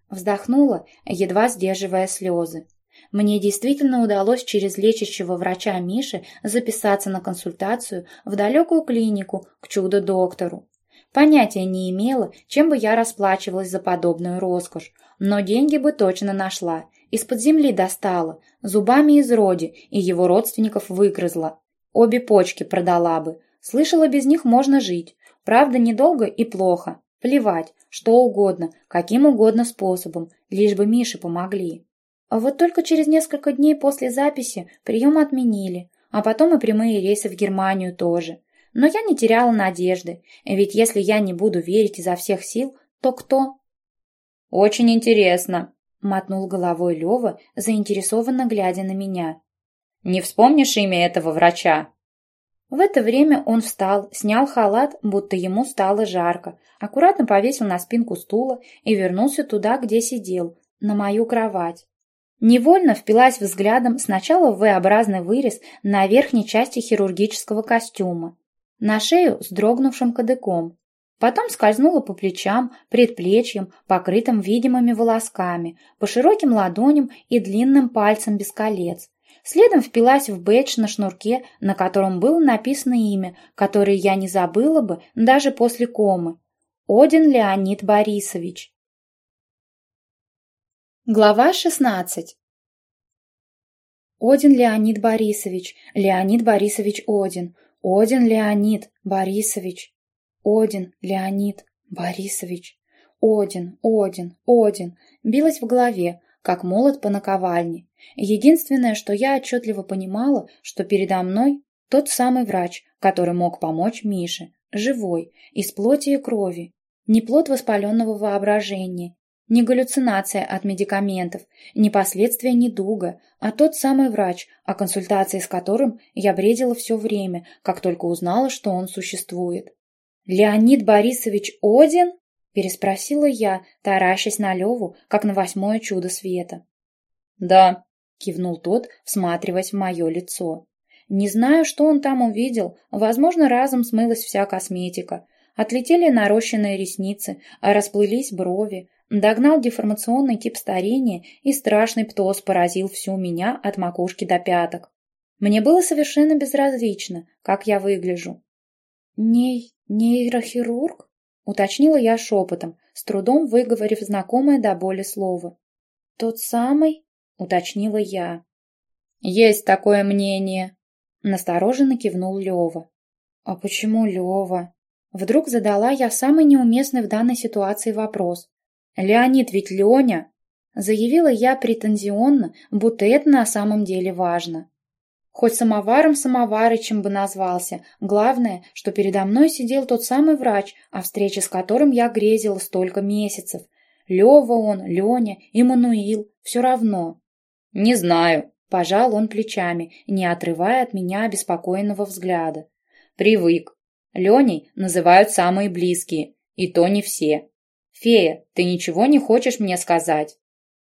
Вздохнула, едва сдерживая слезы. Мне действительно удалось через лечащего врача Миши записаться на консультацию в далекую клинику к чудо-доктору. Понятия не имела, чем бы я расплачивалась за подобную роскошь, но деньги бы точно нашла. Из-под земли достала, зубами из роди и его родственников выгрызла. Обе почки продала бы. Слышала, без них можно жить. Правда, недолго и плохо. Плевать, что угодно, каким угодно способом, лишь бы Мише помогли. А вот только через несколько дней после записи прием отменили, а потом и прямые рейсы в Германию тоже. Но я не теряла надежды, ведь если я не буду верить изо всех сил, то кто? «Очень интересно», — мотнул головой Лева, заинтересованно глядя на меня. «Не вспомнишь имя этого врача?» В это время он встал, снял халат, будто ему стало жарко, аккуратно повесил на спинку стула и вернулся туда, где сидел, на мою кровать. Невольно впилась взглядом сначала в V-образный вырез на верхней части хирургического костюма, на шею с дрогнувшим кадыком. Потом скользнула по плечам, предплечьям, покрытым видимыми волосками, по широким ладоням и длинным пальцам без колец. Следом впилась в бэдж на шнурке, на котором было написано имя, которое я не забыла бы даже после комы. Один Леонид Борисович. Глава 16 Один Леонид Борисович, Леонид Борисович Один, Один Леонид Борисович, Один Леонид Борисович, Один, Один, Один, билась в голове, как молот по наковальне. Единственное, что я отчетливо понимала, что передо мной тот самый врач, который мог помочь Мише, живой, из плоти и крови, не плод воспаленного воображения, не галлюцинация от медикаментов, не последствия недуга, а тот самый врач, о консультации с которым я бредила все время, как только узнала, что он существует. «Леонид Борисович Один?» – переспросила я, таращась на Леву, как на восьмое чудо света. «Да», – кивнул тот, всматриваясь в мое лицо. Не знаю, что он там увидел, возможно, разом смылась вся косметика. Отлетели нарощенные ресницы, а расплылись брови, Догнал деформационный тип старения, и страшный птоз поразил всю меня от макушки до пяток. Мне было совершенно безразлично, как я выгляжу. «Ней... нейрохирург?» — уточнила я шепотом, с трудом выговорив знакомое до боли слово. «Тот самый?» — уточнила я. «Есть такое мнение», — настороженно кивнул Лева. «А почему Лева?» Вдруг задала я самый неуместный в данной ситуации вопрос. «Леонид ведь Леня!» Заявила я претензионно, будто это на самом деле важно. Хоть самоваром Самоварычем бы назвался, главное, что передо мной сидел тот самый врач, о встрече с которым я грезила столько месяцев. Лева он, Леня, Иммануил, все равно. «Не знаю», — пожал он плечами, не отрывая от меня обеспокоенного взгляда. «Привык. Леней называют самые близкие, и то не все. «Фея, ты ничего не хочешь мне сказать?»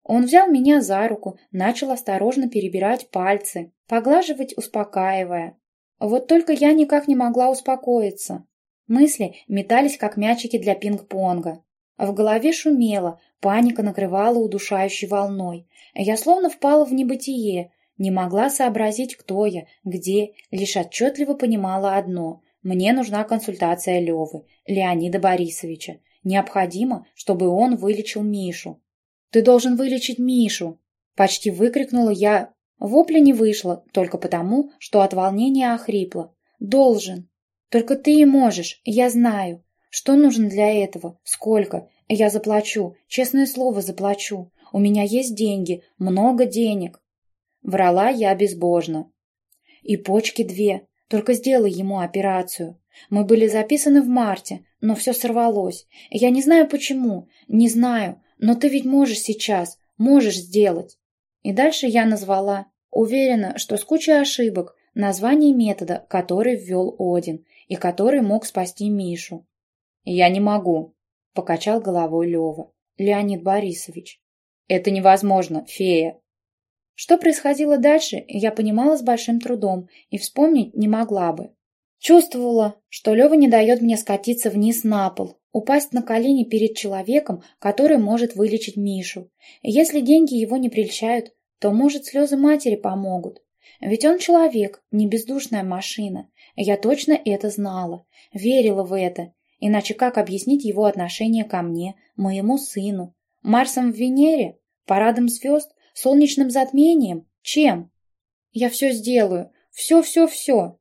Он взял меня за руку, начал осторожно перебирать пальцы, поглаживать, успокаивая. Вот только я никак не могла успокоиться. Мысли метались, как мячики для пинг-понга. В голове шумело, паника накрывала удушающей волной. Я словно впала в небытие, не могла сообразить, кто я, где, лишь отчетливо понимала одно — мне нужна консультация Левы, Леонида Борисовича. Необходимо, чтобы он вылечил Мишу. «Ты должен вылечить Мишу!» Почти выкрикнула я. Вопля не вышло, только потому, что от волнения охрипла. «Должен! Только ты и можешь, я знаю. Что нужно для этого? Сколько? Я заплачу, честное слово заплачу. У меня есть деньги, много денег». Врала я безбожно. «И почки две, только сделай ему операцию. Мы были записаны в марте, но все сорвалось. Я не знаю почему, не знаю, но ты ведь можешь сейчас, можешь сделать. И дальше я назвала, уверена, что с кучей ошибок, название метода, который ввел Один и который мог спасти Мишу. «Я не могу», — покачал головой Лева. «Леонид Борисович». «Это невозможно, фея». Что происходило дальше, я понимала с большим трудом и вспомнить не могла бы. Чувствовала, что Лева не дает мне скатиться вниз на пол, упасть на колени перед человеком, который может вылечить Мишу. Если деньги его не прельщают, то, может, слезы матери помогут. Ведь он человек, не бездушная машина. Я точно это знала, верила в это. Иначе как объяснить его отношение ко мне, моему сыну? Марсом в Венере? Парадом звезд? Солнечным затмением? Чем? Я все сделаю. Все-все-все.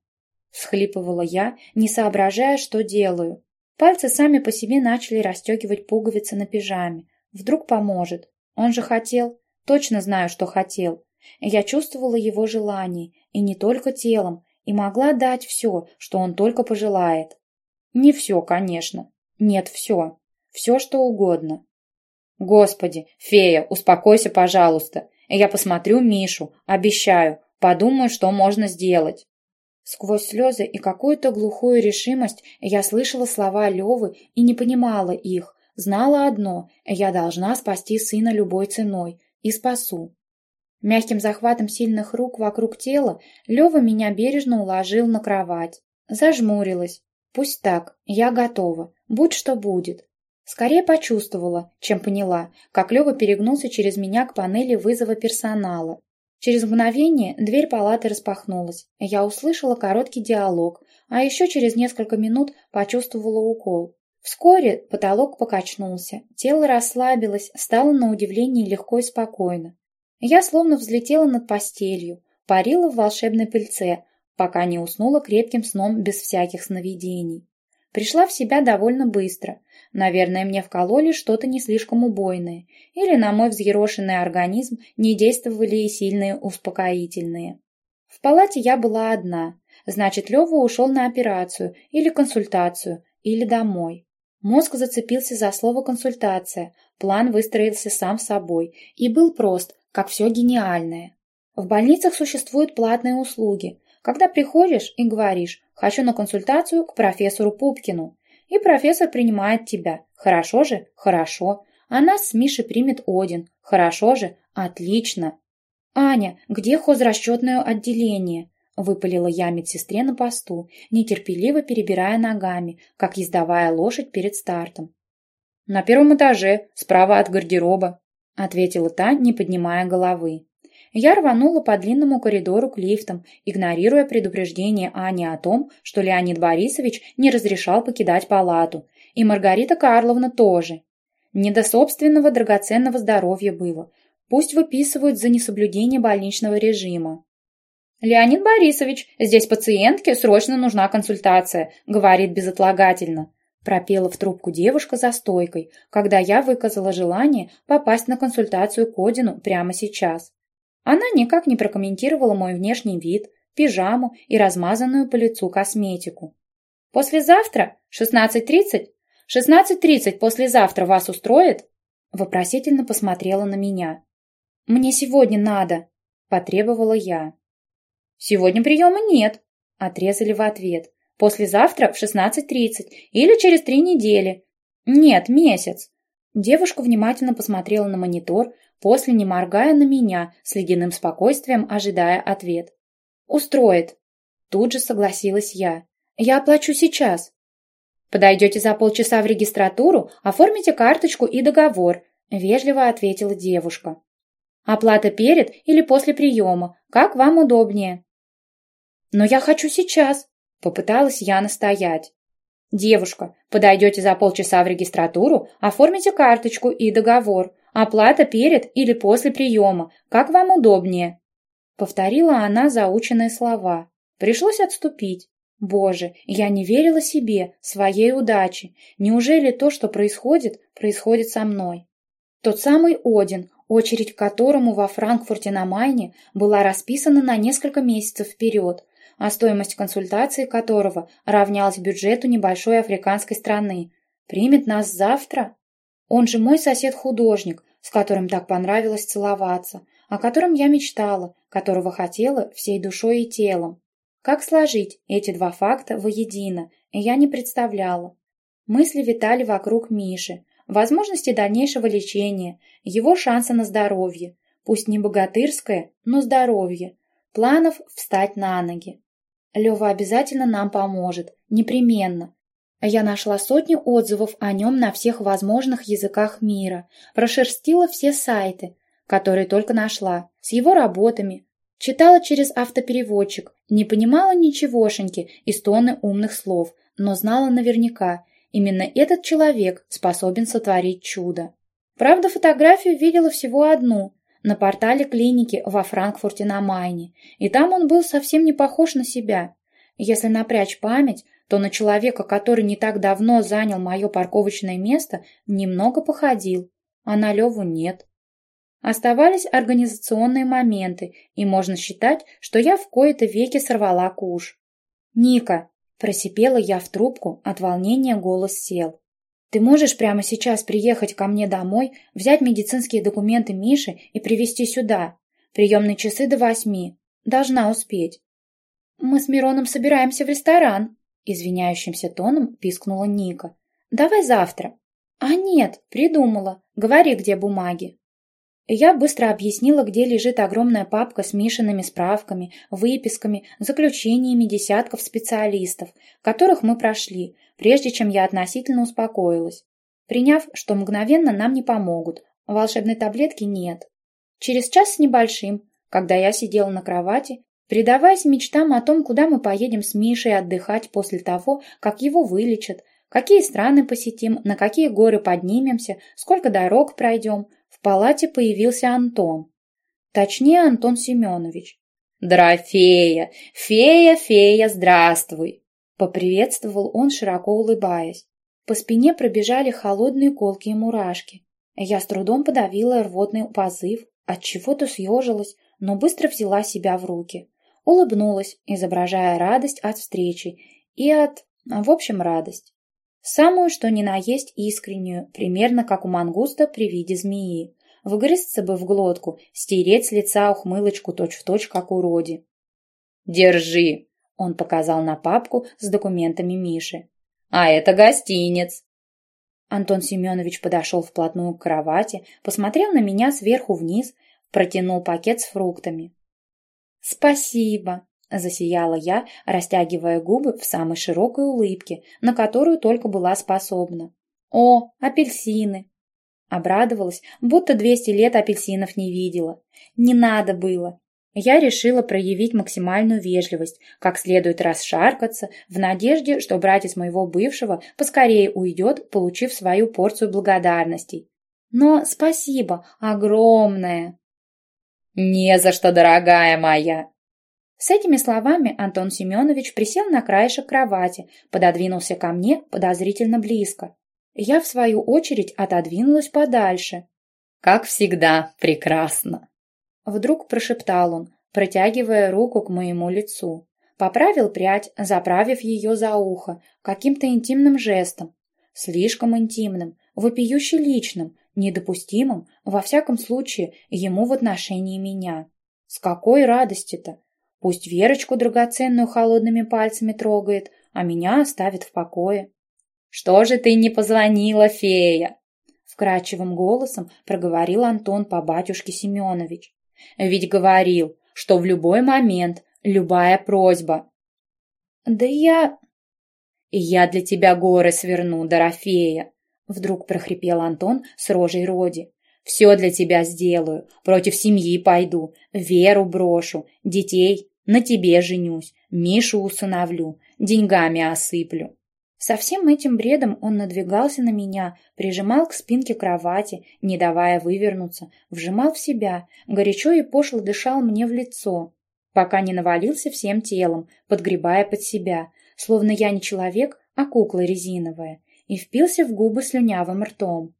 Схлипывала я, не соображая, что делаю. Пальцы сами по себе начали расстегивать пуговицы на пижаме. Вдруг поможет. Он же хотел. Точно знаю, что хотел. Я чувствовала его желание, и не только телом, и могла дать все, что он только пожелает. Не все, конечно. Нет, все. Все, что угодно. Господи, фея, успокойся, пожалуйста. Я посмотрю Мишу, обещаю, подумаю, что можно сделать. Сквозь слезы и какую-то глухую решимость я слышала слова Левы и не понимала их. Знала одно — я должна спасти сына любой ценой. И спасу. Мягким захватом сильных рук вокруг тела Лева меня бережно уложил на кровать. Зажмурилась. Пусть так, я готова. Будь что будет. Скорее почувствовала, чем поняла, как Лева перегнулся через меня к панели вызова персонала. Через мгновение дверь палаты распахнулась. Я услышала короткий диалог, а еще через несколько минут почувствовала укол. Вскоре потолок покачнулся, тело расслабилось, стало на удивление легко и спокойно. Я словно взлетела над постелью, парила в волшебной пыльце, пока не уснула крепким сном без всяких сновидений. Пришла в себя довольно быстро. Наверное, мне вкололи что-то не слишком убойное, или на мой взъерошенный организм не действовали и сильные успокоительные. В палате я была одна, значит, Лёва ушел на операцию или консультацию, или домой. Мозг зацепился за слово «консультация», план выстроился сам собой и был прост, как все гениальное. В больницах существуют платные услуги, когда приходишь и говоришь «хочу на консультацию к профессору Пупкину», и профессор принимает тебя. Хорошо же? Хорошо. А нас с Мишей примет Один. Хорошо же? Отлично. «Аня, где хозрасчетное отделение?» — выпалила я медсестре на посту, нетерпеливо перебирая ногами, как ездовая лошадь перед стартом. «На первом этаже, справа от гардероба», — ответила та, не поднимая головы. Я рванула по длинному коридору к лифтам, игнорируя предупреждение Ани о том, что Леонид Борисович не разрешал покидать палату, и Маргарита Карловна тоже. Не до собственного драгоценного здоровья было. Пусть выписывают за несоблюдение больничного режима. «Леонид Борисович, здесь пациентке срочно нужна консультация», — говорит безотлагательно. Пропела в трубку девушка за стойкой, когда я выказала желание попасть на консультацию к Одину прямо сейчас. Она никак не прокомментировала мой внешний вид, пижаму и размазанную по лицу косметику. «Послезавтра? 16.30? 16.30 послезавтра вас устроит?» Вопросительно посмотрела на меня. «Мне сегодня надо», — потребовала я. «Сегодня приема нет», — отрезали в ответ. «Послезавтра в 16.30 или через три недели. Нет, месяц». Девушка внимательно посмотрела на монитор, после не моргая на меня, с ледяным спокойствием ожидая ответ. «Устроит». Тут же согласилась я. «Я оплачу сейчас». «Подойдете за полчаса в регистратуру, оформите карточку и договор», вежливо ответила девушка. «Оплата перед или после приема, как вам удобнее». «Но я хочу сейчас», попыталась я настоять. «Девушка, подойдете за полчаса в регистратуру, оформите карточку и договор. Оплата перед или после приема, как вам удобнее». Повторила она заученные слова. Пришлось отступить. Боже, я не верила себе, своей удаче. Неужели то, что происходит, происходит со мной? Тот самый Один, очередь к которому во Франкфурте на Майне была расписана на несколько месяцев вперед, а стоимость консультации которого равнялась бюджету небольшой африканской страны, примет нас завтра? Он же мой сосед-художник, с которым так понравилось целоваться, о котором я мечтала, которого хотела всей душой и телом. Как сложить эти два факта воедино, я не представляла. Мысли витали вокруг Миши, возможности дальнейшего лечения, его шанса на здоровье, пусть не богатырское, но здоровье, планов встать на ноги. Лева обязательно нам поможет, непременно, я нашла сотни отзывов о нем на всех возможных языках мира, прошерстила все сайты, которые только нашла, с его работами, читала через автопереводчик, не понимала ничегошеньки из тонны умных слов, но знала наверняка, именно этот человек способен сотворить чудо. Правда, фотографию видела всего одну, на портале клиники во Франкфурте на Майне, и там он был совсем не похож на себя. Если напрячь память, то на человека, который не так давно занял мое парковочное место, немного походил, а на Леву нет. Оставались организационные моменты, и можно считать, что я в кои-то веки сорвала куш. «Ника!» – просипела я в трубку, от волнения голос сел. «Ты можешь прямо сейчас приехать ко мне домой, взять медицинские документы Миши и привезти сюда? Приемные часы до восьми. Должна успеть». «Мы с Мироном собираемся в ресторан», Извиняющимся тоном пискнула Ника. «Давай завтра». «А нет, придумала. Говори, где бумаги». Я быстро объяснила, где лежит огромная папка с Мишиными справками, выписками, заключениями десятков специалистов, которых мы прошли, прежде чем я относительно успокоилась, приняв, что мгновенно нам не помогут, волшебной таблетки нет. Через час с небольшим, когда я сидела на кровати, Предаваясь мечтам о том, куда мы поедем с Мишей отдыхать после того, как его вылечат, какие страны посетим, на какие горы поднимемся, сколько дорог пройдем, в палате появился Антон. Точнее, Антон Семенович. «Дорофея! Фея, фея, здравствуй!» Поприветствовал он, широко улыбаясь. По спине пробежали холодные колки и мурашки. Я с трудом подавила рвотный позыв, от чего то съежилась, но быстро взяла себя в руки. Улыбнулась, изображая радость от встречи и от... в общем, радость. Самую, что ни на есть искреннюю, примерно как у мангуста при виде змеи. Выгрызться бы в глотку, стереть с лица ухмылочку точь-в-точь, точь, как у Роди. «Держи!» — он показал на папку с документами Миши. «А это гостинец!» Антон Семенович подошел вплотную к кровати, посмотрел на меня сверху вниз, протянул пакет с фруктами. «Спасибо!» – засияла я, растягивая губы в самой широкой улыбке, на которую только была способна. «О, апельсины!» Обрадовалась, будто двести лет апельсинов не видела. «Не надо было!» Я решила проявить максимальную вежливость, как следует расшаркаться, в надежде, что братец моего бывшего поскорее уйдет, получив свою порцию благодарностей. Но спасибо огромное! «Не за что, дорогая моя!» С этими словами Антон Семенович присел на краешек кровати, пододвинулся ко мне подозрительно близко. Я, в свою очередь, отодвинулась подальше. «Как всегда, прекрасно!» Вдруг прошептал он, протягивая руку к моему лицу. Поправил прядь, заправив ее за ухо, каким-то интимным жестом. Слишком интимным, вопиюще личным, недопустимым, во всяком случае, ему в отношении меня. С какой радости-то! Пусть Верочку драгоценную холодными пальцами трогает, а меня оставит в покое. «Что же ты не позвонила, фея?» Вкрадчивым голосом проговорил Антон по батюшке Семенович. «Ведь говорил, что в любой момент, любая просьба». «Да я...» «Я для тебя горы сверну, Дорофея», Вдруг прохрипел Антон с рожей Роди. «Все для тебя сделаю, против семьи пойду, веру брошу, детей на тебе женюсь, Мишу усыновлю, деньгами осыплю». Со всем этим бредом он надвигался на меня, прижимал к спинке кровати, не давая вывернуться, вжимал в себя, горячо и пошло дышал мне в лицо, пока не навалился всем телом, подгребая под себя, словно я не человек, а кукла резиновая, и впился в губы слюнявым ртом.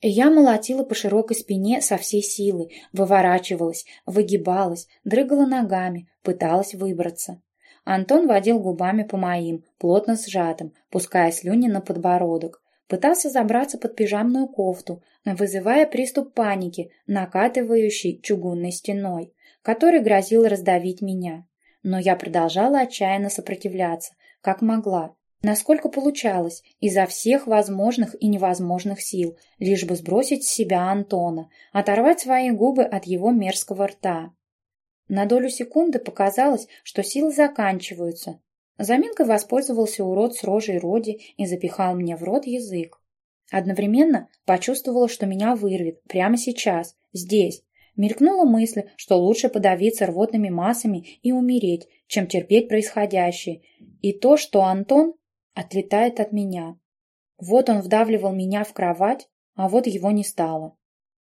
Я молотила по широкой спине со всей силы, выворачивалась, выгибалась, дрыгала ногами, пыталась выбраться. Антон водил губами по моим, плотно сжатым, пуская слюни на подбородок. Пытался забраться под пижамную кофту, вызывая приступ паники, накатывающий чугунной стеной, который грозил раздавить меня. Но я продолжала отчаянно сопротивляться, как могла, Насколько получалось, изо всех возможных и невозможных сил, лишь бы сбросить с себя Антона, оторвать свои губы от его мерзкого рта. На долю секунды показалось, что силы заканчиваются. Заминкой воспользовался урод с рожей Роди и запихал мне в рот язык. Одновременно почувствовала, что меня вырвет прямо сейчас, здесь. Мелькнула мысль, что лучше подавиться рвотными массами и умереть, чем терпеть происходящее. И то, что Антон отлетает от меня. Вот он вдавливал меня в кровать, а вот его не стало.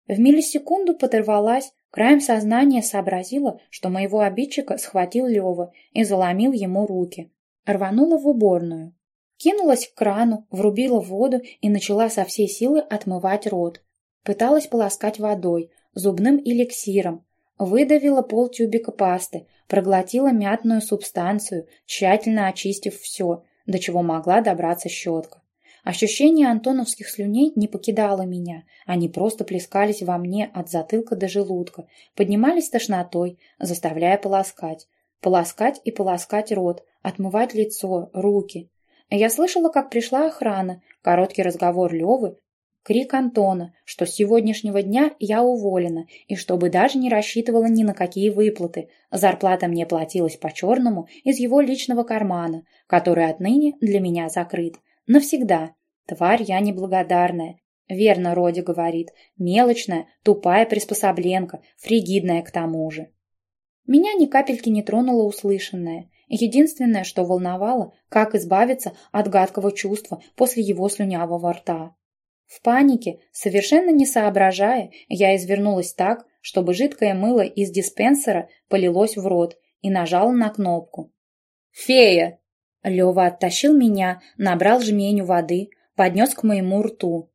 В миллисекунду подорвалась, краем сознания сообразила, что моего обидчика схватил Лева и заломил ему руки. Рванула в уборную. Кинулась к крану, врубила воду и начала со всей силы отмывать рот. Пыталась полоскать водой, зубным эликсиром. Выдавила полтюбика пасты, проглотила мятную субстанцию, тщательно очистив все, до чего могла добраться щетка. Ощущение антоновских слюней не покидало меня, они просто плескались во мне от затылка до желудка, поднимались тошнотой, заставляя полоскать. Полоскать и полоскать рот, отмывать лицо, руки. Я слышала, как пришла охрана, короткий разговор Левы, крик Антона, что с сегодняшнего дня я уволена и чтобы даже не рассчитывала ни на какие выплаты. Зарплата мне платилась по-черному из его личного кармана, который отныне для меня закрыт. Навсегда. Тварь я неблагодарная. Верно Роди говорит. Мелочная, тупая приспособленка, фригидная к тому же. Меня ни капельки не тронуло услышанное. Единственное, что волновало, как избавиться от гадкого чувства после его слюнявого рта. В панике, совершенно не соображая, я извернулась так, чтобы жидкое мыло из диспенсера полилось в рот и нажала на кнопку. «Фея!» Лева оттащил меня, набрал жменю воды, поднес к моему рту.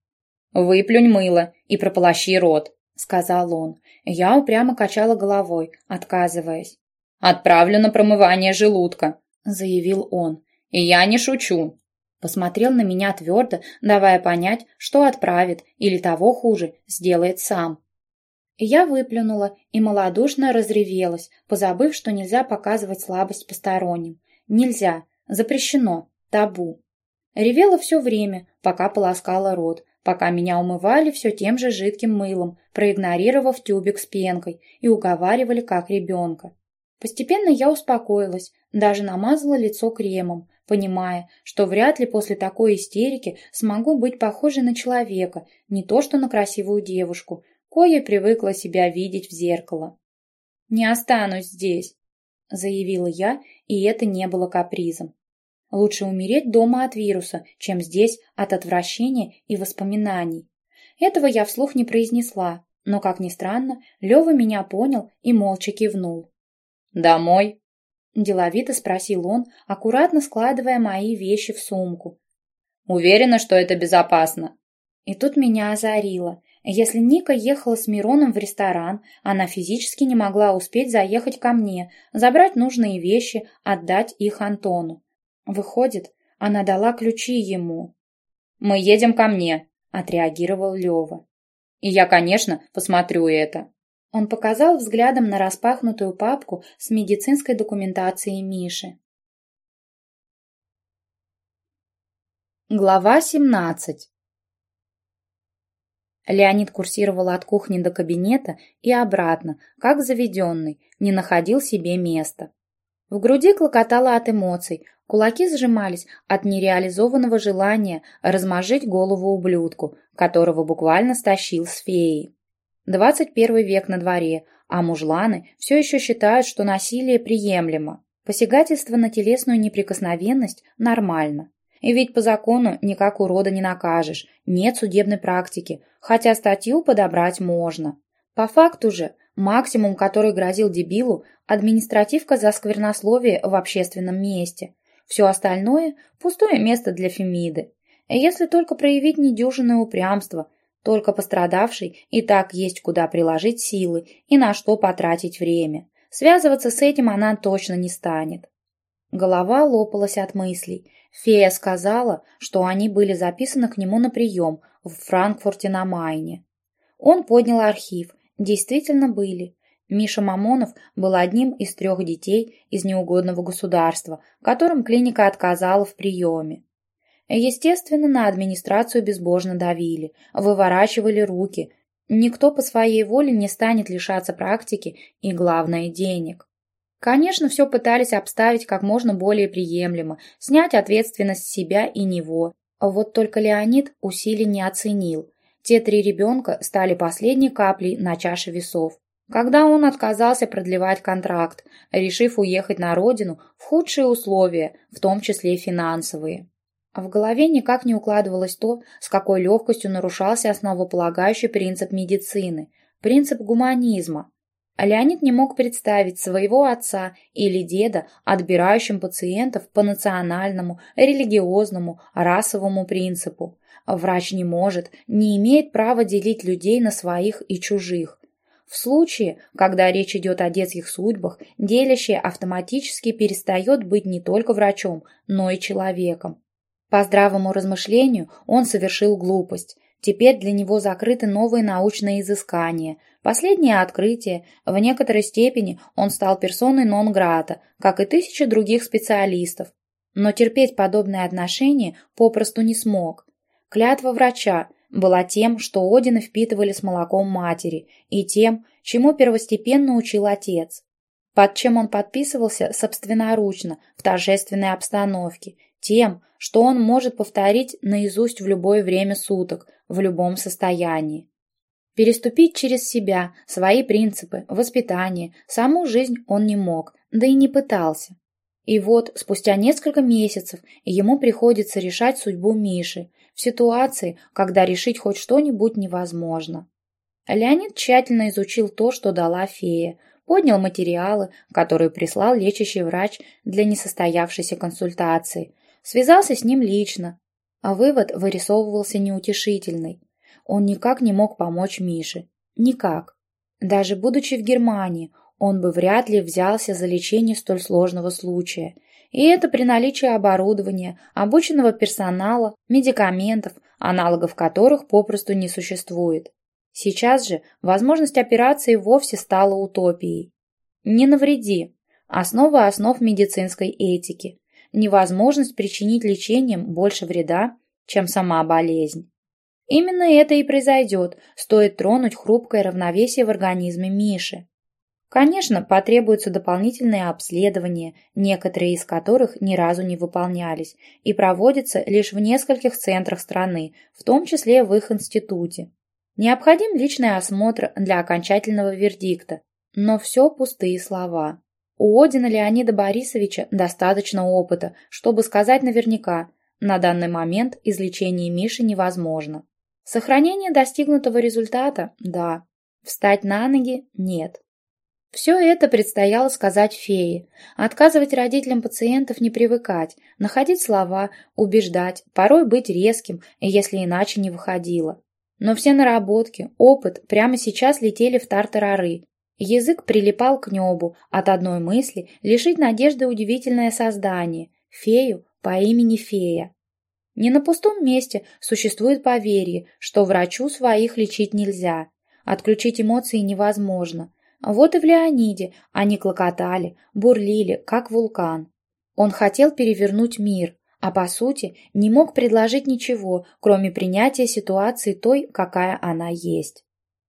«Выплюнь мыло и прополощи рот», — сказал он. Я упрямо качала головой, отказываясь. «Отправлю на промывание желудка», — заявил он. «И я не шучу». Посмотрел на меня твердо, давая понять, что отправит, или того хуже, сделает сам. Я выплюнула и малодушно разревелась, позабыв, что нельзя показывать слабость посторонним. Нельзя, запрещено, табу. Ревела все время, пока полоскала рот, пока меня умывали все тем же жидким мылом, проигнорировав тюбик с пенкой, и уговаривали как ребенка. Постепенно я успокоилась, даже намазала лицо кремом, понимая, что вряд ли после такой истерики смогу быть похожей на человека, не то что на красивую девушку, кое привыкла себя видеть в зеркало. «Не останусь здесь», — заявила я, и это не было капризом. Лучше умереть дома от вируса, чем здесь от отвращения и воспоминаний. Этого я вслух не произнесла, но, как ни странно, Лёва меня понял и молча кивнул. «Домой?» – деловито спросил он, аккуратно складывая мои вещи в сумку. «Уверена, что это безопасно?» И тут меня озарило. Если Ника ехала с Мироном в ресторан, она физически не могла успеть заехать ко мне, забрать нужные вещи, отдать их Антону. Выходит, она дала ключи ему. «Мы едем ко мне», — отреагировал Лева. «И я, конечно, посмотрю это». Он показал взглядом на распахнутую папку с медицинской документацией Миши. Глава 17 Леонид курсировал от кухни до кабинета и обратно, как заведенный, не находил себе места. В груди клокотало от эмоций, кулаки сжимались от нереализованного желания размажить голову ублюдку, которого буквально стащил с феи. 21 век на дворе, а мужланы все еще считают, что насилие приемлемо. Посягательство на телесную неприкосновенность нормально. И ведь по закону никак урода не накажешь, нет судебной практики, хотя статью подобрать можно. По факту же, максимум, который грозил дебилу, административка за сквернословие в общественном месте. Все остальное – пустое место для Фемиды. Если только проявить недюжинное упрямство, только пострадавший и так есть куда приложить силы и на что потратить время. Связываться с этим она точно не станет. Голова лопалась от мыслей. Фея сказала, что они были записаны к нему на прием в Франкфурте на Майне. Он поднял архив. Действительно были. Миша Мамонов был одним из трех детей из неугодного государства, которым клиника отказала в приеме. Естественно, на администрацию безбожно давили, выворачивали руки. Никто по своей воле не станет лишаться практики и, главное, денег. Конечно, все пытались обставить как можно более приемлемо, снять ответственность с себя и него. Вот только Леонид усилий не оценил. Те три ребенка стали последней каплей на чаше весов. Когда он отказался продлевать контракт, решив уехать на родину в худшие условия, в том числе финансовые. В голове никак не укладывалось то, с какой легкостью нарушался основополагающий принцип медицины, принцип гуманизма. Леонид не мог представить своего отца или деда, отбирающим пациентов по национальному, религиозному, расовому принципу. Врач не может, не имеет права делить людей на своих и чужих. В случае, когда речь идет о детских судьбах, делящий автоматически перестает быть не только врачом, но и человеком. По здравому размышлению он совершил глупость. Теперь для него закрыты новые научные изыскания. Последнее открытие, в некоторой степени он стал персоной нон-грата, как и тысячи других специалистов. Но терпеть подобное отношение попросту не смог. Клятва врача, была тем, что Одины впитывали с молоком матери, и тем, чему первостепенно учил отец. Под чем он подписывался собственноручно, в торжественной обстановке, тем, что он может повторить наизусть в любое время суток, в любом состоянии. Переступить через себя, свои принципы, воспитание, саму жизнь он не мог, да и не пытался. И вот, спустя несколько месяцев, ему приходится решать судьбу Миши, в ситуации, когда решить хоть что-нибудь невозможно. Леонид тщательно изучил то, что дала фея, поднял материалы, которые прислал лечащий врач для несостоявшейся консультации, связался с ним лично, а вывод вырисовывался неутешительный. Он никак не мог помочь Мише. Никак. Даже будучи в Германии, он бы вряд ли взялся за лечение столь сложного случая. И это при наличии оборудования, обученного персонала, медикаментов, аналогов которых попросту не существует. Сейчас же возможность операции вовсе стала утопией. Не навреди. Основа основ медицинской этики. Невозможность причинить лечением больше вреда, чем сама болезнь. Именно это и произойдет, стоит тронуть хрупкое равновесие в организме Миши. Конечно, потребуются дополнительные обследования, некоторые из которых ни разу не выполнялись и проводятся лишь в нескольких центрах страны, в том числе в их институте. Необходим личный осмотр для окончательного вердикта, но все пустые слова. У Одина Леонида Борисовича достаточно опыта, чтобы сказать наверняка, на данный момент излечение Миши невозможно. Сохранение достигнутого результата – да. Встать на ноги – нет. Все это предстояло сказать фее, отказывать родителям пациентов не привыкать, находить слова, убеждать, порой быть резким, если иначе не выходило. Но все наработки, опыт прямо сейчас летели в тартарары. Язык прилипал к небу от одной мысли лишить надежды удивительное создание – фею по имени Фея. Не на пустом месте существует поверье, что врачу своих лечить нельзя, отключить эмоции невозможно. Вот и в Леониде они клокотали, бурлили, как вулкан. Он хотел перевернуть мир, а по сути не мог предложить ничего, кроме принятия ситуации той, какая она есть.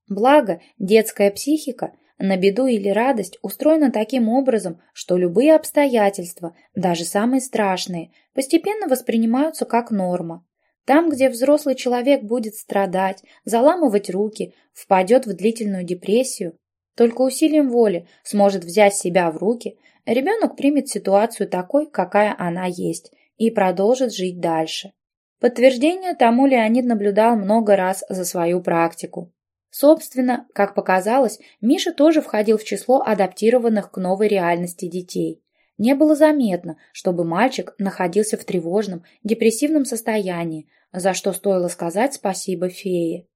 Благо, детская психика на беду или радость устроена таким образом, что любые обстоятельства, даже самые страшные, постепенно воспринимаются как норма. Там, где взрослый человек будет страдать, заламывать руки, впадет в длительную депрессию, только усилием воли сможет взять себя в руки, ребенок примет ситуацию такой, какая она есть, и продолжит жить дальше. Подтверждение тому Леонид наблюдал много раз за свою практику. Собственно, как показалось, Миша тоже входил в число адаптированных к новой реальности детей. Не было заметно, чтобы мальчик находился в тревожном, депрессивном состоянии, за что стоило сказать спасибо фее.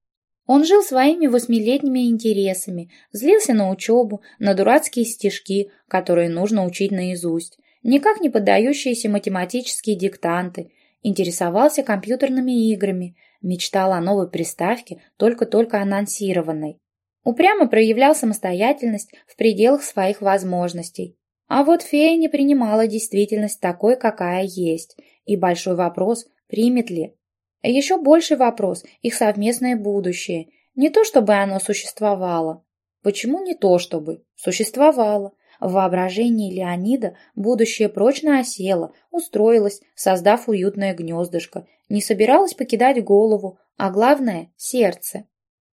Он жил своими восьмилетними интересами, злился на учебу, на дурацкие стишки, которые нужно учить наизусть, никак не поддающиеся математические диктанты, интересовался компьютерными играми, мечтал о новой приставке, только-только анонсированной. Упрямо проявлял самостоятельность в пределах своих возможностей. А вот фея не принимала действительность такой, какая есть, и большой вопрос, примет ли. Еще больший вопрос – их совместное будущее. Не то, чтобы оно существовало. Почему не то, чтобы? Существовало. В воображении Леонида будущее прочно осело, устроилось, создав уютное гнездышко, не собиралась покидать голову, а главное – сердце.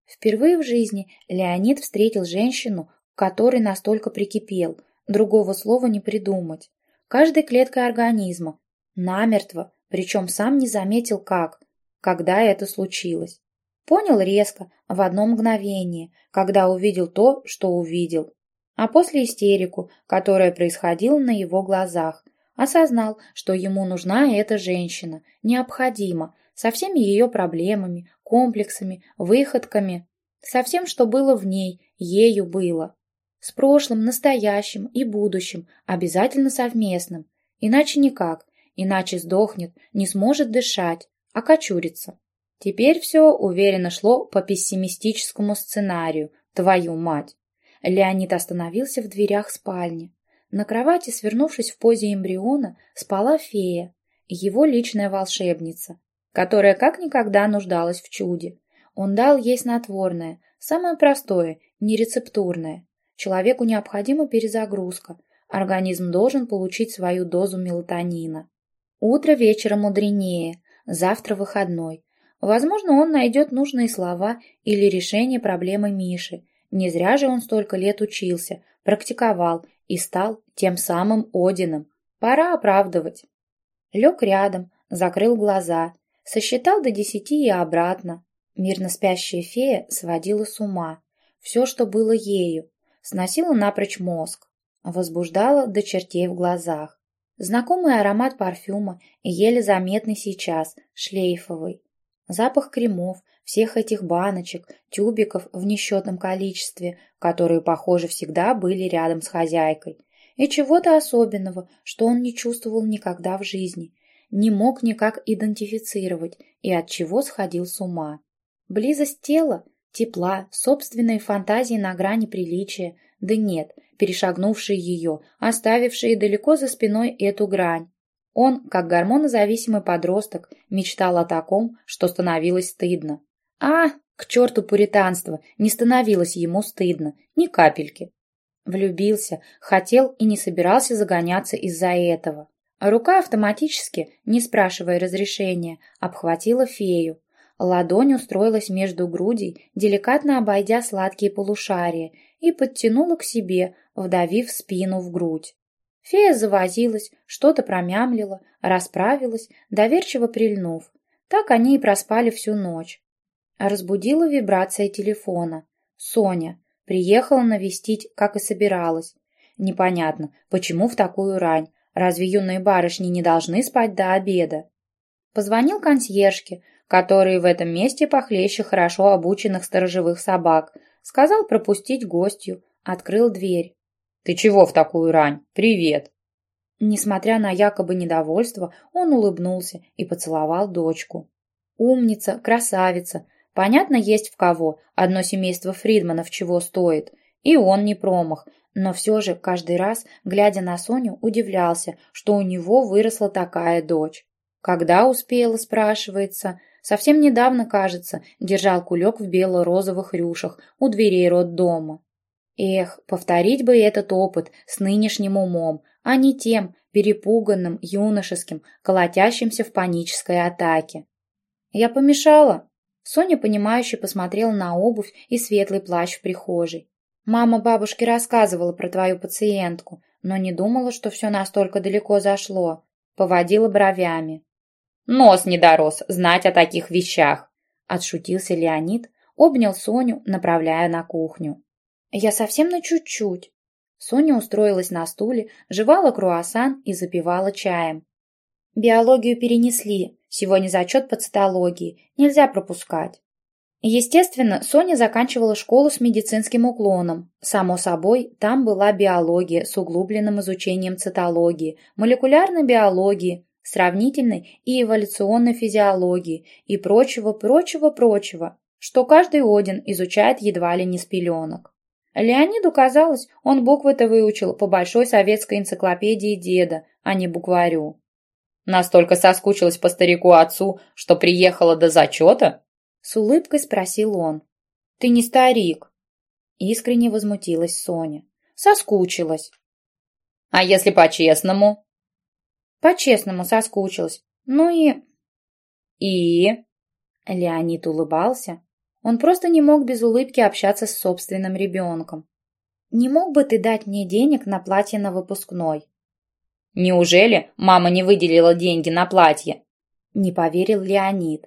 Впервые в жизни Леонид встретил женщину, которой настолько прикипел, другого слова не придумать. Каждой клеткой организма, намертво, причем сам не заметил как, когда это случилось. Понял резко, в одно мгновение, когда увидел то, что увидел а после истерику, которая происходила на его глазах. Осознал, что ему нужна эта женщина, необходима, со всеми ее проблемами, комплексами, выходками, со всем, что было в ней, ею было. С прошлым, настоящим и будущим, обязательно совместным. Иначе никак, иначе сдохнет, не сможет дышать, окочурится. Теперь все уверенно шло по пессимистическому сценарию, твою мать. Леонид остановился в дверях спальни. На кровати, свернувшись в позе эмбриона, спала фея, его личная волшебница, которая как никогда нуждалась в чуде. Он дал ей снотворное, самое простое, нерецептурное. Человеку необходима перезагрузка. Организм должен получить свою дозу мелатонина. Утро вечера мудренее, завтра выходной. Возможно, он найдет нужные слова или решение проблемы Миши, не зря же он столько лет учился, практиковал и стал тем самым Одином. Пора оправдывать. Лег рядом, закрыл глаза, сосчитал до десяти и обратно. Мирно спящая фея сводила с ума. Все, что было ею. сносила напрочь мозг, возбуждала до чертей в глазах. Знакомый аромат парфюма, еле заметный сейчас, шлейфовый. Запах кремов, всех этих баночек, тюбиков в несчетном количестве, которые, похоже, всегда были рядом с хозяйкой. И чего-то особенного, что он не чувствовал никогда в жизни, не мог никак идентифицировать и от чего сходил с ума. Близость тела, тепла, собственной фантазии на грани приличия, да нет, перешагнувшие ее, оставившие далеко за спиной эту грань. Он, как гормонозависимый подросток, мечтал о таком, что становилось стыдно. А, к черту пуританство, не становилось ему стыдно, ни капельки. Влюбился, хотел и не собирался загоняться из-за этого. Рука автоматически, не спрашивая разрешения, обхватила фею. Ладонь устроилась между грудей, деликатно обойдя сладкие полушария, и подтянула к себе, вдавив спину в грудь. Фея завозилась, что-то промямлила, расправилась, доверчиво прильнув. Так они и проспали всю ночь. Разбудила вибрация телефона. Соня. Приехала навестить, как и собиралась. Непонятно, почему в такую рань. Разве юные барышни не должны спать до обеда? Позвонил консьержке, которые в этом месте похлеще хорошо обученных сторожевых собак. Сказал пропустить гостью, открыл дверь. «Ты чего в такую рань? Привет!» Несмотря на якобы недовольство, он улыбнулся и поцеловал дочку. Умница, красавица, Понятно, есть в кого, одно семейство Фридманов чего стоит. И он не промах, но все же каждый раз, глядя на Соню, удивлялся, что у него выросла такая дочь. Когда успела, спрашивается. Совсем недавно, кажется, держал кулек в бело-розовых рюшах у дверей роддома. Эх, повторить бы этот опыт с нынешним умом, а не тем, перепуганным, юношеским, колотящимся в панической атаке. «Я помешала?» Соня, понимающе посмотрела на обувь и светлый плащ в прихожей. «Мама бабушке рассказывала про твою пациентку, но не думала, что все настолько далеко зашло». Поводила бровями. «Нос не дорос знать о таких вещах», — отшутился Леонид, обнял Соню, направляя на кухню. «Я совсем на чуть-чуть». Соня устроилась на стуле, жевала круассан и запивала чаем. Биологию перенесли. Сегодня зачет по цитологии. Нельзя пропускать. Естественно, Соня заканчивала школу с медицинским уклоном. Само собой, там была биология с углубленным изучением цитологии, молекулярной биологии, сравнительной и эволюционной физиологии и прочего-прочего-прочего, что каждый Один изучает едва ли не с пеленок. Леониду казалось, он буквы-то выучил по большой советской энциклопедии деда, а не букварю. Настолько соскучилась по старику-отцу, что приехала до зачета?» С улыбкой спросил он. «Ты не старик!» Искренне возмутилась Соня. «Соскучилась!» «А если по-честному?» «По-честному соскучилась. Ну и...» «И...» Леонид улыбался. Он просто не мог без улыбки общаться с собственным ребенком. «Не мог бы ты дать мне денег на платье на выпускной?» Неужели мама не выделила деньги на платье? Не поверил Леонид.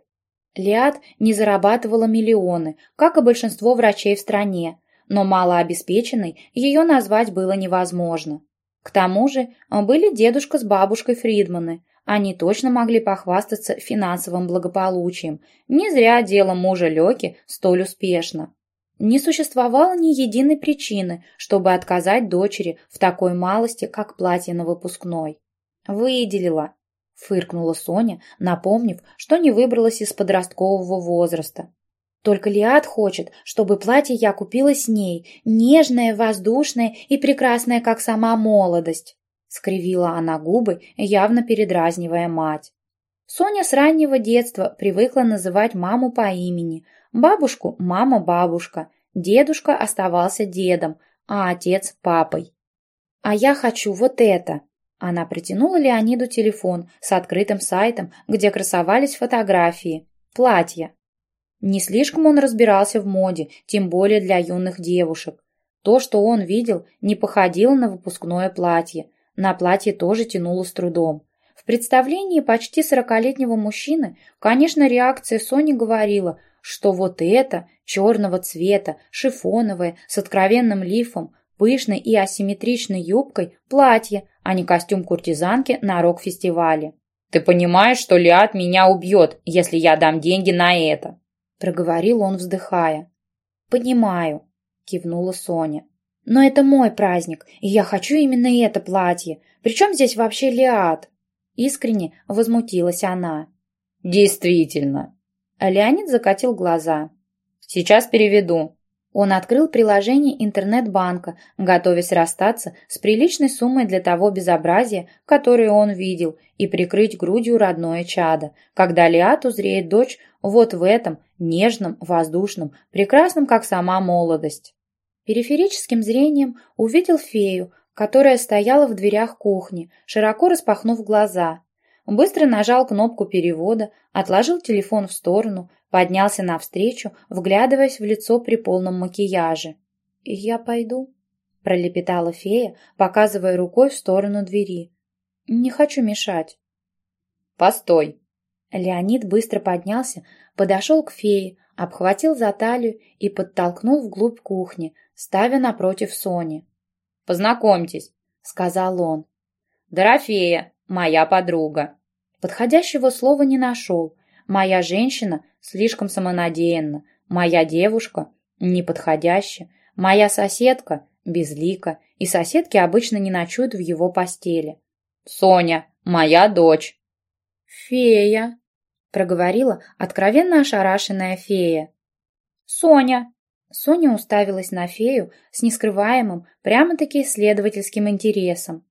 Лиад не зарабатывала миллионы, как и большинство врачей в стране, но малообеспеченной ее назвать было невозможно. К тому же были дедушка с бабушкой Фридманы. Они точно могли похвастаться финансовым благополучием. Не зря дело мужа Леки столь успешно. Не существовало ни единой причины, чтобы отказать дочери в такой малости, как платье на выпускной. «Выделила», — фыркнула Соня, напомнив, что не выбралась из подросткового возраста. «Только Лиад хочет, чтобы платье я купила с ней, нежное, воздушное и прекрасное, как сама молодость», — скривила она губы, явно передразнивая мать. Соня с раннего детства привыкла называть маму по имени, бабушку – мама-бабушка, дедушка оставался дедом, а отец – папой. «А я хочу вот это!» Она протянула Леониду телефон с открытым сайтом, где красовались фотографии, платья. Не слишком он разбирался в моде, тем более для юных девушек. То, что он видел, не походило на выпускное платье. На платье тоже тянуло с трудом. В представлении почти сорокалетнего мужчины, конечно, реакция Сони говорила, что вот это, черного цвета, шифоновое, с откровенным лифом, пышной и асимметричной юбкой платье, а не костюм куртизанки на рок-фестивале. «Ты понимаешь, что Лиад меня убьет, если я дам деньги на это?» проговорил он, вздыхая. «Понимаю», — кивнула Соня. «Но это мой праздник, и я хочу именно это платье. Причем здесь вообще Лиад?» Искренне возмутилась она. «Действительно». Леонид закатил глаза. «Сейчас переведу». Он открыл приложение интернет-банка, готовясь расстаться с приличной суммой для того безобразия, которое он видел, и прикрыть грудью родное чадо, когда Лиат узреет дочь вот в этом, нежном, воздушном, прекрасном, как сама молодость. Периферическим зрением увидел фею, которая стояла в дверях кухни, широко распахнув глаза. Быстро нажал кнопку перевода, отложил телефон в сторону, поднялся навстречу, вглядываясь в лицо при полном макияже. «Я пойду», — пролепетала фея, показывая рукой в сторону двери. «Не хочу мешать». «Постой!» Леонид быстро поднялся, подошел к фее, обхватил за талию и подтолкнул вглубь кухни, ставя напротив Сони. «Познакомьтесь», — сказал он. «Дорофея, моя подруга». Подходящего слова не нашел. Моя женщина слишком самонадеянна, моя девушка неподходящая, моя соседка безлика, и соседки обычно не ночуют в его постели. «Соня, моя дочь!» «Фея!» — проговорила откровенно ошарашенная фея. «Соня!» Соня уставилась на фею с нескрываемым, прямо-таки исследовательским интересом.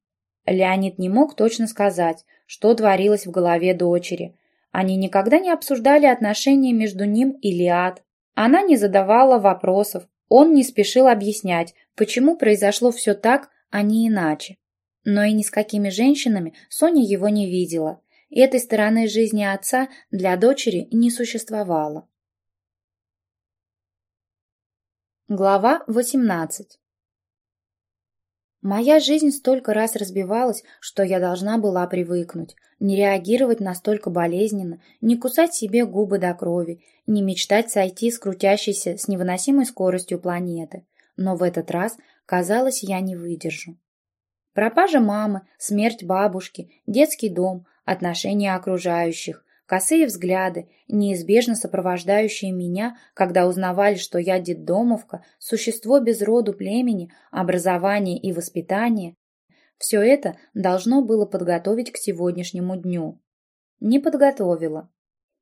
Леонид не мог точно сказать, что творилось в голове дочери. Они никогда не обсуждали отношения между ним и Лиад. Она не задавала вопросов, он не спешил объяснять, почему произошло все так, а не иначе. Но и ни с какими женщинами Соня его не видела. И этой стороны жизни отца для дочери не существовало. Глава 18 Моя жизнь столько раз разбивалась, что я должна была привыкнуть, не реагировать настолько болезненно, не кусать себе губы до крови, не мечтать сойти с крутящейся с невыносимой скоростью планеты. Но в этот раз, казалось, я не выдержу. Пропажа мамы, смерть бабушки, детский дом, отношения окружающих, Косые взгляды, неизбежно сопровождающие меня, когда узнавали, что я детдомовка, существо без роду племени, образования и воспитания, все это должно было подготовить к сегодняшнему дню. Не подготовила.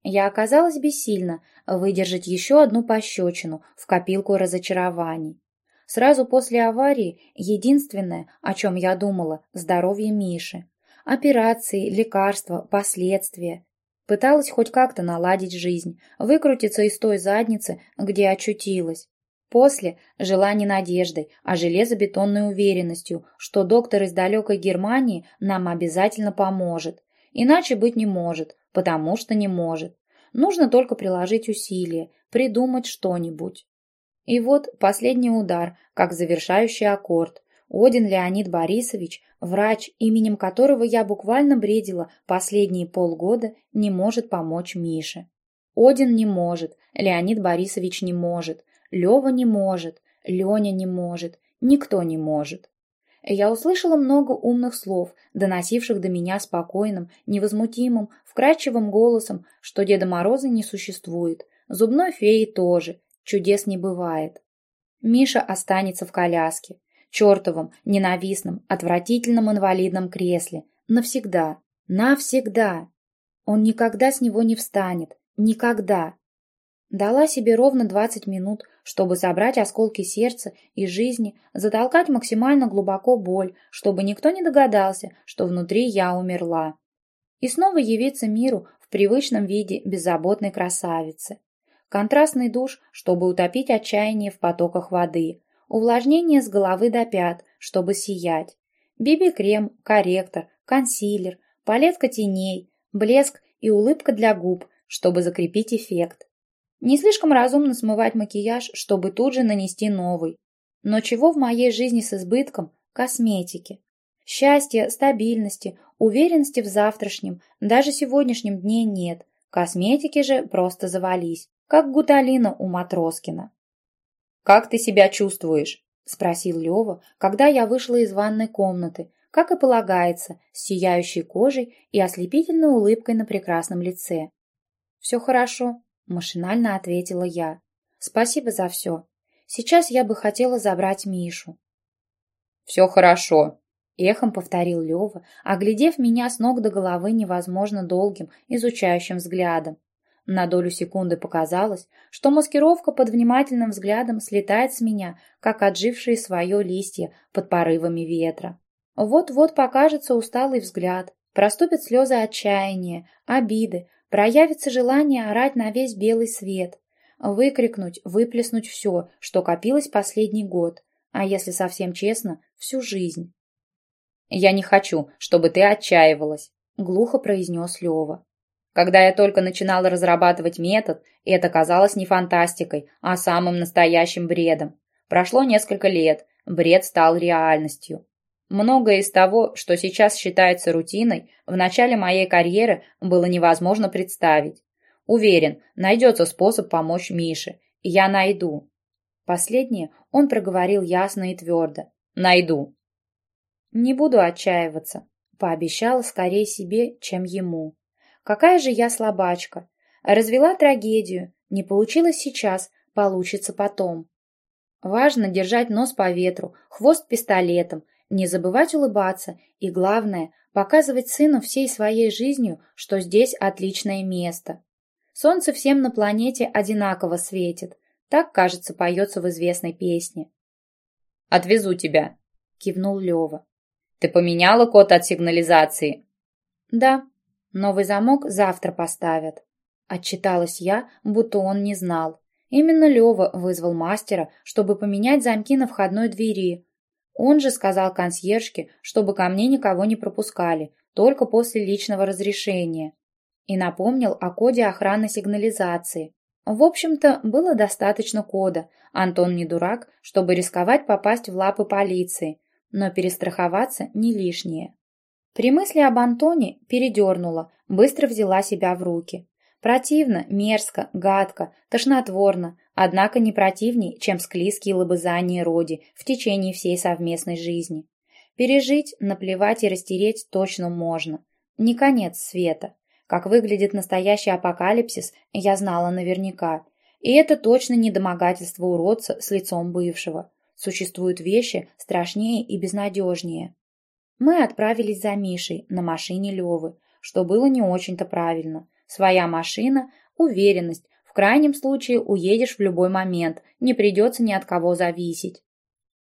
Я оказалась бессильна выдержать еще одну пощечину в копилку разочарований. Сразу после аварии единственное, о чем я думала, здоровье Миши. Операции, лекарства, последствия. Пыталась хоть как-то наладить жизнь, выкрутиться из той задницы, где очутилась. После жила не надеждой, а железобетонной уверенностью, что доктор из далекой Германии нам обязательно поможет. Иначе быть не может, потому что не может. Нужно только приложить усилия, придумать что-нибудь. И вот последний удар, как завершающий аккорд. Один Леонид Борисович, врач, именем которого я буквально бредила последние полгода, не может помочь Мише. Один не может, Леонид Борисович не может, Лева не может, Леня не может, никто не может. Я услышала много умных слов, доносивших до меня спокойным, невозмутимым, вкрадчивым голосом, что Деда Мороза не существует, зубной феи тоже, чудес не бывает. Миша останется в коляске, чертовом, ненавистном, отвратительном инвалидном кресле. Навсегда. Навсегда. Он никогда с него не встанет. Никогда. Дала себе ровно 20 минут, чтобы собрать осколки сердца и жизни, затолкать максимально глубоко боль, чтобы никто не догадался, что внутри я умерла. И снова явиться миру в привычном виде беззаботной красавицы. Контрастный душ, чтобы утопить отчаяние в потоках воды, увлажнение с головы до пят, чтобы сиять, биби-крем, корректор, консилер, палетка теней, блеск и улыбка для губ, чтобы закрепить эффект. Не слишком разумно смывать макияж, чтобы тут же нанести новый. Но чего в моей жизни с избытком? Косметики. Счастья, стабильности, уверенности в завтрашнем, даже сегодняшнем дне нет. Косметики же просто завались, как гуталина у Матроскина. «Как ты себя чувствуешь?» — спросил Лева, когда я вышла из ванной комнаты, как и полагается, с сияющей кожей и ослепительной улыбкой на прекрасном лице. «Все хорошо», — машинально ответила я. «Спасибо за все. Сейчас я бы хотела забрать Мишу». «Все хорошо», — эхом повторил Лева, оглядев меня с ног до головы невозможно долгим, изучающим взглядом. На долю секунды показалось, что маскировка под внимательным взглядом слетает с меня, как отжившие свое листья под порывами ветра. Вот-вот покажется усталый взгляд, проступят слезы отчаяния, обиды, проявится желание орать на весь белый свет, выкрикнуть, выплеснуть все, что копилось последний год, а если совсем честно, всю жизнь. «Я не хочу, чтобы ты отчаивалась», — глухо произнес Лева. Когда я только начинала разрабатывать метод, это казалось не фантастикой, а самым настоящим бредом. Прошло несколько лет, бред стал реальностью. Многое из того, что сейчас считается рутиной, в начале моей карьеры было невозможно представить. Уверен, найдется способ помочь Мише. Я найду. Последнее он проговорил ясно и твердо. Найду. Не буду отчаиваться. Пообещала скорее себе, чем ему. Какая же я слабачка. Развела трагедию. Не получилось сейчас, получится потом. Важно держать нос по ветру, хвост пистолетом, не забывать улыбаться и, главное, показывать сыну всей своей жизнью, что здесь отличное место. Солнце всем на планете одинаково светит. Так, кажется, поется в известной песне. «Отвезу тебя», — кивнул Лева. «Ты поменяла код от сигнализации?» «Да», Новый замок завтра поставят. Отчиталась я, будто он не знал. Именно Лева вызвал мастера, чтобы поменять замки на входной двери. Он же сказал консьержке, чтобы ко мне никого не пропускали, только после личного разрешения. И напомнил о коде охраны сигнализации. В общем-то, было достаточно кода. Антон не дурак, чтобы рисковать попасть в лапы полиции, но перестраховаться не лишнее. При мысли об Антоне передернула, быстро взяла себя в руки. Противно, мерзко, гадко, тошнотворно, однако не противней, чем склизкие лобызания Роди в течение всей совместной жизни. Пережить, наплевать и растереть точно можно. Не конец света. Как выглядит настоящий апокалипсис, я знала наверняка. И это точно не домогательство уродца с лицом бывшего. Существуют вещи страшнее и безнадежнее. Мы отправились за Мишей на машине Левы, что было не очень-то правильно. Своя машина, уверенность, в крайнем случае уедешь в любой момент, не придется ни от кого зависеть.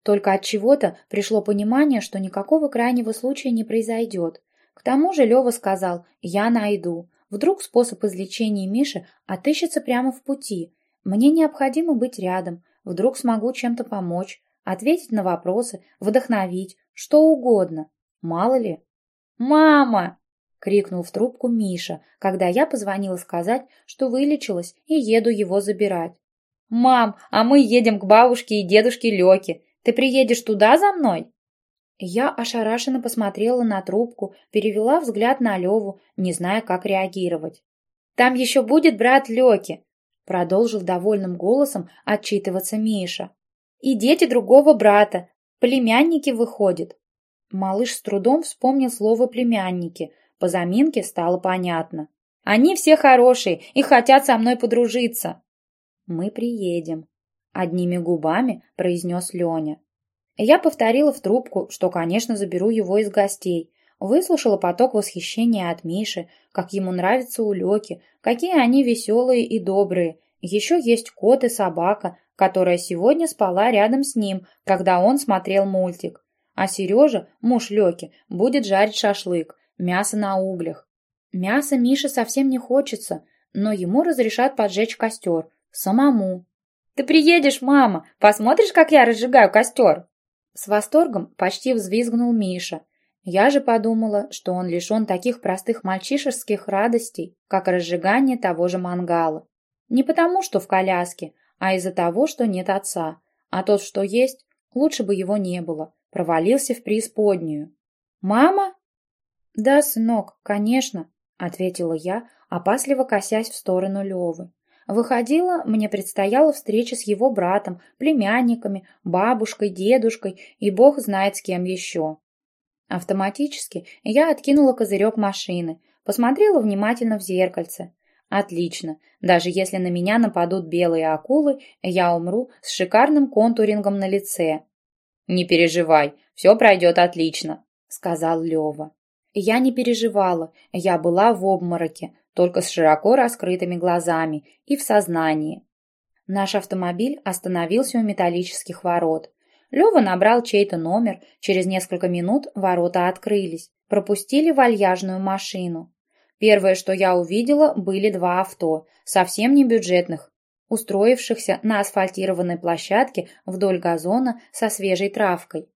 Только от чего-то пришло понимание, что никакого крайнего случая не произойдет. К тому же Лева сказал «я найду». Вдруг способ излечения Миши отыщется прямо в пути. Мне необходимо быть рядом, вдруг смогу чем-то помочь, ответить на вопросы, вдохновить, что угодно. Мало ли. «Мама!» — крикнул в трубку Миша, когда я позвонила сказать, что вылечилась и еду его забирать. «Мам, а мы едем к бабушке и дедушке Лёке. Ты приедешь туда за мной?» Я ошарашенно посмотрела на трубку, перевела взгляд на Леву, не зная, как реагировать. «Там еще будет брат Лёки», — продолжил довольным голосом отчитываться Миша. «И дети другого брата, племянники выходят. Малыш с трудом вспомнил слово «племянники». По заминке стало понятно. «Они все хорошие и хотят со мной подружиться». «Мы приедем», — одними губами произнес Леня. Я повторила в трубку, что, конечно, заберу его из гостей. Выслушала поток восхищения от Миши, как ему нравится у Леки, какие они веселые и добрые. Еще есть кот и собака, которая сегодня спала рядом с ним, когда он смотрел мультик. А Сережа, муж Леки, будет жарить шашлык, мясо на углях. Мяса Мише совсем не хочется, но ему разрешат поджечь костер. Самому. «Ты приедешь, мама! Посмотришь, как я разжигаю костер?» С восторгом почти взвизгнул Миша. Я же подумала, что он лишен таких простых мальчишеских радостей, как разжигание того же мангала. Не потому, что в коляске, а из-за того, что нет отца. А тот, что есть, лучше бы его не было провалился в преисподнюю. «Мама?» «Да, сынок, конечно», — ответила я, опасливо косясь в сторону Левы. Выходила, мне предстояла встреча с его братом, племянниками, бабушкой, дедушкой и бог знает с кем еще. Автоматически я откинула козырек машины, посмотрела внимательно в зеркальце. Отлично. Даже если на меня нападут белые акулы, я умру с шикарным контурингом на лице. «Не переживай, все пройдет отлично», — сказал Лева. Я не переживала, я была в обмороке, только с широко раскрытыми глазами и в сознании. Наш автомобиль остановился у металлических ворот. Лева набрал чей-то номер, через несколько минут ворота открылись, пропустили вальяжную машину. Первое, что я увидела, были два авто, совсем не бюджетных, устроившихся на асфальтированной площадке вдоль газона со свежей травкой.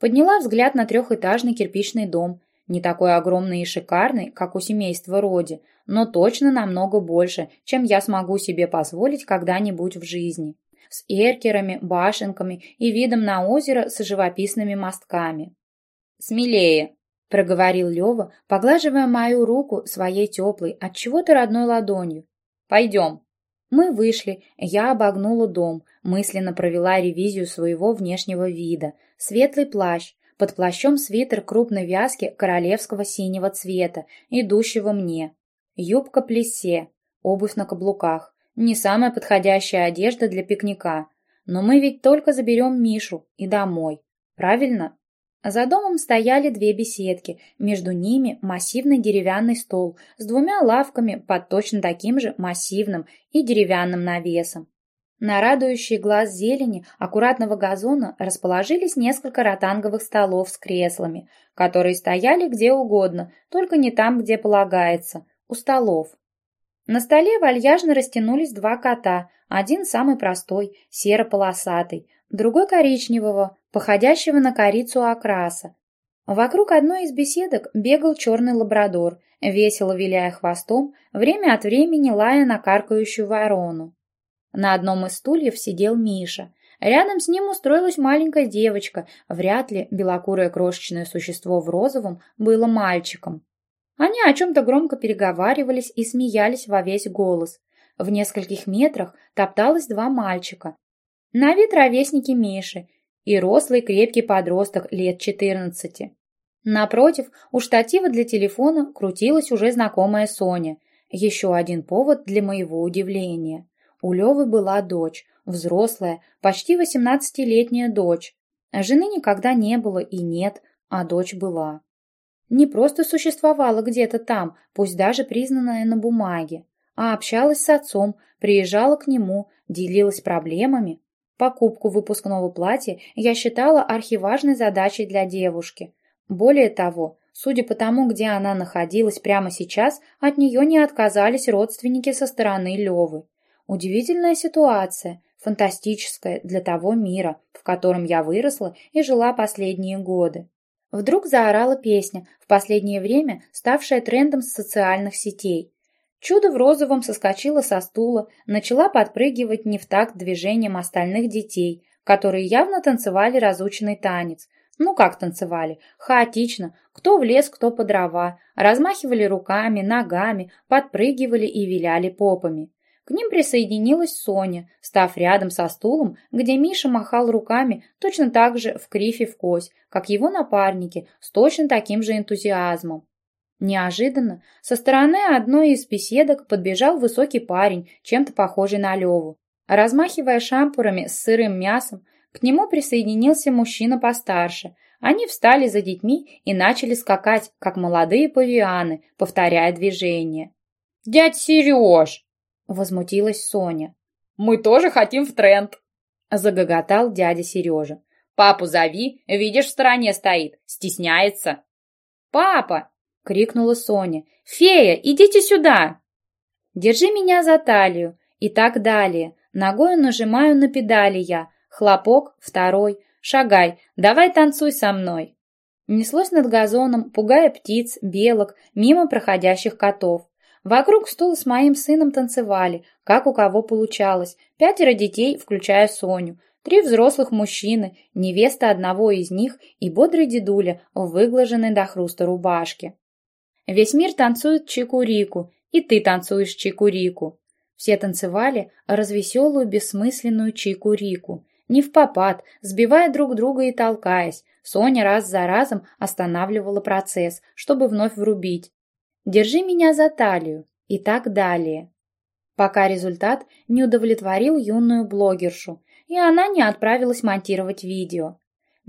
Подняла взгляд на трехэтажный кирпичный дом, не такой огромный и шикарный, как у семейства Роди, но точно намного больше, чем я смогу себе позволить когда-нибудь в жизни. С эркерами, башенками и видом на озеро с живописными мостками. «Смелее!» – проговорил Лева, поглаживая мою руку своей теплой, от чего-то родной ладонью. «Пойдем!» Мы вышли, я обогнула дом, мысленно провела ревизию своего внешнего вида. Светлый плащ, под плащом свитер крупной вязки королевского синего цвета, идущего мне. Юбка плесе, обувь на каблуках. Не самая подходящая одежда для пикника. Но мы ведь только заберем Мишу и домой. Правильно? За домом стояли две беседки, между ними массивный деревянный стол с двумя лавками под точно таким же массивным и деревянным навесом. На радующий глаз зелени аккуратного газона расположились несколько ротанговых столов с креслами, которые стояли где угодно, только не там, где полагается, у столов. На столе вальяжно растянулись два кота, один самый простой, серо-полосатый, другой коричневого, походящего на корицу окраса. Вокруг одной из беседок бегал черный лабрадор, весело виляя хвостом, время от времени лая на каркающую ворону. На одном из стульев сидел Миша. Рядом с ним устроилась маленькая девочка, вряд ли белокурое крошечное существо в розовом было мальчиком. Они о чем-то громко переговаривались и смеялись во весь голос. В нескольких метрах топталось два мальчика. На вид ровесники Миши и рослый крепкий подросток лет 14. Напротив, у штатива для телефона крутилась уже знакомая Соня. Еще один повод для моего удивления. У Левы была дочь, взрослая, почти 18-летняя дочь. Жены никогда не было и нет, а дочь была не просто существовала где-то там, пусть даже признанная на бумаге, а общалась с отцом, приезжала к нему, делилась проблемами. Покупку выпускного платья я считала архиважной задачей для девушки. Более того, судя по тому, где она находилась прямо сейчас, от нее не отказались родственники со стороны Левы. Удивительная ситуация, фантастическая для того мира, в котором я выросла и жила последние годы. Вдруг заорала песня, в последнее время ставшая трендом социальных сетей. Чудо в розовом соскочило со стула, начала подпрыгивать не в такт движением остальных детей, которые явно танцевали разученный танец. Ну как танцевали? Хаотично. Кто в лес, кто по дрова. Размахивали руками, ногами, подпрыгивали и виляли попами. К ним присоединилась Соня, став рядом со стулом, где Миша махал руками точно так же в крифе в кость, как его напарники, с точно таким же энтузиазмом. Неожиданно со стороны одной из беседок подбежал высокий парень, чем-то похожий на Леву. Размахивая шампурами с сырым мясом, к нему присоединился мужчина постарше. Они встали за детьми и начали скакать, как молодые павианы, повторяя движение. «Дядь Сереж!» Возмутилась Соня. «Мы тоже хотим в тренд!» Загоготал дядя Сережа. «Папу зови, видишь, в стороне стоит, стесняется!» «Папа!» — крикнула Соня. «Фея, идите сюда!» «Держи меня за талию!» И так далее. Ногой нажимаю на педали я. Хлопок, второй. Шагай, давай танцуй со мной. Неслось над газоном, пугая птиц, белок, мимо проходящих котов. Вокруг стула с моим сыном танцевали, как у кого получалось. Пятеро детей, включая Соню. Три взрослых мужчины, невеста одного из них и бодрый дедуля в выглаженной до хруста рубашке. Весь мир танцует чикурику, и ты танцуешь чикурику. Все танцевали развеселую бессмысленную чику-рику, не в попад, сбивая друг друга и толкаясь. Соня раз за разом останавливала процесс, чтобы вновь врубить. «Держи меня за талию» и так далее. Пока результат не удовлетворил юную блогершу, и она не отправилась монтировать видео.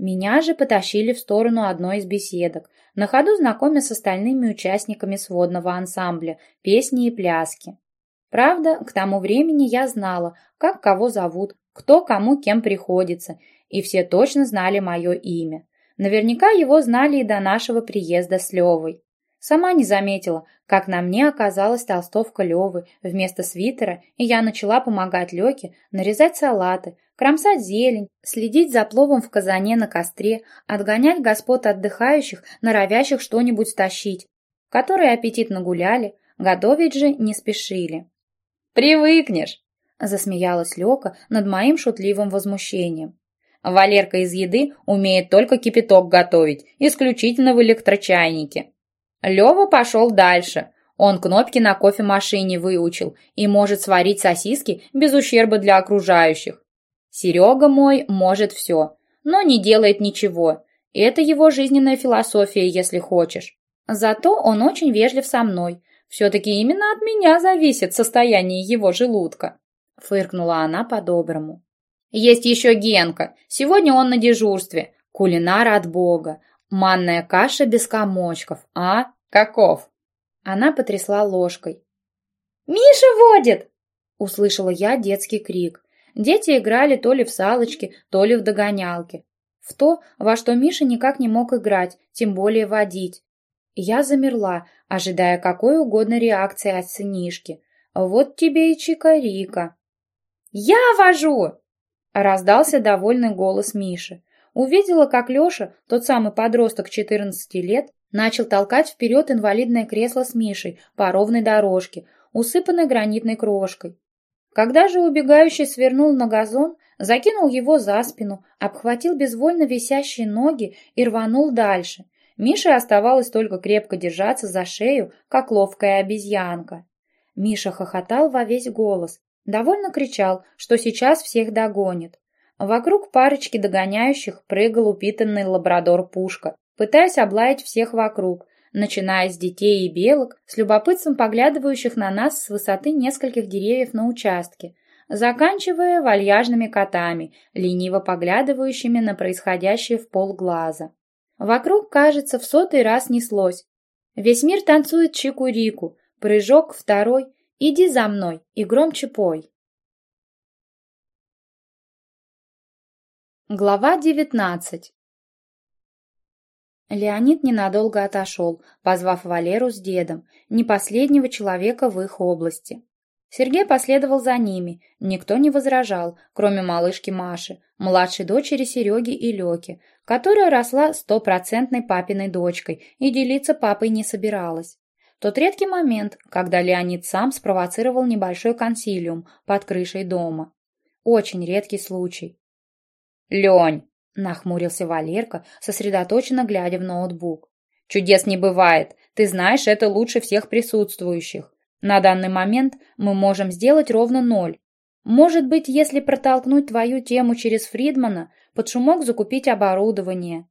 Меня же потащили в сторону одной из беседок, на ходу знакомя с остальными участниками сводного ансамбля, песни и пляски. Правда, к тому времени я знала, как кого зовут, кто кому кем приходится, и все точно знали мое имя. Наверняка его знали и до нашего приезда с Левой. Сама не заметила, как на мне оказалась толстовка Левы вместо свитера, и я начала помогать Лёке нарезать салаты, кромсать зелень, следить за пловом в казане на костре, отгонять господ отдыхающих, норовящих что-нибудь стащить, которые аппетитно гуляли, готовить же не спешили. «Привыкнешь!» – засмеялась Лёка над моим шутливым возмущением. «Валерка из еды умеет только кипяток готовить, исключительно в электрочайнике». Лёва пошел дальше. Он кнопки на кофемашине выучил и может сварить сосиски без ущерба для окружающих. Серега мой может все, но не делает ничего. Это его жизненная философия, если хочешь. Зато он очень вежлив со мной. Все-таки именно от меня зависит состояние его желудка. Фыркнула она по-доброму. Есть еще Генка. Сегодня он на дежурстве. Кулинар от бога. Манная каша без комочков, а? Каков?» Она потрясла ложкой. «Миша водит!» Услышала я детский крик. Дети играли то ли в салочки, то ли в догонялки. В то, во что Миша никак не мог играть, тем более водить. Я замерла, ожидая какой угодно реакции от сынишки. Вот тебе и чикарика. «Я вожу!» Раздался довольный голос Миши. Увидела, как Леша, тот самый подросток 14 лет, начал толкать вперед инвалидное кресло с Мишей по ровной дорожке, усыпанной гранитной крошкой. Когда же убегающий свернул на газон, закинул его за спину, обхватил безвольно висящие ноги и рванул дальше. Мише оставалось только крепко держаться за шею, как ловкая обезьянка. Миша хохотал во весь голос, довольно кричал, что сейчас всех догонит. Вокруг парочки догоняющих прыгал упитанный лабрадор-пушка, пытаясь облаять всех вокруг, начиная с детей и белок, с любопытством поглядывающих на нас с высоты нескольких деревьев на участке, заканчивая вальяжными котами, лениво поглядывающими на происходящее в полглаза. Вокруг, кажется, в сотый раз неслось. Весь мир танцует чику-рику, прыжок второй, иди за мной и громче пой. Глава девятнадцать Леонид ненадолго отошел, позвав Валеру с дедом, не последнего человека в их области. Сергей последовал за ними, никто не возражал, кроме малышки Маши, младшей дочери Сереги и Леки, которая росла стопроцентной папиной дочкой и делиться папой не собиралась. Тот редкий момент, когда Леонид сам спровоцировал небольшой консилиум под крышей дома. Очень редкий случай. «Лень!» — нахмурился Валерка, сосредоточенно глядя в ноутбук. «Чудес не бывает. Ты знаешь это лучше всех присутствующих. На данный момент мы можем сделать ровно ноль. Может быть, если протолкнуть твою тему через Фридмана, под шумок закупить оборудование,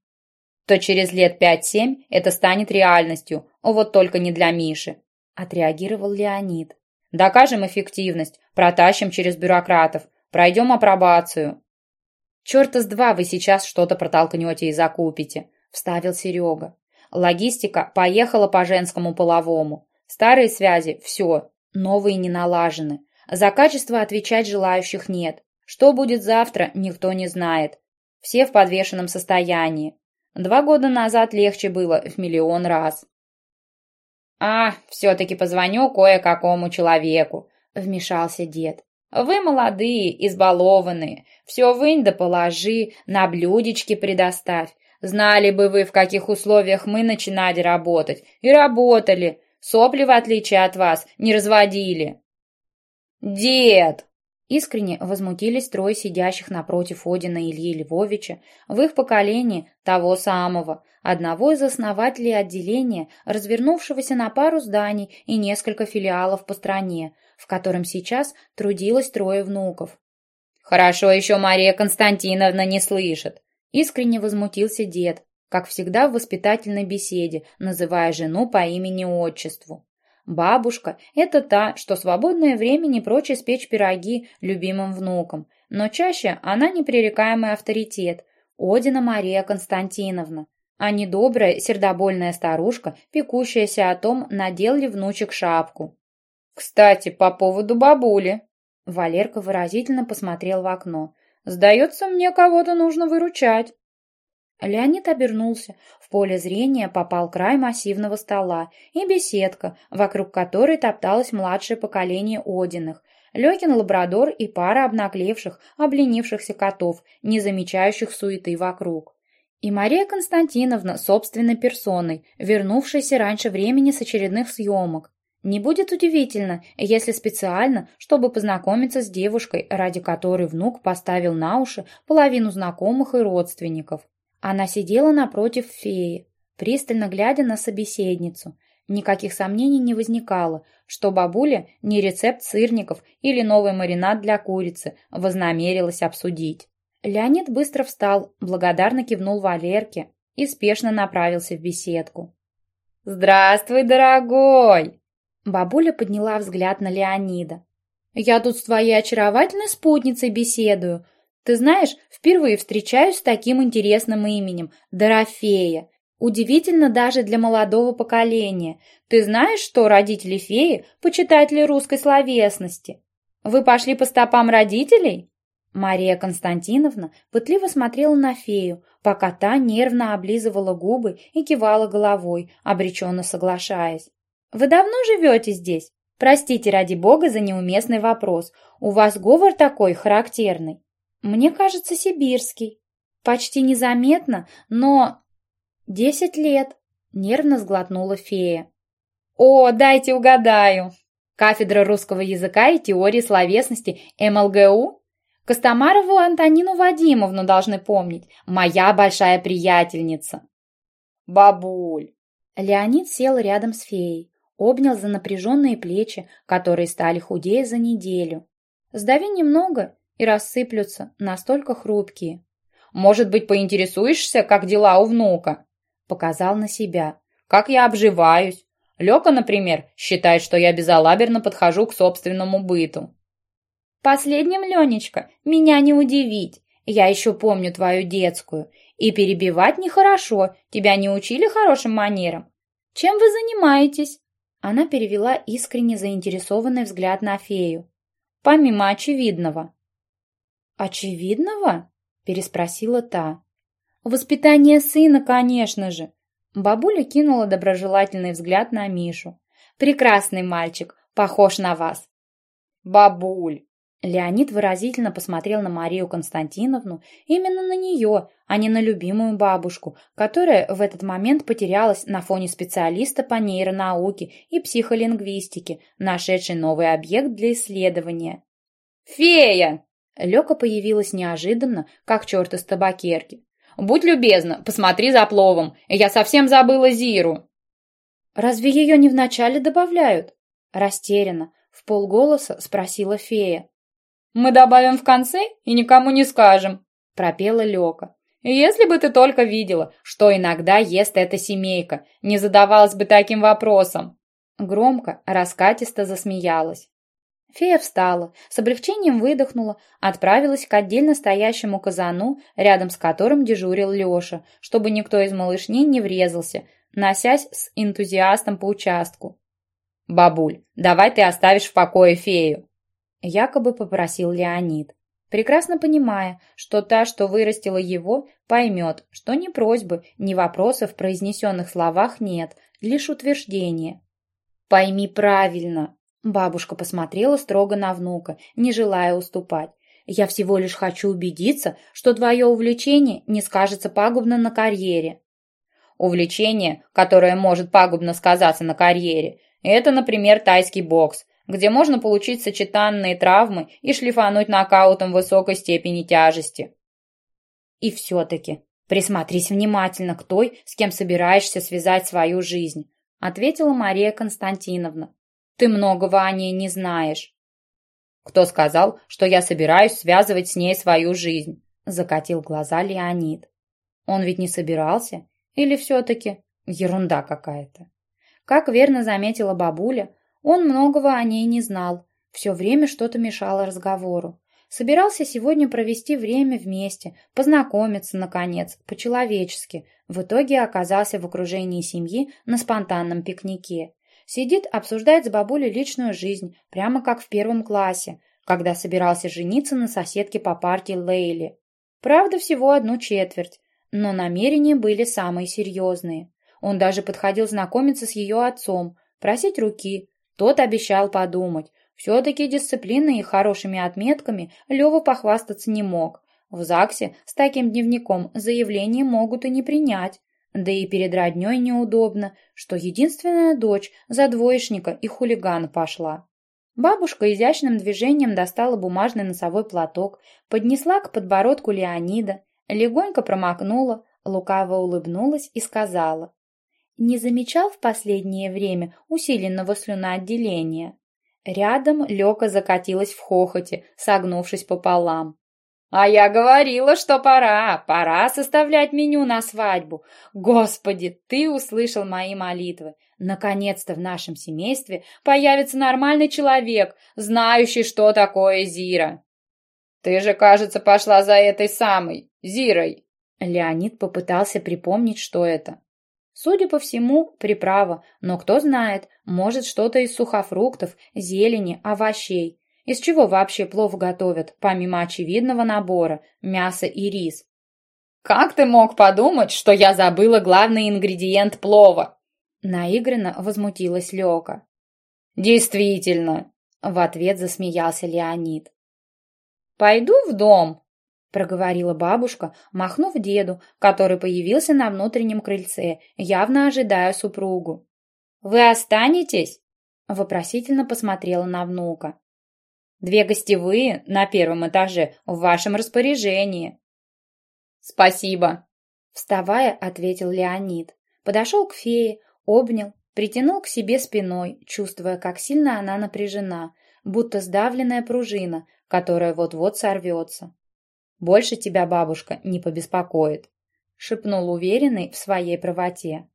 то через лет пять-семь это станет реальностью, вот только не для Миши», — отреагировал Леонид. «Докажем эффективность, протащим через бюрократов, пройдем апробацию, «Черта с два вы сейчас что-то протолкнете и закупите», — вставил Серега. «Логистика поехала по женскому половому. Старые связи — все, новые не налажены. За качество отвечать желающих нет. Что будет завтра, никто не знает. Все в подвешенном состоянии. Два года назад легче было в миллион раз». «А, все-таки позвоню кое-какому человеку», — вмешался дед. Вы молодые, избалованные. Все вынь да положи, на блюдечке предоставь. Знали бы вы, в каких условиях мы начинали работать. И работали. Сопли, в отличие от вас, не разводили. «Дед!» Искренне возмутились трое сидящих напротив Одина Ильи Львовича, в их поколении того самого, одного из основателей отделения, развернувшегося на пару зданий и несколько филиалов по стране, в котором сейчас трудилось трое внуков. «Хорошо еще Мария Константиновна не слышит», — искренне возмутился дед, как всегда в воспитательной беседе, называя жену по имени-отчеству. Бабушка – это та, что свободное время не прочь испечь пироги любимым внукам, но чаще она непререкаемый авторитет – Одина Мария Константиновна, а не добрая, сердобольная старушка, пекущаяся о том, надел ли внучек шапку. «Кстати, по поводу бабули», – Валерка выразительно посмотрел в окно. «Сдается мне, кого-то нужно выручать». Леонид обернулся. В поле зрения попал край массивного стола и беседка, вокруг которой топталось младшее поколение Одиных, Лёкин лабрадор и пара обнаглевших, обленившихся котов, не замечающих суеты вокруг. И Мария Константиновна собственной персоной, вернувшаяся раньше времени с очередных съемок. Не будет удивительно, если специально, чтобы познакомиться с девушкой, ради которой внук поставил на уши половину знакомых и родственников. Она сидела напротив феи, пристально глядя на собеседницу. Никаких сомнений не возникало, что бабуля не рецепт сырников или новый маринад для курицы вознамерилась обсудить. Леонид быстро встал, благодарно кивнул Валерке и спешно направился в беседку. «Здравствуй, дорогой!» Бабуля подняла взгляд на Леонида. «Я тут с твоей очаровательной спутницей беседую. Ты знаешь, впервые встречаюсь с таким интересным именем – Дорофея. Удивительно даже для молодого поколения. Ты знаешь, что родители феи – почитатели русской словесности? Вы пошли по стопам родителей? Мария Константиновна пытливо смотрела на фею, пока та нервно облизывала губы и кивала головой, обреченно соглашаясь. «Вы давно живете здесь? Простите, ради бога, за неуместный вопрос. У вас говор такой характерный». Мне кажется, сибирский. Почти незаметно, но... Десять лет, нервно сглотнула фея. О, дайте угадаю. Кафедра русского языка и теории словесности МЛГУ? Костомарову Антонину Вадимовну должны помнить. Моя большая приятельница. Бабуль. Леонид сел рядом с феей, обнял за напряженные плечи, которые стали худее за неделю. Сдави немного, и рассыплются, настолько хрупкие. «Может быть, поинтересуешься, как дела у внука?» Показал на себя. «Как я обживаюсь? Лёка, например, считает, что я безалаберно подхожу к собственному быту». «Последним, Ленечка, меня не удивить. Я еще помню твою детскую. И перебивать нехорошо, тебя не учили хорошим манерам. Чем вы занимаетесь?» Она перевела искренне заинтересованный взгляд на фею. «Помимо очевидного, «Очевидного?» – переспросила та. «Воспитание сына, конечно же!» Бабуля кинула доброжелательный взгляд на Мишу. «Прекрасный мальчик, похож на вас!» «Бабуль!» Леонид выразительно посмотрел на Марию Константиновну, именно на нее, а не на любимую бабушку, которая в этот момент потерялась на фоне специалиста по нейронауке и психолингвистике, нашедшей новый объект для исследования. «Фея!» Лёка появилась неожиданно, как черт из табакерки. «Будь любезна, посмотри за пловом. Я совсем забыла Зиру». «Разве ее не вначале добавляют?» Растерянно, в полголоса спросила фея. «Мы добавим в конце и никому не скажем», — пропела Лёка. «Если бы ты только видела, что иногда ест эта семейка, не задавалась бы таким вопросом». Громко, раскатисто засмеялась. Фея встала, с облегчением выдохнула, отправилась к отдельно стоящему казану, рядом с которым дежурил Леша, чтобы никто из малышней не врезался, носясь с энтузиастом по участку. «Бабуль, давай ты оставишь в покое фею», — якобы попросил Леонид, прекрасно понимая, что та, что вырастила его, поймет, что ни просьбы, ни вопросов в произнесенных словах нет, лишь утверждение. «Пойми правильно», Бабушка посмотрела строго на внука, не желая уступать. «Я всего лишь хочу убедиться, что твое увлечение не скажется пагубно на карьере». «Увлечение, которое может пагубно сказаться на карьере, это, например, тайский бокс. Где можно получить сочетанные травмы и шлифануть нокаутом высокой степени тяжести. И все-таки присмотрись внимательно к той, с кем собираешься связать свою жизнь, ответила Мария Константиновна. Ты многого о ней не знаешь. Кто сказал, что я собираюсь связывать с ней свою жизнь? Закатил глаза Леонид. Он ведь не собирался? Или все-таки ерунда какая-то? Как верно заметила бабуля, он многого о ней не знал. Все время что-то мешало разговору. Собирался сегодня провести время вместе, познакомиться, наконец, по-человечески. В итоге оказался в окружении семьи на спонтанном пикнике. Сидит, обсуждает с бабулей личную жизнь, прямо как в первом классе, когда собирался жениться на соседке по парке Лейли. Правда, всего одну четверть, но намерения были самые серьезные. Он даже подходил знакомиться с ее отцом, просить руки. Тот обещал подумать. Все-таки дисциплиной и хорошими отметками Лева похвастаться не мог. В ЗАГСе с таким дневником заявление могут и не принять. Да и перед родней неудобно, что единственная дочь за двоечника и хулигана пошла. Бабушка изящным движением достала бумажный носовой платок, поднесла к подбородку Леонида, легонько промокнула, лукаво улыбнулась и сказала. «Не замечал в последнее время усиленного слюноотделения?» Рядом Лёка закатилась в хохоте, согнувшись пополам. А я говорила, что пора, пора составлять меню на свадьбу. Господи, ты услышал мои молитвы. Наконец-то в нашем семействе появится нормальный человек, знающий, что такое Зира. Ты же, кажется, пошла за этой самой, Зирой. Леонид попытался припомнить, что это. Судя по всему, приправа, но кто знает, может что-то из сухофруктов, зелени, овощей. Из чего вообще плов готовят, помимо очевидного набора – мяса и рис? «Как ты мог подумать, что я забыла главный ингредиент плова?» Наигранно возмутилась Лёка. «Действительно!» – в ответ засмеялся Леонид. «Пойду в дом», – проговорила бабушка, махнув деду, который появился на внутреннем крыльце, явно ожидая супругу. «Вы останетесь?» – вопросительно посмотрела на внука. Две гостевые на первом этаже в вашем распоряжении. Спасибо. Вставая, ответил Леонид. Подошел к фее, обнял, притянул к себе спиной, чувствуя, как сильно она напряжена, будто сдавленная пружина, которая вот-вот сорвется. «Больше тебя бабушка не побеспокоит», — шепнул уверенный в своей правоте.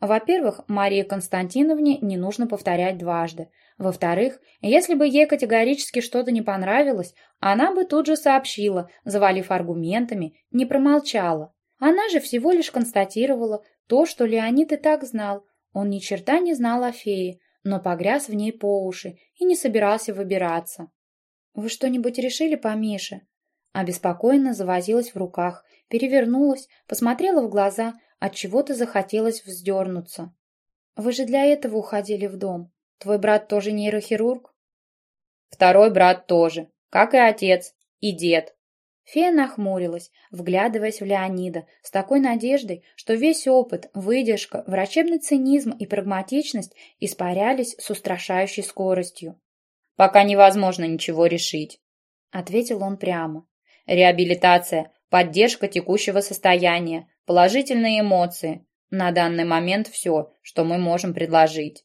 Во-первых, Марии Константиновне не нужно повторять дважды. Во-вторых, если бы ей категорически что-то не понравилось, она бы тут же сообщила, завалив аргументами, не промолчала. Она же всего лишь констатировала то, что Леонид и так знал. Он ни черта не знал о фее, но погряз в ней по уши и не собирался выбираться. «Вы что-нибудь решили по Мише?» Обеспокоенно завозилась в руках, перевернулась, посмотрела в глаза, от чего то захотелось вздернуться. Вы же для этого уходили в дом. Твой брат тоже нейрохирург? Второй брат тоже, как и отец, и дед. Фея нахмурилась, вглядываясь в Леонида, с такой надеждой, что весь опыт, выдержка, врачебный цинизм и прагматичность испарялись с устрашающей скоростью. «Пока невозможно ничего решить», — ответил он прямо. «Реабилитация, поддержка текущего состояния, Положительные эмоции. На данный момент все, что мы можем предложить.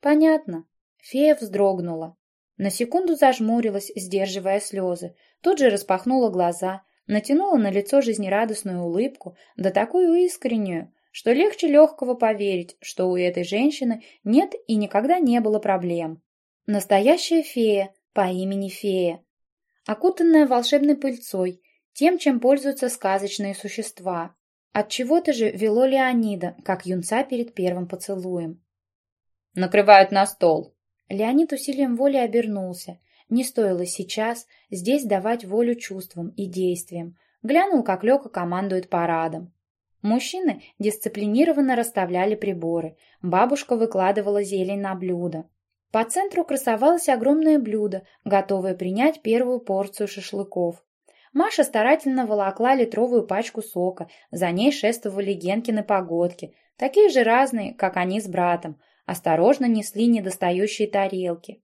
Понятно. Фея вздрогнула. На секунду зажмурилась, сдерживая слезы. Тут же распахнула глаза, натянула на лицо жизнерадостную улыбку, да такую искреннюю, что легче легкого поверить, что у этой женщины нет и никогда не было проблем. Настоящая фея по имени Фея, окутанная волшебной пыльцой, тем, чем пользуются сказочные существа. От чего то же вело Леонида, как юнца перед первым поцелуем. «Накрывают на стол». Леонид усилием воли обернулся. Не стоило сейчас здесь давать волю чувствам и действиям. Глянул, как Лёка командует парадом. Мужчины дисциплинированно расставляли приборы. Бабушка выкладывала зелень на блюдо. По центру красовалось огромное блюдо, готовое принять первую порцию шашлыков. Маша старательно волокла литровую пачку сока, за ней шествовали Генкины погодки, такие же разные, как они с братом, осторожно несли недостающие тарелки.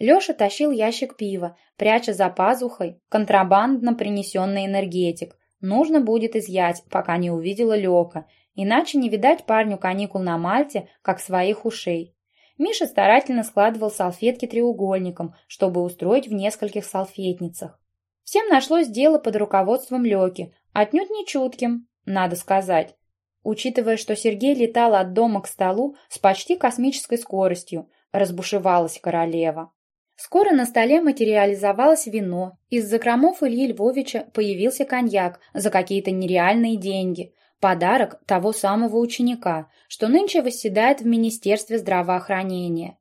Леша тащил ящик пива, пряча за пазухой контрабандно принесенный энергетик. Нужно будет изъять, пока не увидела Лёка, иначе не видать парню каникул на Мальте, как своих ушей. Миша старательно складывал салфетки треугольником, чтобы устроить в нескольких салфетницах. Всем нашлось дело под руководством Лёки, отнюдь не чутким, надо сказать. Учитывая, что Сергей летал от дома к столу с почти космической скоростью, разбушевалась королева. Скоро на столе материализовалось вино. Из закромов Ильи Львовича появился коньяк за какие-то нереальные деньги. Подарок того самого ученика, что нынче восседает в Министерстве здравоохранения.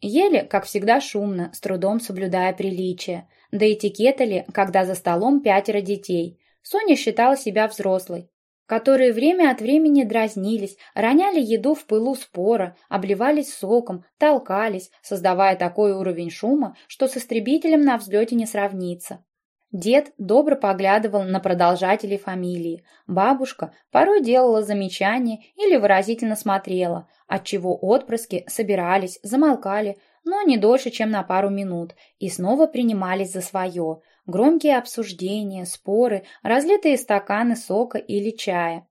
Ели, как всегда, шумно, с трудом соблюдая приличие. Да этикета ли, когда за столом пятеро детей. Соня считала себя взрослой, которые время от времени дразнились, роняли еду в пылу спора, обливались соком, толкались, создавая такой уровень шума, что с истребителем на взлете не сравнится. Дед добро поглядывал на продолжателей фамилии. Бабушка порой делала замечания или выразительно смотрела, отчего отпрыски собирались, замолкали, но не дольше, чем на пару минут, и снова принимались за свое. Громкие обсуждения, споры, разлитые стаканы сока или чая.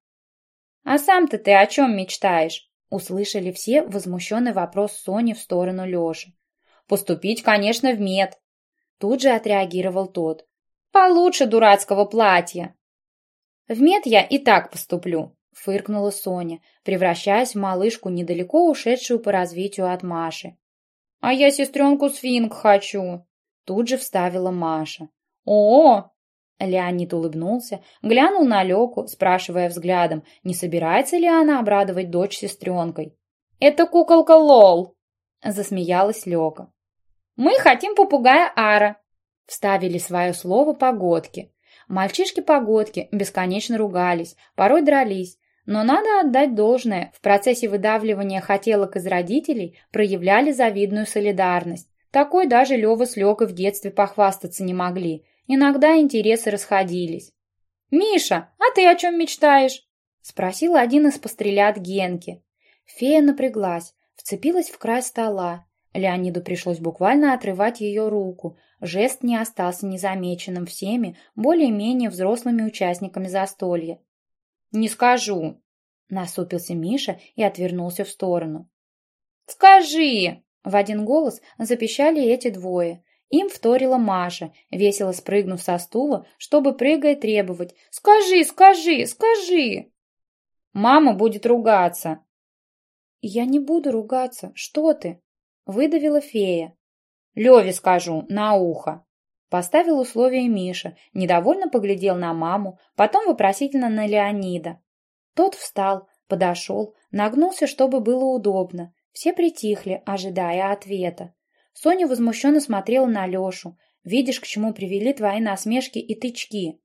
«А сам-то ты о чем мечтаешь?» Услышали все возмущенный вопрос Сони в сторону Леши. «Поступить, конечно, в мед». Тут же отреагировал тот. «Получше дурацкого платья». «В мед я и так поступлю», — фыркнула Соня, превращаясь в малышку, недалеко ушедшую по развитию от Маши. «А я сестренку Сфинк хочу!» Тут же вставила Маша. «О!» Леонид улыбнулся, глянул на Леку, спрашивая взглядом, не собирается ли она обрадовать дочь сестренкой. «Это куколка Лол!» Засмеялась Лека. «Мы хотим попугая Ара!» Вставили свое слово погодки. Мальчишки-погодки бесконечно ругались, порой дрались, но надо отдать должное, в процессе выдавливания хотелок из родителей проявляли завидную солидарность. Такой даже Лёва с Лёкой в детстве похвастаться не могли. Иногда интересы расходились. «Миша, а ты о чем мечтаешь?» — спросил один из пострелят Генки. Фея напряглась, вцепилась в край стола. Леониду пришлось буквально отрывать ее руку. Жест не остался незамеченным всеми более-менее взрослыми участниками застолья. «Не скажу», — насупился Миша и отвернулся в сторону. «Скажи!» — в один голос запищали эти двое. Им вторила Маша, весело спрыгнув со стула, чтобы, прыгая, требовать «Скажи, скажи, скажи!» «Мама будет ругаться!» «Я не буду ругаться, что ты?» — выдавила фея. «Леве скажу, на ухо!» Поставил условие Миша, недовольно поглядел на маму, потом вопросительно на Леонида. Тот встал, подошел, нагнулся, чтобы было удобно. Все притихли, ожидая ответа. Соня возмущенно смотрела на Лешу. «Видишь, к чему привели твои насмешки и тычки?»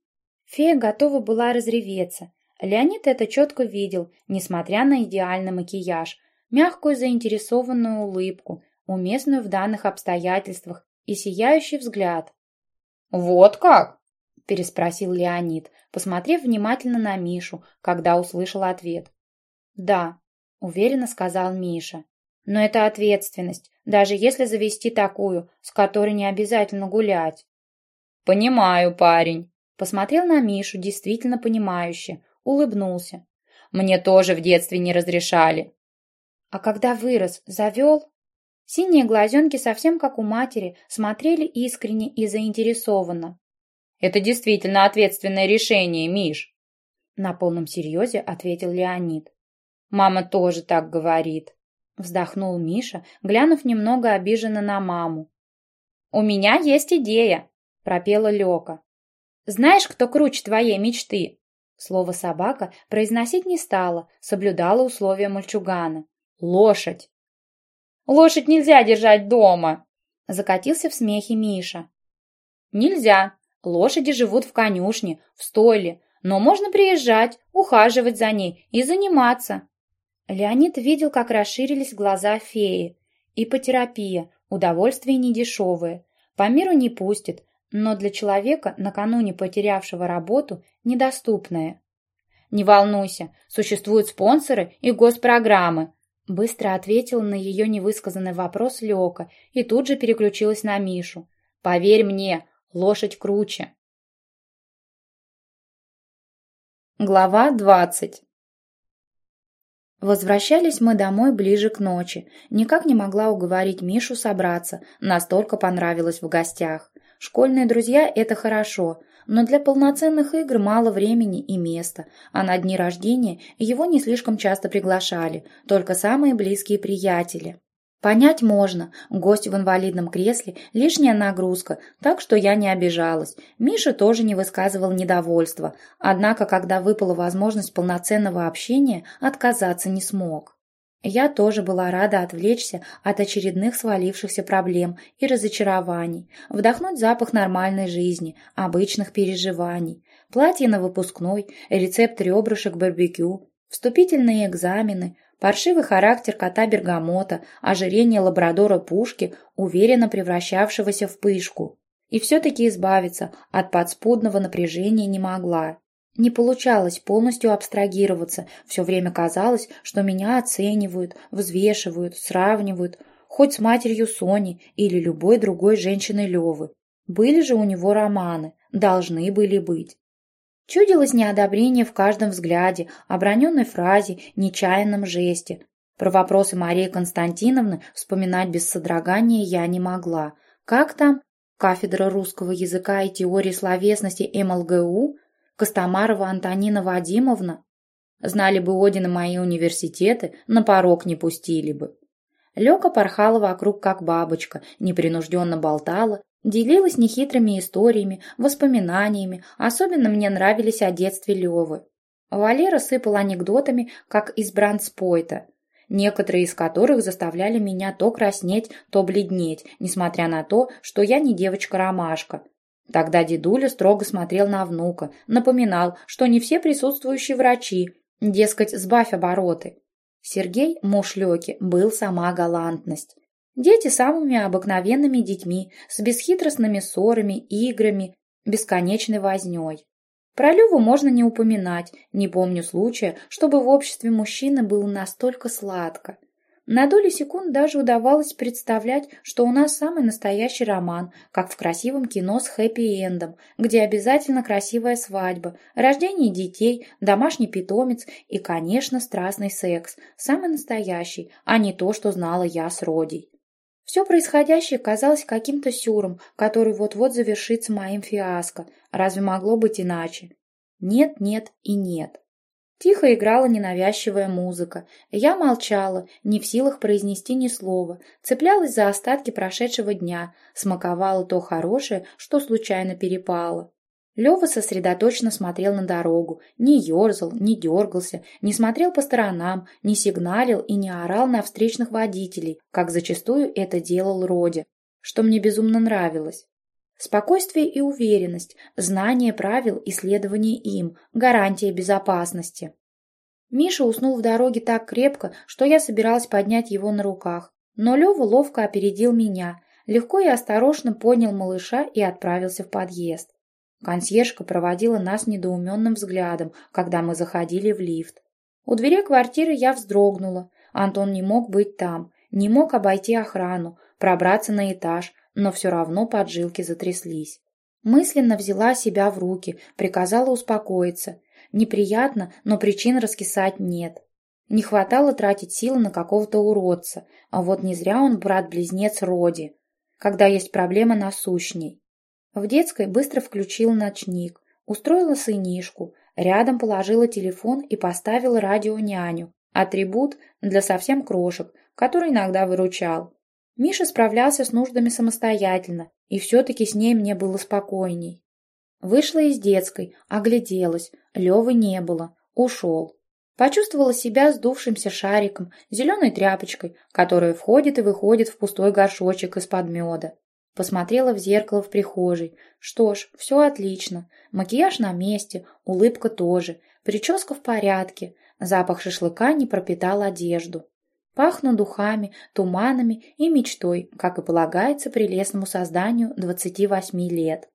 Фея готова была разреветься. Леонид это четко видел, несмотря на идеальный макияж, мягкую заинтересованную улыбку, уместную в данных обстоятельствах и сияющий взгляд. «Вот как?» – переспросил Леонид, посмотрев внимательно на Мишу, когда услышал ответ. «Да», – уверенно сказал Миша. «Но это ответственность, даже если завести такую, с которой не обязательно гулять». «Понимаю, парень», – посмотрел на Мишу, действительно понимающе, улыбнулся. «Мне тоже в детстве не разрешали». «А когда вырос, завел?» Синие глазенки, совсем как у матери, смотрели искренне и заинтересованно. «Это действительно ответственное решение, Миш!» На полном серьезе ответил Леонид. «Мама тоже так говорит», — вздохнул Миша, глянув немного обиженно на маму. «У меня есть идея», — пропела Лёка. «Знаешь, кто круче твоей мечты?» Слово «собака» произносить не стала, соблюдала условия мальчугана. «Лошадь!» Лошадь нельзя держать дома!» Закатился в смехе Миша. «Нельзя. Лошади живут в конюшне, в стойле, но можно приезжать, ухаживать за ней и заниматься». Леонид видел, как расширились глаза феи. Ипотерапия, удовольствие недешевое. По миру не пустит, но для человека, накануне потерявшего работу, недоступное. «Не волнуйся, существуют спонсоры и госпрограммы», Быстро ответил на ее невысказанный вопрос Лёка и тут же переключилась на Мишу. «Поверь мне, лошадь круче». Глава двадцать Возвращались мы домой ближе к ночи. Никак не могла уговорить Мишу собраться, настолько понравилось в гостях. Школьные друзья – это хорошо, но для полноценных игр мало времени и места, а на дни рождения его не слишком часто приглашали, только самые близкие приятели. Понять можно, гость в инвалидном кресле – лишняя нагрузка, так что я не обижалась. Миша тоже не высказывал недовольства, однако, когда выпала возможность полноценного общения, отказаться не смог. Я тоже была рада отвлечься от очередных свалившихся проблем и разочарований, вдохнуть запах нормальной жизни, обычных переживаний, платье на выпускной, рецепт ребрышек барбекю, вступительные экзамены – Паршивый характер кота Бергамота, ожирение лабрадора Пушки, уверенно превращавшегося в пышку. И все-таки избавиться от подспудного напряжения не могла. Не получалось полностью абстрагироваться, все время казалось, что меня оценивают, взвешивают, сравнивают, хоть с матерью Сони или любой другой женщиной Левы. Были же у него романы, должны были быть. Чудилось неодобрение в каждом взгляде, оброненной фразе, нечаянном жесте. Про вопросы Марии Константиновны вспоминать без содрогания я не могла. Как там? Кафедра русского языка и теории словесности МЛГУ? Костомарова Антонина Вадимовна? Знали бы Одина мои университеты, на порог не пустили бы. Лёка порхала вокруг, как бабочка, непринужденно болтала, Делилась нехитрыми историями, воспоминаниями, особенно мне нравились о детстве Левы. Валера сыпал анекдотами, как из брандспойта, некоторые из которых заставляли меня то краснеть, то бледнеть, несмотря на то, что я не девочка-ромашка. Тогда дедуля строго смотрел на внука, напоминал, что не все присутствующие врачи, дескать, сбавь обороты. Сергей, муж Леки, был сама галантность. Дети самыми обыкновенными детьми, с бесхитростными ссорами, играми, бесконечной вознёй. Про Леву можно не упоминать, не помню случая, чтобы в обществе мужчины было настолько сладко. На долю секунд даже удавалось представлять, что у нас самый настоящий роман, как в красивом кино с хэппи-эндом, где обязательно красивая свадьба, рождение детей, домашний питомец и, конечно, страстный секс, самый настоящий, а не то, что знала я с Родей. Все происходящее казалось каким-то сюром, который вот-вот завершится моим фиаско. Разве могло быть иначе? Нет, нет и нет. Тихо играла ненавязчивая музыка. Я молчала, не в силах произнести ни слова, цеплялась за остатки прошедшего дня, смаковала то хорошее, что случайно перепало. Лёва сосредоточенно смотрел на дорогу, не ерзал, не дергался, не смотрел по сторонам, не сигналил и не орал на встречных водителей, как зачастую это делал Роди, что мне безумно нравилось. Спокойствие и уверенность, знание правил и следование им, гарантия безопасности. Миша уснул в дороге так крепко, что я собиралась поднять его на руках, но Лёва ловко опередил меня, легко и осторожно поднял малыша и отправился в подъезд. Консьержка проводила нас недоуменным взглядом, когда мы заходили в лифт. У двери квартиры я вздрогнула. Антон не мог быть там, не мог обойти охрану, пробраться на этаж, но все равно поджилки затряслись. Мысленно взяла себя в руки, приказала успокоиться. Неприятно, но причин раскисать нет. Не хватало тратить силы на какого-то уродца, а вот не зря он брат-близнец Роди, когда есть проблема насущней. В детской быстро включил ночник, устроила сынишку, рядом положила телефон и поставила радио-няню, атрибут для совсем крошек, который иногда выручал. Миша справлялся с нуждами самостоятельно, и все-таки с ней мне было спокойней. Вышла из детской, огляделась, Левы не было, ушел. Почувствовала себя сдувшимся шариком, зеленой тряпочкой, которая входит и выходит в пустой горшочек из-под меда. Посмотрела в зеркало в прихожей. Что ж, все отлично. Макияж на месте, улыбка тоже, прическа в порядке. Запах шашлыка не пропитал одежду. Пахну духами, туманами и мечтой, как и полагается прелестному созданию 28 лет.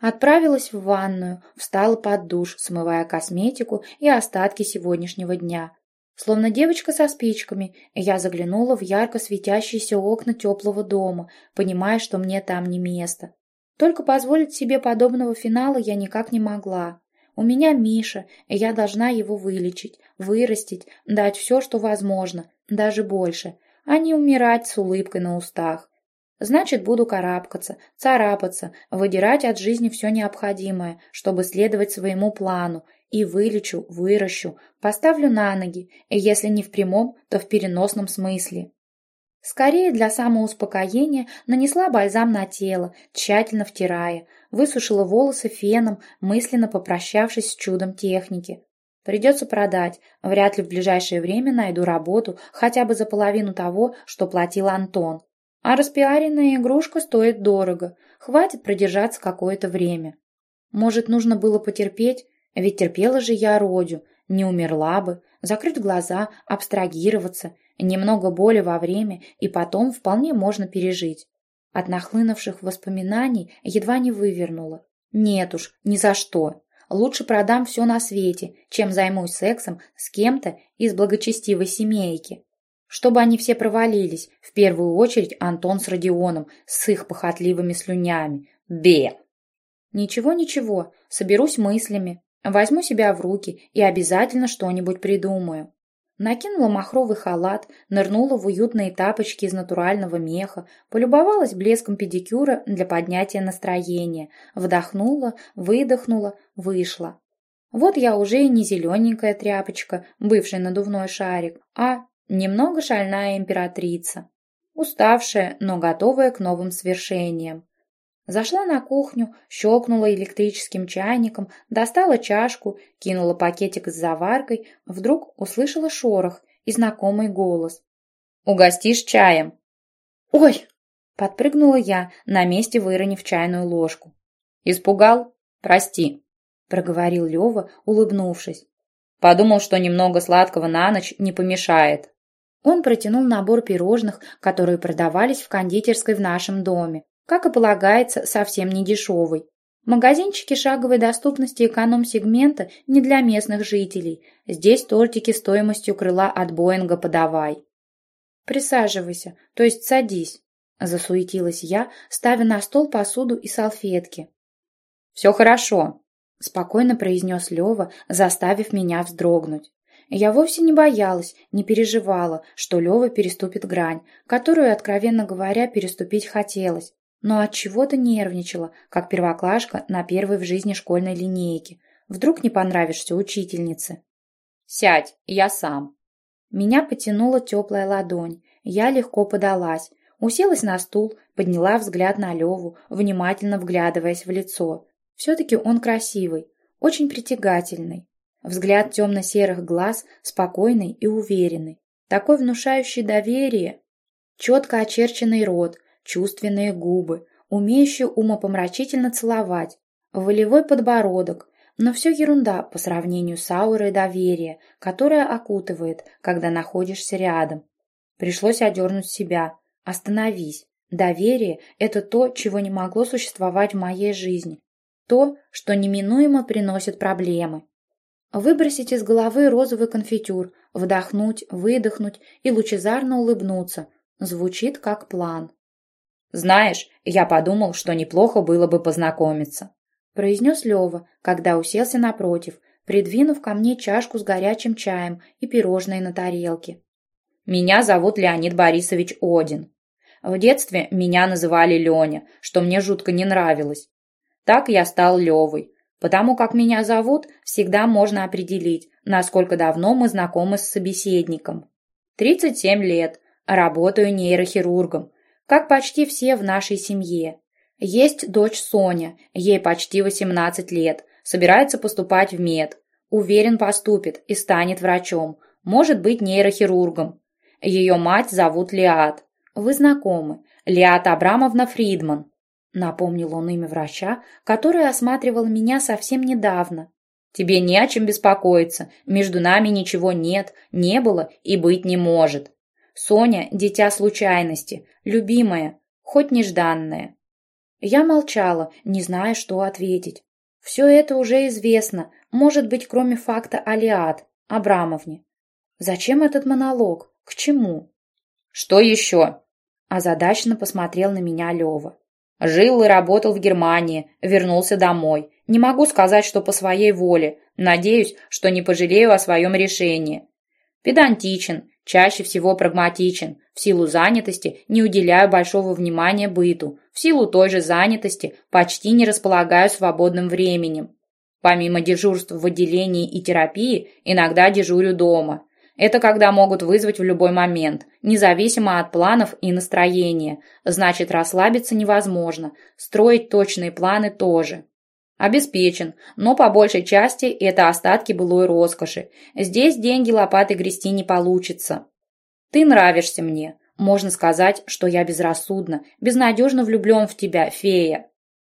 Отправилась в ванную, встала под душ, смывая косметику и остатки сегодняшнего дня. Словно девочка со спичками, я заглянула в ярко светящиеся окна теплого дома, понимая, что мне там не место. Только позволить себе подобного финала я никак не могла. У меня Миша, и я должна его вылечить, вырастить, дать все, что возможно, даже больше, а не умирать с улыбкой на устах. Значит, буду карабкаться, царапаться, выдирать от жизни все необходимое, чтобы следовать своему плану, и вылечу, выращу, поставлю на ноги, если не в прямом, то в переносном смысле. Скорее для самоуспокоения нанесла бальзам на тело, тщательно втирая, высушила волосы феном, мысленно попрощавшись с чудом техники. Придется продать, вряд ли в ближайшее время найду работу хотя бы за половину того, что платил Антон. А распиаренная игрушка стоит дорого, хватит продержаться какое-то время. Может, нужно было потерпеть, ведь терпела же я Родю, не умерла бы, закрыть глаза, абстрагироваться, немного боли во время, и потом вполне можно пережить. От нахлынувших воспоминаний едва не вывернула. Нет уж, ни за что. Лучше продам все на свете, чем займусь сексом с кем-то из благочестивой семейки. Чтобы они все провалились, в первую очередь Антон с Родионом, с их похотливыми слюнями. Бе! Ничего-ничего, соберусь мыслями, Возьму себя в руки и обязательно что-нибудь придумаю. Накинула махровый халат, нырнула в уютные тапочки из натурального меха, полюбовалась блеском педикюра для поднятия настроения, вдохнула, выдохнула, вышла. Вот я уже и не зелененькая тряпочка, бывший надувной шарик, а немного шальная императрица. Уставшая, но готовая к новым свершениям. Зашла на кухню, щелкнула электрическим чайником, достала чашку, кинула пакетик с заваркой, вдруг услышала шорох и знакомый голос. «Угостишь чаем?» «Ой!» — подпрыгнула я, на месте выронив чайную ложку. «Испугал? Прости», — проговорил Лева, улыбнувшись. «Подумал, что немного сладкого на ночь не помешает». Он протянул набор пирожных, которые продавались в кондитерской в нашем доме. Как и полагается, совсем не дешевый. Магазинчики шаговой доступности эконом-сегмента не для местных жителей. Здесь тортики стоимостью крыла от Боинга подавай. «Присаживайся, то есть садись», – засуетилась я, ставя на стол посуду и салфетки. «Все хорошо», – спокойно произнес Лева, заставив меня вздрогнуть. Я вовсе не боялась, не переживала, что Лева переступит грань, которую, откровенно говоря, переступить хотелось, но от чего-то нервничала, как первоклашка на первой в жизни школьной линейке. Вдруг не понравишься учительнице. «Сядь, я сам». Меня потянула теплая ладонь. Я легко подалась. Уселась на стул, подняла взгляд на Леву, внимательно вглядываясь в лицо. Все-таки он красивый, очень притягательный. Взгляд темно-серых глаз спокойный и уверенный. Такой внушающий доверие. Четко очерченный рот, чувственные губы, умеющие умопомрачительно целовать, волевой подбородок, но все ерунда по сравнению с аурой доверия, которая окутывает, когда находишься рядом. Пришлось одернуть себя. Остановись. Доверие – это то, чего не могло существовать в моей жизни. То, что неминуемо приносит проблемы. Выбросить из головы розовый конфетюр, вдохнуть, выдохнуть и лучезарно улыбнуться. Звучит как план. «Знаешь, я подумал, что неплохо было бы познакомиться», произнес Лева, когда уселся напротив, придвинув ко мне чашку с горячим чаем и пирожные на тарелке. «Меня зовут Леонид Борисович Один. В детстве меня называли Леня, что мне жутко не нравилось. Так я стал Левой. Потому как меня зовут, всегда можно определить, насколько давно мы знакомы с собеседником. 37 лет, работаю нейрохирургом, как почти все в нашей семье. Есть дочь Соня, ей почти 18 лет, собирается поступать в мед. Уверен, поступит и станет врачом, может быть нейрохирургом. Ее мать зовут Лиат. Вы знакомы, Лиат Абрамовна Фридман. Напомнил он имя врача, который осматривал меня совсем недавно. Тебе не о чем беспокоиться, между нами ничего нет, не было и быть не может. Соня – дитя случайности, любимая, хоть нежданная. Я молчала, не зная, что ответить. Все это уже известно, может быть, кроме факта Алиат, Абрамовне. Зачем этот монолог? К чему? Что еще? Озадаченно посмотрел на меня Лева. Жил и работал в Германии, вернулся домой. Не могу сказать, что по своей воле. Надеюсь, что не пожалею о своем решении. Педантичен, чаще всего прагматичен. В силу занятости не уделяю большого внимания быту. В силу той же занятости почти не располагаю свободным временем. Помимо дежурств в отделении и терапии, иногда дежурю дома. Это когда могут вызвать в любой момент, независимо от планов и настроения. Значит, расслабиться невозможно, строить точные планы тоже. Обеспечен, но по большей части это остатки былой роскоши. Здесь деньги лопатой грести не получится. Ты нравишься мне. Можно сказать, что я безрассудно, безнадежно влюблен в тебя, фея.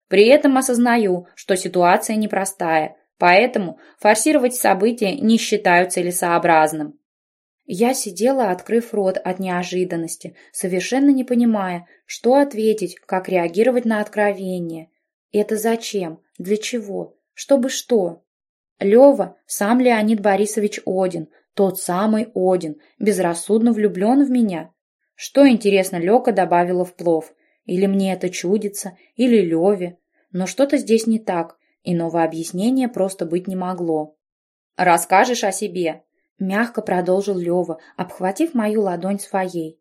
При этом осознаю, что ситуация непростая, поэтому форсировать события не считаю целесообразным. Я сидела, открыв рот от неожиданности, совершенно не понимая, что ответить, как реагировать на откровение. Это зачем? Для чего? Чтобы что? Лева, сам Леонид Борисович Один, тот самый Один, безрассудно влюблен в меня. Что, интересно, Лёка добавила в плов? Или мне это чудится, или Леве. Но что-то здесь не так, иного объяснения просто быть не могло. «Расскажешь о себе?» Мягко продолжил Лева, обхватив мою ладонь своей.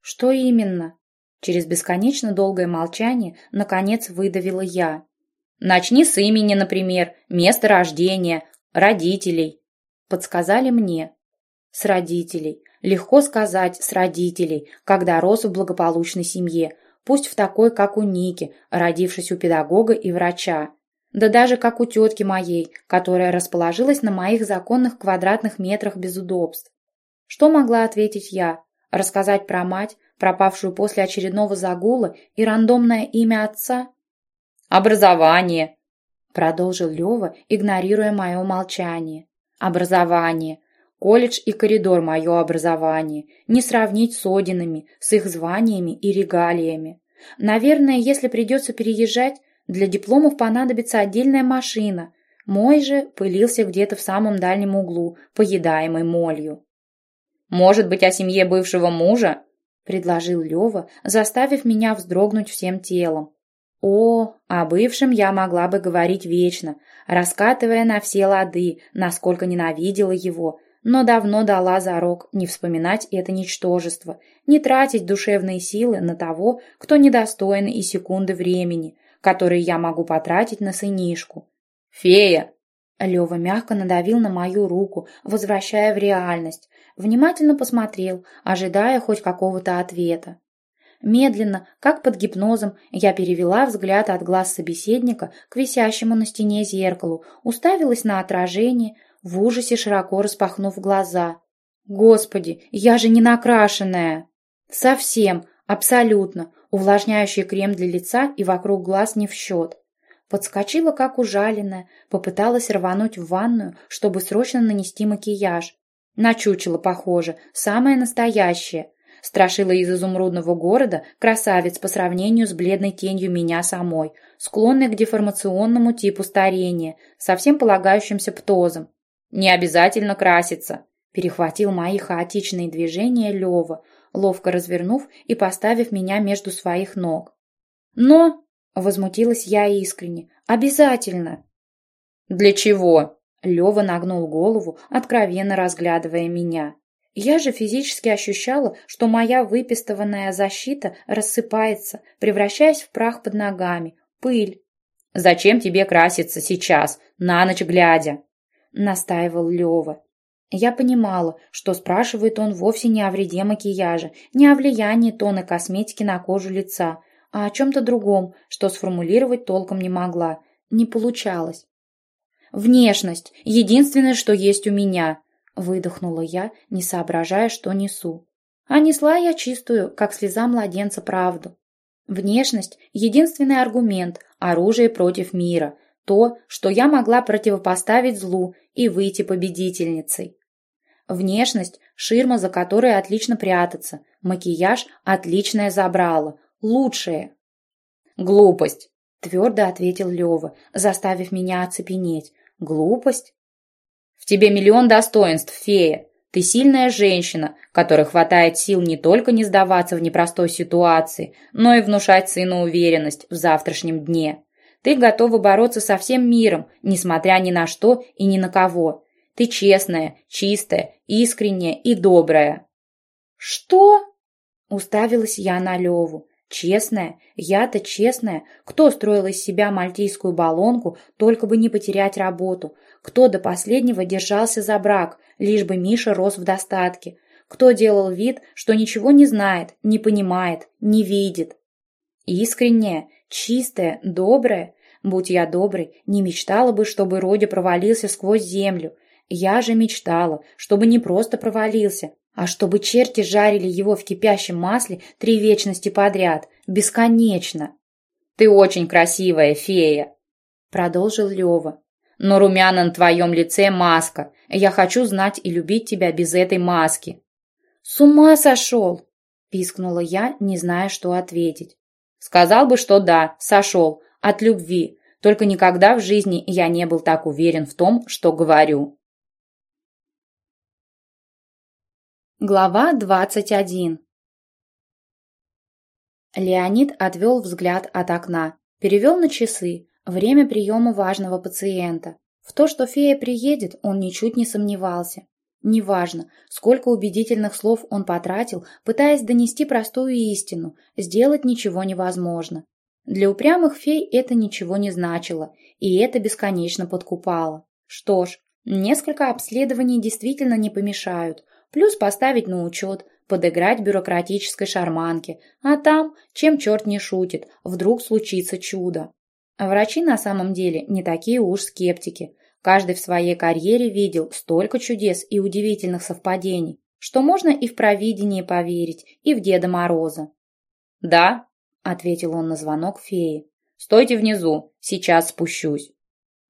«Что именно?» Через бесконечно долгое молчание, наконец, выдавила я. «Начни с имени, например, место рождения, родителей», — подсказали мне. «С родителей. Легко сказать «с родителей», когда рос в благополучной семье, пусть в такой, как у Ники, родившись у педагога и врача. Да даже как у тетки моей, которая расположилась на моих законных квадратных метрах без удобств. Что могла ответить я? Рассказать про мать, пропавшую после очередного загула, и рандомное имя отца? «Образование», — продолжил Лева, игнорируя мое молчание. «Образование. Колледж и коридор мое образование. Не сравнить с Одинами, с их званиями и регалиями. Наверное, если придется переезжать, для дипломов понадобится отдельная машина. Мой же пылился где-то в самом дальнем углу, поедаемый молью. «Может быть, о семье бывшего мужа?» — предложил Лева, заставив меня вздрогнуть всем телом. О, о бывшем я могла бы говорить вечно, раскатывая на все лады, насколько ненавидела его, но давно дала зарок не вспоминать это ничтожество, не тратить душевные силы на того, кто недостоин и секунды времени, которые я могу потратить на сынишку. «Фея!» Лёва мягко надавил на мою руку, возвращая в реальность, внимательно посмотрел, ожидая хоть какого-то ответа. Медленно, как под гипнозом, я перевела взгляд от глаз собеседника к висящему на стене зеркалу, уставилась на отражение, в ужасе широко распахнув глаза. «Господи, я же не накрашенная!» «Совсем, абсолютно. Увлажняющий крем для лица и вокруг глаз не в счет. Подскочила, как ужаленная, попыталась рвануть в ванную, чтобы срочно нанести макияж. Начучила, похоже, самое настоящее. Страшила из изумрудного города красавец по сравнению с бледной тенью меня самой, склонной к деформационному типу старения, совсем полагающимся птозом. «Не обязательно краситься», – перехватил мои хаотичные движения Лева, ловко развернув и поставив меня между своих ног. «Но...» — возмутилась я искренне. «Обязательно!» «Для чего?» Лёва нагнул голову, откровенно разглядывая меня. Я же физически ощущала, что моя выпистыванная защита рассыпается, превращаясь в прах под ногами, пыль. «Зачем тебе краситься сейчас, на ночь глядя?» — настаивал Лёва. Я понимала, что спрашивает он вовсе не о вреде макияжа, не о влиянии тона косметики на кожу лица, а о чем-то другом, что сформулировать толком не могла. Не получалось. «Внешность — единственное, что есть у меня», — выдохнула я, не соображая, что несу. А несла я чистую, как слеза младенца, правду. Внешность — единственный аргумент, оружие против мира, то, что я могла противопоставить злу и выйти победительницей. Внешность – ширма, за которой отлично прятаться. Макияж – отличное забрало. Лучшее. «Глупость», – твердо ответил Лева, заставив меня оцепенеть. «Глупость?» «В тебе миллион достоинств, фея. Ты сильная женщина, которой хватает сил не только не сдаваться в непростой ситуации, но и внушать сыну уверенность в завтрашнем дне. Ты готова бороться со всем миром, несмотря ни на что и ни на кого. Ты честная, чистая, искренняя и добрая. Что? Уставилась я на Леву. Честная? Я-то честная. Кто строил из себя мальтийскую баллонку, только бы не потерять работу? Кто до последнего держался за брак, лишь бы Миша рос в достатке? Кто делал вид, что ничего не знает, не понимает, не видит? Искренняя, чистая, добрая? Будь я доброй, не мечтала бы, чтобы Родя провалился сквозь землю. Я же мечтала, чтобы не просто провалился, а чтобы черти жарили его в кипящем масле три вечности подряд, бесконечно. «Ты очень красивая, фея!» Продолжил Лева. «Но румяна на твоем лице маска. Я хочу знать и любить тебя без этой маски». «С ума сошел!» Пискнула я, не зная, что ответить. «Сказал бы, что да, сошел. От любви. Только никогда в жизни я не был так уверен в том, что говорю». Глава двадцать один. Леонид отвел взгляд от окна, перевел на часы, время приема важного пациента. В то, что фея приедет, он ничуть не сомневался. Неважно, сколько убедительных слов он потратил, пытаясь донести простую истину, сделать ничего невозможно. Для упрямых фей это ничего не значило, и это бесконечно подкупало. Что ж, несколько обследований действительно не помешают – Плюс поставить на учет, подыграть бюрократической шарманке. А там, чем черт не шутит, вдруг случится чудо. Врачи на самом деле не такие уж скептики. Каждый в своей карьере видел столько чудес и удивительных совпадений, что можно и в провидение поверить, и в Деда Мороза. «Да», — ответил он на звонок феи. «Стойте внизу, сейчас спущусь».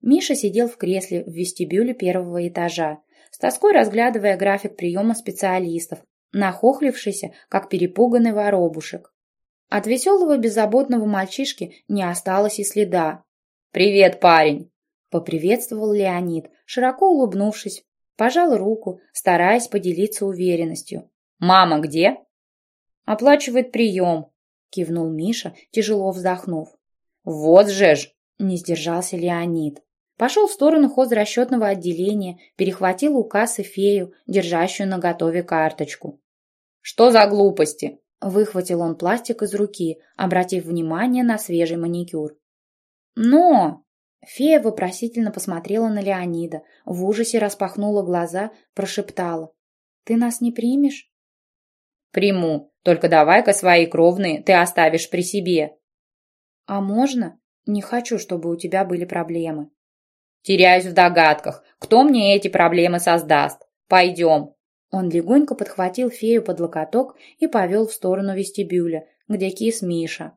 Миша сидел в кресле в вестибюле первого этажа, с тоской разглядывая график приема специалистов, нахохлившийся, как перепуганный воробушек. От веселого беззаботного мальчишки не осталось и следа. «Привет, парень!» — поприветствовал Леонид, широко улыбнувшись, пожал руку, стараясь поделиться уверенностью. «Мама где?» «Оплачивает прием», — кивнул Миша, тяжело вздохнув. «Вот же ж!» — не сдержался Леонид. Пошел в сторону хозрасчетного отделения, перехватил у кассы фею, держащую на готове карточку. «Что за глупости?» Выхватил он пластик из руки, обратив внимание на свежий маникюр. «Но!» Фея вопросительно посмотрела на Леонида, в ужасе распахнула глаза, прошептала. «Ты нас не примешь?» «Приму, только давай-ка свои кровные ты оставишь при себе». «А можно? Не хочу, чтобы у тебя были проблемы». Теряюсь в догадках, кто мне эти проблемы создаст. Пойдем. Он легонько подхватил фею под локоток и повел в сторону вестибюля, где кис Миша.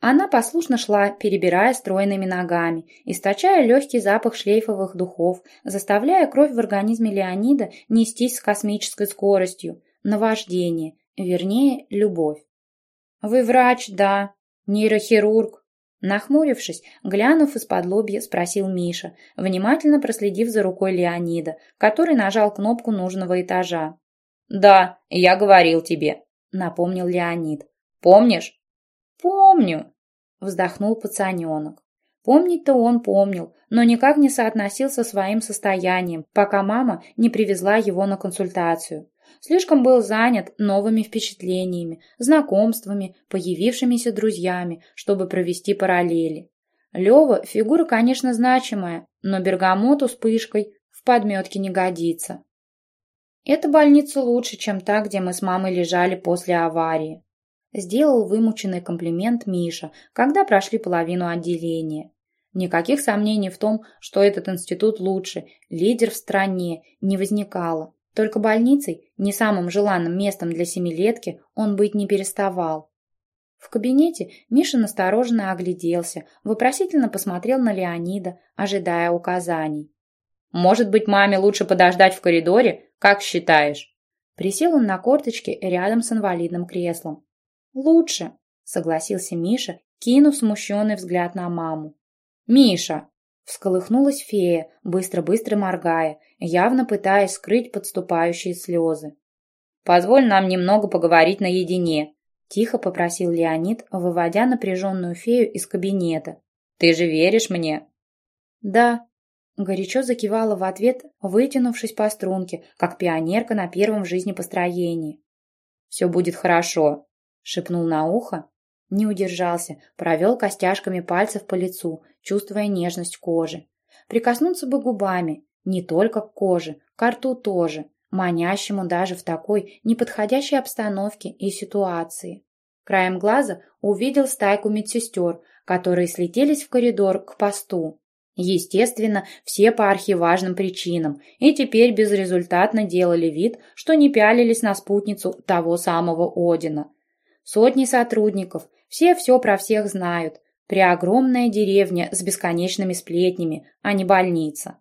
Она послушно шла, перебирая стройными ногами, источая легкий запах шлейфовых духов, заставляя кровь в организме Леонида нестись с космической скоростью, наваждение, вернее, любовь. «Вы врач, да? Нейрохирург?» Нахмурившись, глянув из-под лобья, спросил Миша, внимательно проследив за рукой Леонида, который нажал кнопку нужного этажа. «Да, я говорил тебе», — напомнил Леонид. «Помнишь?» «Помню», — вздохнул пацаненок. Помнить-то он помнил, но никак не соотносил со своим состоянием, пока мама не привезла его на консультацию. Слишком был занят новыми впечатлениями, знакомствами, появившимися друзьями, чтобы провести параллели. Лева – фигура, конечно, значимая, но бергамоту с пышкой в подметке не годится. Эта больница лучше, чем та, где мы с мамой лежали после аварии. Сделал вымученный комплимент Миша, когда прошли половину отделения. Никаких сомнений в том, что этот институт лучше, лидер в стране, не возникало. Только больницей, не самым желанным местом для семилетки, он быть не переставал. В кабинете Миша настороженно огляделся, вопросительно посмотрел на Леонида, ожидая указаний. «Может быть, маме лучше подождать в коридоре? Как считаешь?» Присел он на корточки рядом с инвалидным креслом. «Лучше», — согласился Миша, кинув смущенный взгляд на маму. «Миша!» — Всколыхнулась фея, быстро-быстро моргая, явно пытаясь скрыть подступающие слезы. «Позволь нам немного поговорить наедине», — тихо попросил Леонид, выводя напряженную фею из кабинета. «Ты же веришь мне?» «Да», — горячо закивала в ответ, вытянувшись по струнке, как пионерка на первом в жизни построении. «Все будет хорошо», — шепнул на ухо. Не удержался, провел костяшками пальцев по лицу, чувствуя нежность кожи. Прикоснуться бы губами, не только к коже, к рту тоже, манящему даже в такой неподходящей обстановке и ситуации. Краем глаза увидел стайку медсестер, которые слетелись в коридор к посту. Естественно, все по архиважным причинам, и теперь безрезультатно делали вид, что не пялились на спутницу того самого Одина. Сотни сотрудников, все все про всех знают. Преогромная деревня с бесконечными сплетнями, а не больница.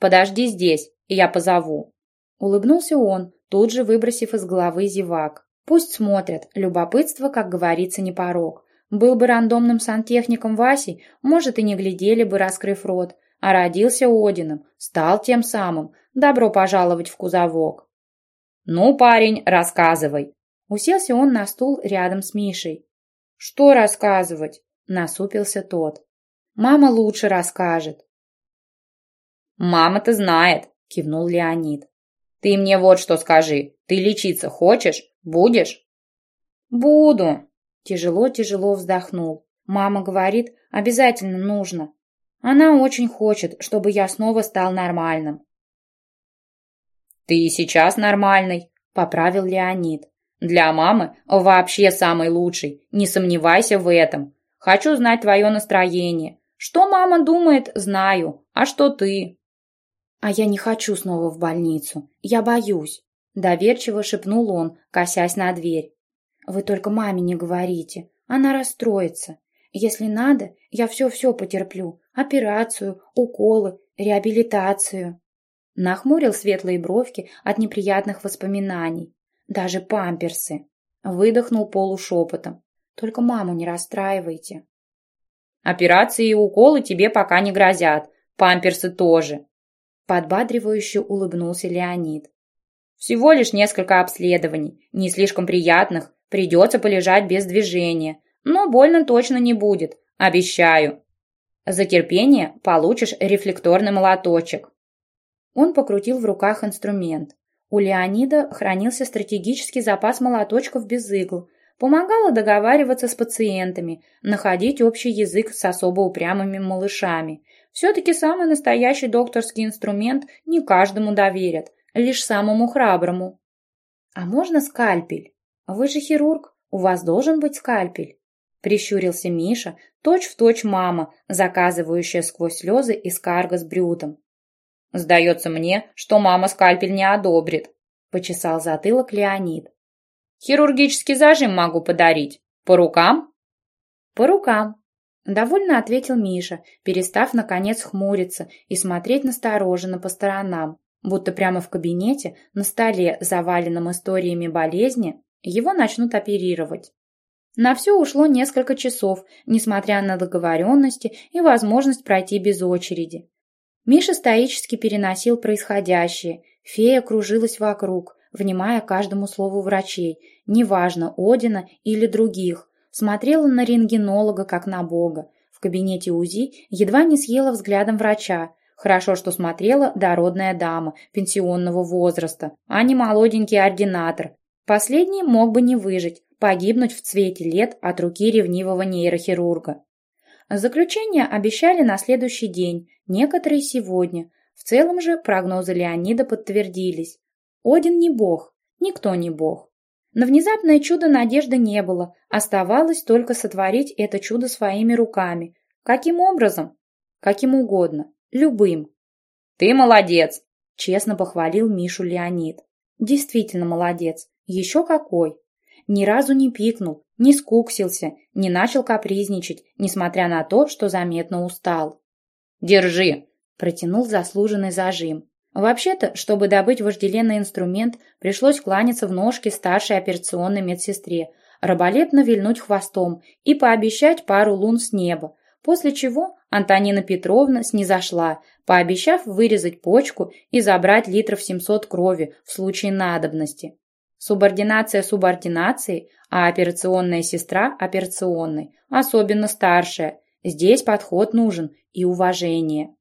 «Подожди здесь, и я позову». Улыбнулся он, тут же выбросив из головы зевак. Пусть смотрят, любопытство, как говорится, не порог. Был бы рандомным сантехником Васей, может, и не глядели бы, раскрыв рот. А родился Одином, стал тем самым. Добро пожаловать в кузовок. «Ну, парень, рассказывай». Уселся он на стул рядом с Мишей. «Что рассказывать?» — насупился тот. «Мама лучше расскажет». «Мама-то знает», — кивнул Леонид. «Ты мне вот что скажи. Ты лечиться хочешь? Будешь?» «Буду», Тяжело-тяжело вздохнул. Мама говорит, обязательно нужно. Она очень хочет, чтобы я снова стал нормальным. «Ты и сейчас нормальный», — поправил Леонид. «Для мамы вообще самый лучший, не сомневайся в этом. Хочу знать твое настроение. Что мама думает, знаю. А что ты?» «А я не хочу снова в больницу. Я боюсь», — доверчиво шепнул он, косясь на дверь. Вы только маме не говорите. Она расстроится. Если надо, я все-все потерплю. Операцию, уколы, реабилитацию. Нахмурил светлые бровки от неприятных воспоминаний. Даже памперсы. Выдохнул полушепотом. Только маму не расстраивайте. Операции и уколы тебе пока не грозят. Памперсы тоже. Подбадривающе улыбнулся Леонид. Всего лишь несколько обследований, не слишком приятных, Придется полежать без движения, но больно точно не будет, обещаю. За терпение получишь рефлекторный молоточек. Он покрутил в руках инструмент. У Леонида хранился стратегический запас молоточков без игл. Помогало договариваться с пациентами, находить общий язык с особо упрямыми малышами. Все-таки самый настоящий докторский инструмент не каждому доверят, лишь самому храброму. А можно скальпель? «Вы же хирург, у вас должен быть скальпель», — прищурился Миша, точь-в-точь точь мама, заказывающая сквозь слезы эскарго с брюдом. «Сдается мне, что мама скальпель не одобрит», — почесал затылок Леонид. «Хирургический зажим могу подарить. По рукам?» «По рукам», — довольно ответил Миша, перестав, наконец, хмуриться и смотреть настороженно по сторонам, будто прямо в кабинете, на столе, заваленном историями болезни, его начнут оперировать. На все ушло несколько часов, несмотря на договоренности и возможность пройти без очереди. Миша стоически переносил происходящее, фея кружилась вокруг, внимая каждому слову врачей, неважно, Одина или других, смотрела на рентгенолога как на бога. В кабинете УЗИ едва не съела взглядом врача. Хорошо, что смотрела дородная дама пенсионного возраста, а не молоденький ординатор, Последний мог бы не выжить, погибнуть в цвете лет от руки ревнивого нейрохирурга. Заключение обещали на следующий день, некоторые сегодня. В целом же прогнозы Леонида подтвердились. Один не бог, никто не бог. На внезапное чудо надежды не было, оставалось только сотворить это чудо своими руками. Каким образом? Каким угодно, любым. «Ты молодец!» – честно похвалил Мишу Леонид. Действительно молодец. Еще какой! Ни разу не пикнул, не скуксился, не начал капризничать, несмотря на то, что заметно устал. «Держи!» – протянул заслуженный зажим. Вообще-то, чтобы добыть вожделенный инструмент, пришлось кланяться в ножки старшей операционной медсестре, раболепно вильнуть хвостом и пообещать пару лун с неба, после чего Антонина Петровна снизошла, пообещав вырезать почку и забрать литров 700 крови в случае надобности. Субординация субординацией, а операционная сестра операционной, особенно старшая. Здесь подход нужен и уважение.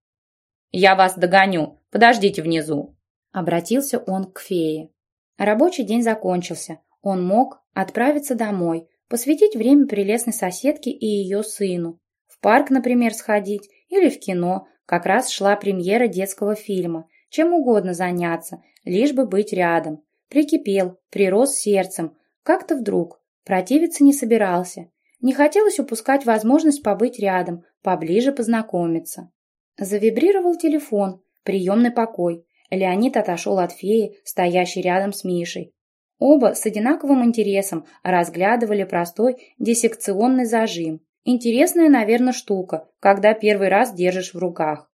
«Я вас догоню, подождите внизу», — обратился он к фее. Рабочий день закончился. Он мог отправиться домой, посвятить время прелестной соседке и ее сыну. В парк, например, сходить или в кино. Как раз шла премьера детского фильма. Чем угодно заняться, лишь бы быть рядом. Прикипел, прирос сердцем. Как-то вдруг. Противиться не собирался. Не хотелось упускать возможность побыть рядом, поближе познакомиться. Завибрировал телефон, приемный покой. Леонид отошел от феи, стоящей рядом с Мишей. Оба с одинаковым интересом разглядывали простой диссекционный зажим. Интересная, наверное, штука, когда первый раз держишь в руках.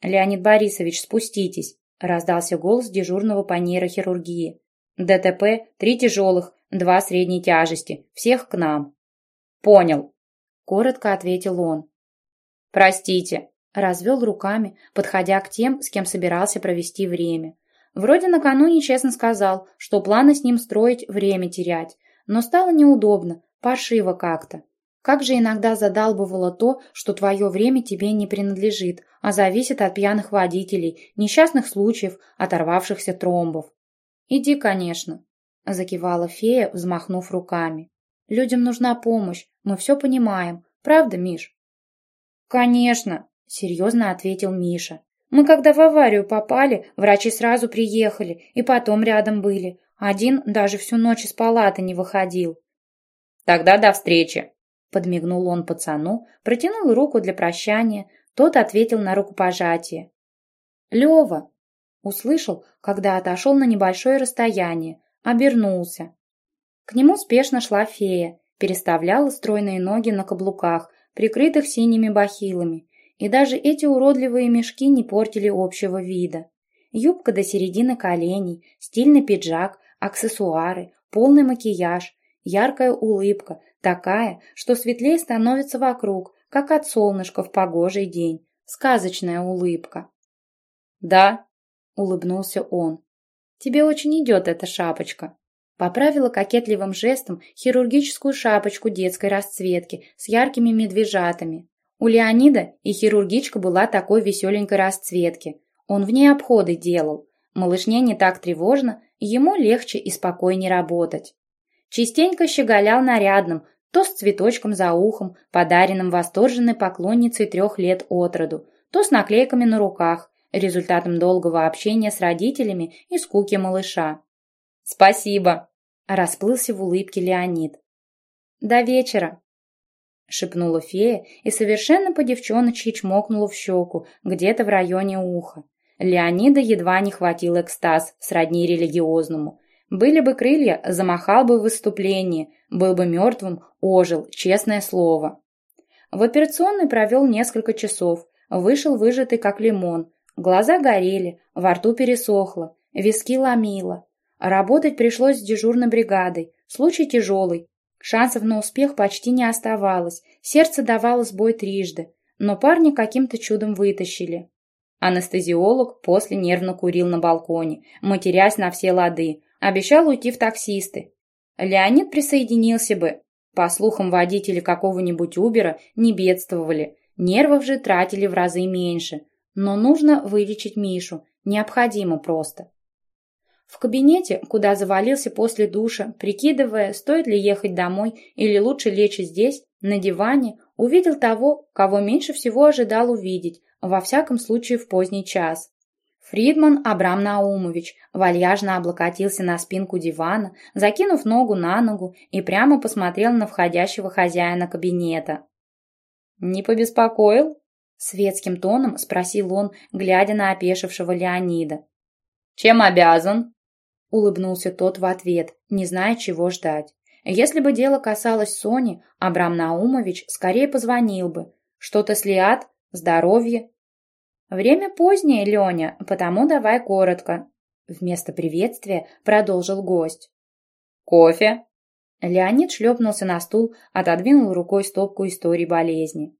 «Леонид Борисович, спуститесь», – раздался голос дежурного по нейрохирургии. «ДТП, три тяжелых, два средней тяжести, всех к нам». «Понял», – коротко ответил он. «Простите», Развел руками, подходя к тем, с кем собирался провести время. Вроде накануне честно сказал, что планы с ним строить, время терять. Но стало неудобно, паршиво как-то. Как же иногда задалбывало то, что твое время тебе не принадлежит, а зависит от пьяных водителей, несчастных случаев, оторвавшихся тромбов. «Иди, конечно», – закивала фея, взмахнув руками. «Людям нужна помощь, мы все понимаем. Правда, Миш?» «Конечно», — серьезно ответил Миша. «Мы когда в аварию попали, врачи сразу приехали и потом рядом были. Один даже всю ночь из палаты не выходил». «Тогда до встречи», — подмигнул он пацану, протянул руку для прощания, тот ответил на рукопожатие. «Лева!» — услышал, когда отошел на небольшое расстояние, обернулся. К нему спешно шла фея, переставляла стройные ноги на каблуках, прикрытых синими бахилами, и даже эти уродливые мешки не портили общего вида. Юбка до середины коленей, стильный пиджак, аксессуары, полный макияж, яркая улыбка, такая, что светлее становится вокруг, как от солнышка в погожий день. Сказочная улыбка. «Да», — улыбнулся он. «Тебе очень идет эта шапочка». Поправила кокетливым жестом хирургическую шапочку детской расцветки с яркими медвежатами, у Леонида и хирургичка была такой веселенькой расцветки. Он в ней обходы делал. Малышне не так тревожно, ему легче и спокойнее работать. Частенько щеголял нарядным, то с цветочком за ухом, подаренным восторженной поклонницей трех лет от то с наклейками на руках, результатом долгого общения с родителями и скуки малыша. «Спасибо!» – расплылся в улыбке Леонид. «До вечера!» — шепнула фея и совершенно по-девчоночьи чмокнула в щеку, где-то в районе уха. Леонида едва не хватил экстаз, сродни религиозному. Были бы крылья, замахал бы в выступлении, был бы мертвым, ожил, честное слово. В операционной провел несколько часов, вышел выжатый как лимон. Глаза горели, во рту пересохло, виски ломило. Работать пришлось с дежурной бригадой, случай тяжелый, Шансов на успех почти не оставалось, сердце давало сбой трижды, но парня каким-то чудом вытащили. Анестезиолог после нервно курил на балконе, матерясь на все лады, обещал уйти в таксисты. Леонид присоединился бы. По слухам, водители какого-нибудь Убера не бедствовали, нервов же тратили в разы меньше. Но нужно вылечить Мишу, необходимо просто. В кабинете, куда завалился после душа, прикидывая, стоит ли ехать домой или лучше лечь здесь, на диване, увидел того, кого меньше всего ожидал увидеть, во всяком случае в поздний час. Фридман Абрам Наумович вальяжно облокотился на спинку дивана, закинув ногу на ногу и прямо посмотрел на входящего хозяина кабинета. «Не побеспокоил?» — светским тоном спросил он, глядя на опешившего Леонида. «Чем обязан?» Улыбнулся тот в ответ, не зная, чего ждать. Если бы дело касалось Сони, Абрам Наумович скорее позвонил бы. Что-то с Лиад? Здоровье? Время позднее, Леня, потому давай коротко. Вместо приветствия продолжил гость. Кофе? Леонид шлепнулся на стул, отодвинул рукой стопку историй болезни.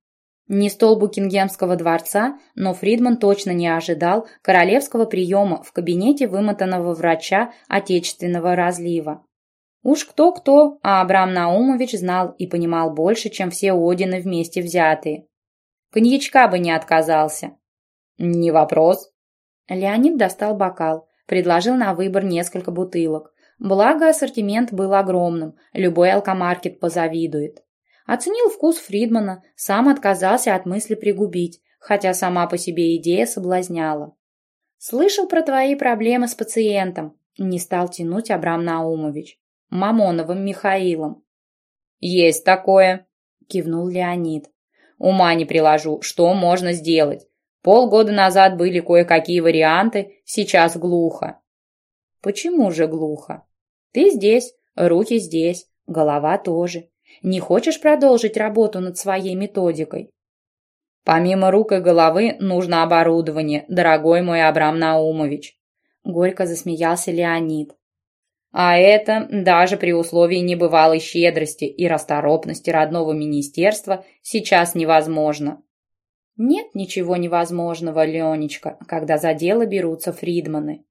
Не стол Букингемского дворца, но Фридман точно не ожидал королевского приема в кабинете вымотанного врача отечественного разлива. Уж кто-кто, а Абрам Наумович знал и понимал больше, чем все Одины вместе взятые. Коньячка бы не отказался. «Не вопрос». Леонид достал бокал, предложил на выбор несколько бутылок. Благо, ассортимент был огромным, любой алкомаркет позавидует. Оценил вкус Фридмана, сам отказался от мысли пригубить, хотя сама по себе идея соблазняла. «Слышал про твои проблемы с пациентом», — не стал тянуть Абрам Наумович. «Мамоновым Михаилом». «Есть такое», — кивнул Леонид. «Ума не приложу, что можно сделать. Полгода назад были кое-какие варианты, сейчас глухо». «Почему же глухо? Ты здесь, руки здесь, голова тоже. Не хочешь продолжить работу над своей методикой? Помимо рук и головы нужно оборудование, дорогой мой Абрам Наумович. Горько засмеялся Леонид. А это, даже при условии небывалой щедрости и расторопности родного министерства, сейчас невозможно. Нет ничего невозможного, Ленечка, когда за дело берутся Фридманы.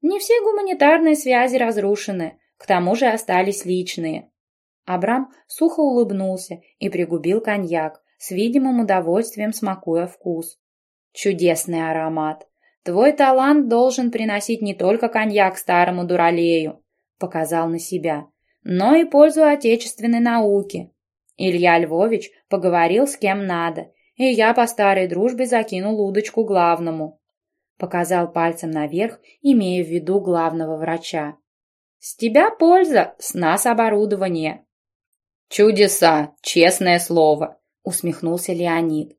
Не все гуманитарные связи разрушены, к тому же остались личные. Абрам сухо улыбнулся и пригубил коньяк, с видимым удовольствием смакуя вкус. «Чудесный аромат! Твой талант должен приносить не только коньяк старому дуралею», — показал на себя, «но и пользу отечественной науке. Илья Львович поговорил с кем надо, и я по старой дружбе закинул удочку главному». Показал пальцем наверх, имея в виду главного врача. «С тебя польза, с нас оборудование». «Чудеса, честное слово», — усмехнулся Леонид.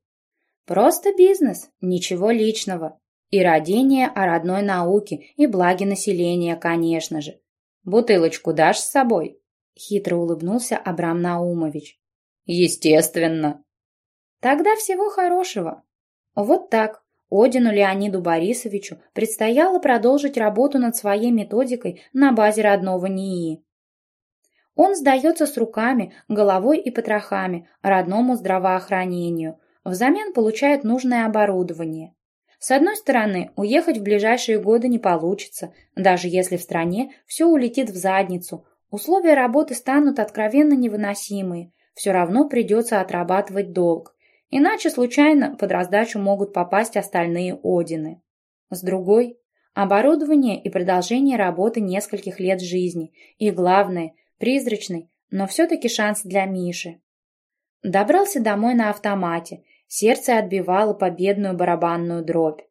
«Просто бизнес, ничего личного. И родение о родной науке, и благе населения, конечно же. Бутылочку дашь с собой?» Хитро улыбнулся Абрам Наумович. «Естественно». «Тогда всего хорошего». Вот так. Одину Леониду Борисовичу предстояло продолжить работу над своей методикой на базе родного НИИ. Он сдается с руками, головой и потрохами родному здравоохранению, взамен получает нужное оборудование. С одной стороны, уехать в ближайшие годы не получится, даже если в стране все улетит в задницу, условия работы станут откровенно невыносимые, все равно придется отрабатывать долг, иначе случайно под раздачу могут попасть остальные Одины. С другой, оборудование и продолжение работы нескольких лет жизни, и главное, Призрачный, но все-таки шанс для Миши. Добрался домой на автомате, сердце отбивало победную барабанную дробь.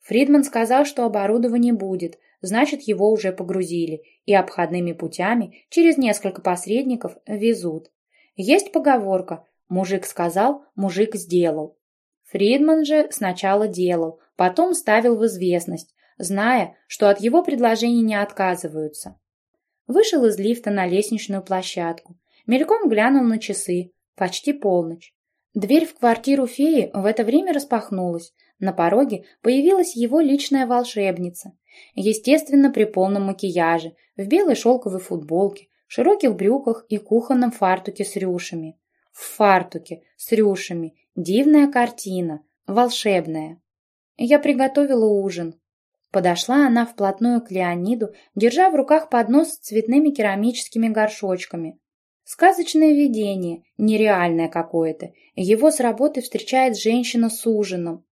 Фридман сказал, что оборудования будет, значит, его уже погрузили, и обходными путями через несколько посредников везут. Есть поговорка «мужик сказал, мужик сделал». Фридман же сначала делал, потом ставил в известность, зная, что от его предложений не отказываются. Вышел из лифта на лестничную площадку. Мельком глянул на часы. Почти полночь. Дверь в квартиру феи в это время распахнулась. На пороге появилась его личная волшебница. Естественно, при полном макияже, в белой шелковой футболке, широких брюках и кухонном фартуке с рюшами. В фартуке с рюшами. Дивная картина. Волшебная. Я приготовила ужин. Подошла она вплотную к Леониду, держа в руках поднос с цветными керамическими горшочками. Сказочное видение, нереальное какое-то. Его с работы встречает женщина с ужином.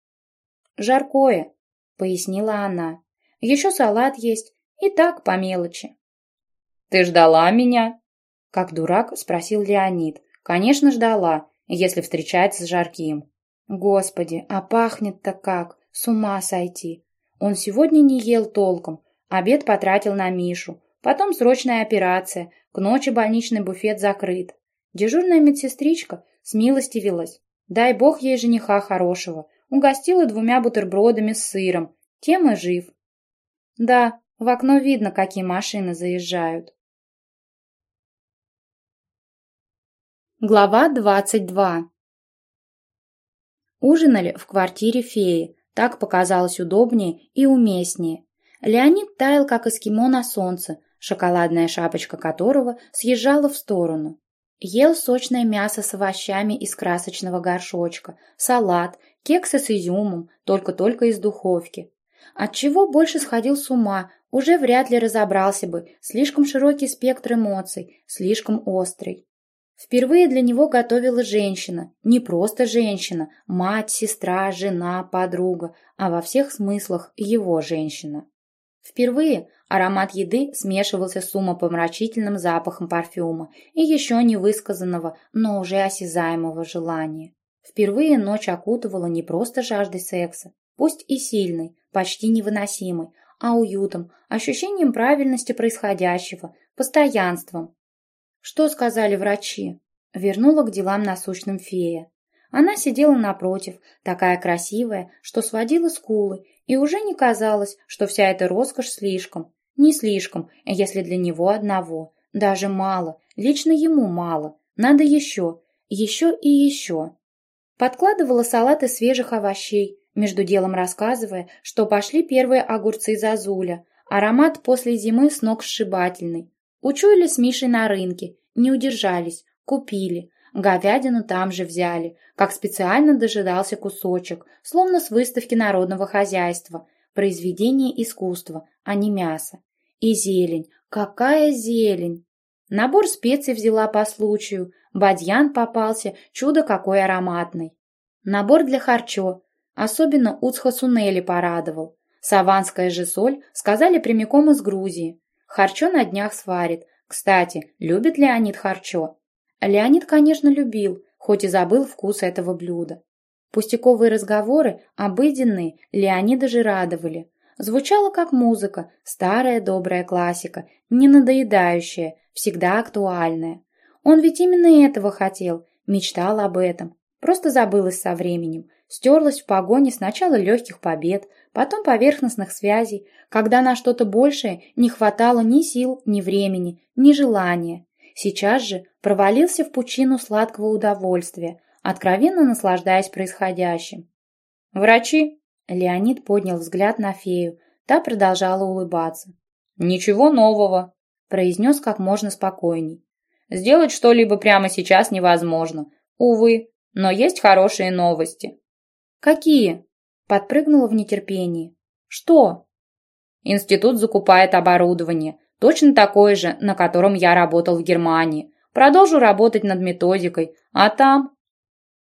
«Жаркое», — пояснила она. «Еще салат есть, и так по мелочи». «Ты ждала меня?» Как дурак спросил Леонид. «Конечно, ждала, если встречается с жарким». «Господи, а пахнет-то как! С ума сойти! Он сегодня не ел толком, обед потратил на Мишу, потом срочная операция, к ночи больничный буфет закрыт. Дежурная медсестричка смилостивилась. Дай бог ей жениха хорошего. Угостила двумя бутербродами с сыром. Тем и жив. Да, в окно видно, какие машины заезжают. Глава двадцать два. Ужинали в квартире феи, так показалось удобнее и уместнее. Леонид таял, как эскимо на солнце, шоколадная шапочка которого съезжала в сторону. Ел сочное мясо с овощами из красочного горшочка, салат, кексы с изюмом, только-только из духовки. Отчего больше сходил с ума, уже вряд ли разобрался бы, слишком широкий спектр эмоций, слишком острый. Впервые для него готовила женщина, не просто женщина, мать, сестра, жена, подруга, а во всех смыслах его женщина. Впервые аромат еды смешивался с умопомрачительным запахом парфюма и еще не высказанного, но уже осязаемого желания. Впервые ночь окутывала не просто жаждой секса, пусть и сильной, почти невыносимой, а уютом, ощущением правильности происходящего, постоянством. Что сказали врачи? Вернула к делам насущным фея. Она сидела напротив, такая красивая, что сводила скулы, и уже не казалось, что вся эта роскошь слишком. Не слишком, если для него одного. Даже мало, лично ему мало. Надо еще, еще и еще. Подкладывала салат из свежих овощей, между делом рассказывая, что пошли первые огурцы Зазуля. Аромат после зимы с ног сшибательный. Учуяли с Мишей на рынке, не удержались, купили. Говядину там же взяли, как специально дожидался кусочек, словно с выставки народного хозяйства, произведение искусства, а не мясо. И зелень, какая зелень! Набор специй взяла по случаю, бадьян попался, чудо какой ароматный. Набор для харчо, особенно Уцхасунели порадовал. Саванская же соль сказали прямиком из Грузии. Харчо на днях сварит. Кстати, любит Леонид харчо? Леонид, конечно, любил, хоть и забыл вкус этого блюда. Пустяковые разговоры, обыденные, Леонида же радовали. Звучало как музыка, старая добрая классика, не надоедающая, всегда актуальная. Он ведь именно этого хотел, мечтал об этом. Просто забылась со временем, стерлась в погоне сначала легких побед, потом поверхностных связей, когда на что-то большее не хватало ни сил, ни времени, ни желания. Сейчас же провалился в пучину сладкого удовольствия, откровенно наслаждаясь происходящим. «Врачи?» Леонид поднял взгляд на фею, та продолжала улыбаться. «Ничего нового», – произнес как можно спокойней. «Сделать что-либо прямо сейчас невозможно. Увы, но есть хорошие новости». «Какие?» – подпрыгнула в нетерпении. «Что?» Институт закупает оборудование, Точно такой же, на котором я работал в Германии. Продолжу работать над методикой. А там...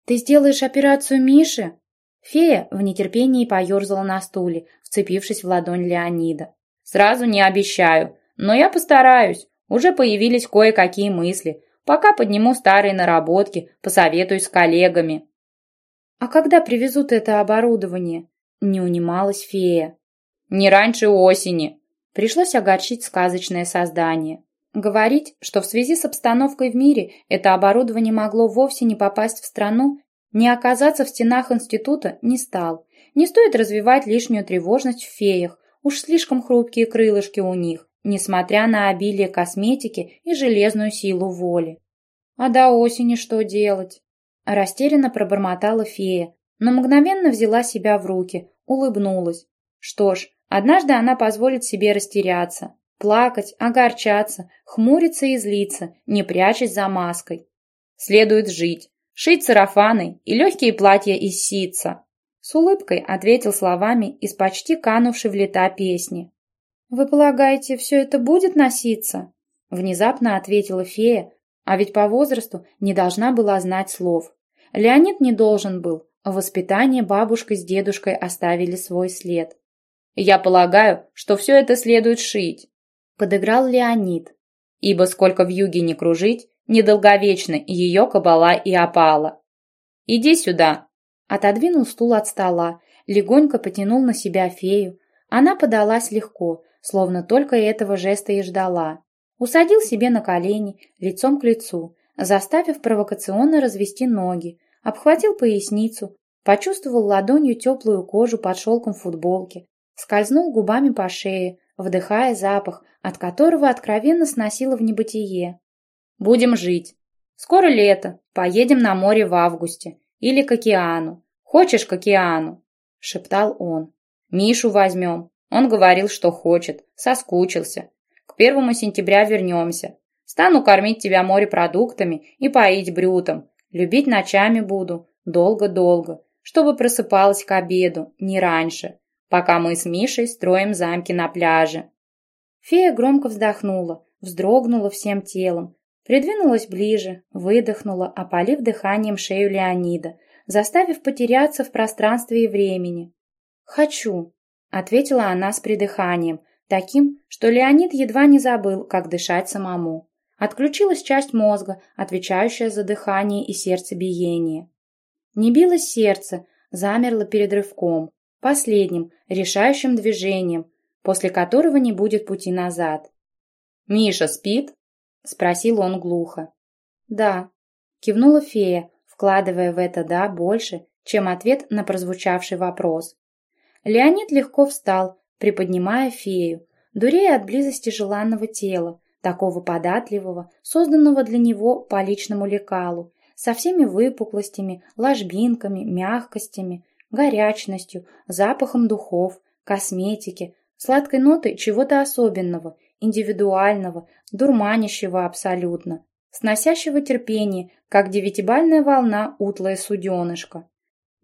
Ты сделаешь операцию Миши? Фея в нетерпении поерзала на стуле, вцепившись в ладонь Леонида. Сразу не обещаю, но я постараюсь. Уже появились кое-какие мысли. Пока подниму старые наработки, посоветуюсь с коллегами. А когда привезут это оборудование? Не унималась фея. Не раньше осени, Пришлось огорчить сказочное создание. Говорить, что в связи с обстановкой в мире это оборудование могло вовсе не попасть в страну, не оказаться в стенах института, не стал. Не стоит развивать лишнюю тревожность в феях, уж слишком хрупкие крылышки у них, несмотря на обилие косметики и железную силу воли. А до осени что делать? Растерянно пробормотала фея, но мгновенно взяла себя в руки, улыбнулась. Что ж, Однажды она позволит себе растеряться, плакать, огорчаться, хмуриться и злиться, не прячась за маской. Следует жить, шить сарафаны и легкие платья из ситца. С улыбкой ответил словами из почти канувшей в лета песни. «Вы полагаете, все это будет носиться?» Внезапно ответила фея, а ведь по возрасту не должна была знать слов. Леонид не должен был, в воспитании бабушка с дедушкой оставили свой след. Я полагаю, что все это следует шить. Подыграл Леонид. Ибо сколько в юге не кружить, недолговечно ее кабала и опала. Иди сюда. Отодвинул стул от стола, легонько потянул на себя фею. Она подалась легко, словно только этого жеста и ждала. Усадил себе на колени, лицом к лицу, заставив провокационно развести ноги, обхватил поясницу, почувствовал ладонью теплую кожу под шелком футболки, скользнул губами по шее, вдыхая запах, от которого откровенно сносило в небытие. «Будем жить. Скоро лето, поедем на море в августе. Или к океану. Хочешь к океану?» — шептал он. «Мишу возьмем. Он говорил, что хочет. Соскучился. Первому сентября вернемся. Стану кормить тебя морепродуктами и поить брютом. Любить ночами буду, долго-долго, чтобы просыпалась к обеду, не раньше, пока мы с Мишей строим замки на пляже». Фея громко вздохнула, вздрогнула всем телом, придвинулась ближе, выдохнула, опалив дыханием шею Леонида, заставив потеряться в пространстве и времени. «Хочу», — ответила она с придыханием, таким, что Леонид едва не забыл, как дышать самому. Отключилась часть мозга, отвечающая за дыхание и сердцебиение. Не билось сердце, замерло перед рывком, последним, решающим движением, после которого не будет пути назад. «Миша спит?» — спросил он глухо. «Да», — кивнула фея, вкладывая в это «да» больше, чем ответ на прозвучавший вопрос. Леонид легко встал, приподнимая фею, дурея от близости желанного тела, такого податливого, созданного для него по личному лекалу, со всеми выпуклостями, ложбинками, мягкостями, горячностью, запахом духов, косметики, сладкой нотой чего-то особенного, индивидуального, дурманящего абсолютно, сносящего терпение, как девятибальная волна утлая суденышко.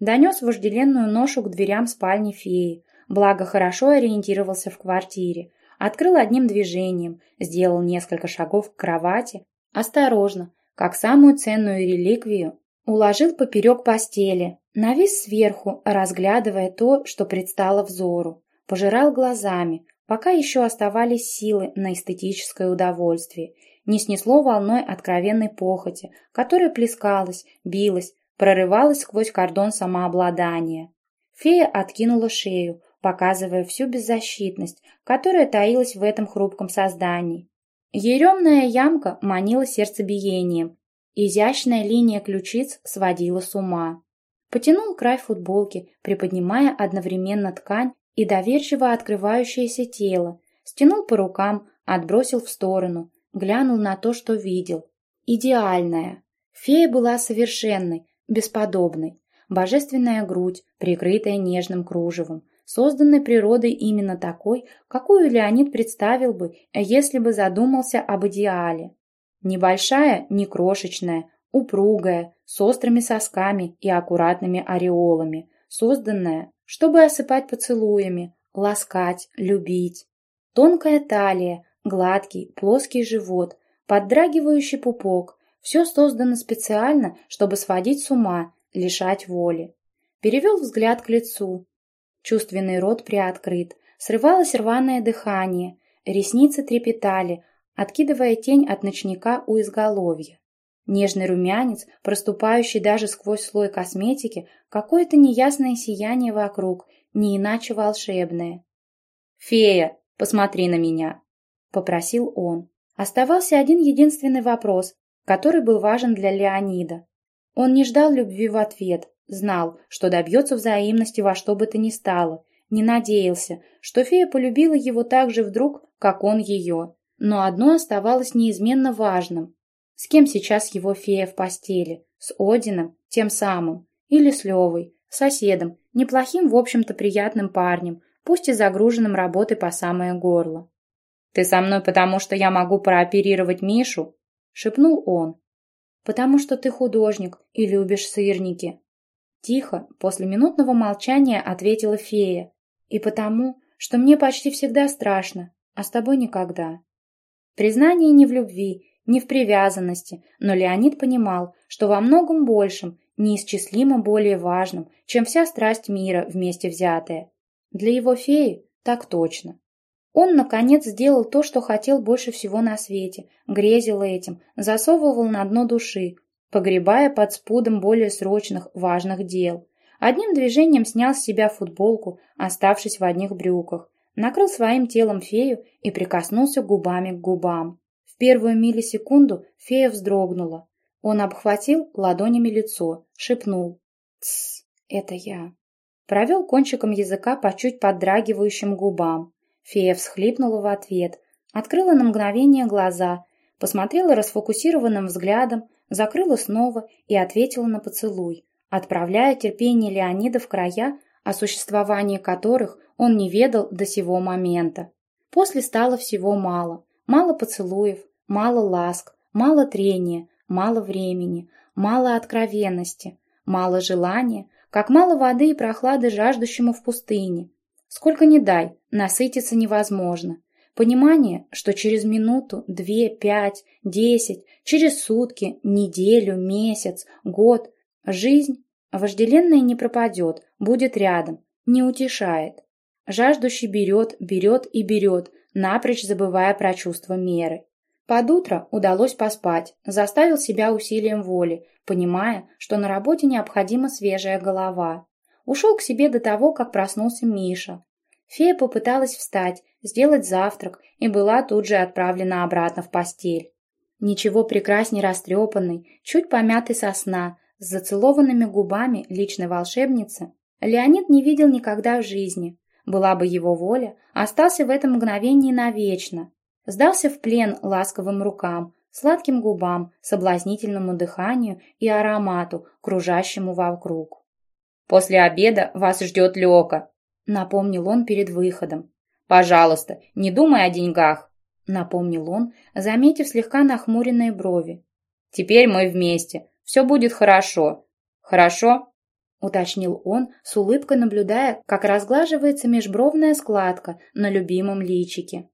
Донес вожделенную ношу к дверям спальни феи, благо хорошо ориентировался в квартире, открыл одним движением, сделал несколько шагов к кровати, осторожно, как самую ценную реликвию, уложил поперек постели, навис сверху, разглядывая то, что предстало взору. Пожирал глазами, пока еще оставались силы на эстетическое удовольствие, не снесло волной откровенной похоти, которая плескалась, билась, прорывалась сквозь кордон самообладания. Фея откинула шею, показывая всю беззащитность, которая таилась в этом хрупком создании. Еремная ямка манила сердцебиением, изящная линия ключиц сводила с ума. Потянул край футболки, приподнимая одновременно ткань и доверчиво открывающееся тело, стянул по рукам, отбросил в сторону, глянул на то, что видел. Идеальная. Фея была совершенной, бесподобной. Божественная грудь, прикрытая нежным кружевом, созданной природой именно такой, какую Леонид представил бы, если бы задумался об идеале. Небольшая, не крошечная, упругая, с острыми сосками и аккуратными ореолами, созданная, чтобы осыпать поцелуями, ласкать, любить. Тонкая талия, гладкий, плоский живот, поддрагивающий пупок – все создано специально, чтобы сводить с ума, лишать воли. Перевел взгляд к лицу. Чувственный рот приоткрыт, срывалось рваное дыхание, ресницы трепетали, откидывая тень от ночника у изголовья. Нежный румянец, проступающий даже сквозь слой косметики, какое-то неясное сияние вокруг, не иначе волшебное. «Фея, посмотри на меня!» — попросил он. Оставался один единственный вопрос, который был важен для Леонида. Он не ждал любви в ответ, знал, что добьется взаимности во что бы то ни стало, не надеялся, что фея полюбила его так же вдруг, как он ее. Но одно оставалось неизменно важным с кем сейчас его фея в постели? С Одином, тем самым, или с Левой, соседом, неплохим, в общем-то, приятным парнем, пусть и загруженным работой по самое горло. «Ты со мной, потому что я могу прооперировать Мишу?» — шепнул он. «Потому что ты художник и любишь сырники». Тихо, после минутного молчания ответила фея. «И потому, что мне почти всегда страшно, а с тобой никогда». Признание не в любви не в привязанности, но Леонид понимал, что во многом большем, неисчислимо более важным, чем вся страсть мира вместе взятая. Для его феи так точно. Он, наконец, сделал то, что хотел больше всего на свете, грезил этим, засовывал на дно души, погребая под спудом более срочных, важных дел. Одним движением снял с себя футболку, оставшись в одних брюках, накрыл своим телом фею и прикоснулся губами к губам. В первую миллисекунду фея вздрогнула. Он обхватил ладонями лицо, шепнул. «Тссс, это я». Провел кончиком языка по чуть подрагивающим губам. Фея всхлипнула в ответ, открыла на мгновение глаза, посмотрела расфокусированным взглядом, закрыла снова и ответила на поцелуй, отправляя терпение Леонида в края, о существовании которых он не ведал до сего момента. После стало всего мало. Мало поцелуев, Мало ласк, мало трения, мало времени, мало откровенности, мало желания, как мало воды и прохлады жаждущему в пустыне. Сколько ни дай, насытиться невозможно. Понимание, что через минуту, две, пять, десять, через сутки, неделю, месяц, год, жизнь вожделенная не пропадет, будет рядом, не утешает. Жаждущий берет, берет и берет, напрочь забывая про чувство меры. Под утро удалось поспать, заставил себя усилием воли, понимая, что на работе необходима свежая голова. Ушел к себе до того, как проснулся Миша. Фея попыталась встать, сделать завтрак и была тут же отправлена обратно в постель. Ничего прекрасней растрепанной, чуть помятой сосна, с зацелованными губами личной волшебницы, Леонид не видел никогда в жизни. Была бы его воля, остался в этом мгновении навечно, Сдался в плен ласковым рукам, сладким губам, соблазнительному дыханию и аромату, кружащему вокруг. «После обеда вас ждет Лёка», — напомнил он перед выходом. «Пожалуйста, не думай о деньгах», — напомнил он, заметив слегка нахмуренные брови. «Теперь мы вместе. Все будет хорошо. Хорошо?» — уточнил он, с улыбкой наблюдая, как разглаживается межбровная складка на любимом личике.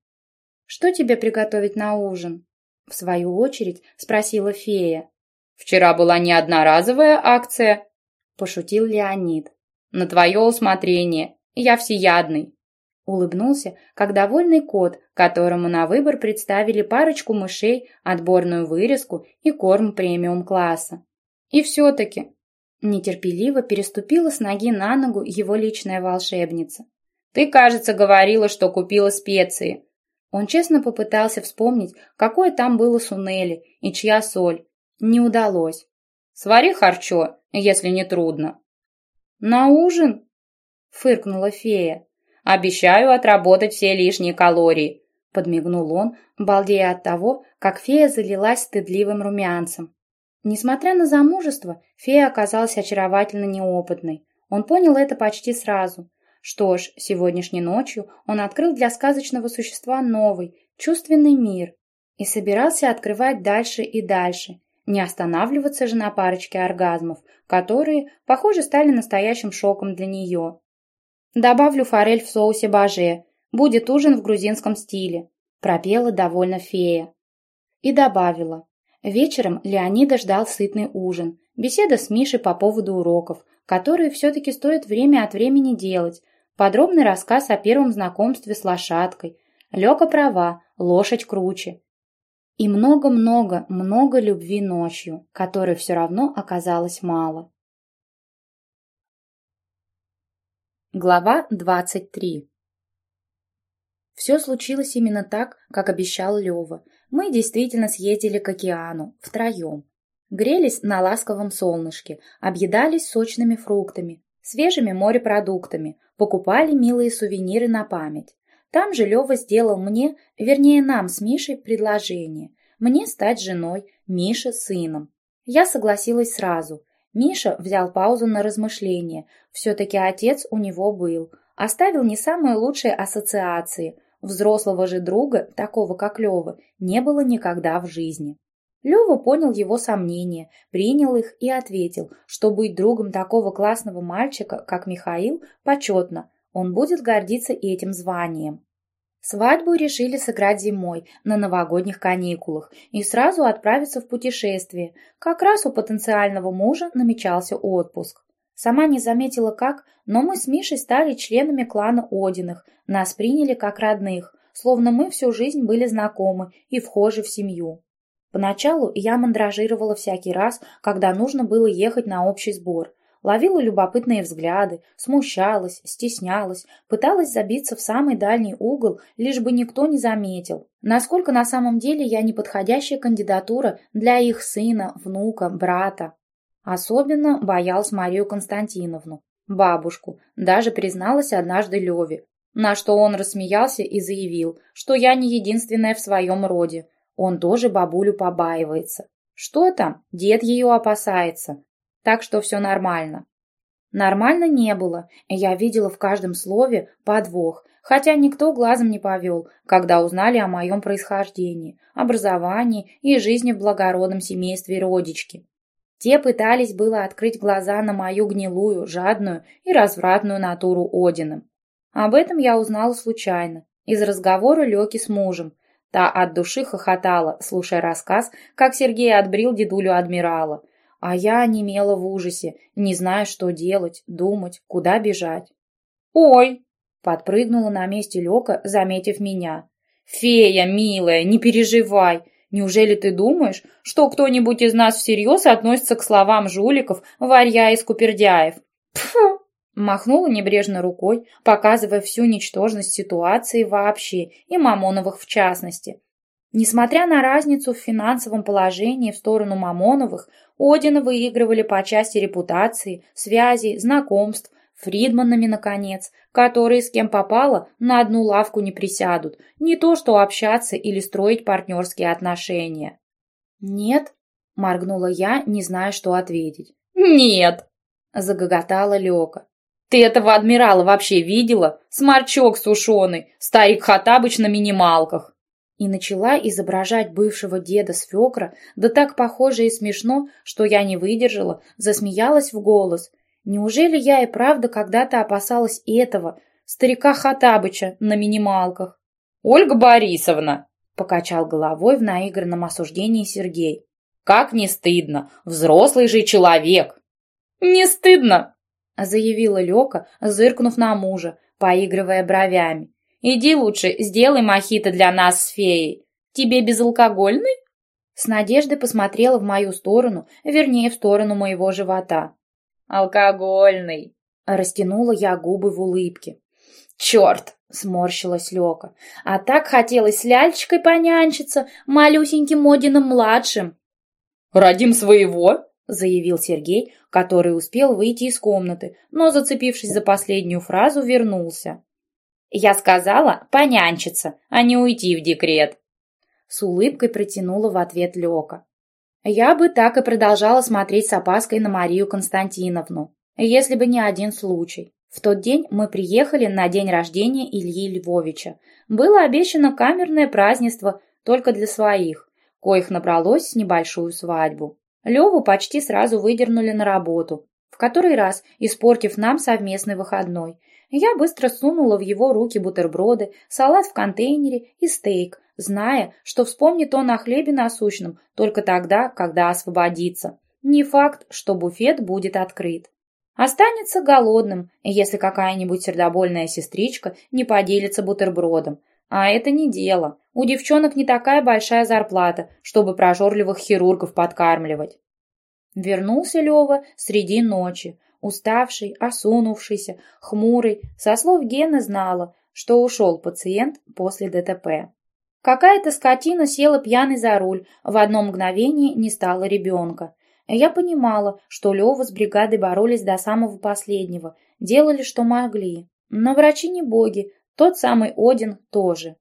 «Что тебе приготовить на ужин?» В свою очередь спросила фея. «Вчера была не одноразовая акция», – пошутил Леонид. «На твое усмотрение. Я всеядный». Улыбнулся, как довольный кот, которому на выбор представили парочку мышей, отборную вырезку и корм премиум-класса. И все-таки нетерпеливо переступила с ноги на ногу его личная волшебница. «Ты, кажется, говорила, что купила специи. Он честно попытался вспомнить, какое там было сунели и чья соль. Не удалось. «Свари харчо, если не трудно». «На ужин?» — фыркнула фея. «Обещаю отработать все лишние калории», — подмигнул он, балдея от того, как фея залилась стыдливым румянцем. Несмотря на замужество, фея оказалась очаровательно неопытной. Он понял это почти сразу — что ж, сегодняшней ночью он открыл для сказочного существа новый, чувственный мир и собирался открывать дальше и дальше, не останавливаться же на парочке оргазмов, которые, похоже, стали настоящим шоком для нее. «Добавлю форель в соусе баже. Будет ужин в грузинском стиле», – пропела довольно фея. И добавила. Вечером Леонида ждал сытный ужин, беседа с Мишей по поводу уроков, которые все-таки стоит время от времени делать, Подробный рассказ о первом знакомстве с лошадкой. Лёка права, лошадь круче. И много-много, много любви ночью, которой все равно оказалось мало. Глава 23 Все случилось именно так, как обещал Лёва. Мы действительно съездили к океану, втроем. Грелись на ласковом солнышке, объедались сочными фруктами, свежими морепродуктами, покупали милые сувениры на память. Там же Лева сделал мне, вернее нам с Мишей, предложение. Мне стать женой, Мише сыном. Я согласилась сразу. Миша взял паузу на размышление. Все-таки отец у него был. Оставил не самые лучшие ассоциации. Взрослого же друга, такого как Лева, не было никогда в жизни. Лёва понял его сомнения, принял их и ответил, что быть другом такого классного мальчика, как Михаил, почетно, он будет гордиться этим званием. Свадьбу решили сыграть зимой, на новогодних каникулах, и сразу отправиться в путешествие. Как раз у потенциального мужа намечался отпуск. Сама не заметила как, но мы с Мишей стали членами клана Одиных, нас приняли как родных, словно мы всю жизнь были знакомы и вхожи в семью. Поначалу я мандражировала всякий раз, когда нужно было ехать на общий сбор. Ловила любопытные взгляды, смущалась, стеснялась, пыталась забиться в самый дальний угол, лишь бы никто не заметил. Насколько на самом деле я неподходящая кандидатура для их сына, внука, брата. Особенно боялась Марию Константиновну, бабушку, даже призналась однажды Леве, на что он рассмеялся и заявил, что я не единственная в своем роде, он тоже бабулю побаивается. Что там? Дед ее опасается. Так что все нормально. Нормально не было, я видела в каждом слове подвох, хотя никто глазом не повел, когда узнали о моем происхождении, образовании и жизни в благородном семействе родички. Те пытались было открыть глаза на мою гнилую, жадную и развратную натуру Одином. Об этом я узнала случайно, из разговора Леки с мужем. Та от души хохотала, слушая рассказ, как Сергей отбрил дедулю адмирала, а я немела в ужасе, не зная, что делать, думать, куда бежать. «Ой!» — подпрыгнула на месте Лёка, заметив меня. «Фея, милая, не переживай. Неужели ты думаешь, что кто-нибудь из нас всерьез относится к словам жуликов, варья и скупердяев?» «Пфу!» — махнула небрежно рукой, показывая всю ничтожность ситуации вообще и Мамоновых в частности. Несмотря на разницу в финансовом положении в сторону Мамоновых, Одина выигрывали по части репутации, связей, знакомств, Фридманами, наконец, которые с кем попало на одну лавку не присядут, не то что общаться или строить партнерские отношения. «Нет», — моргнула я, не зная, что ответить. «Нет», — загоготала Лёка. «Ты этого адмирала вообще видела? Сморчок сушеный, старик Хатабыч на минималках» и начала изображать бывшего деда свекра, да так похоже и смешно, что я не выдержала, засмеялась в голос. Неужели я и правда когда-то опасалась этого, старика Хатабыча на минималках? «Ольга Борисовна!» — покачал головой в наигранном осуждении Сергей. «Как не стыдно! Взрослый же человек!» «Не стыдно!» — заявила Лёка, зыркнув на мужа, поигрывая бровями. Иди лучше, сделай мохито для нас с феей. Тебе безалкогольный?» С надеждой посмотрела в мою сторону, вернее, в сторону моего живота. «Алкогольный!» Растянула я губы в улыбке. «Черт!» — сморщилась Лёка. «А так хотелось с ляльчикой понянчиться, малюсеньким Одином-младшим». «Родим своего!» — заявил Сергей, который успел выйти из комнаты, но, зацепившись за последнюю фразу, вернулся. Я сказала понянчиться, а не уйти в декрет. С улыбкой протянула в ответ Лёка. Я бы так и продолжала смотреть с опаской на Марию Константиновну, если бы не один случай. В тот день мы приехали на день рождения Ильи Львовича. Было обещано камерное празднество только для своих, коих набралось небольшую свадьбу. Леву почти сразу выдернули на работу, в который раз испортив нам совместный выходной – я быстро сунула в его руки бутерброды, салат в контейнере и стейк, зная, что вспомнит он о хлебе насущном только тогда, когда освободится. Не факт, что буфет будет открыт. Останется голодным, если какая-нибудь сердобольная сестричка не поделится бутербродом. А это не дело. У девчонок не такая большая зарплата, чтобы прожорливых хирургов подкармливать. Вернулся Лева среди ночи. Уставший, осунувшийся, хмурый, со слов Гены знала, что ушел пациент после ДТП. Какая-то скотина села пьяный за руль, в одно мгновение не стало ребенка. Я понимала, что Лева с бригадой боролись до самого последнего, делали, что могли. Но врачи не боги, тот самый Один тоже.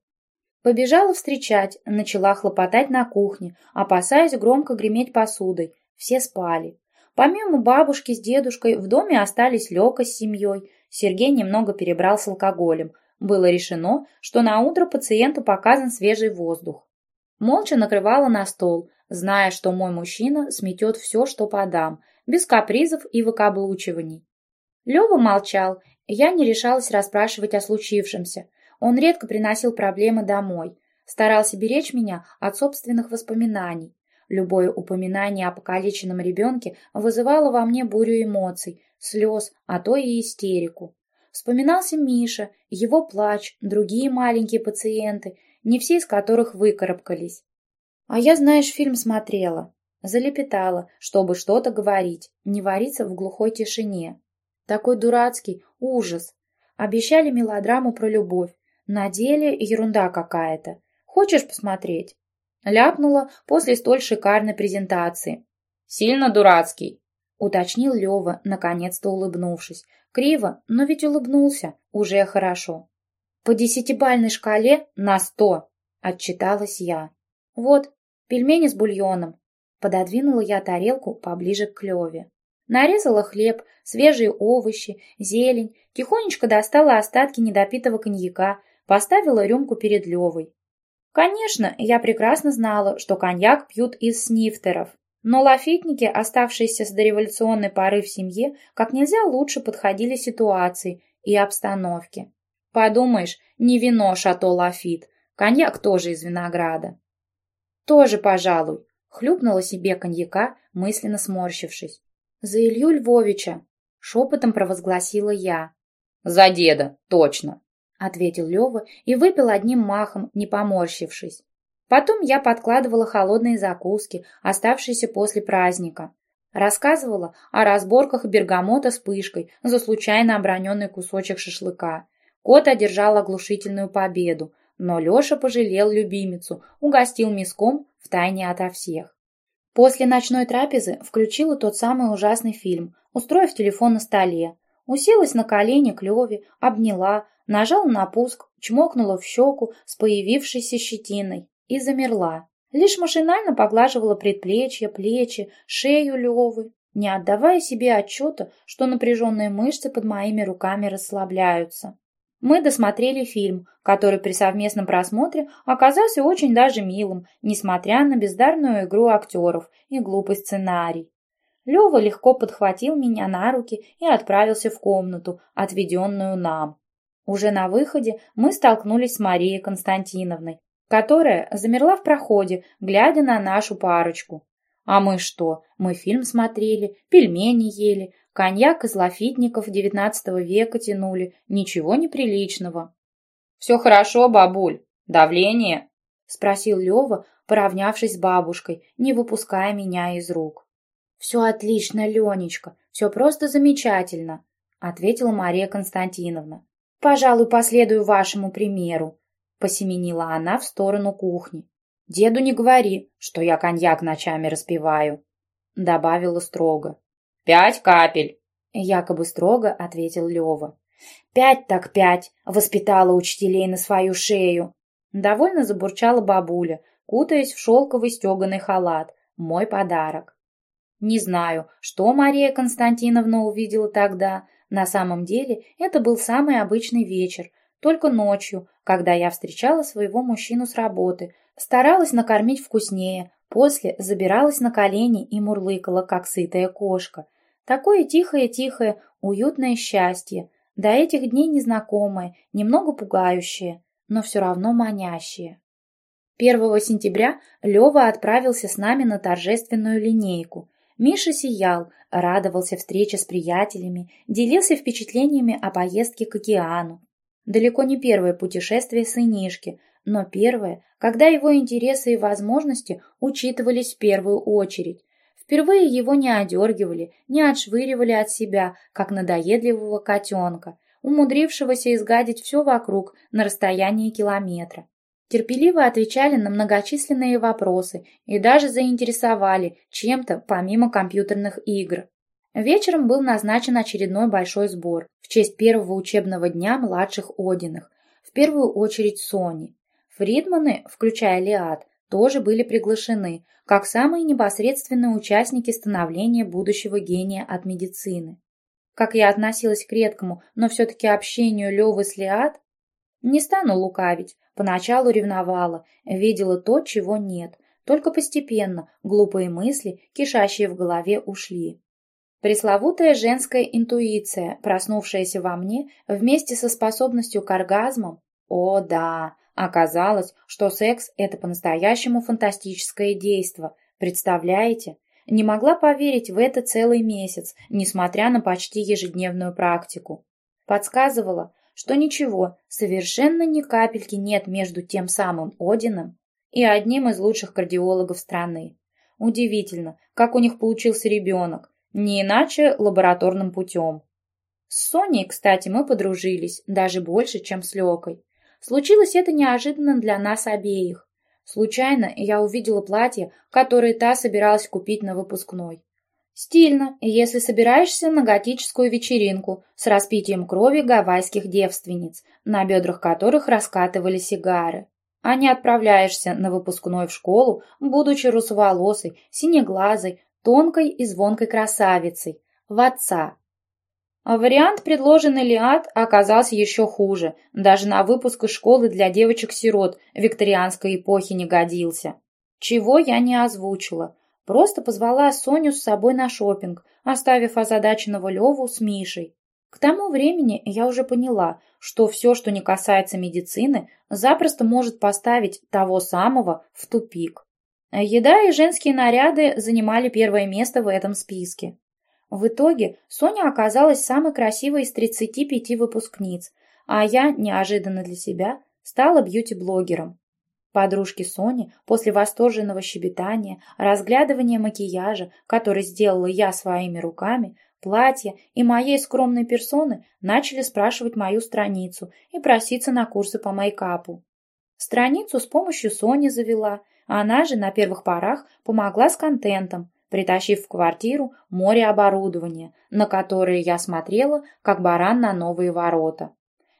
Побежала встречать, начала хлопотать на кухне, опасаясь громко греметь посудой. Все спали. Помимо бабушки с дедушкой, в доме остались Лёка с семьей. Сергей немного перебрал с алкоголем. Было решено, что на утро пациенту показан свежий воздух. Молча накрывала на стол, зная, что мой мужчина сметет все, что подам, без капризов и выкаблучиваний. Лёва молчал, я не решалась расспрашивать о случившемся. Он редко приносил проблемы домой, старался беречь меня от собственных воспоминаний. Любое упоминание о покалеченном ребенке вызывало во мне бурю эмоций, слез, а то и истерику. Вспоминался Миша, его плач, другие маленькие пациенты, не все из которых выкарабкались. А я, знаешь, фильм смотрела. Залепетала, чтобы что-то говорить, не вариться в глухой тишине. Такой дурацкий ужас. Обещали мелодраму про любовь. На деле ерунда какая-то. Хочешь посмотреть? Ляпнула после столь шикарной презентации. «Сильно дурацкий», — уточнил Лева, наконец-то улыбнувшись. Криво, но ведь улыбнулся. Уже хорошо. «По десятибальной шкале на сто», — отчиталась я. «Вот, пельмени с бульоном». Пододвинула я тарелку поближе к Леве. Нарезала хлеб, свежие овощи, зелень, тихонечко достала остатки недопитого коньяка, поставила рюмку перед Левой. Конечно, я прекрасно знала, что коньяк пьют из снифтеров, но лафитники, оставшиеся с дореволюционной поры в семье, как нельзя лучше подходили ситуации и обстановке. Подумаешь, не вино шато лафит, коньяк тоже из винограда. Тоже, пожалуй, хлюпнула себе коньяка, мысленно сморщившись. За Илью Львовича, шепотом провозгласила я. За деда, точно, ответил Лева и выпил одним махом, не поморщившись. Потом я подкладывала холодные закуски, оставшиеся после праздника. Рассказывала о разборках бергамота с пышкой за случайно оброненный кусочек шашлыка. Кот одержал оглушительную победу, но Леша пожалел любимицу, угостил миском втайне ото всех. После ночной трапезы включила тот самый ужасный фильм, устроив телефон на столе. Уселась на колени к Леве, обняла, нажала на пуск, чмокнула в щеку с появившейся щетиной и замерла. Лишь машинально поглаживала предплечья, плечи, шею Левы, не отдавая себе отчета, что напряженные мышцы под моими руками расслабляются. Мы досмотрели фильм, который при совместном просмотре оказался очень даже милым, несмотря на бездарную игру актеров и глупый сценарий. Лева легко подхватил меня на руки и отправился в комнату, отведенную нам. Уже на выходе мы столкнулись с Марией Константиновной, которая замерла в проходе, глядя на нашу парочку. А мы что? Мы фильм смотрели, пельмени ели, коньяк из лафитников девятнадцатого века тянули. Ничего неприличного. «Все хорошо, бабуль. Давление?» — спросил Лева, поравнявшись с бабушкой, не выпуская меня из рук. «Все отлично, Ленечка, все просто замечательно», — ответила Мария Константиновна. «Пожалуй, последую вашему примеру», — посеменила она в сторону кухни. «Деду не говори, что я коньяк ночами распиваю», — добавила строго. «Пять капель», — якобы строго ответил Лева. «Пять так пять», — воспитала учителей на свою шею. Довольно забурчала бабуля, кутаясь в шелковый стеганый халат. Мой подарок. Не знаю, что Мария Константиновна увидела тогда, на самом деле это был самый обычный вечер, только ночью, когда я встречала своего мужчину с работы, старалась накормить вкуснее, после забиралась на колени и мурлыкала, как сытая кошка. Такое тихое-тихое, уютное счастье, до этих дней незнакомое, немного пугающее, но все равно манящее. 1 сентября Лева отправился с нами на торжественную линейку. Миша сиял, радовался встрече с приятелями, делился впечатлениями о поездке к океану. Далеко не первое путешествие сынишки, но первое, когда его интересы и возможности учитывались в первую очередь. Впервые его не одергивали, не отшвыривали от себя, как надоедливого котенка, умудрившегося изгадить все вокруг на расстоянии километра терпеливо отвечали на многочисленные вопросы и даже заинтересовали чем-то помимо компьютерных игр. Вечером был назначен очередной большой сбор в честь первого учебного дня младших Одиных, в первую очередь Сони. Фридманы, включая Лиад, тоже были приглашены, как самые непосредственные участники становления будущего гения от медицины. Как я относилась к редкому, но все-таки общению Левы с Лиад, не стану лукавить, поначалу ревновала, видела то, чего нет. Только постепенно глупые мысли, кишащие в голове, ушли. Пресловутая женская интуиция, проснувшаяся во мне вместе со способностью к оргазмам, о да, оказалось, что секс – это по-настоящему фантастическое действо, представляете? Не могла поверить в это целый месяц, несмотря на почти ежедневную практику. Подсказывала, что ничего, совершенно ни капельки нет между тем самым Одином и одним из лучших кардиологов страны. Удивительно, как у них получился ребенок, не иначе лабораторным путем. С Соней, кстати, мы подружились, даже больше, чем с Лекой. Случилось это неожиданно для нас обеих. Случайно я увидела платье, которое та собиралась купить на выпускной. Стильно, если собираешься на готическую вечеринку с распитием крови гавайских девственниц, на бедрах которых раскатывали сигары. А не отправляешься на выпускной в школу, будучи русоволосой, синеглазой, тонкой и звонкой красавицей. в отца. А вариант, предложенный Лиад, оказался еще хуже. Даже на выпуск из школы для девочек-сирот викторианской эпохи не годился. Чего я не озвучила. Просто позвала Соню с собой на шопинг, оставив озадаченного Леву с Мишей. К тому времени я уже поняла, что все, что не касается медицины, запросто может поставить того самого в тупик. Еда и женские наряды занимали первое место в этом списке. В итоге Соня оказалась самой красивой из 35 выпускниц, а я, неожиданно для себя, стала бьюти-блогером. Подружки Сони после восторженного щебетания, разглядывания макияжа, который сделала я своими руками, платья и моей скромной персоны, начали спрашивать мою страницу и проситься на курсы по мейкапу. Страницу с помощью Сони завела, она же на первых порах помогла с контентом, притащив в квартиру море оборудования, на которое я смотрела, как баран на новые ворота.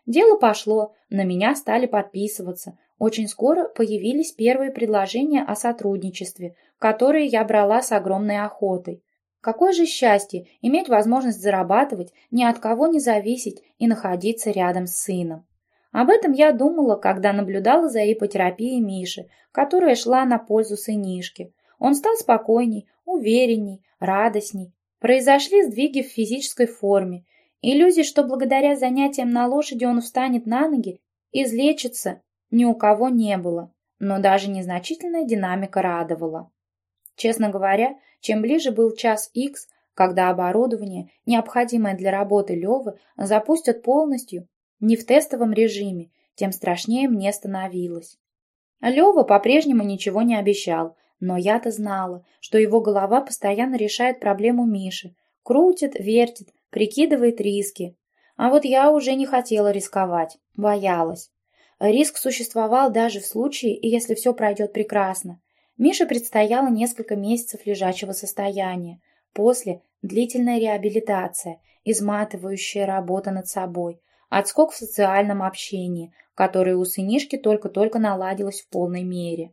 Дело пошло, на меня стали подписываться. Очень скоро появились первые предложения о сотрудничестве, которые я брала с огромной охотой. Какое же счастье иметь возможность зарабатывать, ни от кого не зависеть и находиться рядом с сыном. Об этом я думала, когда наблюдала за ипотерапией Миши, которая шла на пользу сынишке. Он стал спокойней, уверенней, радостней. Произошли сдвиги в физической форме. Иллюзий, что благодаря занятиям на лошади он встанет на ноги, излечится, ни у кого не было. Но даже незначительная динамика радовала. Честно говоря, чем ближе был час X, когда оборудование, необходимое для работы Левы, запустят полностью, не в тестовом режиме, тем страшнее мне становилось. Лева по-прежнему ничего не обещал, но я-то знала, что его голова постоянно решает проблему Миши, крутит, вертит, прикидывает риски. А вот я уже не хотела рисковать, боялась. Риск существовал даже в случае, если все пройдет прекрасно. Мише предстояло несколько месяцев лежачего состояния. После – длительная реабилитация, изматывающая работа над собой, отскок в социальном общении, которое у сынишки только-только наладилось в полной мере.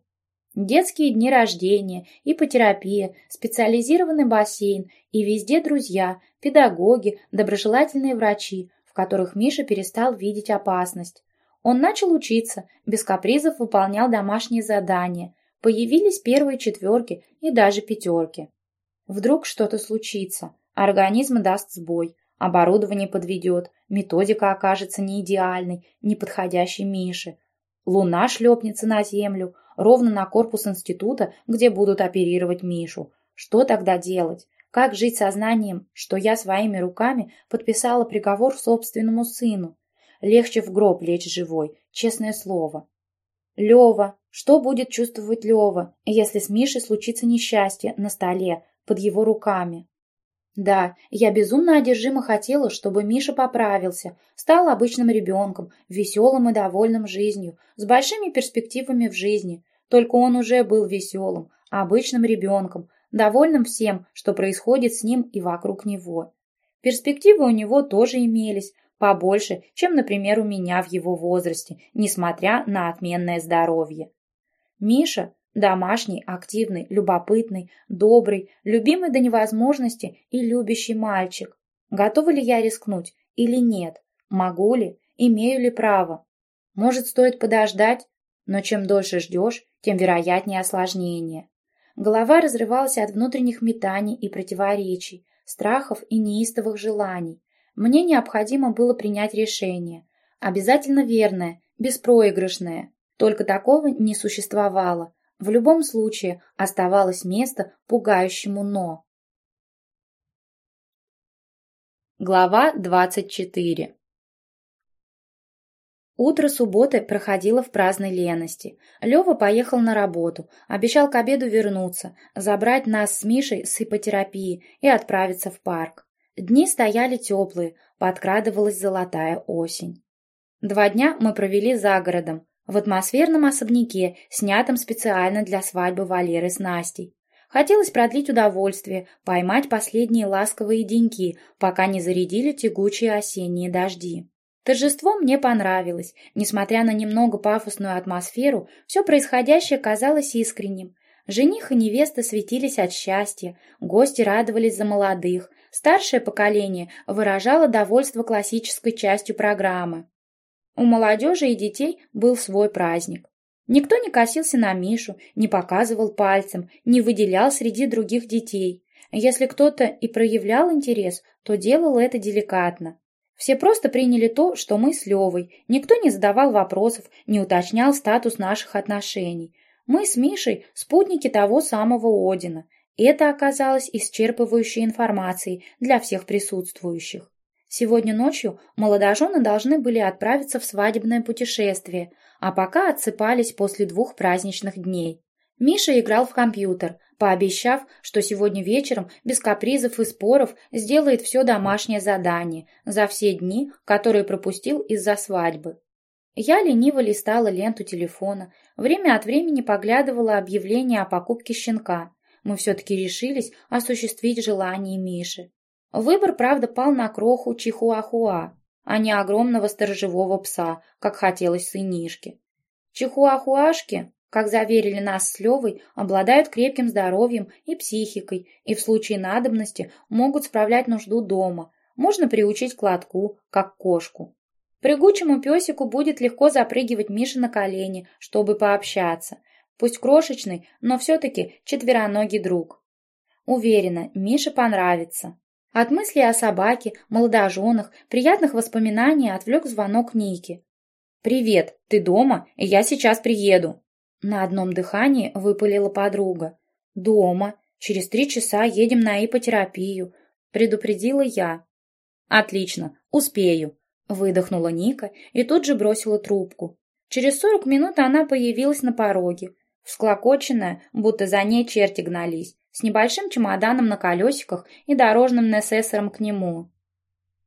Детские дни рождения, ипотерапия, специализированный бассейн и везде друзья, педагоги, доброжелательные врачи, в которых Миша перестал видеть опасность. Он начал учиться, без капризов выполнял домашние задания, появились первые четверки и даже пятерки. Вдруг что-то случится, организм даст сбой, оборудование подведет, методика окажется не идеальной, не подходящей Мише. Луна шлепнется на землю – ровно на корпус института, где будут оперировать Мишу. Что тогда делать? Как жить сознанием, что я своими руками подписала приговор собственному сыну? Легче в гроб лечь живой, честное слово. Лева. Что будет чувствовать Лева, если с Мишей случится несчастье на столе, под его руками? Да, я безумно одержимо хотела, чтобы Миша поправился, стал обычным ребенком, веселым и довольным жизнью, с большими перспективами в жизни. Только он уже был веселым, обычным ребенком, довольным всем, что происходит с ним и вокруг него. Перспективы у него тоже имелись, побольше, чем, например, у меня в его возрасте, несмотря на отменное здоровье. Миша – домашний, активный, любопытный, добрый, любимый до невозможности и любящий мальчик. Готова ли я рискнуть или нет? Могу ли? Имею ли право? Может, стоит подождать? Но чем дольше ждешь, тем вероятнее осложнение. Голова разрывалась от внутренних метаний и противоречий, страхов и неистовых желаний. Мне необходимо было принять решение. Обязательно верное, беспроигрышное. Только такого не существовало. В любом случае оставалось место пугающему «но». Глава двадцать четыре Утро субботы проходило в праздной лености. Лева поехал на работу, обещал к обеду вернуться, забрать нас с Мишей с ипотерапии и отправиться в парк. Дни стояли теплые, подкрадывалась золотая осень. Два дня мы провели за городом, в атмосферном особняке, снятом специально для свадьбы Валеры с Настей. Хотелось продлить удовольствие, поймать последние ласковые деньки, пока не зарядили тягучие осенние дожди. Торжество мне понравилось. Несмотря на немного пафосную атмосферу, все происходящее казалось искренним. Жених и невеста светились от счастья, гости радовались за молодых, старшее поколение выражало довольство классической частью программы. У молодежи и детей был свой праздник. Никто не косился на Мишу, не показывал пальцем, не выделял среди других детей. Если кто-то и проявлял интерес, то делал это деликатно. Все просто приняли то, что мы с Левой. Никто не задавал вопросов, не уточнял статус наших отношений. Мы с Мишей – спутники того самого Одина. Это оказалось исчерпывающей информацией для всех присутствующих. Сегодня ночью молодожены должны были отправиться в свадебное путешествие, а пока отсыпались после двух праздничных дней. Миша играл в компьютер, пообещав, что сегодня вечером, без капризов и споров, сделает все домашнее задание за все дни, которые пропустил из-за свадьбы. Я лениво листала ленту телефона, время от времени поглядывала объявление о покупке щенка. Мы все-таки решились осуществить желание Миши. Выбор, правда, пал на кроху чихуахуа, а не огромного сторожевого пса, как хотелось сынишке. Чихуахуашки, как заверили нас с Левой, обладают крепким здоровьем и психикой, и в случае надобности могут справлять нужду дома. Можно приучить к лотку, как кошку. Прыгучему песику будет легко запрыгивать Миша на колени, чтобы пообщаться. Пусть крошечный, но все-таки четвероногий друг. Уверена, Мише понравится. От мысли о собаке, молодоженах, приятных воспоминаний отвлек звонок Ники. «Привет, ты дома? Я сейчас приеду». На одном дыхании выпалила подруга. «Дома. Через три часа едем на ипотерапию», — предупредила я. «Отлично, успею», — выдохнула Ника и тут же бросила трубку. Через сорок минут она появилась на пороге, всклокоченная, будто за ней черти гнались с небольшим чемоданом на колесиках и дорожным несессором к нему.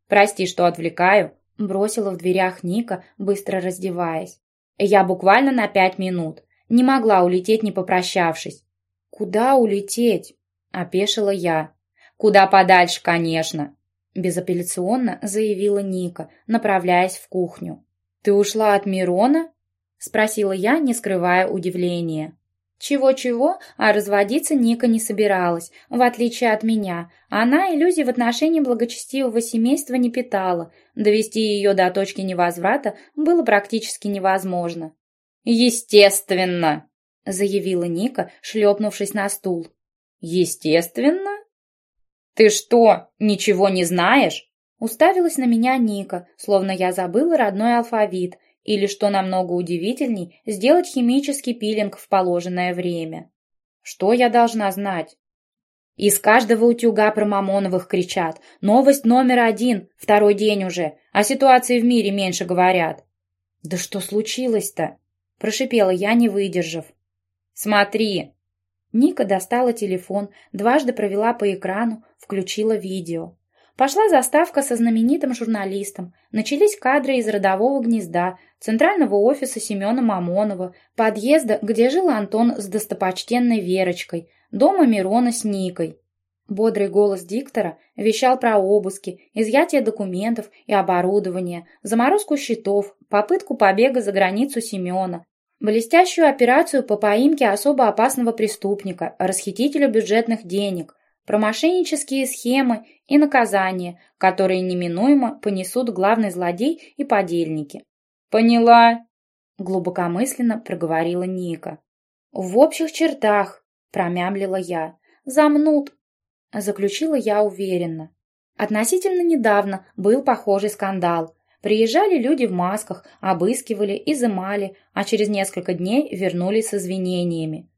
«Прости, что отвлекаю», — бросила в дверях Ника, быстро раздеваясь. «Я буквально на пять минут. Не могла улететь, не попрощавшись». «Куда улететь?» — опешила я. «Куда подальше, конечно», — безапелляционно заявила Ника, направляясь в кухню. «Ты ушла от Мирона?» — спросила я, не скрывая удивления. Чего-чего, а разводиться Ника не собиралась, в отличие от меня. Она иллюзий в отношении благочестивого семейства не питала. Довести ее до точки невозврата было практически невозможно. «Естественно!» — заявила Ника, шлепнувшись на стул. «Естественно? Ты что, ничего не знаешь?» Уставилась на меня Ника, словно я забыла родной алфавит — или, что намного удивительней, сделать химический пилинг в положенное время. Что я должна знать? Из каждого утюга про Мамоновых кричат. Новость номер один, второй день уже. О ситуации в мире меньше говорят. Да что случилось-то? Прошипела я, не выдержав. Смотри. Ника достала телефон, дважды провела по экрану, включила видео. Пошла заставка со знаменитым журналистом. Начались кадры из родового гнезда, центрального офиса Семена Мамонова, подъезда, где жил Антон с достопочтенной Верочкой, дома Мирона с Никой. Бодрый голос диктора вещал про обыски, изъятие документов и оборудования, заморозку счетов, попытку побега за границу Семена, блестящую операцию по поимке особо опасного преступника, расхитителя бюджетных денег, про мошеннические схемы и наказания, которые неминуемо понесут главный злодей и подельники. «Поняла», — глубокомысленно проговорила Ника. «В общих чертах», — промямлила я. «Замнут», — заключила я уверенно. Относительно недавно был похожий скандал. Приезжали люди в масках, обыскивали, изымали, а через несколько дней вернулись с извинениями.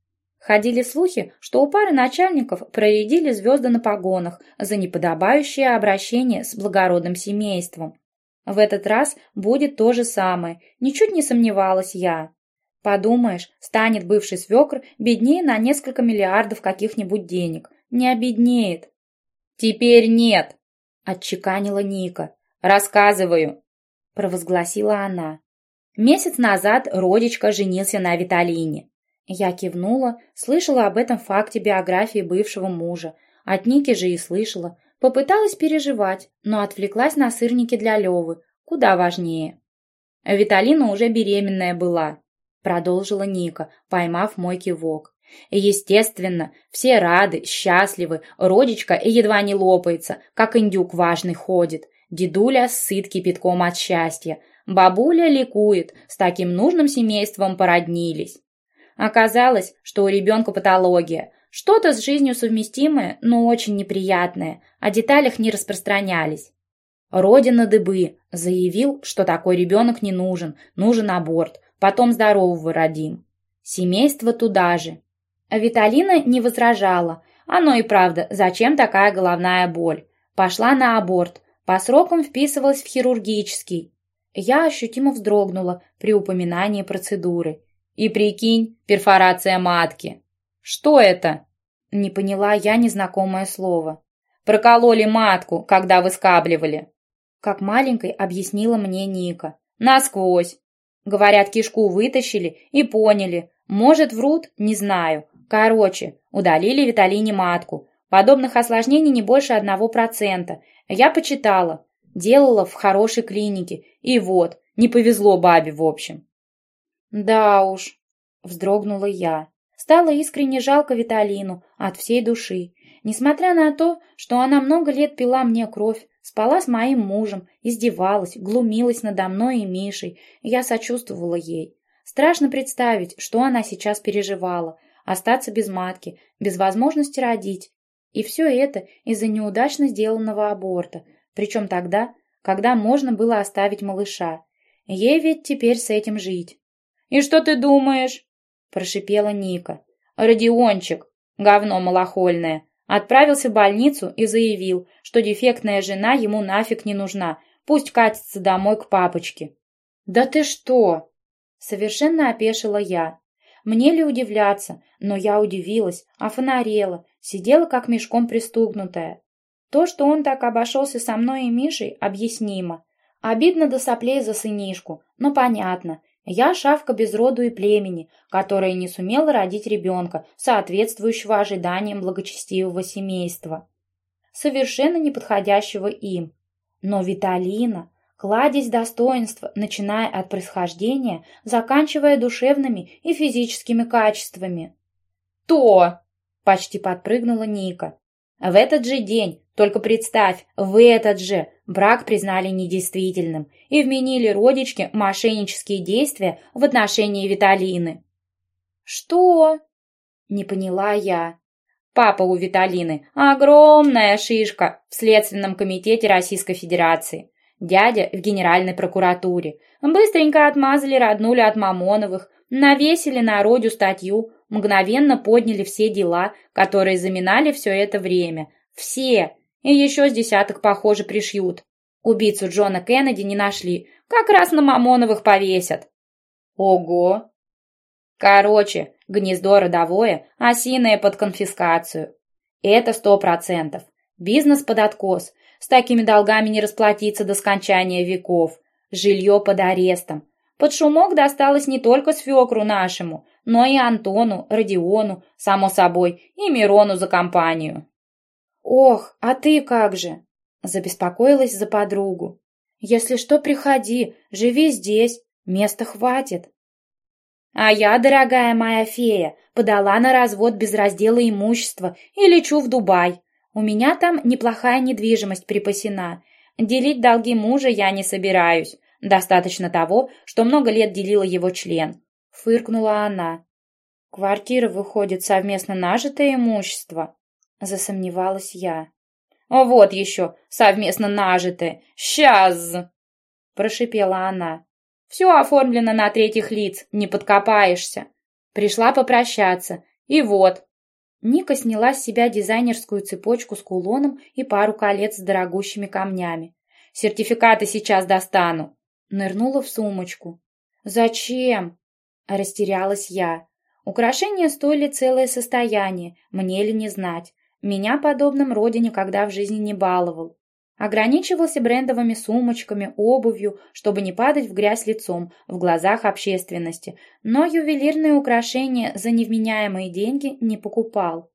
Ходили слухи, что у пары начальников проредили звезды на погонах за неподобающее обращение с благородным семейством. В этот раз будет то же самое, ничуть не сомневалась я. Подумаешь, станет бывший свекр беднее на несколько миллиардов каких-нибудь денег. Не обеднеет. «Теперь нет», — отчеканила Ника. «Рассказываю», — провозгласила она. Месяц назад родичка женился на Виталине. Я кивнула, слышала об этом факте биографии бывшего мужа. От Ники же и слышала. Попыталась переживать, но отвлеклась на сырники для Левы. Куда важнее. Виталина уже беременная была, продолжила Ника, поймав мой кивок. Естественно, все рады, счастливы, родичка едва не лопается, как индюк важный ходит. Дедуля сыт кипятком от счастья. Бабуля ликует, с таким нужным семейством породнились. Оказалось, что у ребенка патология. Что-то с жизнью совместимое, но очень неприятное. О деталях не распространялись. Родина дыбы заявил, что такой ребенок не нужен, нужен аборт, потом здорового родим. Семейство туда же. А Виталина не возражала. Оно и правда, зачем такая головная боль? Пошла на аборт, по срокам вписывалась в хирургический. Я ощутимо вздрогнула при упоминании процедуры. И прикинь, перфорация матки. Что это? Не поняла я незнакомое слово. Прокололи матку, когда выскабливали. Как маленькой объяснила мне Ника. Насквозь. Говорят, кишку вытащили и поняли. Может, врут, не знаю. Короче, удалили Виталине матку. Подобных осложнений не больше одного процента. Я почитала. Делала в хорошей клинике. И вот, не повезло бабе в общем. Да уж, вздрогнула я. Стало искренне жалко Виталину от всей души. Несмотря на то, что она много лет пила мне кровь, спала с моим мужем, издевалась, глумилась надо мной и Мишей, я сочувствовала ей. Страшно представить, что она сейчас переживала. Остаться без матки, без возможности родить. И все это из-за неудачно сделанного аборта, причем тогда, когда можно было оставить малыша. Ей ведь теперь с этим жить. «И что ты думаешь?» прошипела Ника. Родиончик, говно малохольное, отправился в больницу и заявил, что дефектная жена ему нафиг не нужна, пусть катится домой к папочке. «Да ты что?» Совершенно опешила я. Мне ли удивляться, но я удивилась, офонарела, сидела как мешком пристукнутая. То, что он так обошелся со мной и Мишей, объяснимо. Обидно до соплей за сынишку, но понятно, я шавка без роду и племени, которая не сумела родить ребенка, соответствующего ожиданиям благочестивого семейства, совершенно неподходящего им. Но Виталина, кладезь достоинства, начиная от происхождения, заканчивая душевными и физическими качествами. «То!» — почти подпрыгнула Ника. В этот же день, только представь, в этот же брак признали недействительным и вменили родичке мошеннические действия в отношении Виталины. «Что?» — не поняла я. Папа у Виталины – огромная шишка в Следственном комитете Российской Федерации. Дядя в Генеральной прокуратуре. Быстренько отмазали роднулю от Мамоновых, навесили на родю статью, мгновенно подняли все дела, которые заминали все это время. Все. И еще с десяток, похоже, пришьют. Убийцу Джона Кеннеди не нашли. Как раз на Мамоновых повесят. Ого! Короче, гнездо родовое, осиное под конфискацию. Это сто процентов. Бизнес под откос. С такими долгами не расплатиться до скончания веков. Жилье под арестом. Под шумок досталось не только свекру нашему, но и Антону, Родиону, само собой, и Мирону за компанию. «Ох, а ты как же?» Забеспокоилась за подругу. «Если что, приходи, живи здесь, места хватит». «А я, дорогая моя фея, подала на развод без раздела имущества и лечу в Дубай. У меня там неплохая недвижимость припасена. Делить долги мужа я не собираюсь. Достаточно того, что много лет делила его член. Фыркнула она. Квартира выходит совместно нажитое имущество. Засомневалась я. «О, вот еще, совместно нажитое. Сейчас!» Прошипела она. «Все оформлено на третьих лиц, не подкопаешься. Пришла попрощаться. И вот». Ника сняла с себя дизайнерскую цепочку с кулоном и пару колец с дорогущими камнями. «Сертификаты сейчас достану нырнула в сумочку. «Зачем?» – растерялась я. Украшения стоили целое состояние, мне ли не знать. Меня подобным роде никогда в жизни не баловал. Ограничивался брендовыми сумочками, обувью, чтобы не падать в грязь лицом в глазах общественности, но ювелирные украшения за невменяемые деньги не покупал.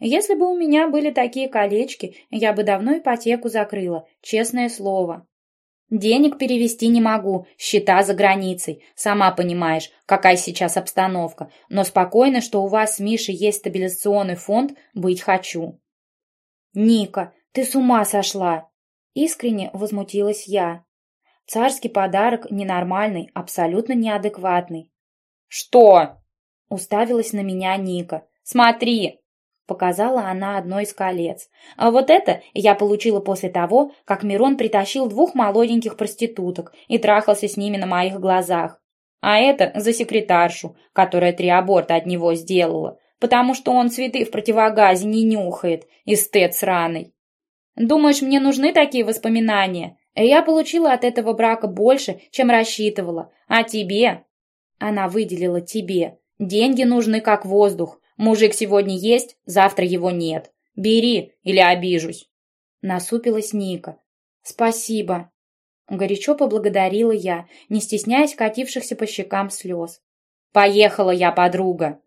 Если бы у меня были такие колечки, я бы давно ипотеку закрыла, честное слово. Денег перевести не могу, счета за границей. Сама понимаешь, какая сейчас обстановка. Но спокойно, что у вас с Мишей есть стабилизационный фонд, быть хочу. Ника, ты с ума сошла! Искренне возмутилась я. Царский подарок ненормальный, абсолютно неадекватный. «Что?» — уставилась на меня Ника. «Смотри!» — показала она одно из колец. «А вот это я получила после того, как Мирон притащил двух молоденьких проституток и трахался с ними на моих глазах. А это за секретаршу, которая три аборта от него сделала, потому что он цветы в противогазе не нюхает, эстет сраный. Думаешь, мне нужны такие воспоминания? Я получила от этого брака больше, чем рассчитывала. А тебе? Она выделила тебе. Деньги нужны как воздух. Мужик сегодня есть, завтра его нет. Бери или обижусь. Насупилась Ника. Спасибо. Горячо поблагодарила я, не стесняясь катившихся по щекам слез. Поехала я, подруга.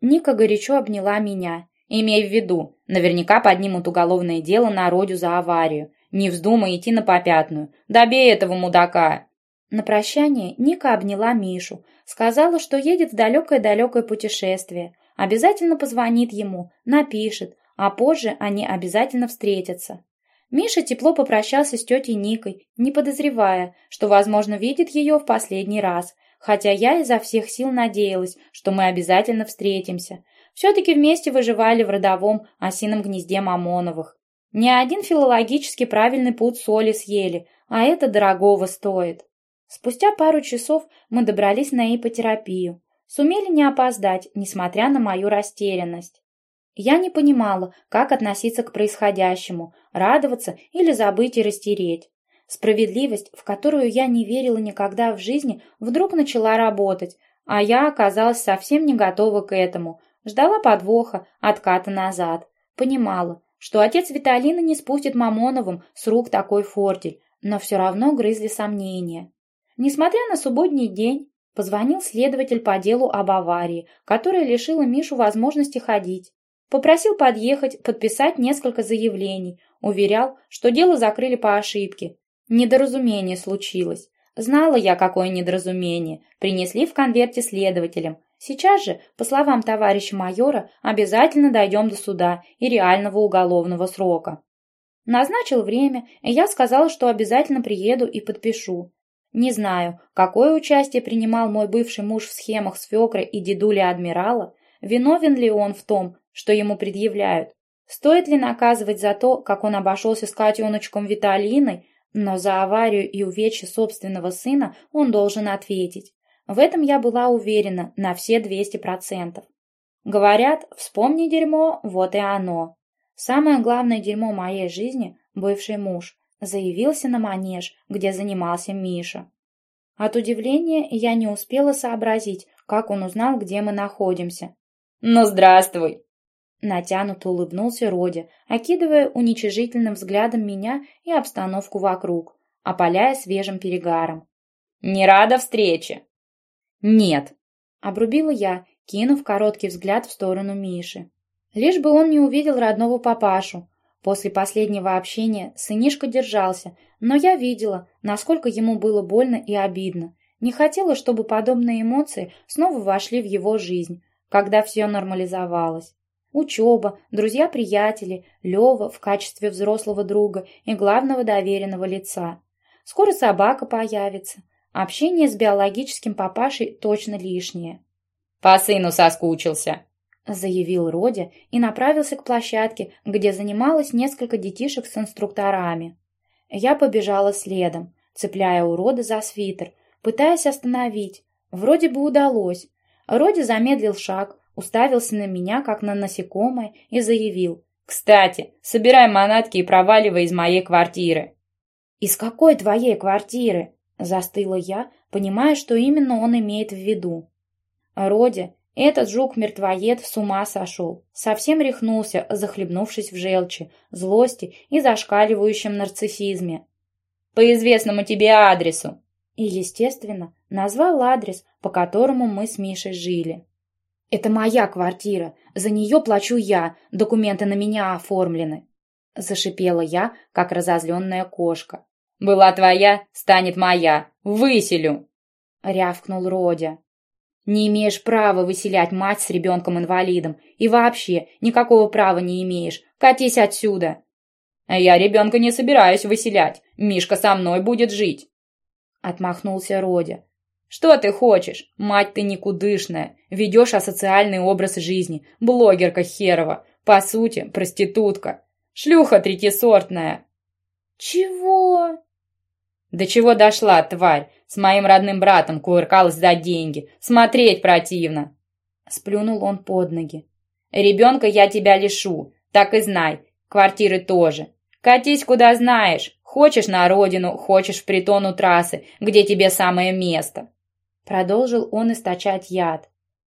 Ника горячо обняла меня. Имей в виду, наверняка поднимут уголовное дело на Родю за аварию. Не вздумай идти на попятную. Добей этого мудака!» На прощание Ника обняла Мишу, сказала, что едет в далекое-далекое путешествие, обязательно позвонит ему, напишет, а позже они обязательно встретятся. Миша тепло попрощался с тетей Никой, не подозревая, что, возможно, видит ее в последний раз, хотя я изо всех сил надеялась, что мы обязательно встретимся. Все-таки вместе выживали в родовом осином гнезде Мамоновых. Ни один филологически правильный путь соли съели, а это дорогого стоит. Спустя пару часов мы добрались на ипотерапию. Сумели не опоздать, несмотря на мою растерянность. Я не понимала, как относиться к происходящему, радоваться или забыть и растереть. Справедливость, в которую я не верила никогда в жизни, вдруг начала работать, а я оказалась совсем не готова к этому. Ждала подвоха, отката назад. Понимала, что отец Виталина не спустит Мамоновым с рук такой фортель, но все равно грызли сомнения. Несмотря на субботний день, позвонил следователь по делу об аварии, которая лишила Мишу возможности ходить. Попросил подъехать, подписать несколько заявлений, уверял, что дело закрыли по ошибке. Недоразумение случилось. Знала я, какое недоразумение. Принесли в конверте следователям, Сейчас же, по словам товарища майора, обязательно дойдем до суда и реального уголовного срока. Назначил время, и я сказала, что обязательно приеду и подпишу. Не знаю, какое участие принимал мой бывший муж в схемах свекра и дедули адмирала, виновен ли он в том, что ему предъявляют, стоит ли наказывать за то, как он обошелся с котеночком Виталиной, но за аварию и увечье собственного сына он должен ответить. В этом я была уверена на все 200%. Говорят, вспомни дерьмо, вот и оно. Самое главное дерьмо моей жизни – бывший муж, заявился на манеж, где занимался Миша. От удивления я не успела сообразить, как он узнал, где мы находимся. «Ну, здравствуй!» Натянуто улыбнулся Родя, окидывая уничижительным взглядом меня и обстановку вокруг, опаляя свежим перегаром. «Не рада встрече!» «Нет», — обрубила я, кинув короткий взгляд в сторону Миши. Лишь бы он не увидел родного папашу. После последнего общения сынишка держался, но я видела, насколько ему было больно и обидно. Не хотела, чтобы подобные эмоции снова вошли в его жизнь, когда все нормализовалось. Учеба, друзья-приятели, Лева в качестве взрослого друга и главного доверенного лица. Скоро собака появится — Общение с биологическим папашей точно лишнее. «По сыну соскучился», — заявил Родя и направился к площадке, где занималось несколько детишек с инструкторами. Я побежала следом, цепляя урода за свитер, пытаясь остановить. Вроде бы удалось. Родя замедлил шаг, уставился на меня, как на насекомое, и заявил. «Кстати, собирай манатки и проваливай из моей квартиры». «Из какой твоей квартиры?» Застыла я, понимая, что именно он имеет в виду. Родя, этот жук-мертвоед с ума сошел, совсем рехнулся, захлебнувшись в желчи, злости и зашкаливающем нарциссизме. «По известному тебе адресу!» И, естественно, назвал адрес, по которому мы с Мишей жили. «Это моя квартира, за нее плачу я, документы на меня оформлены!» Зашипела я, как разозленная кошка. Была твоя, станет моя. Выселю!» — рявкнул Родя. «Не имеешь права выселять мать с ребенком-инвалидом. И вообще, никакого права не имеешь. Катись отсюда!» «Я ребенка не собираюсь выселять. Мишка со мной будет жить!» Отмахнулся Родя. «Что ты хочешь? Мать ты никудышная. Ведешь асоциальный образ жизни. Блогерка херова. По сути, проститутка. Шлюха третьесортная». «Чего?» «До чего дошла, тварь? С моим родным братом кувыркалась за деньги. Смотреть противно!» Сплюнул он под ноги. «Ребенка я тебя лишу. Так и знай. Квартиры тоже. Катись куда знаешь. Хочешь на родину, хочешь в притон у трассы, где тебе самое место. Продолжил он источать яд.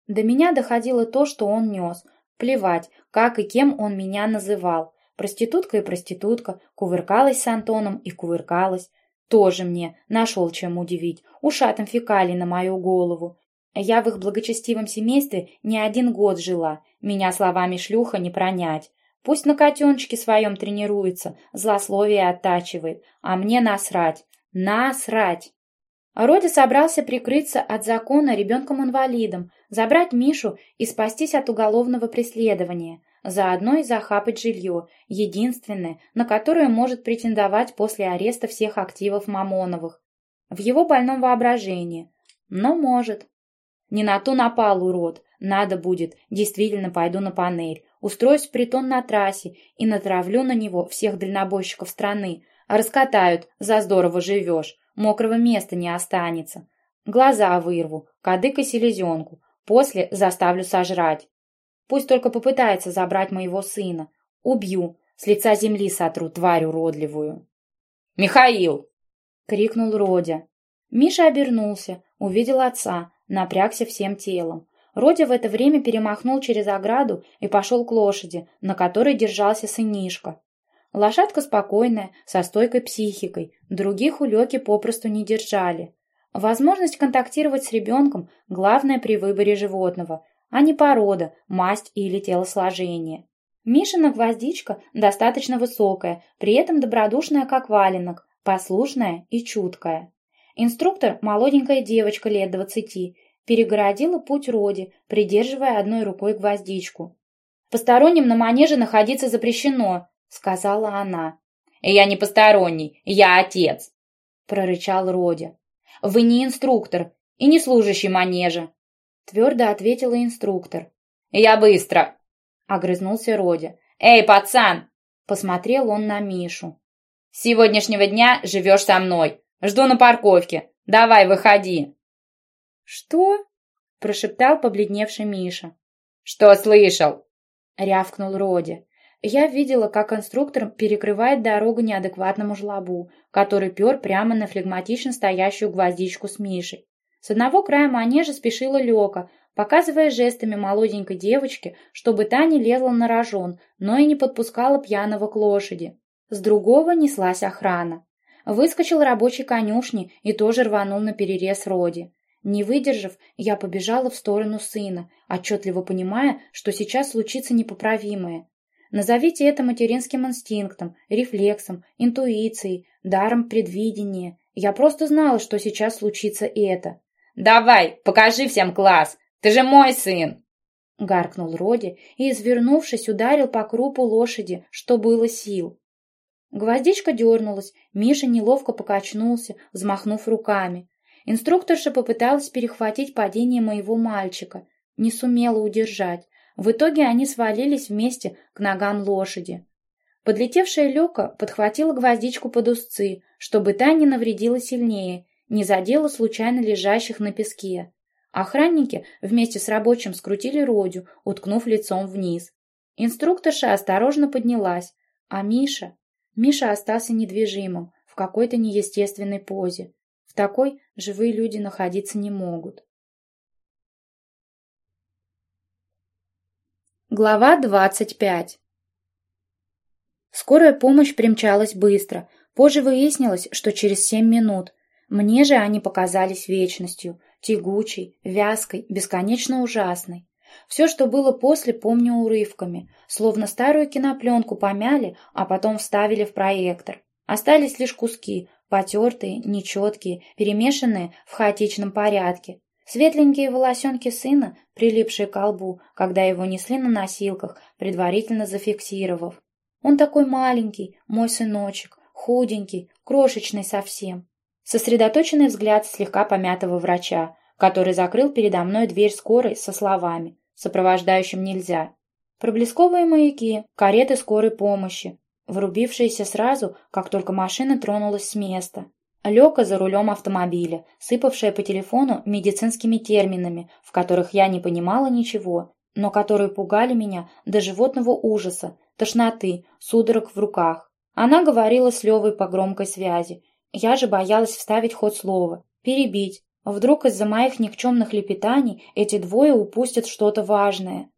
До меня доходило то, что он нес. Плевать, как и кем он меня называл. Проститутка и проститутка, кувыркалась с Антоном и кувыркалась. Тоже мне нашел чем удивить. Ушатом фекалий на мою голову. Я в их благочестивом семействе не один год жила. Меня словами шлюха не пронять. Пусть на котеночке своем тренируется, злословие оттачивает, а мне насрать. Насрать! Роди собрался прикрыться от закона ребенком-инвалидом, забрать Мишу и спастись от уголовного преследования, заодно и захапать жилье, единственное, на которое может претендовать после ареста всех активов Мамоновых. В его больном воображении. Но может. Не на ту напал, урод. Надо будет, действительно пойду на панель, устроюсь в притон на трассе и натравлю на него всех дальнобойщиков страны. Раскатают, за здорово живешь мокрого места не останется. Глаза вырву, кадык и селезенку, после заставлю сожрать. Пусть только попытается забрать моего сына. Убью, с лица земли сотру тварь уродливую. «Михаил!» — крикнул Родя. Миша обернулся, увидел отца, напрягся всем телом. Родя в это время перемахнул через ограду и пошел к лошади, на которой держался сынишка. Лошадка спокойная, со стойкой психикой, других улёки попросту не держали. Возможность контактировать с ребенком – главное при выборе животного, а не порода, масть или телосложение. Мишина гвоздичка достаточно высокая, при этом добродушная, как валенок, послушная и чуткая. Инструктор – молоденькая девочка лет двадцати, перегородила путь Роди, придерживая одной рукой гвоздичку. «Посторонним на манеже находиться запрещено», — сказала она. «Я не посторонний, я отец», — прорычал Родя. «Вы не инструктор и не служащий манежа», — твердо ответила инструктор. «Я быстро», — огрызнулся Родя. «Эй, пацан!» — посмотрел он на Мишу. «С сегодняшнего дня живешь со мной. Жду на парковке. Давай, выходи». «Что?» — прошептал побледневший Миша. «Что слышал?» — рявкнул Родя. Я видела, как инструктор перекрывает дорогу неадекватному жлобу, который пер прямо на флегматично стоящую гвоздичку с Мишей. С одного края манежа спешила Лёка, показывая жестами молоденькой девочке, чтобы та не лезла на рожон, но и не подпускала пьяного к лошади. С другого неслась охрана. Выскочил рабочий конюшни и тоже рванул на перерез Роди. Не выдержав, я побежала в сторону сына, отчетливо понимая, что сейчас случится непоправимое. Назовите это материнским инстинктом, рефлексом, интуицией, даром предвидения. Я просто знала, что сейчас случится это. «Давай, покажи всем класс! Ты же мой сын!» Гаркнул Роди и, извернувшись, ударил по крупу лошади, что было сил. Гвоздичка дернулась, Миша неловко покачнулся, взмахнув руками. Инструкторша попыталась перехватить падение моего мальчика, не сумела удержать. В итоге они свалились вместе к ногам лошади. Подлетевшая Лёка подхватила гвоздичку под узцы, чтобы та не навредила сильнее, не задела случайно лежащих на песке. Охранники вместе с рабочим скрутили Родю, уткнув лицом вниз. Инструкторша осторожно поднялась, а Миша... Миша остался недвижимым, в какой-то неестественной позе. В такой живые люди находиться не могут. Глава двадцать пять. Скорая помощь примчалась быстро. Позже выяснилось, что через семь минут. Мне же они показались вечностью, тягучей, вязкой, бесконечно ужасной. Все, что было после, помню урывками, словно старую кинопленку помяли, а потом вставили в проектор. Остались лишь куски, потертые, нечеткие, перемешанные в хаотичном порядке. Светленькие волосенки сына, прилипшие к лбу, когда его несли на носилках, предварительно зафиксировав. Он такой маленький, мой сыночек, худенький, крошечный совсем. Сосредоточенный взгляд слегка помятого врача, который закрыл передо мной дверь скорой со словами «Сопровождающим нельзя». Проблесковые маяки, кареты скорой помощи, врубившиеся сразу, как только машина тронулась с места. Лёка за рулем автомобиля, сыпавшая по телефону медицинскими терминами, в которых я не понимала ничего, но которые пугали меня до животного ужаса, тошноты, судорог в руках. Она говорила с Левой по громкой связи. Я же боялась вставить ход слова, перебить. Вдруг из-за моих никчемных лепетаний эти двое упустят что-то важное.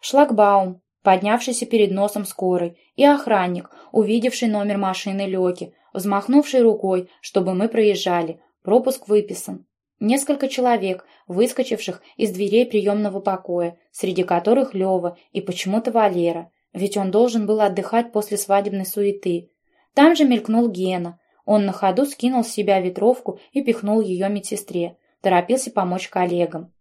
Шлагбаум, поднявшийся перед носом скорой, и охранник, увидевший номер машины Леки, взмахнувший рукой, чтобы мы проезжали. Пропуск выписан. Несколько человек, выскочивших из дверей приемного покоя, среди которых Лева и почему-то Валера, ведь он должен был отдыхать после свадебной суеты. Там же мелькнул Гена. Он на ходу скинул с себя ветровку и пихнул ее медсестре. Торопился помочь коллегам.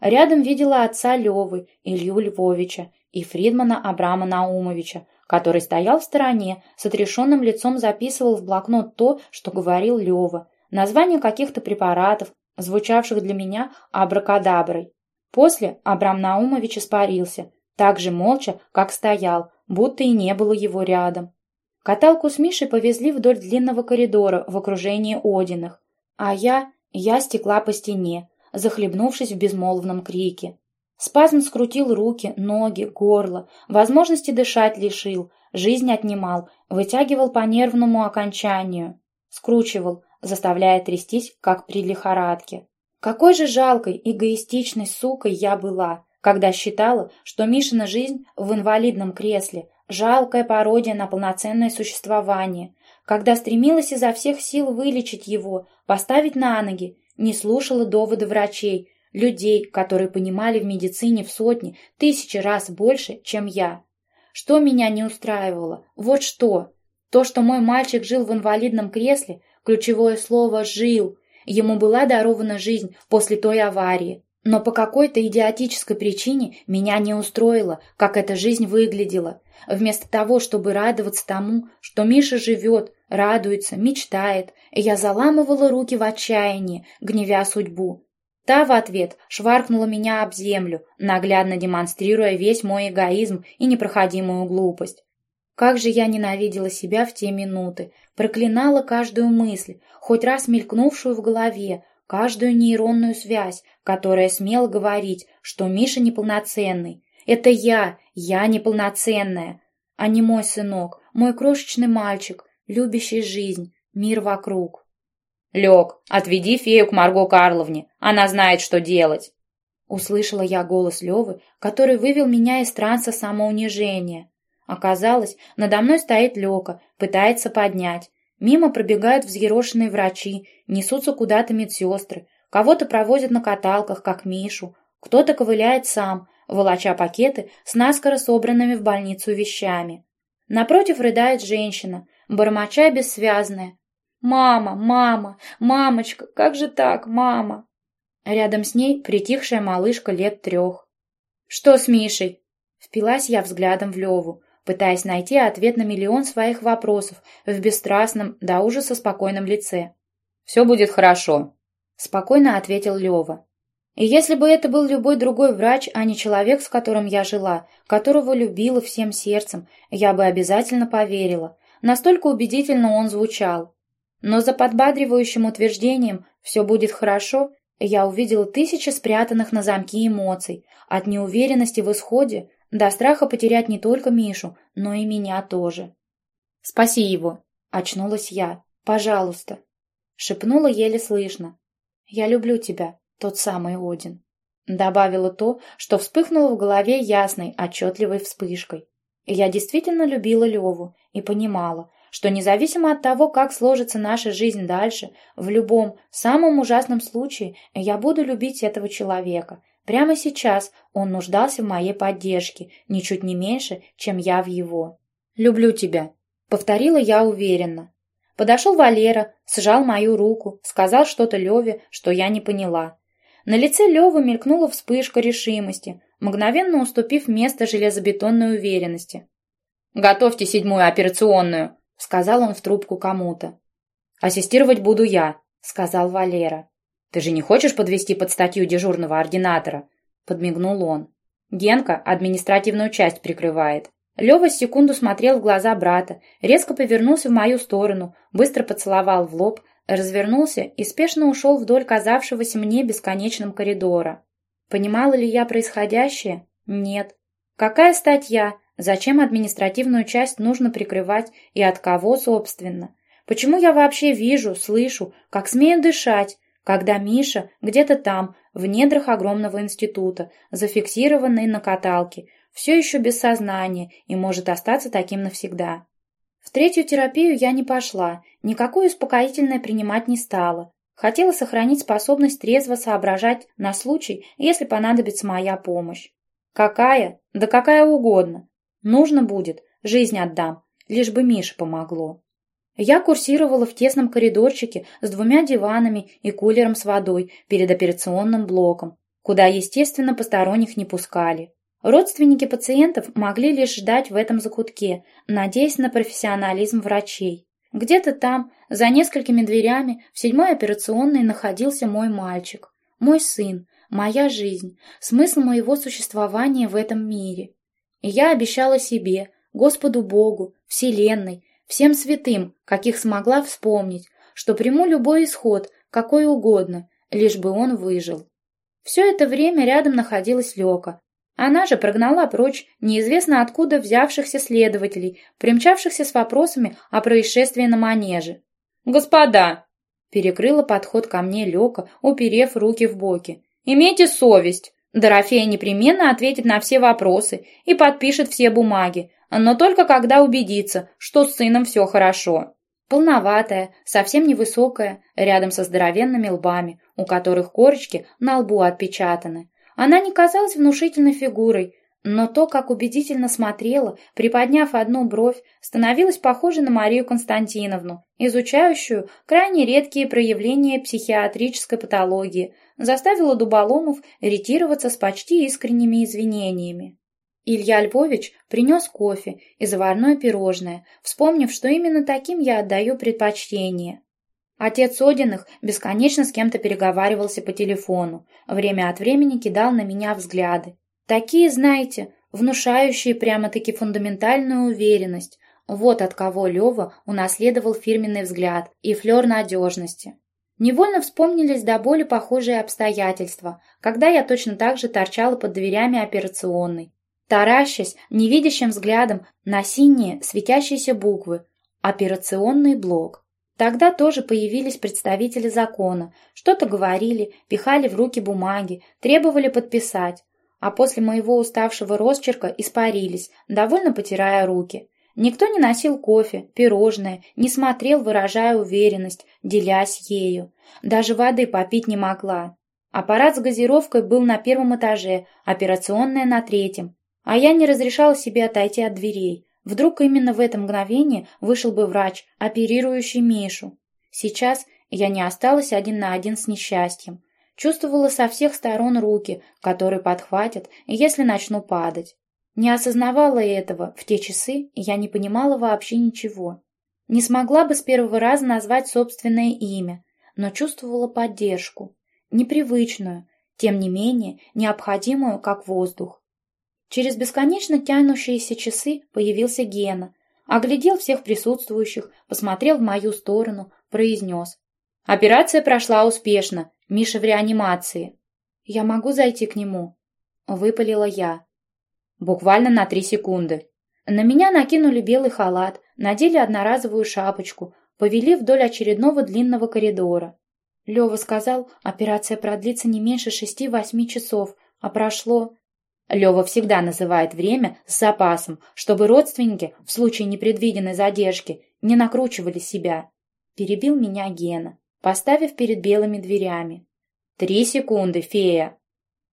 Рядом видела отца Левы, Илью Львовича, и Фридмана Абрама Наумовича, который стоял в стороне, с отрешенным лицом записывал в блокнот то, что говорил Лева, название каких-то препаратов, звучавших для меня абракадаброй. После Абрам Наумович испарился, так же молча, как стоял, будто и не было его рядом. Каталку с Мишей повезли вдоль длинного коридора в окружении Одиных, а я, я стекла по стене, захлебнувшись в безмолвном крике. Спазм скрутил руки, ноги, горло, возможности дышать лишил, жизнь отнимал, вытягивал по нервному окончанию, скручивал, заставляя трястись, как при лихорадке. Какой же жалкой, эгоистичной сукой я была, когда считала, что Мишина жизнь в инвалидном кресле – жалкая пародия на полноценное существование, когда стремилась изо всех сил вылечить его, поставить на ноги, не слушала доводы врачей, людей, которые понимали в медицине в сотни, тысячи раз больше, чем я. Что меня не устраивало? Вот что. То, что мой мальчик жил в инвалидном кресле, ключевое слово «жил», ему была дарована жизнь после той аварии. Но по какой-то идиотической причине меня не устроило, как эта жизнь выглядела. Вместо того, чтобы радоваться тому, что Миша живет, радуется, мечтает, я заламывала руки в отчаянии, гневя судьбу. Та в ответ шваркнула меня об землю, наглядно демонстрируя весь мой эгоизм и непроходимую глупость. Как же я ненавидела себя в те минуты, проклинала каждую мысль, хоть раз мелькнувшую в голове, каждую нейронную связь, которая смела говорить, что Миша неполноценный. Это я, я неполноценная, а не мой сынок, мой крошечный мальчик, любящий жизнь, мир вокруг. «Лег, отведи фею к Марго Карловне, она знает, что делать!» Услышала я голос Левы, который вывел меня из транса самоунижения. Оказалось, надо мной стоит Лёка, пытается поднять. Мимо пробегают взъерошенные врачи, несутся куда-то медсестры, кого-то провозят на каталках, как Мишу, кто-то ковыляет сам, волоча пакеты с наскоро собранными в больницу вещами. Напротив рыдает женщина, бормоча бессвязная. «Мама, мама, мамочка, как же так, мама?» Рядом с ней притихшая малышка лет трех. «Что с Мишей?» Впилась я взглядом в Леву, пытаясь найти ответ на миллион своих вопросов в бесстрастном, до ужаса спокойном лице. «Все будет хорошо», — спокойно ответил Лева. И если бы это был любой другой врач, а не человек, с которым я жила, которого любила всем сердцем, я бы обязательно поверила. Настолько убедительно он звучал. Но за подбадривающим утверждением «все будет хорошо» я увидела тысячи спрятанных на замки эмоций, от неуверенности в исходе до страха потерять не только Мишу, но и меня тоже. «Спаси его!» — очнулась я. «Пожалуйста!» — шепнула еле слышно. «Я люблю тебя, тот самый Один». Добавила то, что вспыхнуло в голове ясной, отчетливой вспышкой. Я действительно любила Леву и понимала, что независимо от того, как сложится наша жизнь дальше, в любом, самом ужасном случае я буду любить этого человека, Прямо сейчас он нуждался в моей поддержке, ничуть не меньше, чем я в его. «Люблю тебя», — повторила я уверенно. Подошел Валера, сжал мою руку, сказал что-то Леве, что я не поняла. На лице Левы мелькнула вспышка решимости, мгновенно уступив место железобетонной уверенности. «Готовьте седьмую операционную», — сказал он в трубку кому-то. «Ассистировать буду я», — сказал Валера. «Ты же не хочешь подвести под статью дежурного ординатора?» — подмигнул он. «Генка административную часть прикрывает». Лева секунду смотрел в глаза брата, резко повернулся в мою сторону, быстро поцеловал в лоб, развернулся и спешно ушел вдоль казавшегося мне бесконечным коридора. Понимала ли я происходящее? Нет. Какая статья? Зачем административную часть нужно прикрывать и от кого, собственно? Почему я вообще вижу, слышу, как смею дышать, когда Миша где-то там, в недрах огромного института, зафиксированный на каталке, все еще без сознания и может остаться таким навсегда. В третью терапию я не пошла, никакое успокоительное принимать не стала. Хотела сохранить способность трезво соображать на случай, если понадобится моя помощь. Какая? Да какая угодно. Нужно будет, жизнь отдам, лишь бы Мише помогло. Я курсировала в тесном коридорчике с двумя диванами и кулером с водой перед операционным блоком, куда, естественно, посторонних не пускали. Родственники пациентов могли лишь ждать в этом закутке, надеясь на профессионализм врачей. Где-то там, за несколькими дверями, в седьмой операционной находился мой мальчик, мой сын, моя жизнь, смысл моего существования в этом мире. И я обещала себе, Господу Богу, Вселенной, всем святым, каких смогла вспомнить, что приму любой исход, какой угодно, лишь бы он выжил. Все это время рядом находилась Лёка, она же прогнала прочь неизвестно откуда взявшихся следователей, примчавшихся с вопросами о происшествии на манеже. «Господа!» – перекрыла подход ко мне Лёка, уперев руки в боки. «Имейте совесть! Дорофея непременно ответит на все вопросы и подпишет все бумаги, но только когда убедится, что с сыном все хорошо». Полноватая, совсем невысокая, рядом со здоровенными лбами, у которых корочки на лбу отпечатаны, она не казалась внушительной фигурой, но то, как убедительно смотрела, приподняв одну бровь, становилось похоже на Марию Константиновну, изучающую крайне редкие проявления психиатрической патологии, заставила Дуболомов ретироваться с почти искренними извинениями. Илья Львович принес кофе и заварное пирожное, вспомнив, что именно таким я отдаю предпочтение. Отец Одиных бесконечно с кем-то переговаривался по телефону, время от времени кидал на меня взгляды. Такие, знаете, внушающие прямо-таки фундаментальную уверенность. Вот от кого Лева унаследовал фирменный взгляд и флер надежности. Невольно вспомнились до боли похожие обстоятельства, когда я точно так же торчала под дверями операционной, таращась невидящим взглядом на синие светящиеся буквы «Операционный блок». Тогда тоже появились представители закона, что-то говорили, пихали в руки бумаги, требовали подписать, а после моего уставшего росчерка испарились, довольно потирая руки. Никто не носил кофе, пирожное, не смотрел, выражая уверенность, делясь ею. Даже воды попить не могла. Аппарат с газировкой был на первом этаже, операционная на третьем. А я не разрешала себе отойти от дверей. Вдруг именно в это мгновение вышел бы врач, оперирующий Мишу. Сейчас я не осталась один на один с несчастьем. Чувствовала со всех сторон руки, которые подхватят, если начну падать. Не осознавала этого в те часы, я не понимала вообще ничего. Не смогла бы с первого раза назвать собственное имя, но чувствовала поддержку, непривычную, тем не менее необходимую, как воздух. Через бесконечно тянущиеся часы появился Гена, оглядел всех присутствующих, посмотрел в мою сторону, произнес. «Операция прошла успешно. Миша в реанимации. Я могу зайти к нему?» Выпалила я. Буквально на три секунды. На меня накинули белый халат, надели одноразовую шапочку, повели вдоль очередного длинного коридора. Лева сказал, операция продлится не меньше шести-восьми часов, а прошло Лева всегда называет время с запасом, чтобы родственники в случае непредвиденной задержки не накручивали себя. Перебил меня Гена, поставив перед белыми дверями. «Три секунды, фея!»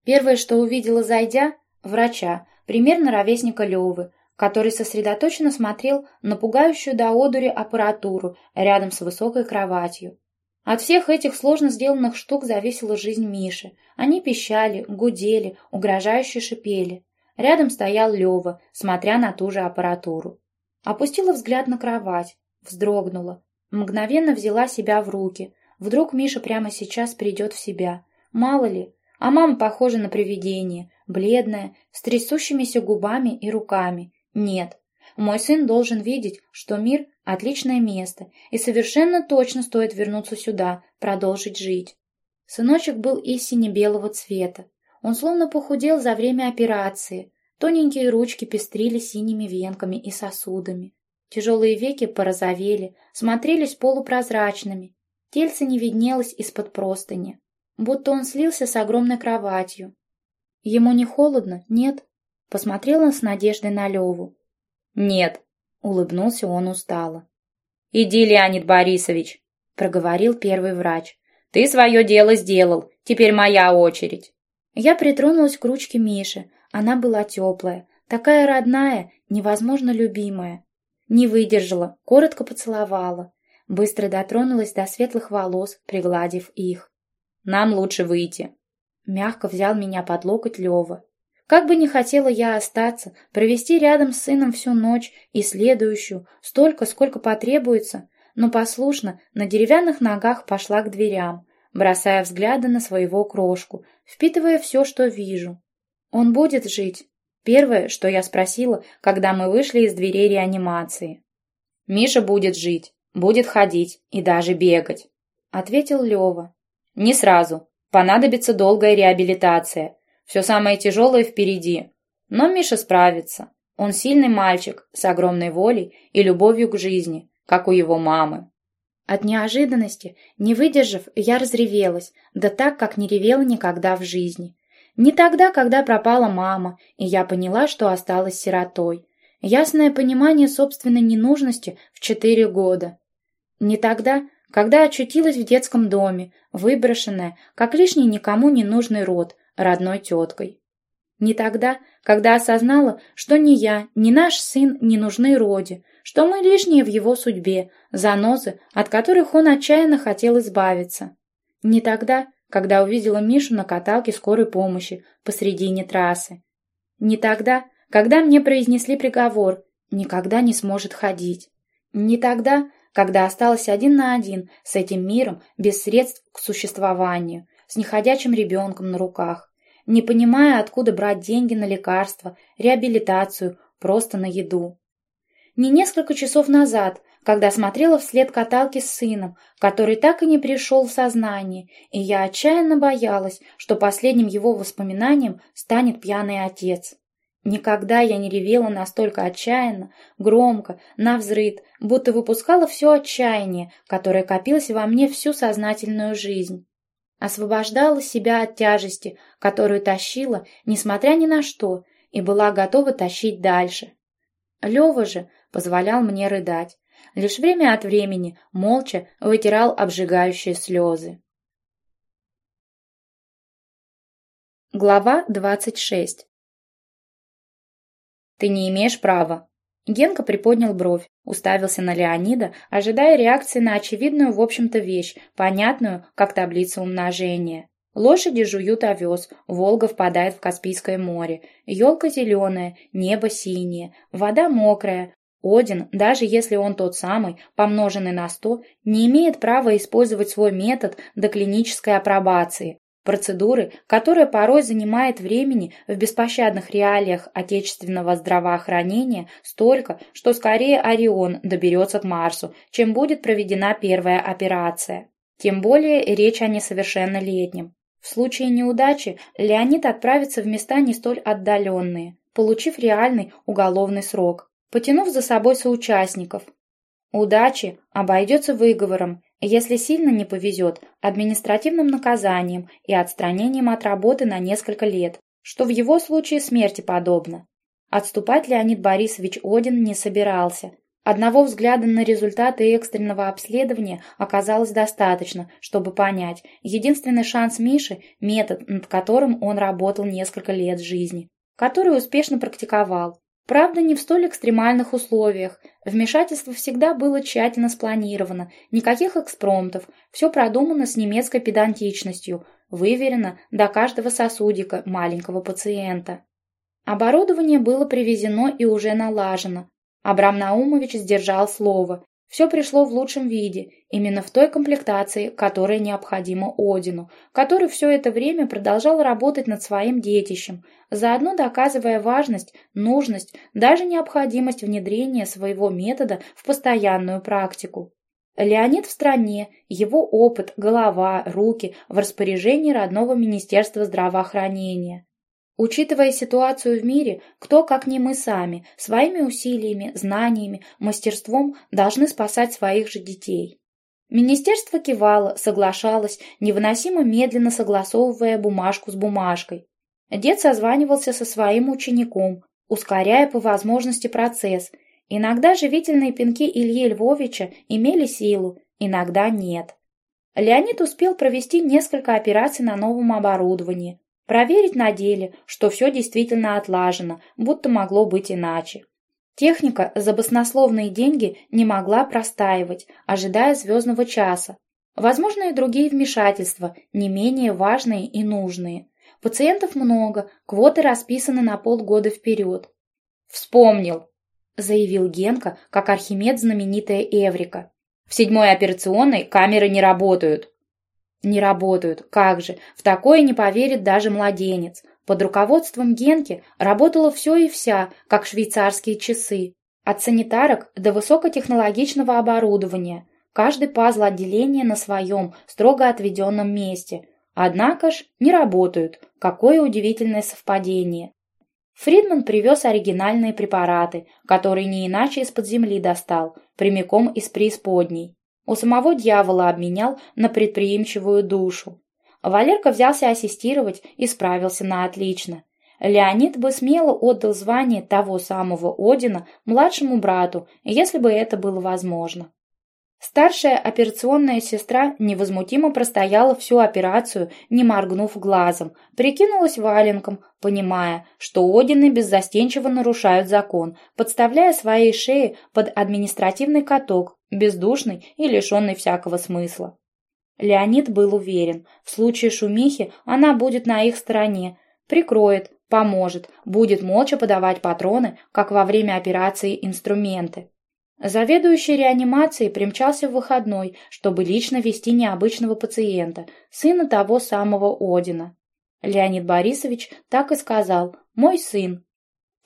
Первое, что увидела, зайдя, врача, примерно ровесника Левы, который сосредоточенно смотрел на пугающую до одури аппаратуру рядом с высокой кроватью. От всех этих сложно сделанных штук зависела жизнь Миши. Они пищали, гудели, угрожающе шипели. Рядом стоял Лева, смотря на ту же аппаратуру. Опустила взгляд на кровать, вздрогнула, мгновенно взяла себя в руки. Вдруг Миша прямо сейчас придет в себя. Мало ли, а мама похожа на привидение, бледная, с трясущимися губами и руками. Нет, мой сын должен видеть, что мир – отличное место, и совершенно точно стоит вернуться сюда, продолжить жить. Сыночек был из сине-белого цвета. Он словно похудел за время операции. Тоненькие ручки пестрили синими венками и сосудами. Тяжелые веки порозовели, смотрелись полупрозрачными. Тельце не виднелось из-под простыни будто он слился с огромной кроватью. Ему не холодно, нет? Посмотрела с надеждой на Леву. Нет, улыбнулся он устало. Иди, Леонид Борисович, проговорил первый врач. Ты свое дело сделал, теперь моя очередь. Я притронулась к ручке Миши. Она была теплая, такая родная, невозможно любимая. Не выдержала, коротко поцеловала. Быстро дотронулась до светлых волос, пригладив их. Нам лучше выйти. Мягко взял меня под локоть Лева. Как бы не хотела я остаться, провести рядом с сыном всю ночь и следующую, столько, сколько потребуется, но послушно на деревянных ногах пошла к дверям, бросая взгляды на своего крошку, впитывая все, что вижу. Он будет жить. Первое, что я спросила, когда мы вышли из дверей реанимации. «Миша будет жить, будет ходить и даже бегать», — ответил Лева. Не сразу. Понадобится долгая реабилитация. Все самое тяжелое впереди. Но Миша справится. Он сильный мальчик, с огромной волей и любовью к жизни, как у его мамы. От неожиданности, не выдержав, я разревелась, да так, как не ревела никогда в жизни. Не тогда, когда пропала мама, и я поняла, что осталась сиротой. Ясное понимание собственной ненужности в четыре года. Не тогда, когда очутилась в детском доме, выброшенная, как лишний никому не нужный род, родной теткой. Не тогда, когда осознала, что ни я, ни наш сын не нужны роде, что мы лишние в его судьбе, занозы, от которых он отчаянно хотел избавиться. Не тогда, когда увидела Мишу на каталке скорой помощи посредине трассы. Не тогда, когда мне произнесли приговор, никогда не сможет ходить. Не тогда, когда осталась один на один с этим миром без средств к существованию, с неходячим ребенком на руках, не понимая, откуда брать деньги на лекарства, реабилитацию, просто на еду. Не несколько часов назад, когда смотрела вслед каталки с сыном, который так и не пришел в сознание, и я отчаянно боялась, что последним его воспоминанием станет пьяный отец. Никогда я не ревела настолько отчаянно, громко, навзрыд, будто выпускала все отчаяние, которое копилось во мне всю сознательную жизнь. Освобождала себя от тяжести, которую тащила, несмотря ни на что, и была готова тащить дальше. Лева же позволял мне рыдать, лишь время от времени молча вытирал обжигающие слезы. Глава двадцать шесть «Ты не имеешь права». Генка приподнял бровь, уставился на Леонида, ожидая реакции на очевидную, в общем-то, вещь, понятную, как таблица умножения. Лошади жуют овес, Волга впадает в Каспийское море, елка зеленая, небо синее, вода мокрая. Один, даже если он тот самый, помноженный на сто, не имеет права использовать свой метод до клинической апробации, Процедуры, которая порой занимает времени в беспощадных реалиях отечественного здравоохранения столько, что скорее Орион доберется к Марсу, чем будет проведена первая операция. Тем более речь о несовершеннолетнем. В случае неудачи Леонид отправится в места не столь отдаленные, получив реальный уголовный срок, потянув за собой соучастников. Удачи обойдется выговором если сильно не повезет, административным наказанием и отстранением от работы на несколько лет, что в его случае смерти подобно. Отступать Леонид Борисович Один не собирался. Одного взгляда на результаты экстренного обследования оказалось достаточно, чтобы понять, единственный шанс Миши – метод, над которым он работал несколько лет жизни, который успешно практиковал. Правда, не в столь экстремальных условиях. Вмешательство всегда было тщательно спланировано, никаких экспромтов, все продумано с немецкой педантичностью, выверено до каждого сосудика маленького пациента. Оборудование было привезено и уже налажено. Абрам Наумович сдержал слово. Все пришло в лучшем виде, именно в той комплектации, которая необходима Одину, который все это время продолжал работать над своим детищем, заодно доказывая важность, нужность, даже необходимость внедрения своего метода в постоянную практику. Леонид в стране, его опыт, голова, руки в распоряжении родного Министерства здравоохранения. Учитывая ситуацию в мире, кто, как не мы сами, своими усилиями, знаниями, мастерством должны спасать своих же детей. Министерство кивало, соглашалось, невыносимо медленно согласовывая бумажку с бумажкой. Дед созванивался со своим учеником, ускоряя по возможности процесс. Иногда живительные пинки Ильи Львовича имели силу, иногда нет. Леонид успел провести несколько операций на новом оборудовании, Проверить на деле, что все действительно отлажено, будто могло быть иначе. Техника за баснословные деньги не могла простаивать, ожидая звездного часа. Возможно, и другие вмешательства, не менее важные и нужные. Пациентов много, квоты расписаны на полгода вперед. «Вспомнил», — заявил Генка, как Архимед знаменитая Эврика. «В седьмой операционной камеры не работают». Не работают, как же, в такое не поверит даже младенец. Под руководством Генки работало все и вся, как швейцарские часы. От санитарок до высокотехнологичного оборудования. Каждый пазл отделения на своем, строго отведенном месте. Однако ж, не работают. Какое удивительное совпадение. Фридман привез оригинальные препараты, которые не иначе из-под земли достал, прямиком из преисподней. У самого дьявола обменял на предприимчивую душу. Валерка взялся ассистировать и справился на отлично. Леонид бы смело отдал звание того самого Одина младшему брату, если бы это было возможно. Старшая операционная сестра невозмутимо простояла всю операцию, не моргнув глазом, прикинулась валенком, понимая, что Одины беззастенчиво нарушают закон, подставляя своей шеи под административный каток, бездушный и лишенный всякого смысла. Леонид был уверен, в случае шумихи она будет на их стороне, прикроет, поможет, будет молча подавать патроны, как во время операции инструменты. Заведующий реанимацией примчался в выходной, чтобы лично вести необычного пациента, сына того самого Одина. Леонид Борисович так и сказал «мой сын».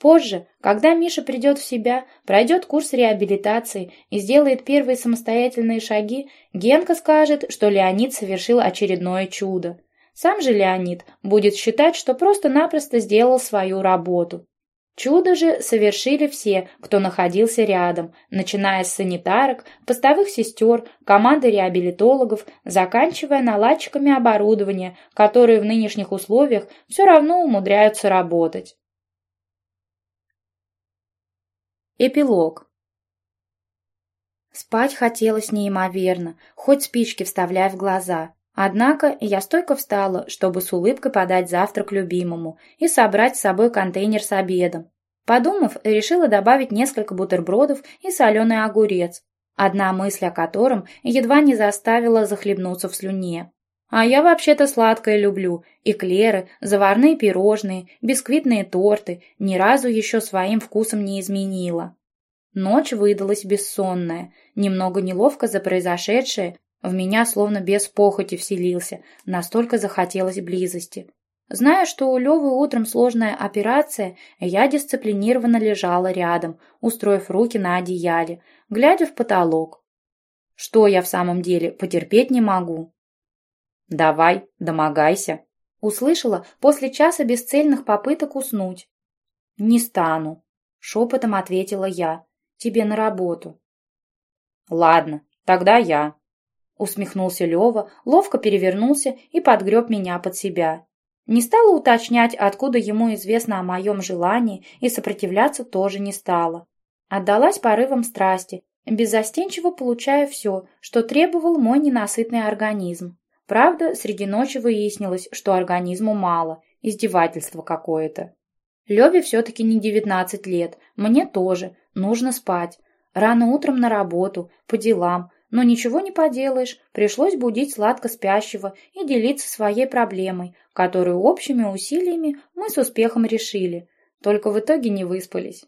Позже, когда Миша придет в себя, пройдет курс реабилитации и сделает первые самостоятельные шаги, Генка скажет, что Леонид совершил очередное чудо. Сам же Леонид будет считать, что просто-напросто сделал свою работу. Чудо же совершили все, кто находился рядом, начиная с санитарок, постовых сестер, команды реабилитологов, заканчивая наладчиками оборудования, которые в нынешних условиях все равно умудряются работать. Эпилог Спать хотелось неимоверно, хоть спички вставляя в глаза. Однако я стойко встала, чтобы с улыбкой подать завтрак любимому и собрать с собой контейнер с обедом. Подумав, решила добавить несколько бутербродов и соленый огурец, одна мысль о котором едва не заставила захлебнуться в слюне. А я вообще-то сладкое люблю. Эклеры, заварные пирожные, бисквитные торты ни разу еще своим вкусом не изменила. Ночь выдалась бессонная, немного неловко за произошедшее, в меня словно без похоти вселился, настолько захотелось близости. Зная, что у Левы утром сложная операция, я дисциплинированно лежала рядом, устроив руки на одеяле, глядя в потолок. Что я в самом деле потерпеть не могу? «Давай, домогайся», — услышала после часа бесцельных попыток уснуть. «Не стану», — шепотом ответила я. «Тебе на работу». «Ладно, тогда я», усмехнулся Лева, ловко перевернулся и подгреб меня под себя. Не стала уточнять, откуда ему известно о моем желании, и сопротивляться тоже не стала. Отдалась порывам страсти, беззастенчиво получая все, что требовал мой ненасытный организм. Правда, среди ночи выяснилось, что организму мало, издевательство какое-то. Леве все-таки не девятнадцать лет, мне тоже, нужно спать. Рано утром на работу, по делам, но ничего не поделаешь, пришлось будить сладко спящего и делиться своей проблемой, которую общими усилиями мы с успехом решили, только в итоге не выспались.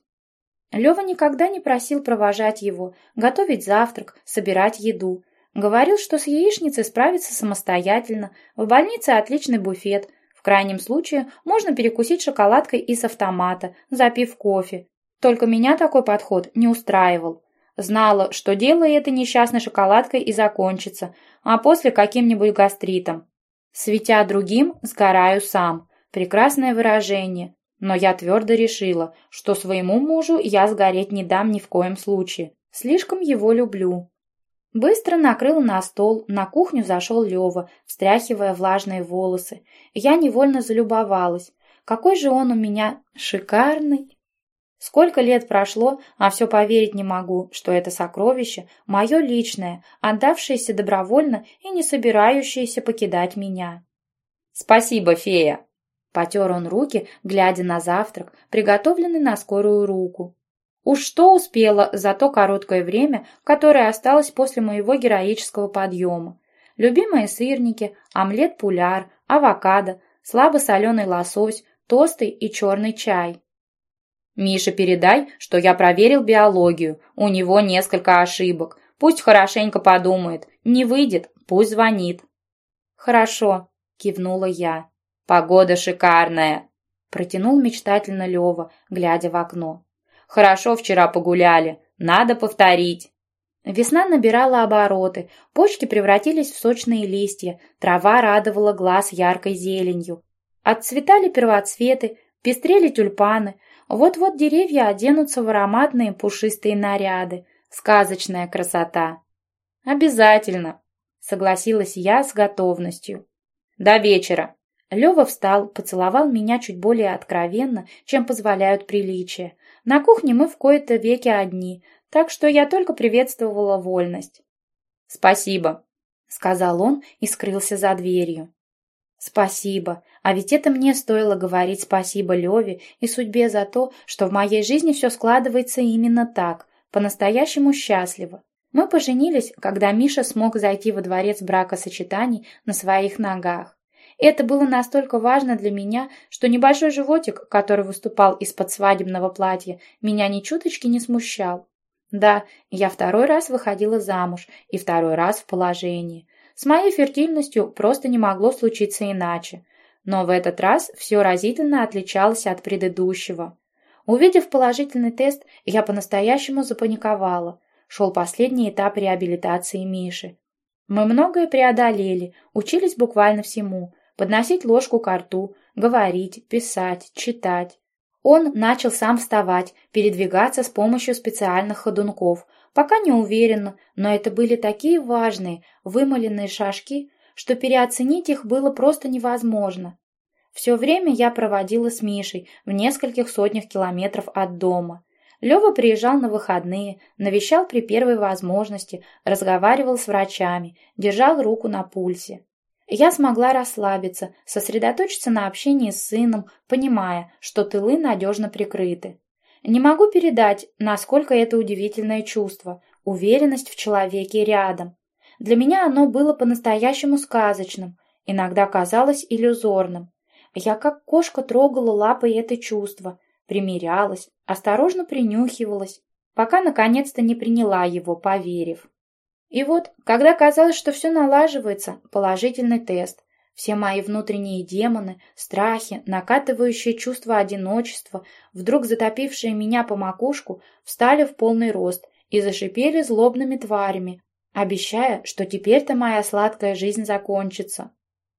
Лева никогда не просил провожать его, готовить завтрак, собирать еду. Говорил, что с яичницей справится самостоятельно, в больнице отличный буфет, в крайнем случае можно перекусить шоколадкой из автомата, запив кофе. Только меня такой подход не устраивал. Знала, что дело это несчастной шоколадкой и закончится, а после каким-нибудь гастритом. Светя другим, сгораю сам. Прекрасное выражение. Но я твердо решила, что своему мужу я сгореть не дам ни в коем случае. Слишком его люблю. Быстро накрыл на стол, на кухню зашел Лева, встряхивая влажные волосы. Я невольно залюбовалась. Какой же он у меня шикарный! Сколько лет прошло, а все поверить не могу, что это сокровище мое личное, отдавшееся добровольно и не собирающееся покидать меня. «Спасибо, фея!» Потер он руки, глядя на завтрак, приготовленный на скорую руку. Уж что успела за то короткое время, которое осталось после моего героического подъема. Любимые сырники, омлет-пуляр, авокадо, слабосоленый лосось, тосты и черный чай. Мише передай, что я проверил биологию, у него несколько ошибок. Пусть хорошенько подумает. Не выйдет, пусть звонит. Хорошо, кивнула я. Погода шикарная, протянул мечтательно Лева, глядя в окно. Хорошо вчера погуляли, надо повторить. Весна набирала обороты, почки превратились в сочные листья, трава радовала глаз яркой зеленью. Отцветали первоцветы, пестрели тюльпаны, вот-вот деревья оденутся в ароматные пушистые наряды. Сказочная красота. Обязательно, согласилась я с готовностью. До вечера. Лева встал, поцеловал меня чуть более откровенно, чем позволяют приличия. На кухне мы в кои-то веки одни, так что я только приветствовала вольность. «Спасибо», — сказал он и скрылся за дверью. Спасибо. А ведь это мне стоило говорить спасибо Леве и судьбе за то, что в моей жизни все складывается именно так, по-настоящему счастливо. Мы поженились, когда Миша смог зайти во дворец бракосочетаний на своих ногах. Это было настолько важно для меня, что небольшой животик, который выступал из-под свадебного платья, меня ни чуточки не смущал. Да, я второй раз выходила замуж и второй раз в положении. С моей фертильностью просто не могло случиться иначе. Но в этот раз все разительно отличалось от предыдущего. Увидев положительный тест, я по-настоящему запаниковала. Шел последний этап реабилитации Миши. Мы многое преодолели, учились буквально всему. Подносить ложку к рту, говорить, писать, читать. Он начал сам вставать, передвигаться с помощью специальных ходунков, Пока не уверенно, но это были такие важные, вымоленные шажки, что переоценить их было просто невозможно. Все время я проводила с Мишей в нескольких сотнях километров от дома. Лева приезжал на выходные, навещал при первой возможности, разговаривал с врачами, держал руку на пульсе. Я смогла расслабиться, сосредоточиться на общении с сыном, понимая, что тылы надежно прикрыты. Не могу передать, насколько это удивительное чувство, уверенность в человеке рядом. Для меня оно было по-настоящему сказочным, иногда казалось иллюзорным. Я как кошка трогала лапой это чувство, примирялась, осторожно принюхивалась, пока наконец-то не приняла его, поверив. И вот, когда казалось, что все налаживается, положительный тест, все мои внутренние демоны, страхи, накатывающие чувство одиночества, вдруг затопившие меня по макушку, встали в полный рост и зашипели злобными тварями, обещая, что теперь-то моя сладкая жизнь закончится.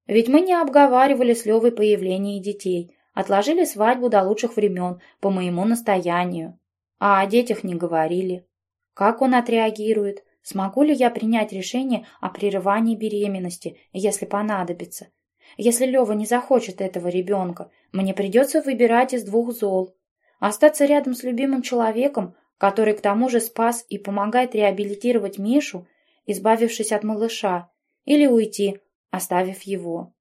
Ведь мы не обговаривали с Левой появление детей, отложили свадьбу до лучших времен по моему настоянию. А о детях не говорили. Как он отреагирует? Смогу ли я принять решение о прерывании беременности, если понадобится? Если Лева не захочет этого ребенка, мне придется выбирать из двух зол. Остаться рядом с любимым человеком, который к тому же спас и помогает реабилитировать Мишу, избавившись от малыша, или уйти, оставив его.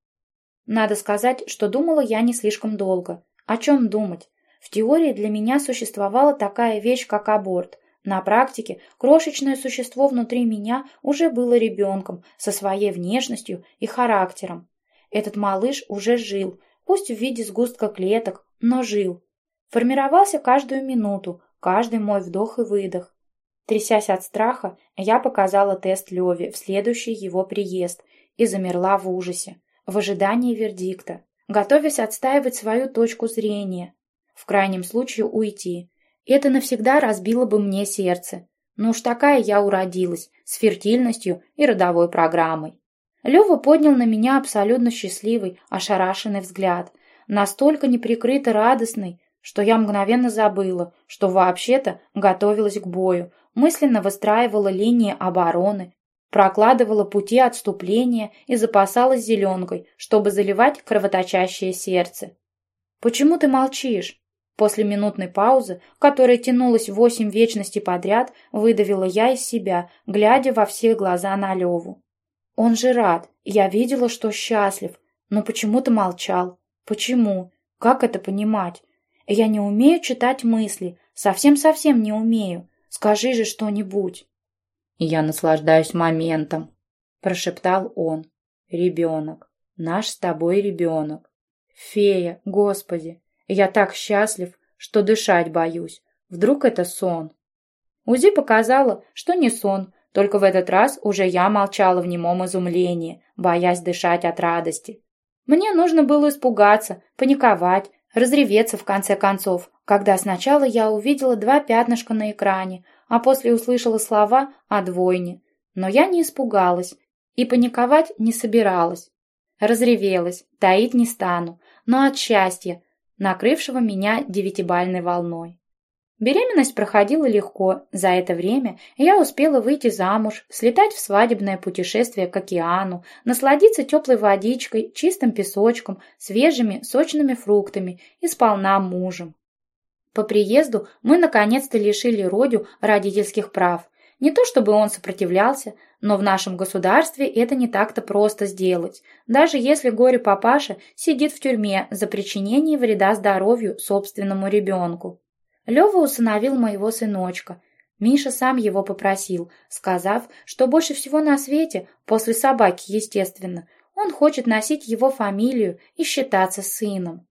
Надо сказать, что думала я не слишком долго. О чем думать? В теории для меня существовала такая вещь, как аборт. На практике крошечное существо внутри меня уже было ребенком со своей внешностью и характером. Этот малыш уже жил, пусть в виде сгустка клеток, но жил. Формировался каждую минуту, каждый мой вдох и выдох. Трясясь от страха, я показала тест Леве в следующий его приезд и замерла в ужасе, в ожидании вердикта, готовясь отстаивать свою точку зрения, в крайнем случае уйти. Это навсегда разбило бы мне сердце. Но уж такая я уродилась, с фертильностью и родовой программой. Лева поднял на меня абсолютно счастливый, ошарашенный взгляд, настолько неприкрыто радостный, что я мгновенно забыла, что вообще-то готовилась к бою, мысленно выстраивала линии обороны, прокладывала пути отступления и запасалась зеленкой, чтобы заливать кровоточащее сердце. «Почему ты молчишь?» После минутной паузы, которая тянулась восемь вечностей подряд, выдавила я из себя, глядя во все глаза на Леву. Он же рад, я видела, что счастлив, но почему-то молчал. Почему? Как это понимать? Я не умею читать мысли, совсем-совсем не умею. Скажи же что-нибудь. Я наслаждаюсь моментом, прошептал он. Ребенок. Наш с тобой ребенок. Фея, господи, я так счастлив, что дышать боюсь. Вдруг это сон? УЗИ показала, что не сон, только в этот раз уже я молчала в немом изумлении, боясь дышать от радости. Мне нужно было испугаться, паниковать, разреветься в конце концов, когда сначала я увидела два пятнышка на экране, а после услышала слова о двойне. Но я не испугалась и паниковать не собиралась. Разревелась, таить не стану, но от счастья, накрывшего меня девятибальной волной. Беременность проходила легко. За это время я успела выйти замуж, слетать в свадебное путешествие к океану, насладиться теплой водичкой, чистым песочком, свежими сочными фруктами и сполна мужем. По приезду мы наконец-то лишили Родю родительских прав. Не то чтобы он сопротивлялся, но в нашем государстве это не так-то просто сделать, даже если горе-папаша сидит в тюрьме за причинение вреда здоровью собственному ребенку. Лева усыновил моего сыночка. Миша сам его попросил, сказав, что больше всего на свете, после собаки, естественно, он хочет носить его фамилию и считаться сыном.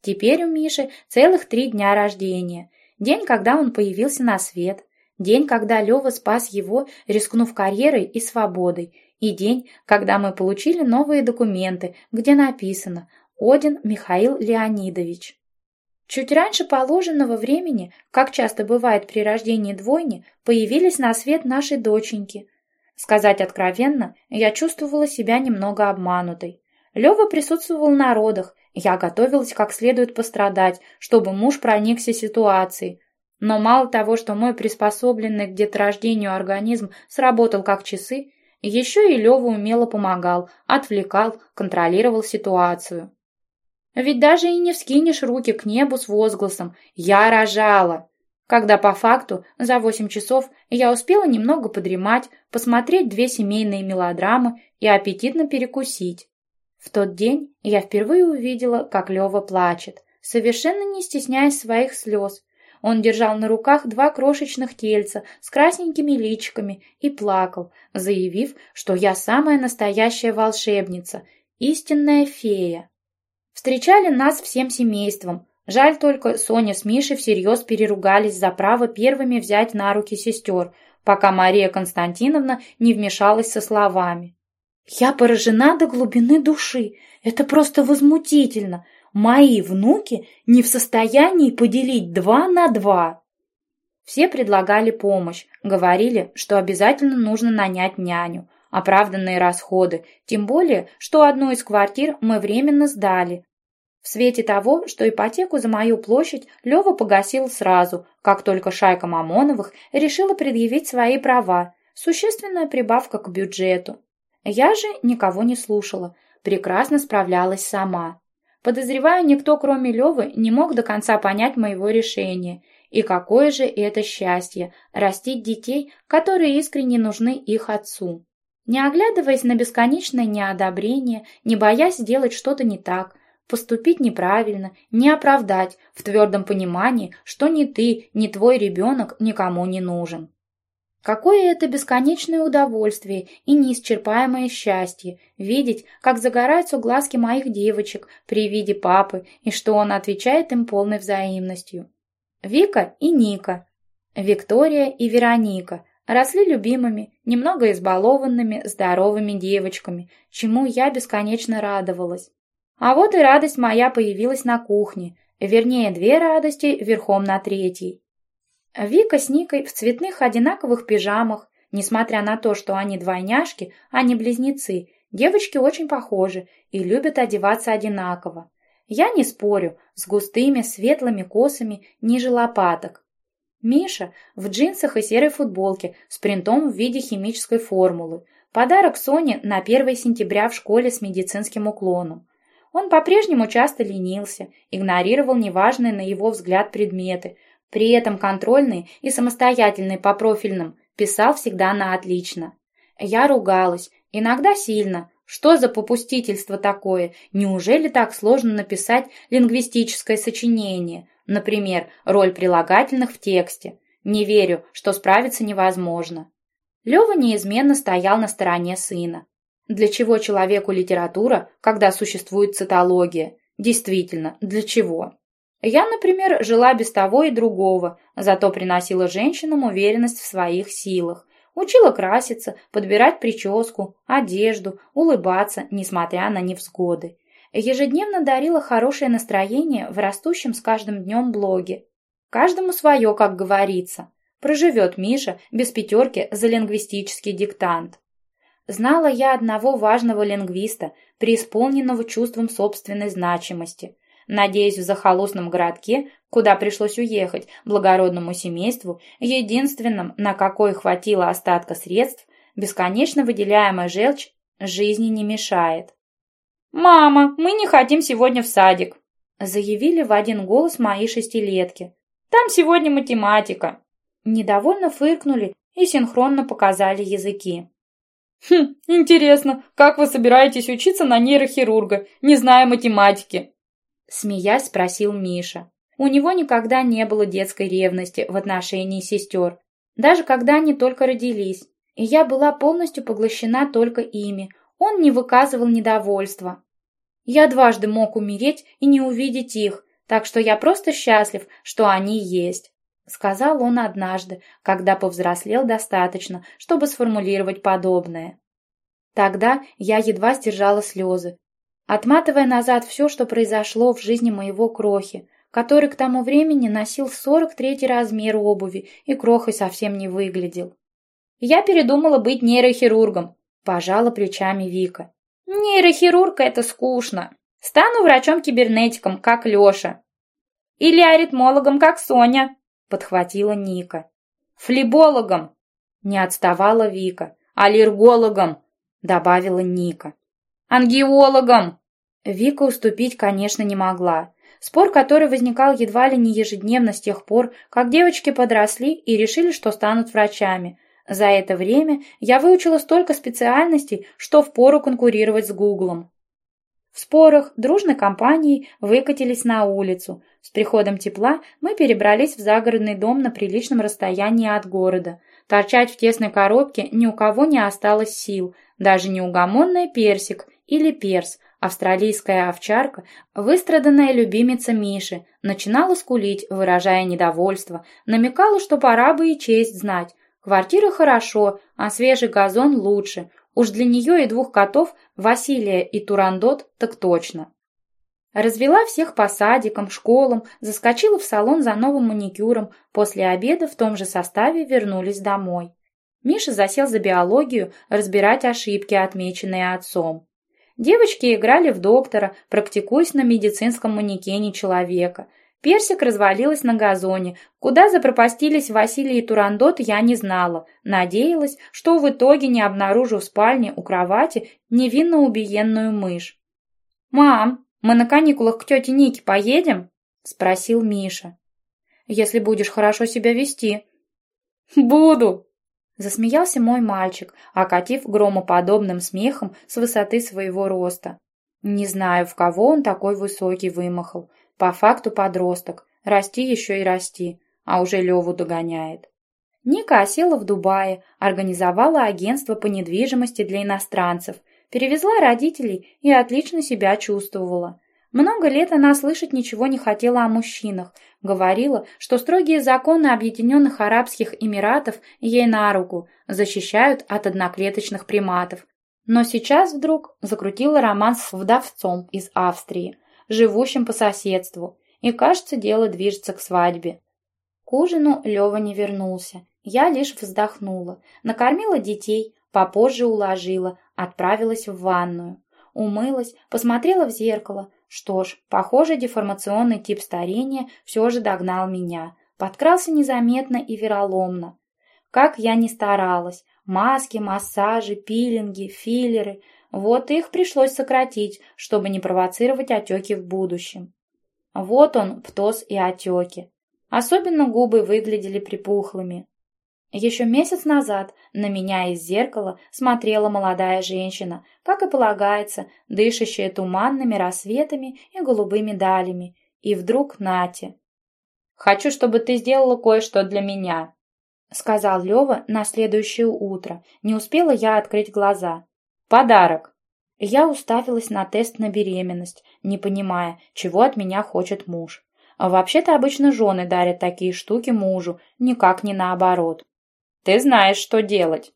Теперь у Миши целых три дня рождения. День, когда он появился на свет. День, когда Лева спас его, рискнув карьерой и свободой. И день, когда мы получили новые документы, где написано «Один Михаил Леонидович». Чуть раньше положенного времени, как часто бывает при рождении двойни, появились на свет наши доченьки. Сказать откровенно, я чувствовала себя немного обманутой. Лева присутствовал на родах, я готовилась как следует пострадать, чтобы муж проникся ситуацией. Но мало того, что мой приспособленный к деторождению организм сработал как часы, еще и Лева умело помогал, отвлекал, контролировал ситуацию. Ведь даже и не вскинешь руки к небу с возгласом «Я рожала!», когда по факту за восемь часов я успела немного подремать, посмотреть две семейные мелодрамы и аппетитно перекусить. В тот день я впервые увидела, как Лева плачет, совершенно не стесняясь своих слез. Он держал на руках два крошечных тельца с красненькими личиками и плакал, заявив, что я самая настоящая волшебница, истинная фея. Встречали нас всем семейством. Жаль только, Соня с Мишей всерьез переругались за право первыми взять на руки сестер, пока Мария Константиновна не вмешалась со словами. «Я поражена до глубины души. Это просто возмутительно. Мои внуки не в состоянии поделить два на два». Все предлагали помощь, говорили, что обязательно нужно нанять няню, оправданные расходы, тем более, что одну из квартир мы временно сдали. В свете того, что ипотеку за мою площадь Лева погасил сразу, как только шайка Мамоновых решила предъявить свои права, существенная прибавка к бюджету. Я же никого не слушала, прекрасно справлялась сама. Подозреваю, никто, кроме Левы, не мог до конца понять моего решения. И какое же это счастье – растить детей, которые искренне нужны их отцу. Не оглядываясь на бесконечное неодобрение, не боясь сделать что-то не так, поступить неправильно, не оправдать в твердом понимании, что ни ты, ни твой ребенок никому не нужен. Какое это бесконечное удовольствие и неисчерпаемое счастье видеть, как загораются глазки моих девочек при виде папы и что он отвечает им полной взаимностью. Вика и Ника, Виктория и Вероника росли любимыми, немного избалованными, здоровыми девочками, чему я бесконечно радовалась. А вот и радость моя появилась на кухне, вернее, две радости верхом на третьей. Вика с Никой в цветных одинаковых пижамах, несмотря на то, что они двойняшки, а не близнецы, девочки очень похожи и любят одеваться одинаково. Я не спорю, с густыми светлыми косами ниже лопаток. Миша в джинсах и серой футболке с принтом в виде химической формулы. Подарок Соне на 1 сентября в школе с медицинским уклоном. Он по-прежнему часто ленился, игнорировал неважные на его взгляд предметы, при этом контрольные и самостоятельные по профильным писал всегда на отлично. Я ругалась, иногда сильно. Что за попустительство такое? Неужели так сложно написать лингвистическое сочинение? Например, роль прилагательных в тексте. Не верю, что справиться невозможно. Лева неизменно стоял на стороне сына. Для чего человеку литература, когда существует цитология? Действительно, для чего? Я, например, жила без того и другого, зато приносила женщинам уверенность в своих силах. Учила краситься, подбирать прическу, одежду, улыбаться, несмотря на невзгоды. Ежедневно дарила хорошее настроение в растущем с каждым днем блоге. Каждому свое, как говорится. Проживет Миша без пятерки за лингвистический диктант. Знала я одного важного лингвиста, преисполненного чувством собственной значимости. Надеюсь, в захолустном городке, куда пришлось уехать благородному семейству, единственном, на какой хватило остатка средств, бесконечно выделяемая желчь жизни не мешает. «Мама, мы не хотим сегодня в садик», заявили в один голос мои шестилетки. «Там сегодня математика». Недовольно фыркнули и синхронно показали языки. «Хм, интересно, как вы собираетесь учиться на нейрохирурга, не зная математики?» Смеясь, спросил Миша. У него никогда не было детской ревности в отношении сестер, даже когда они только родились, и я была полностью поглощена только ими. Он не выказывал недовольства. Я дважды мог умереть и не увидеть их, так что я просто счастлив, что они есть. — сказал он однажды, когда повзрослел достаточно, чтобы сформулировать подобное. Тогда я едва сдержала слезы, отматывая назад все, что произошло в жизни моего крохи, который к тому времени носил 43 размер обуви и крохой совсем не выглядел. «Я передумала быть нейрохирургом», — пожала плечами Вика. «Нейрохирург — это скучно. Стану врачом-кибернетиком, как Леша. Или аритмологом, как Соня», — подхватила Ника. «Флебологом!» — не отставала Вика. «Аллергологом!» — добавила Ника. «Ангиологом!» Вика уступить, конечно, не могла. Спор, который возникал едва ли не ежедневно с тех пор, как девочки подросли и решили, что станут врачами. За это время я выучила столько специальностей, что впору конкурировать с Гуглом. В спорах дружной компанией выкатились на улицу. С приходом тепла мы перебрались в загородный дом на приличном расстоянии от города. Торчать в тесной коробке ни у кого не осталось сил, даже неугомонная Персик или Перс, австралийская овчарка, выстраданная любимица Миши, начинала скулить, выражая недовольство, намекала, что пора бы и честь знать. Квартира хорошо, а свежий газон лучше – Уж для нее и двух котов, Василия и Турандот, так точно. Развела всех по садикам, школам, заскочила в салон за новым маникюром, после обеда в том же составе вернулись домой. Миша засел за биологию, разбирать ошибки, отмеченные отцом. Девочки играли в доктора, практикуясь на медицинском манекене человека – Персик развалилась на газоне. Куда запропастились Василий и Турандот, я не знала. Надеялась, что в итоге не обнаружу в спальне у кровати невинно убиенную мышь. «Мам, мы на каникулах к тете Нике поедем?» — спросил Миша. «Если будешь хорошо себя вести». «Буду!» — засмеялся мой мальчик, окатив громоподобным смехом с высоты своего роста. Не знаю, в кого он такой высокий вымахал. По факту подросток. Расти еще и расти, а уже Леву догоняет. Ника осела в Дубае, организовала агентство по недвижимости для иностранцев, перевезла родителей и отлично себя чувствовала. Много лет она слышать ничего не хотела о мужчинах, говорила, что строгие законы Объединенных Арабских Эмиратов ей на руку, защищают от одноклеточных приматов. Но сейчас вдруг закрутила роман с вдовцом из Австрии, живущим по соседству, и, кажется, дело движется к свадьбе. К ужину Лева не вернулся. Я лишь вздохнула, накормила детей, попозже уложила, отправилась в ванную. Умылась, посмотрела в зеркало. Что ж, похоже, деформационный тип старения все же догнал меня. Подкрался незаметно и вероломно. Как я ни старалась. Маски, массажи, пилинги, филлеры. Вот их пришлось сократить, чтобы не провоцировать отеки в будущем. Вот он, птоз и отеки. Особенно губы выглядели припухлыми. Еще месяц назад на меня из зеркала смотрела молодая женщина, как и полагается, дышащая туманными рассветами и голубыми далями. И вдруг Нате. «Хочу, чтобы ты сделала кое-что для меня», — сказал Лева на следующее утро. Не успела я открыть глаза. «Подарок». Я уставилась на тест на беременность, не понимая, чего от меня хочет муж. А вообще-то обычно жены дарят такие штуки мужу, никак не наоборот. Ты знаешь, что делать!»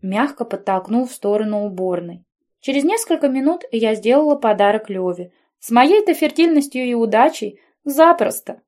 Мягко подтолкнул в сторону уборной. Через несколько минут я сделала подарок Леве. С моей-то фертильностью и удачей запросто.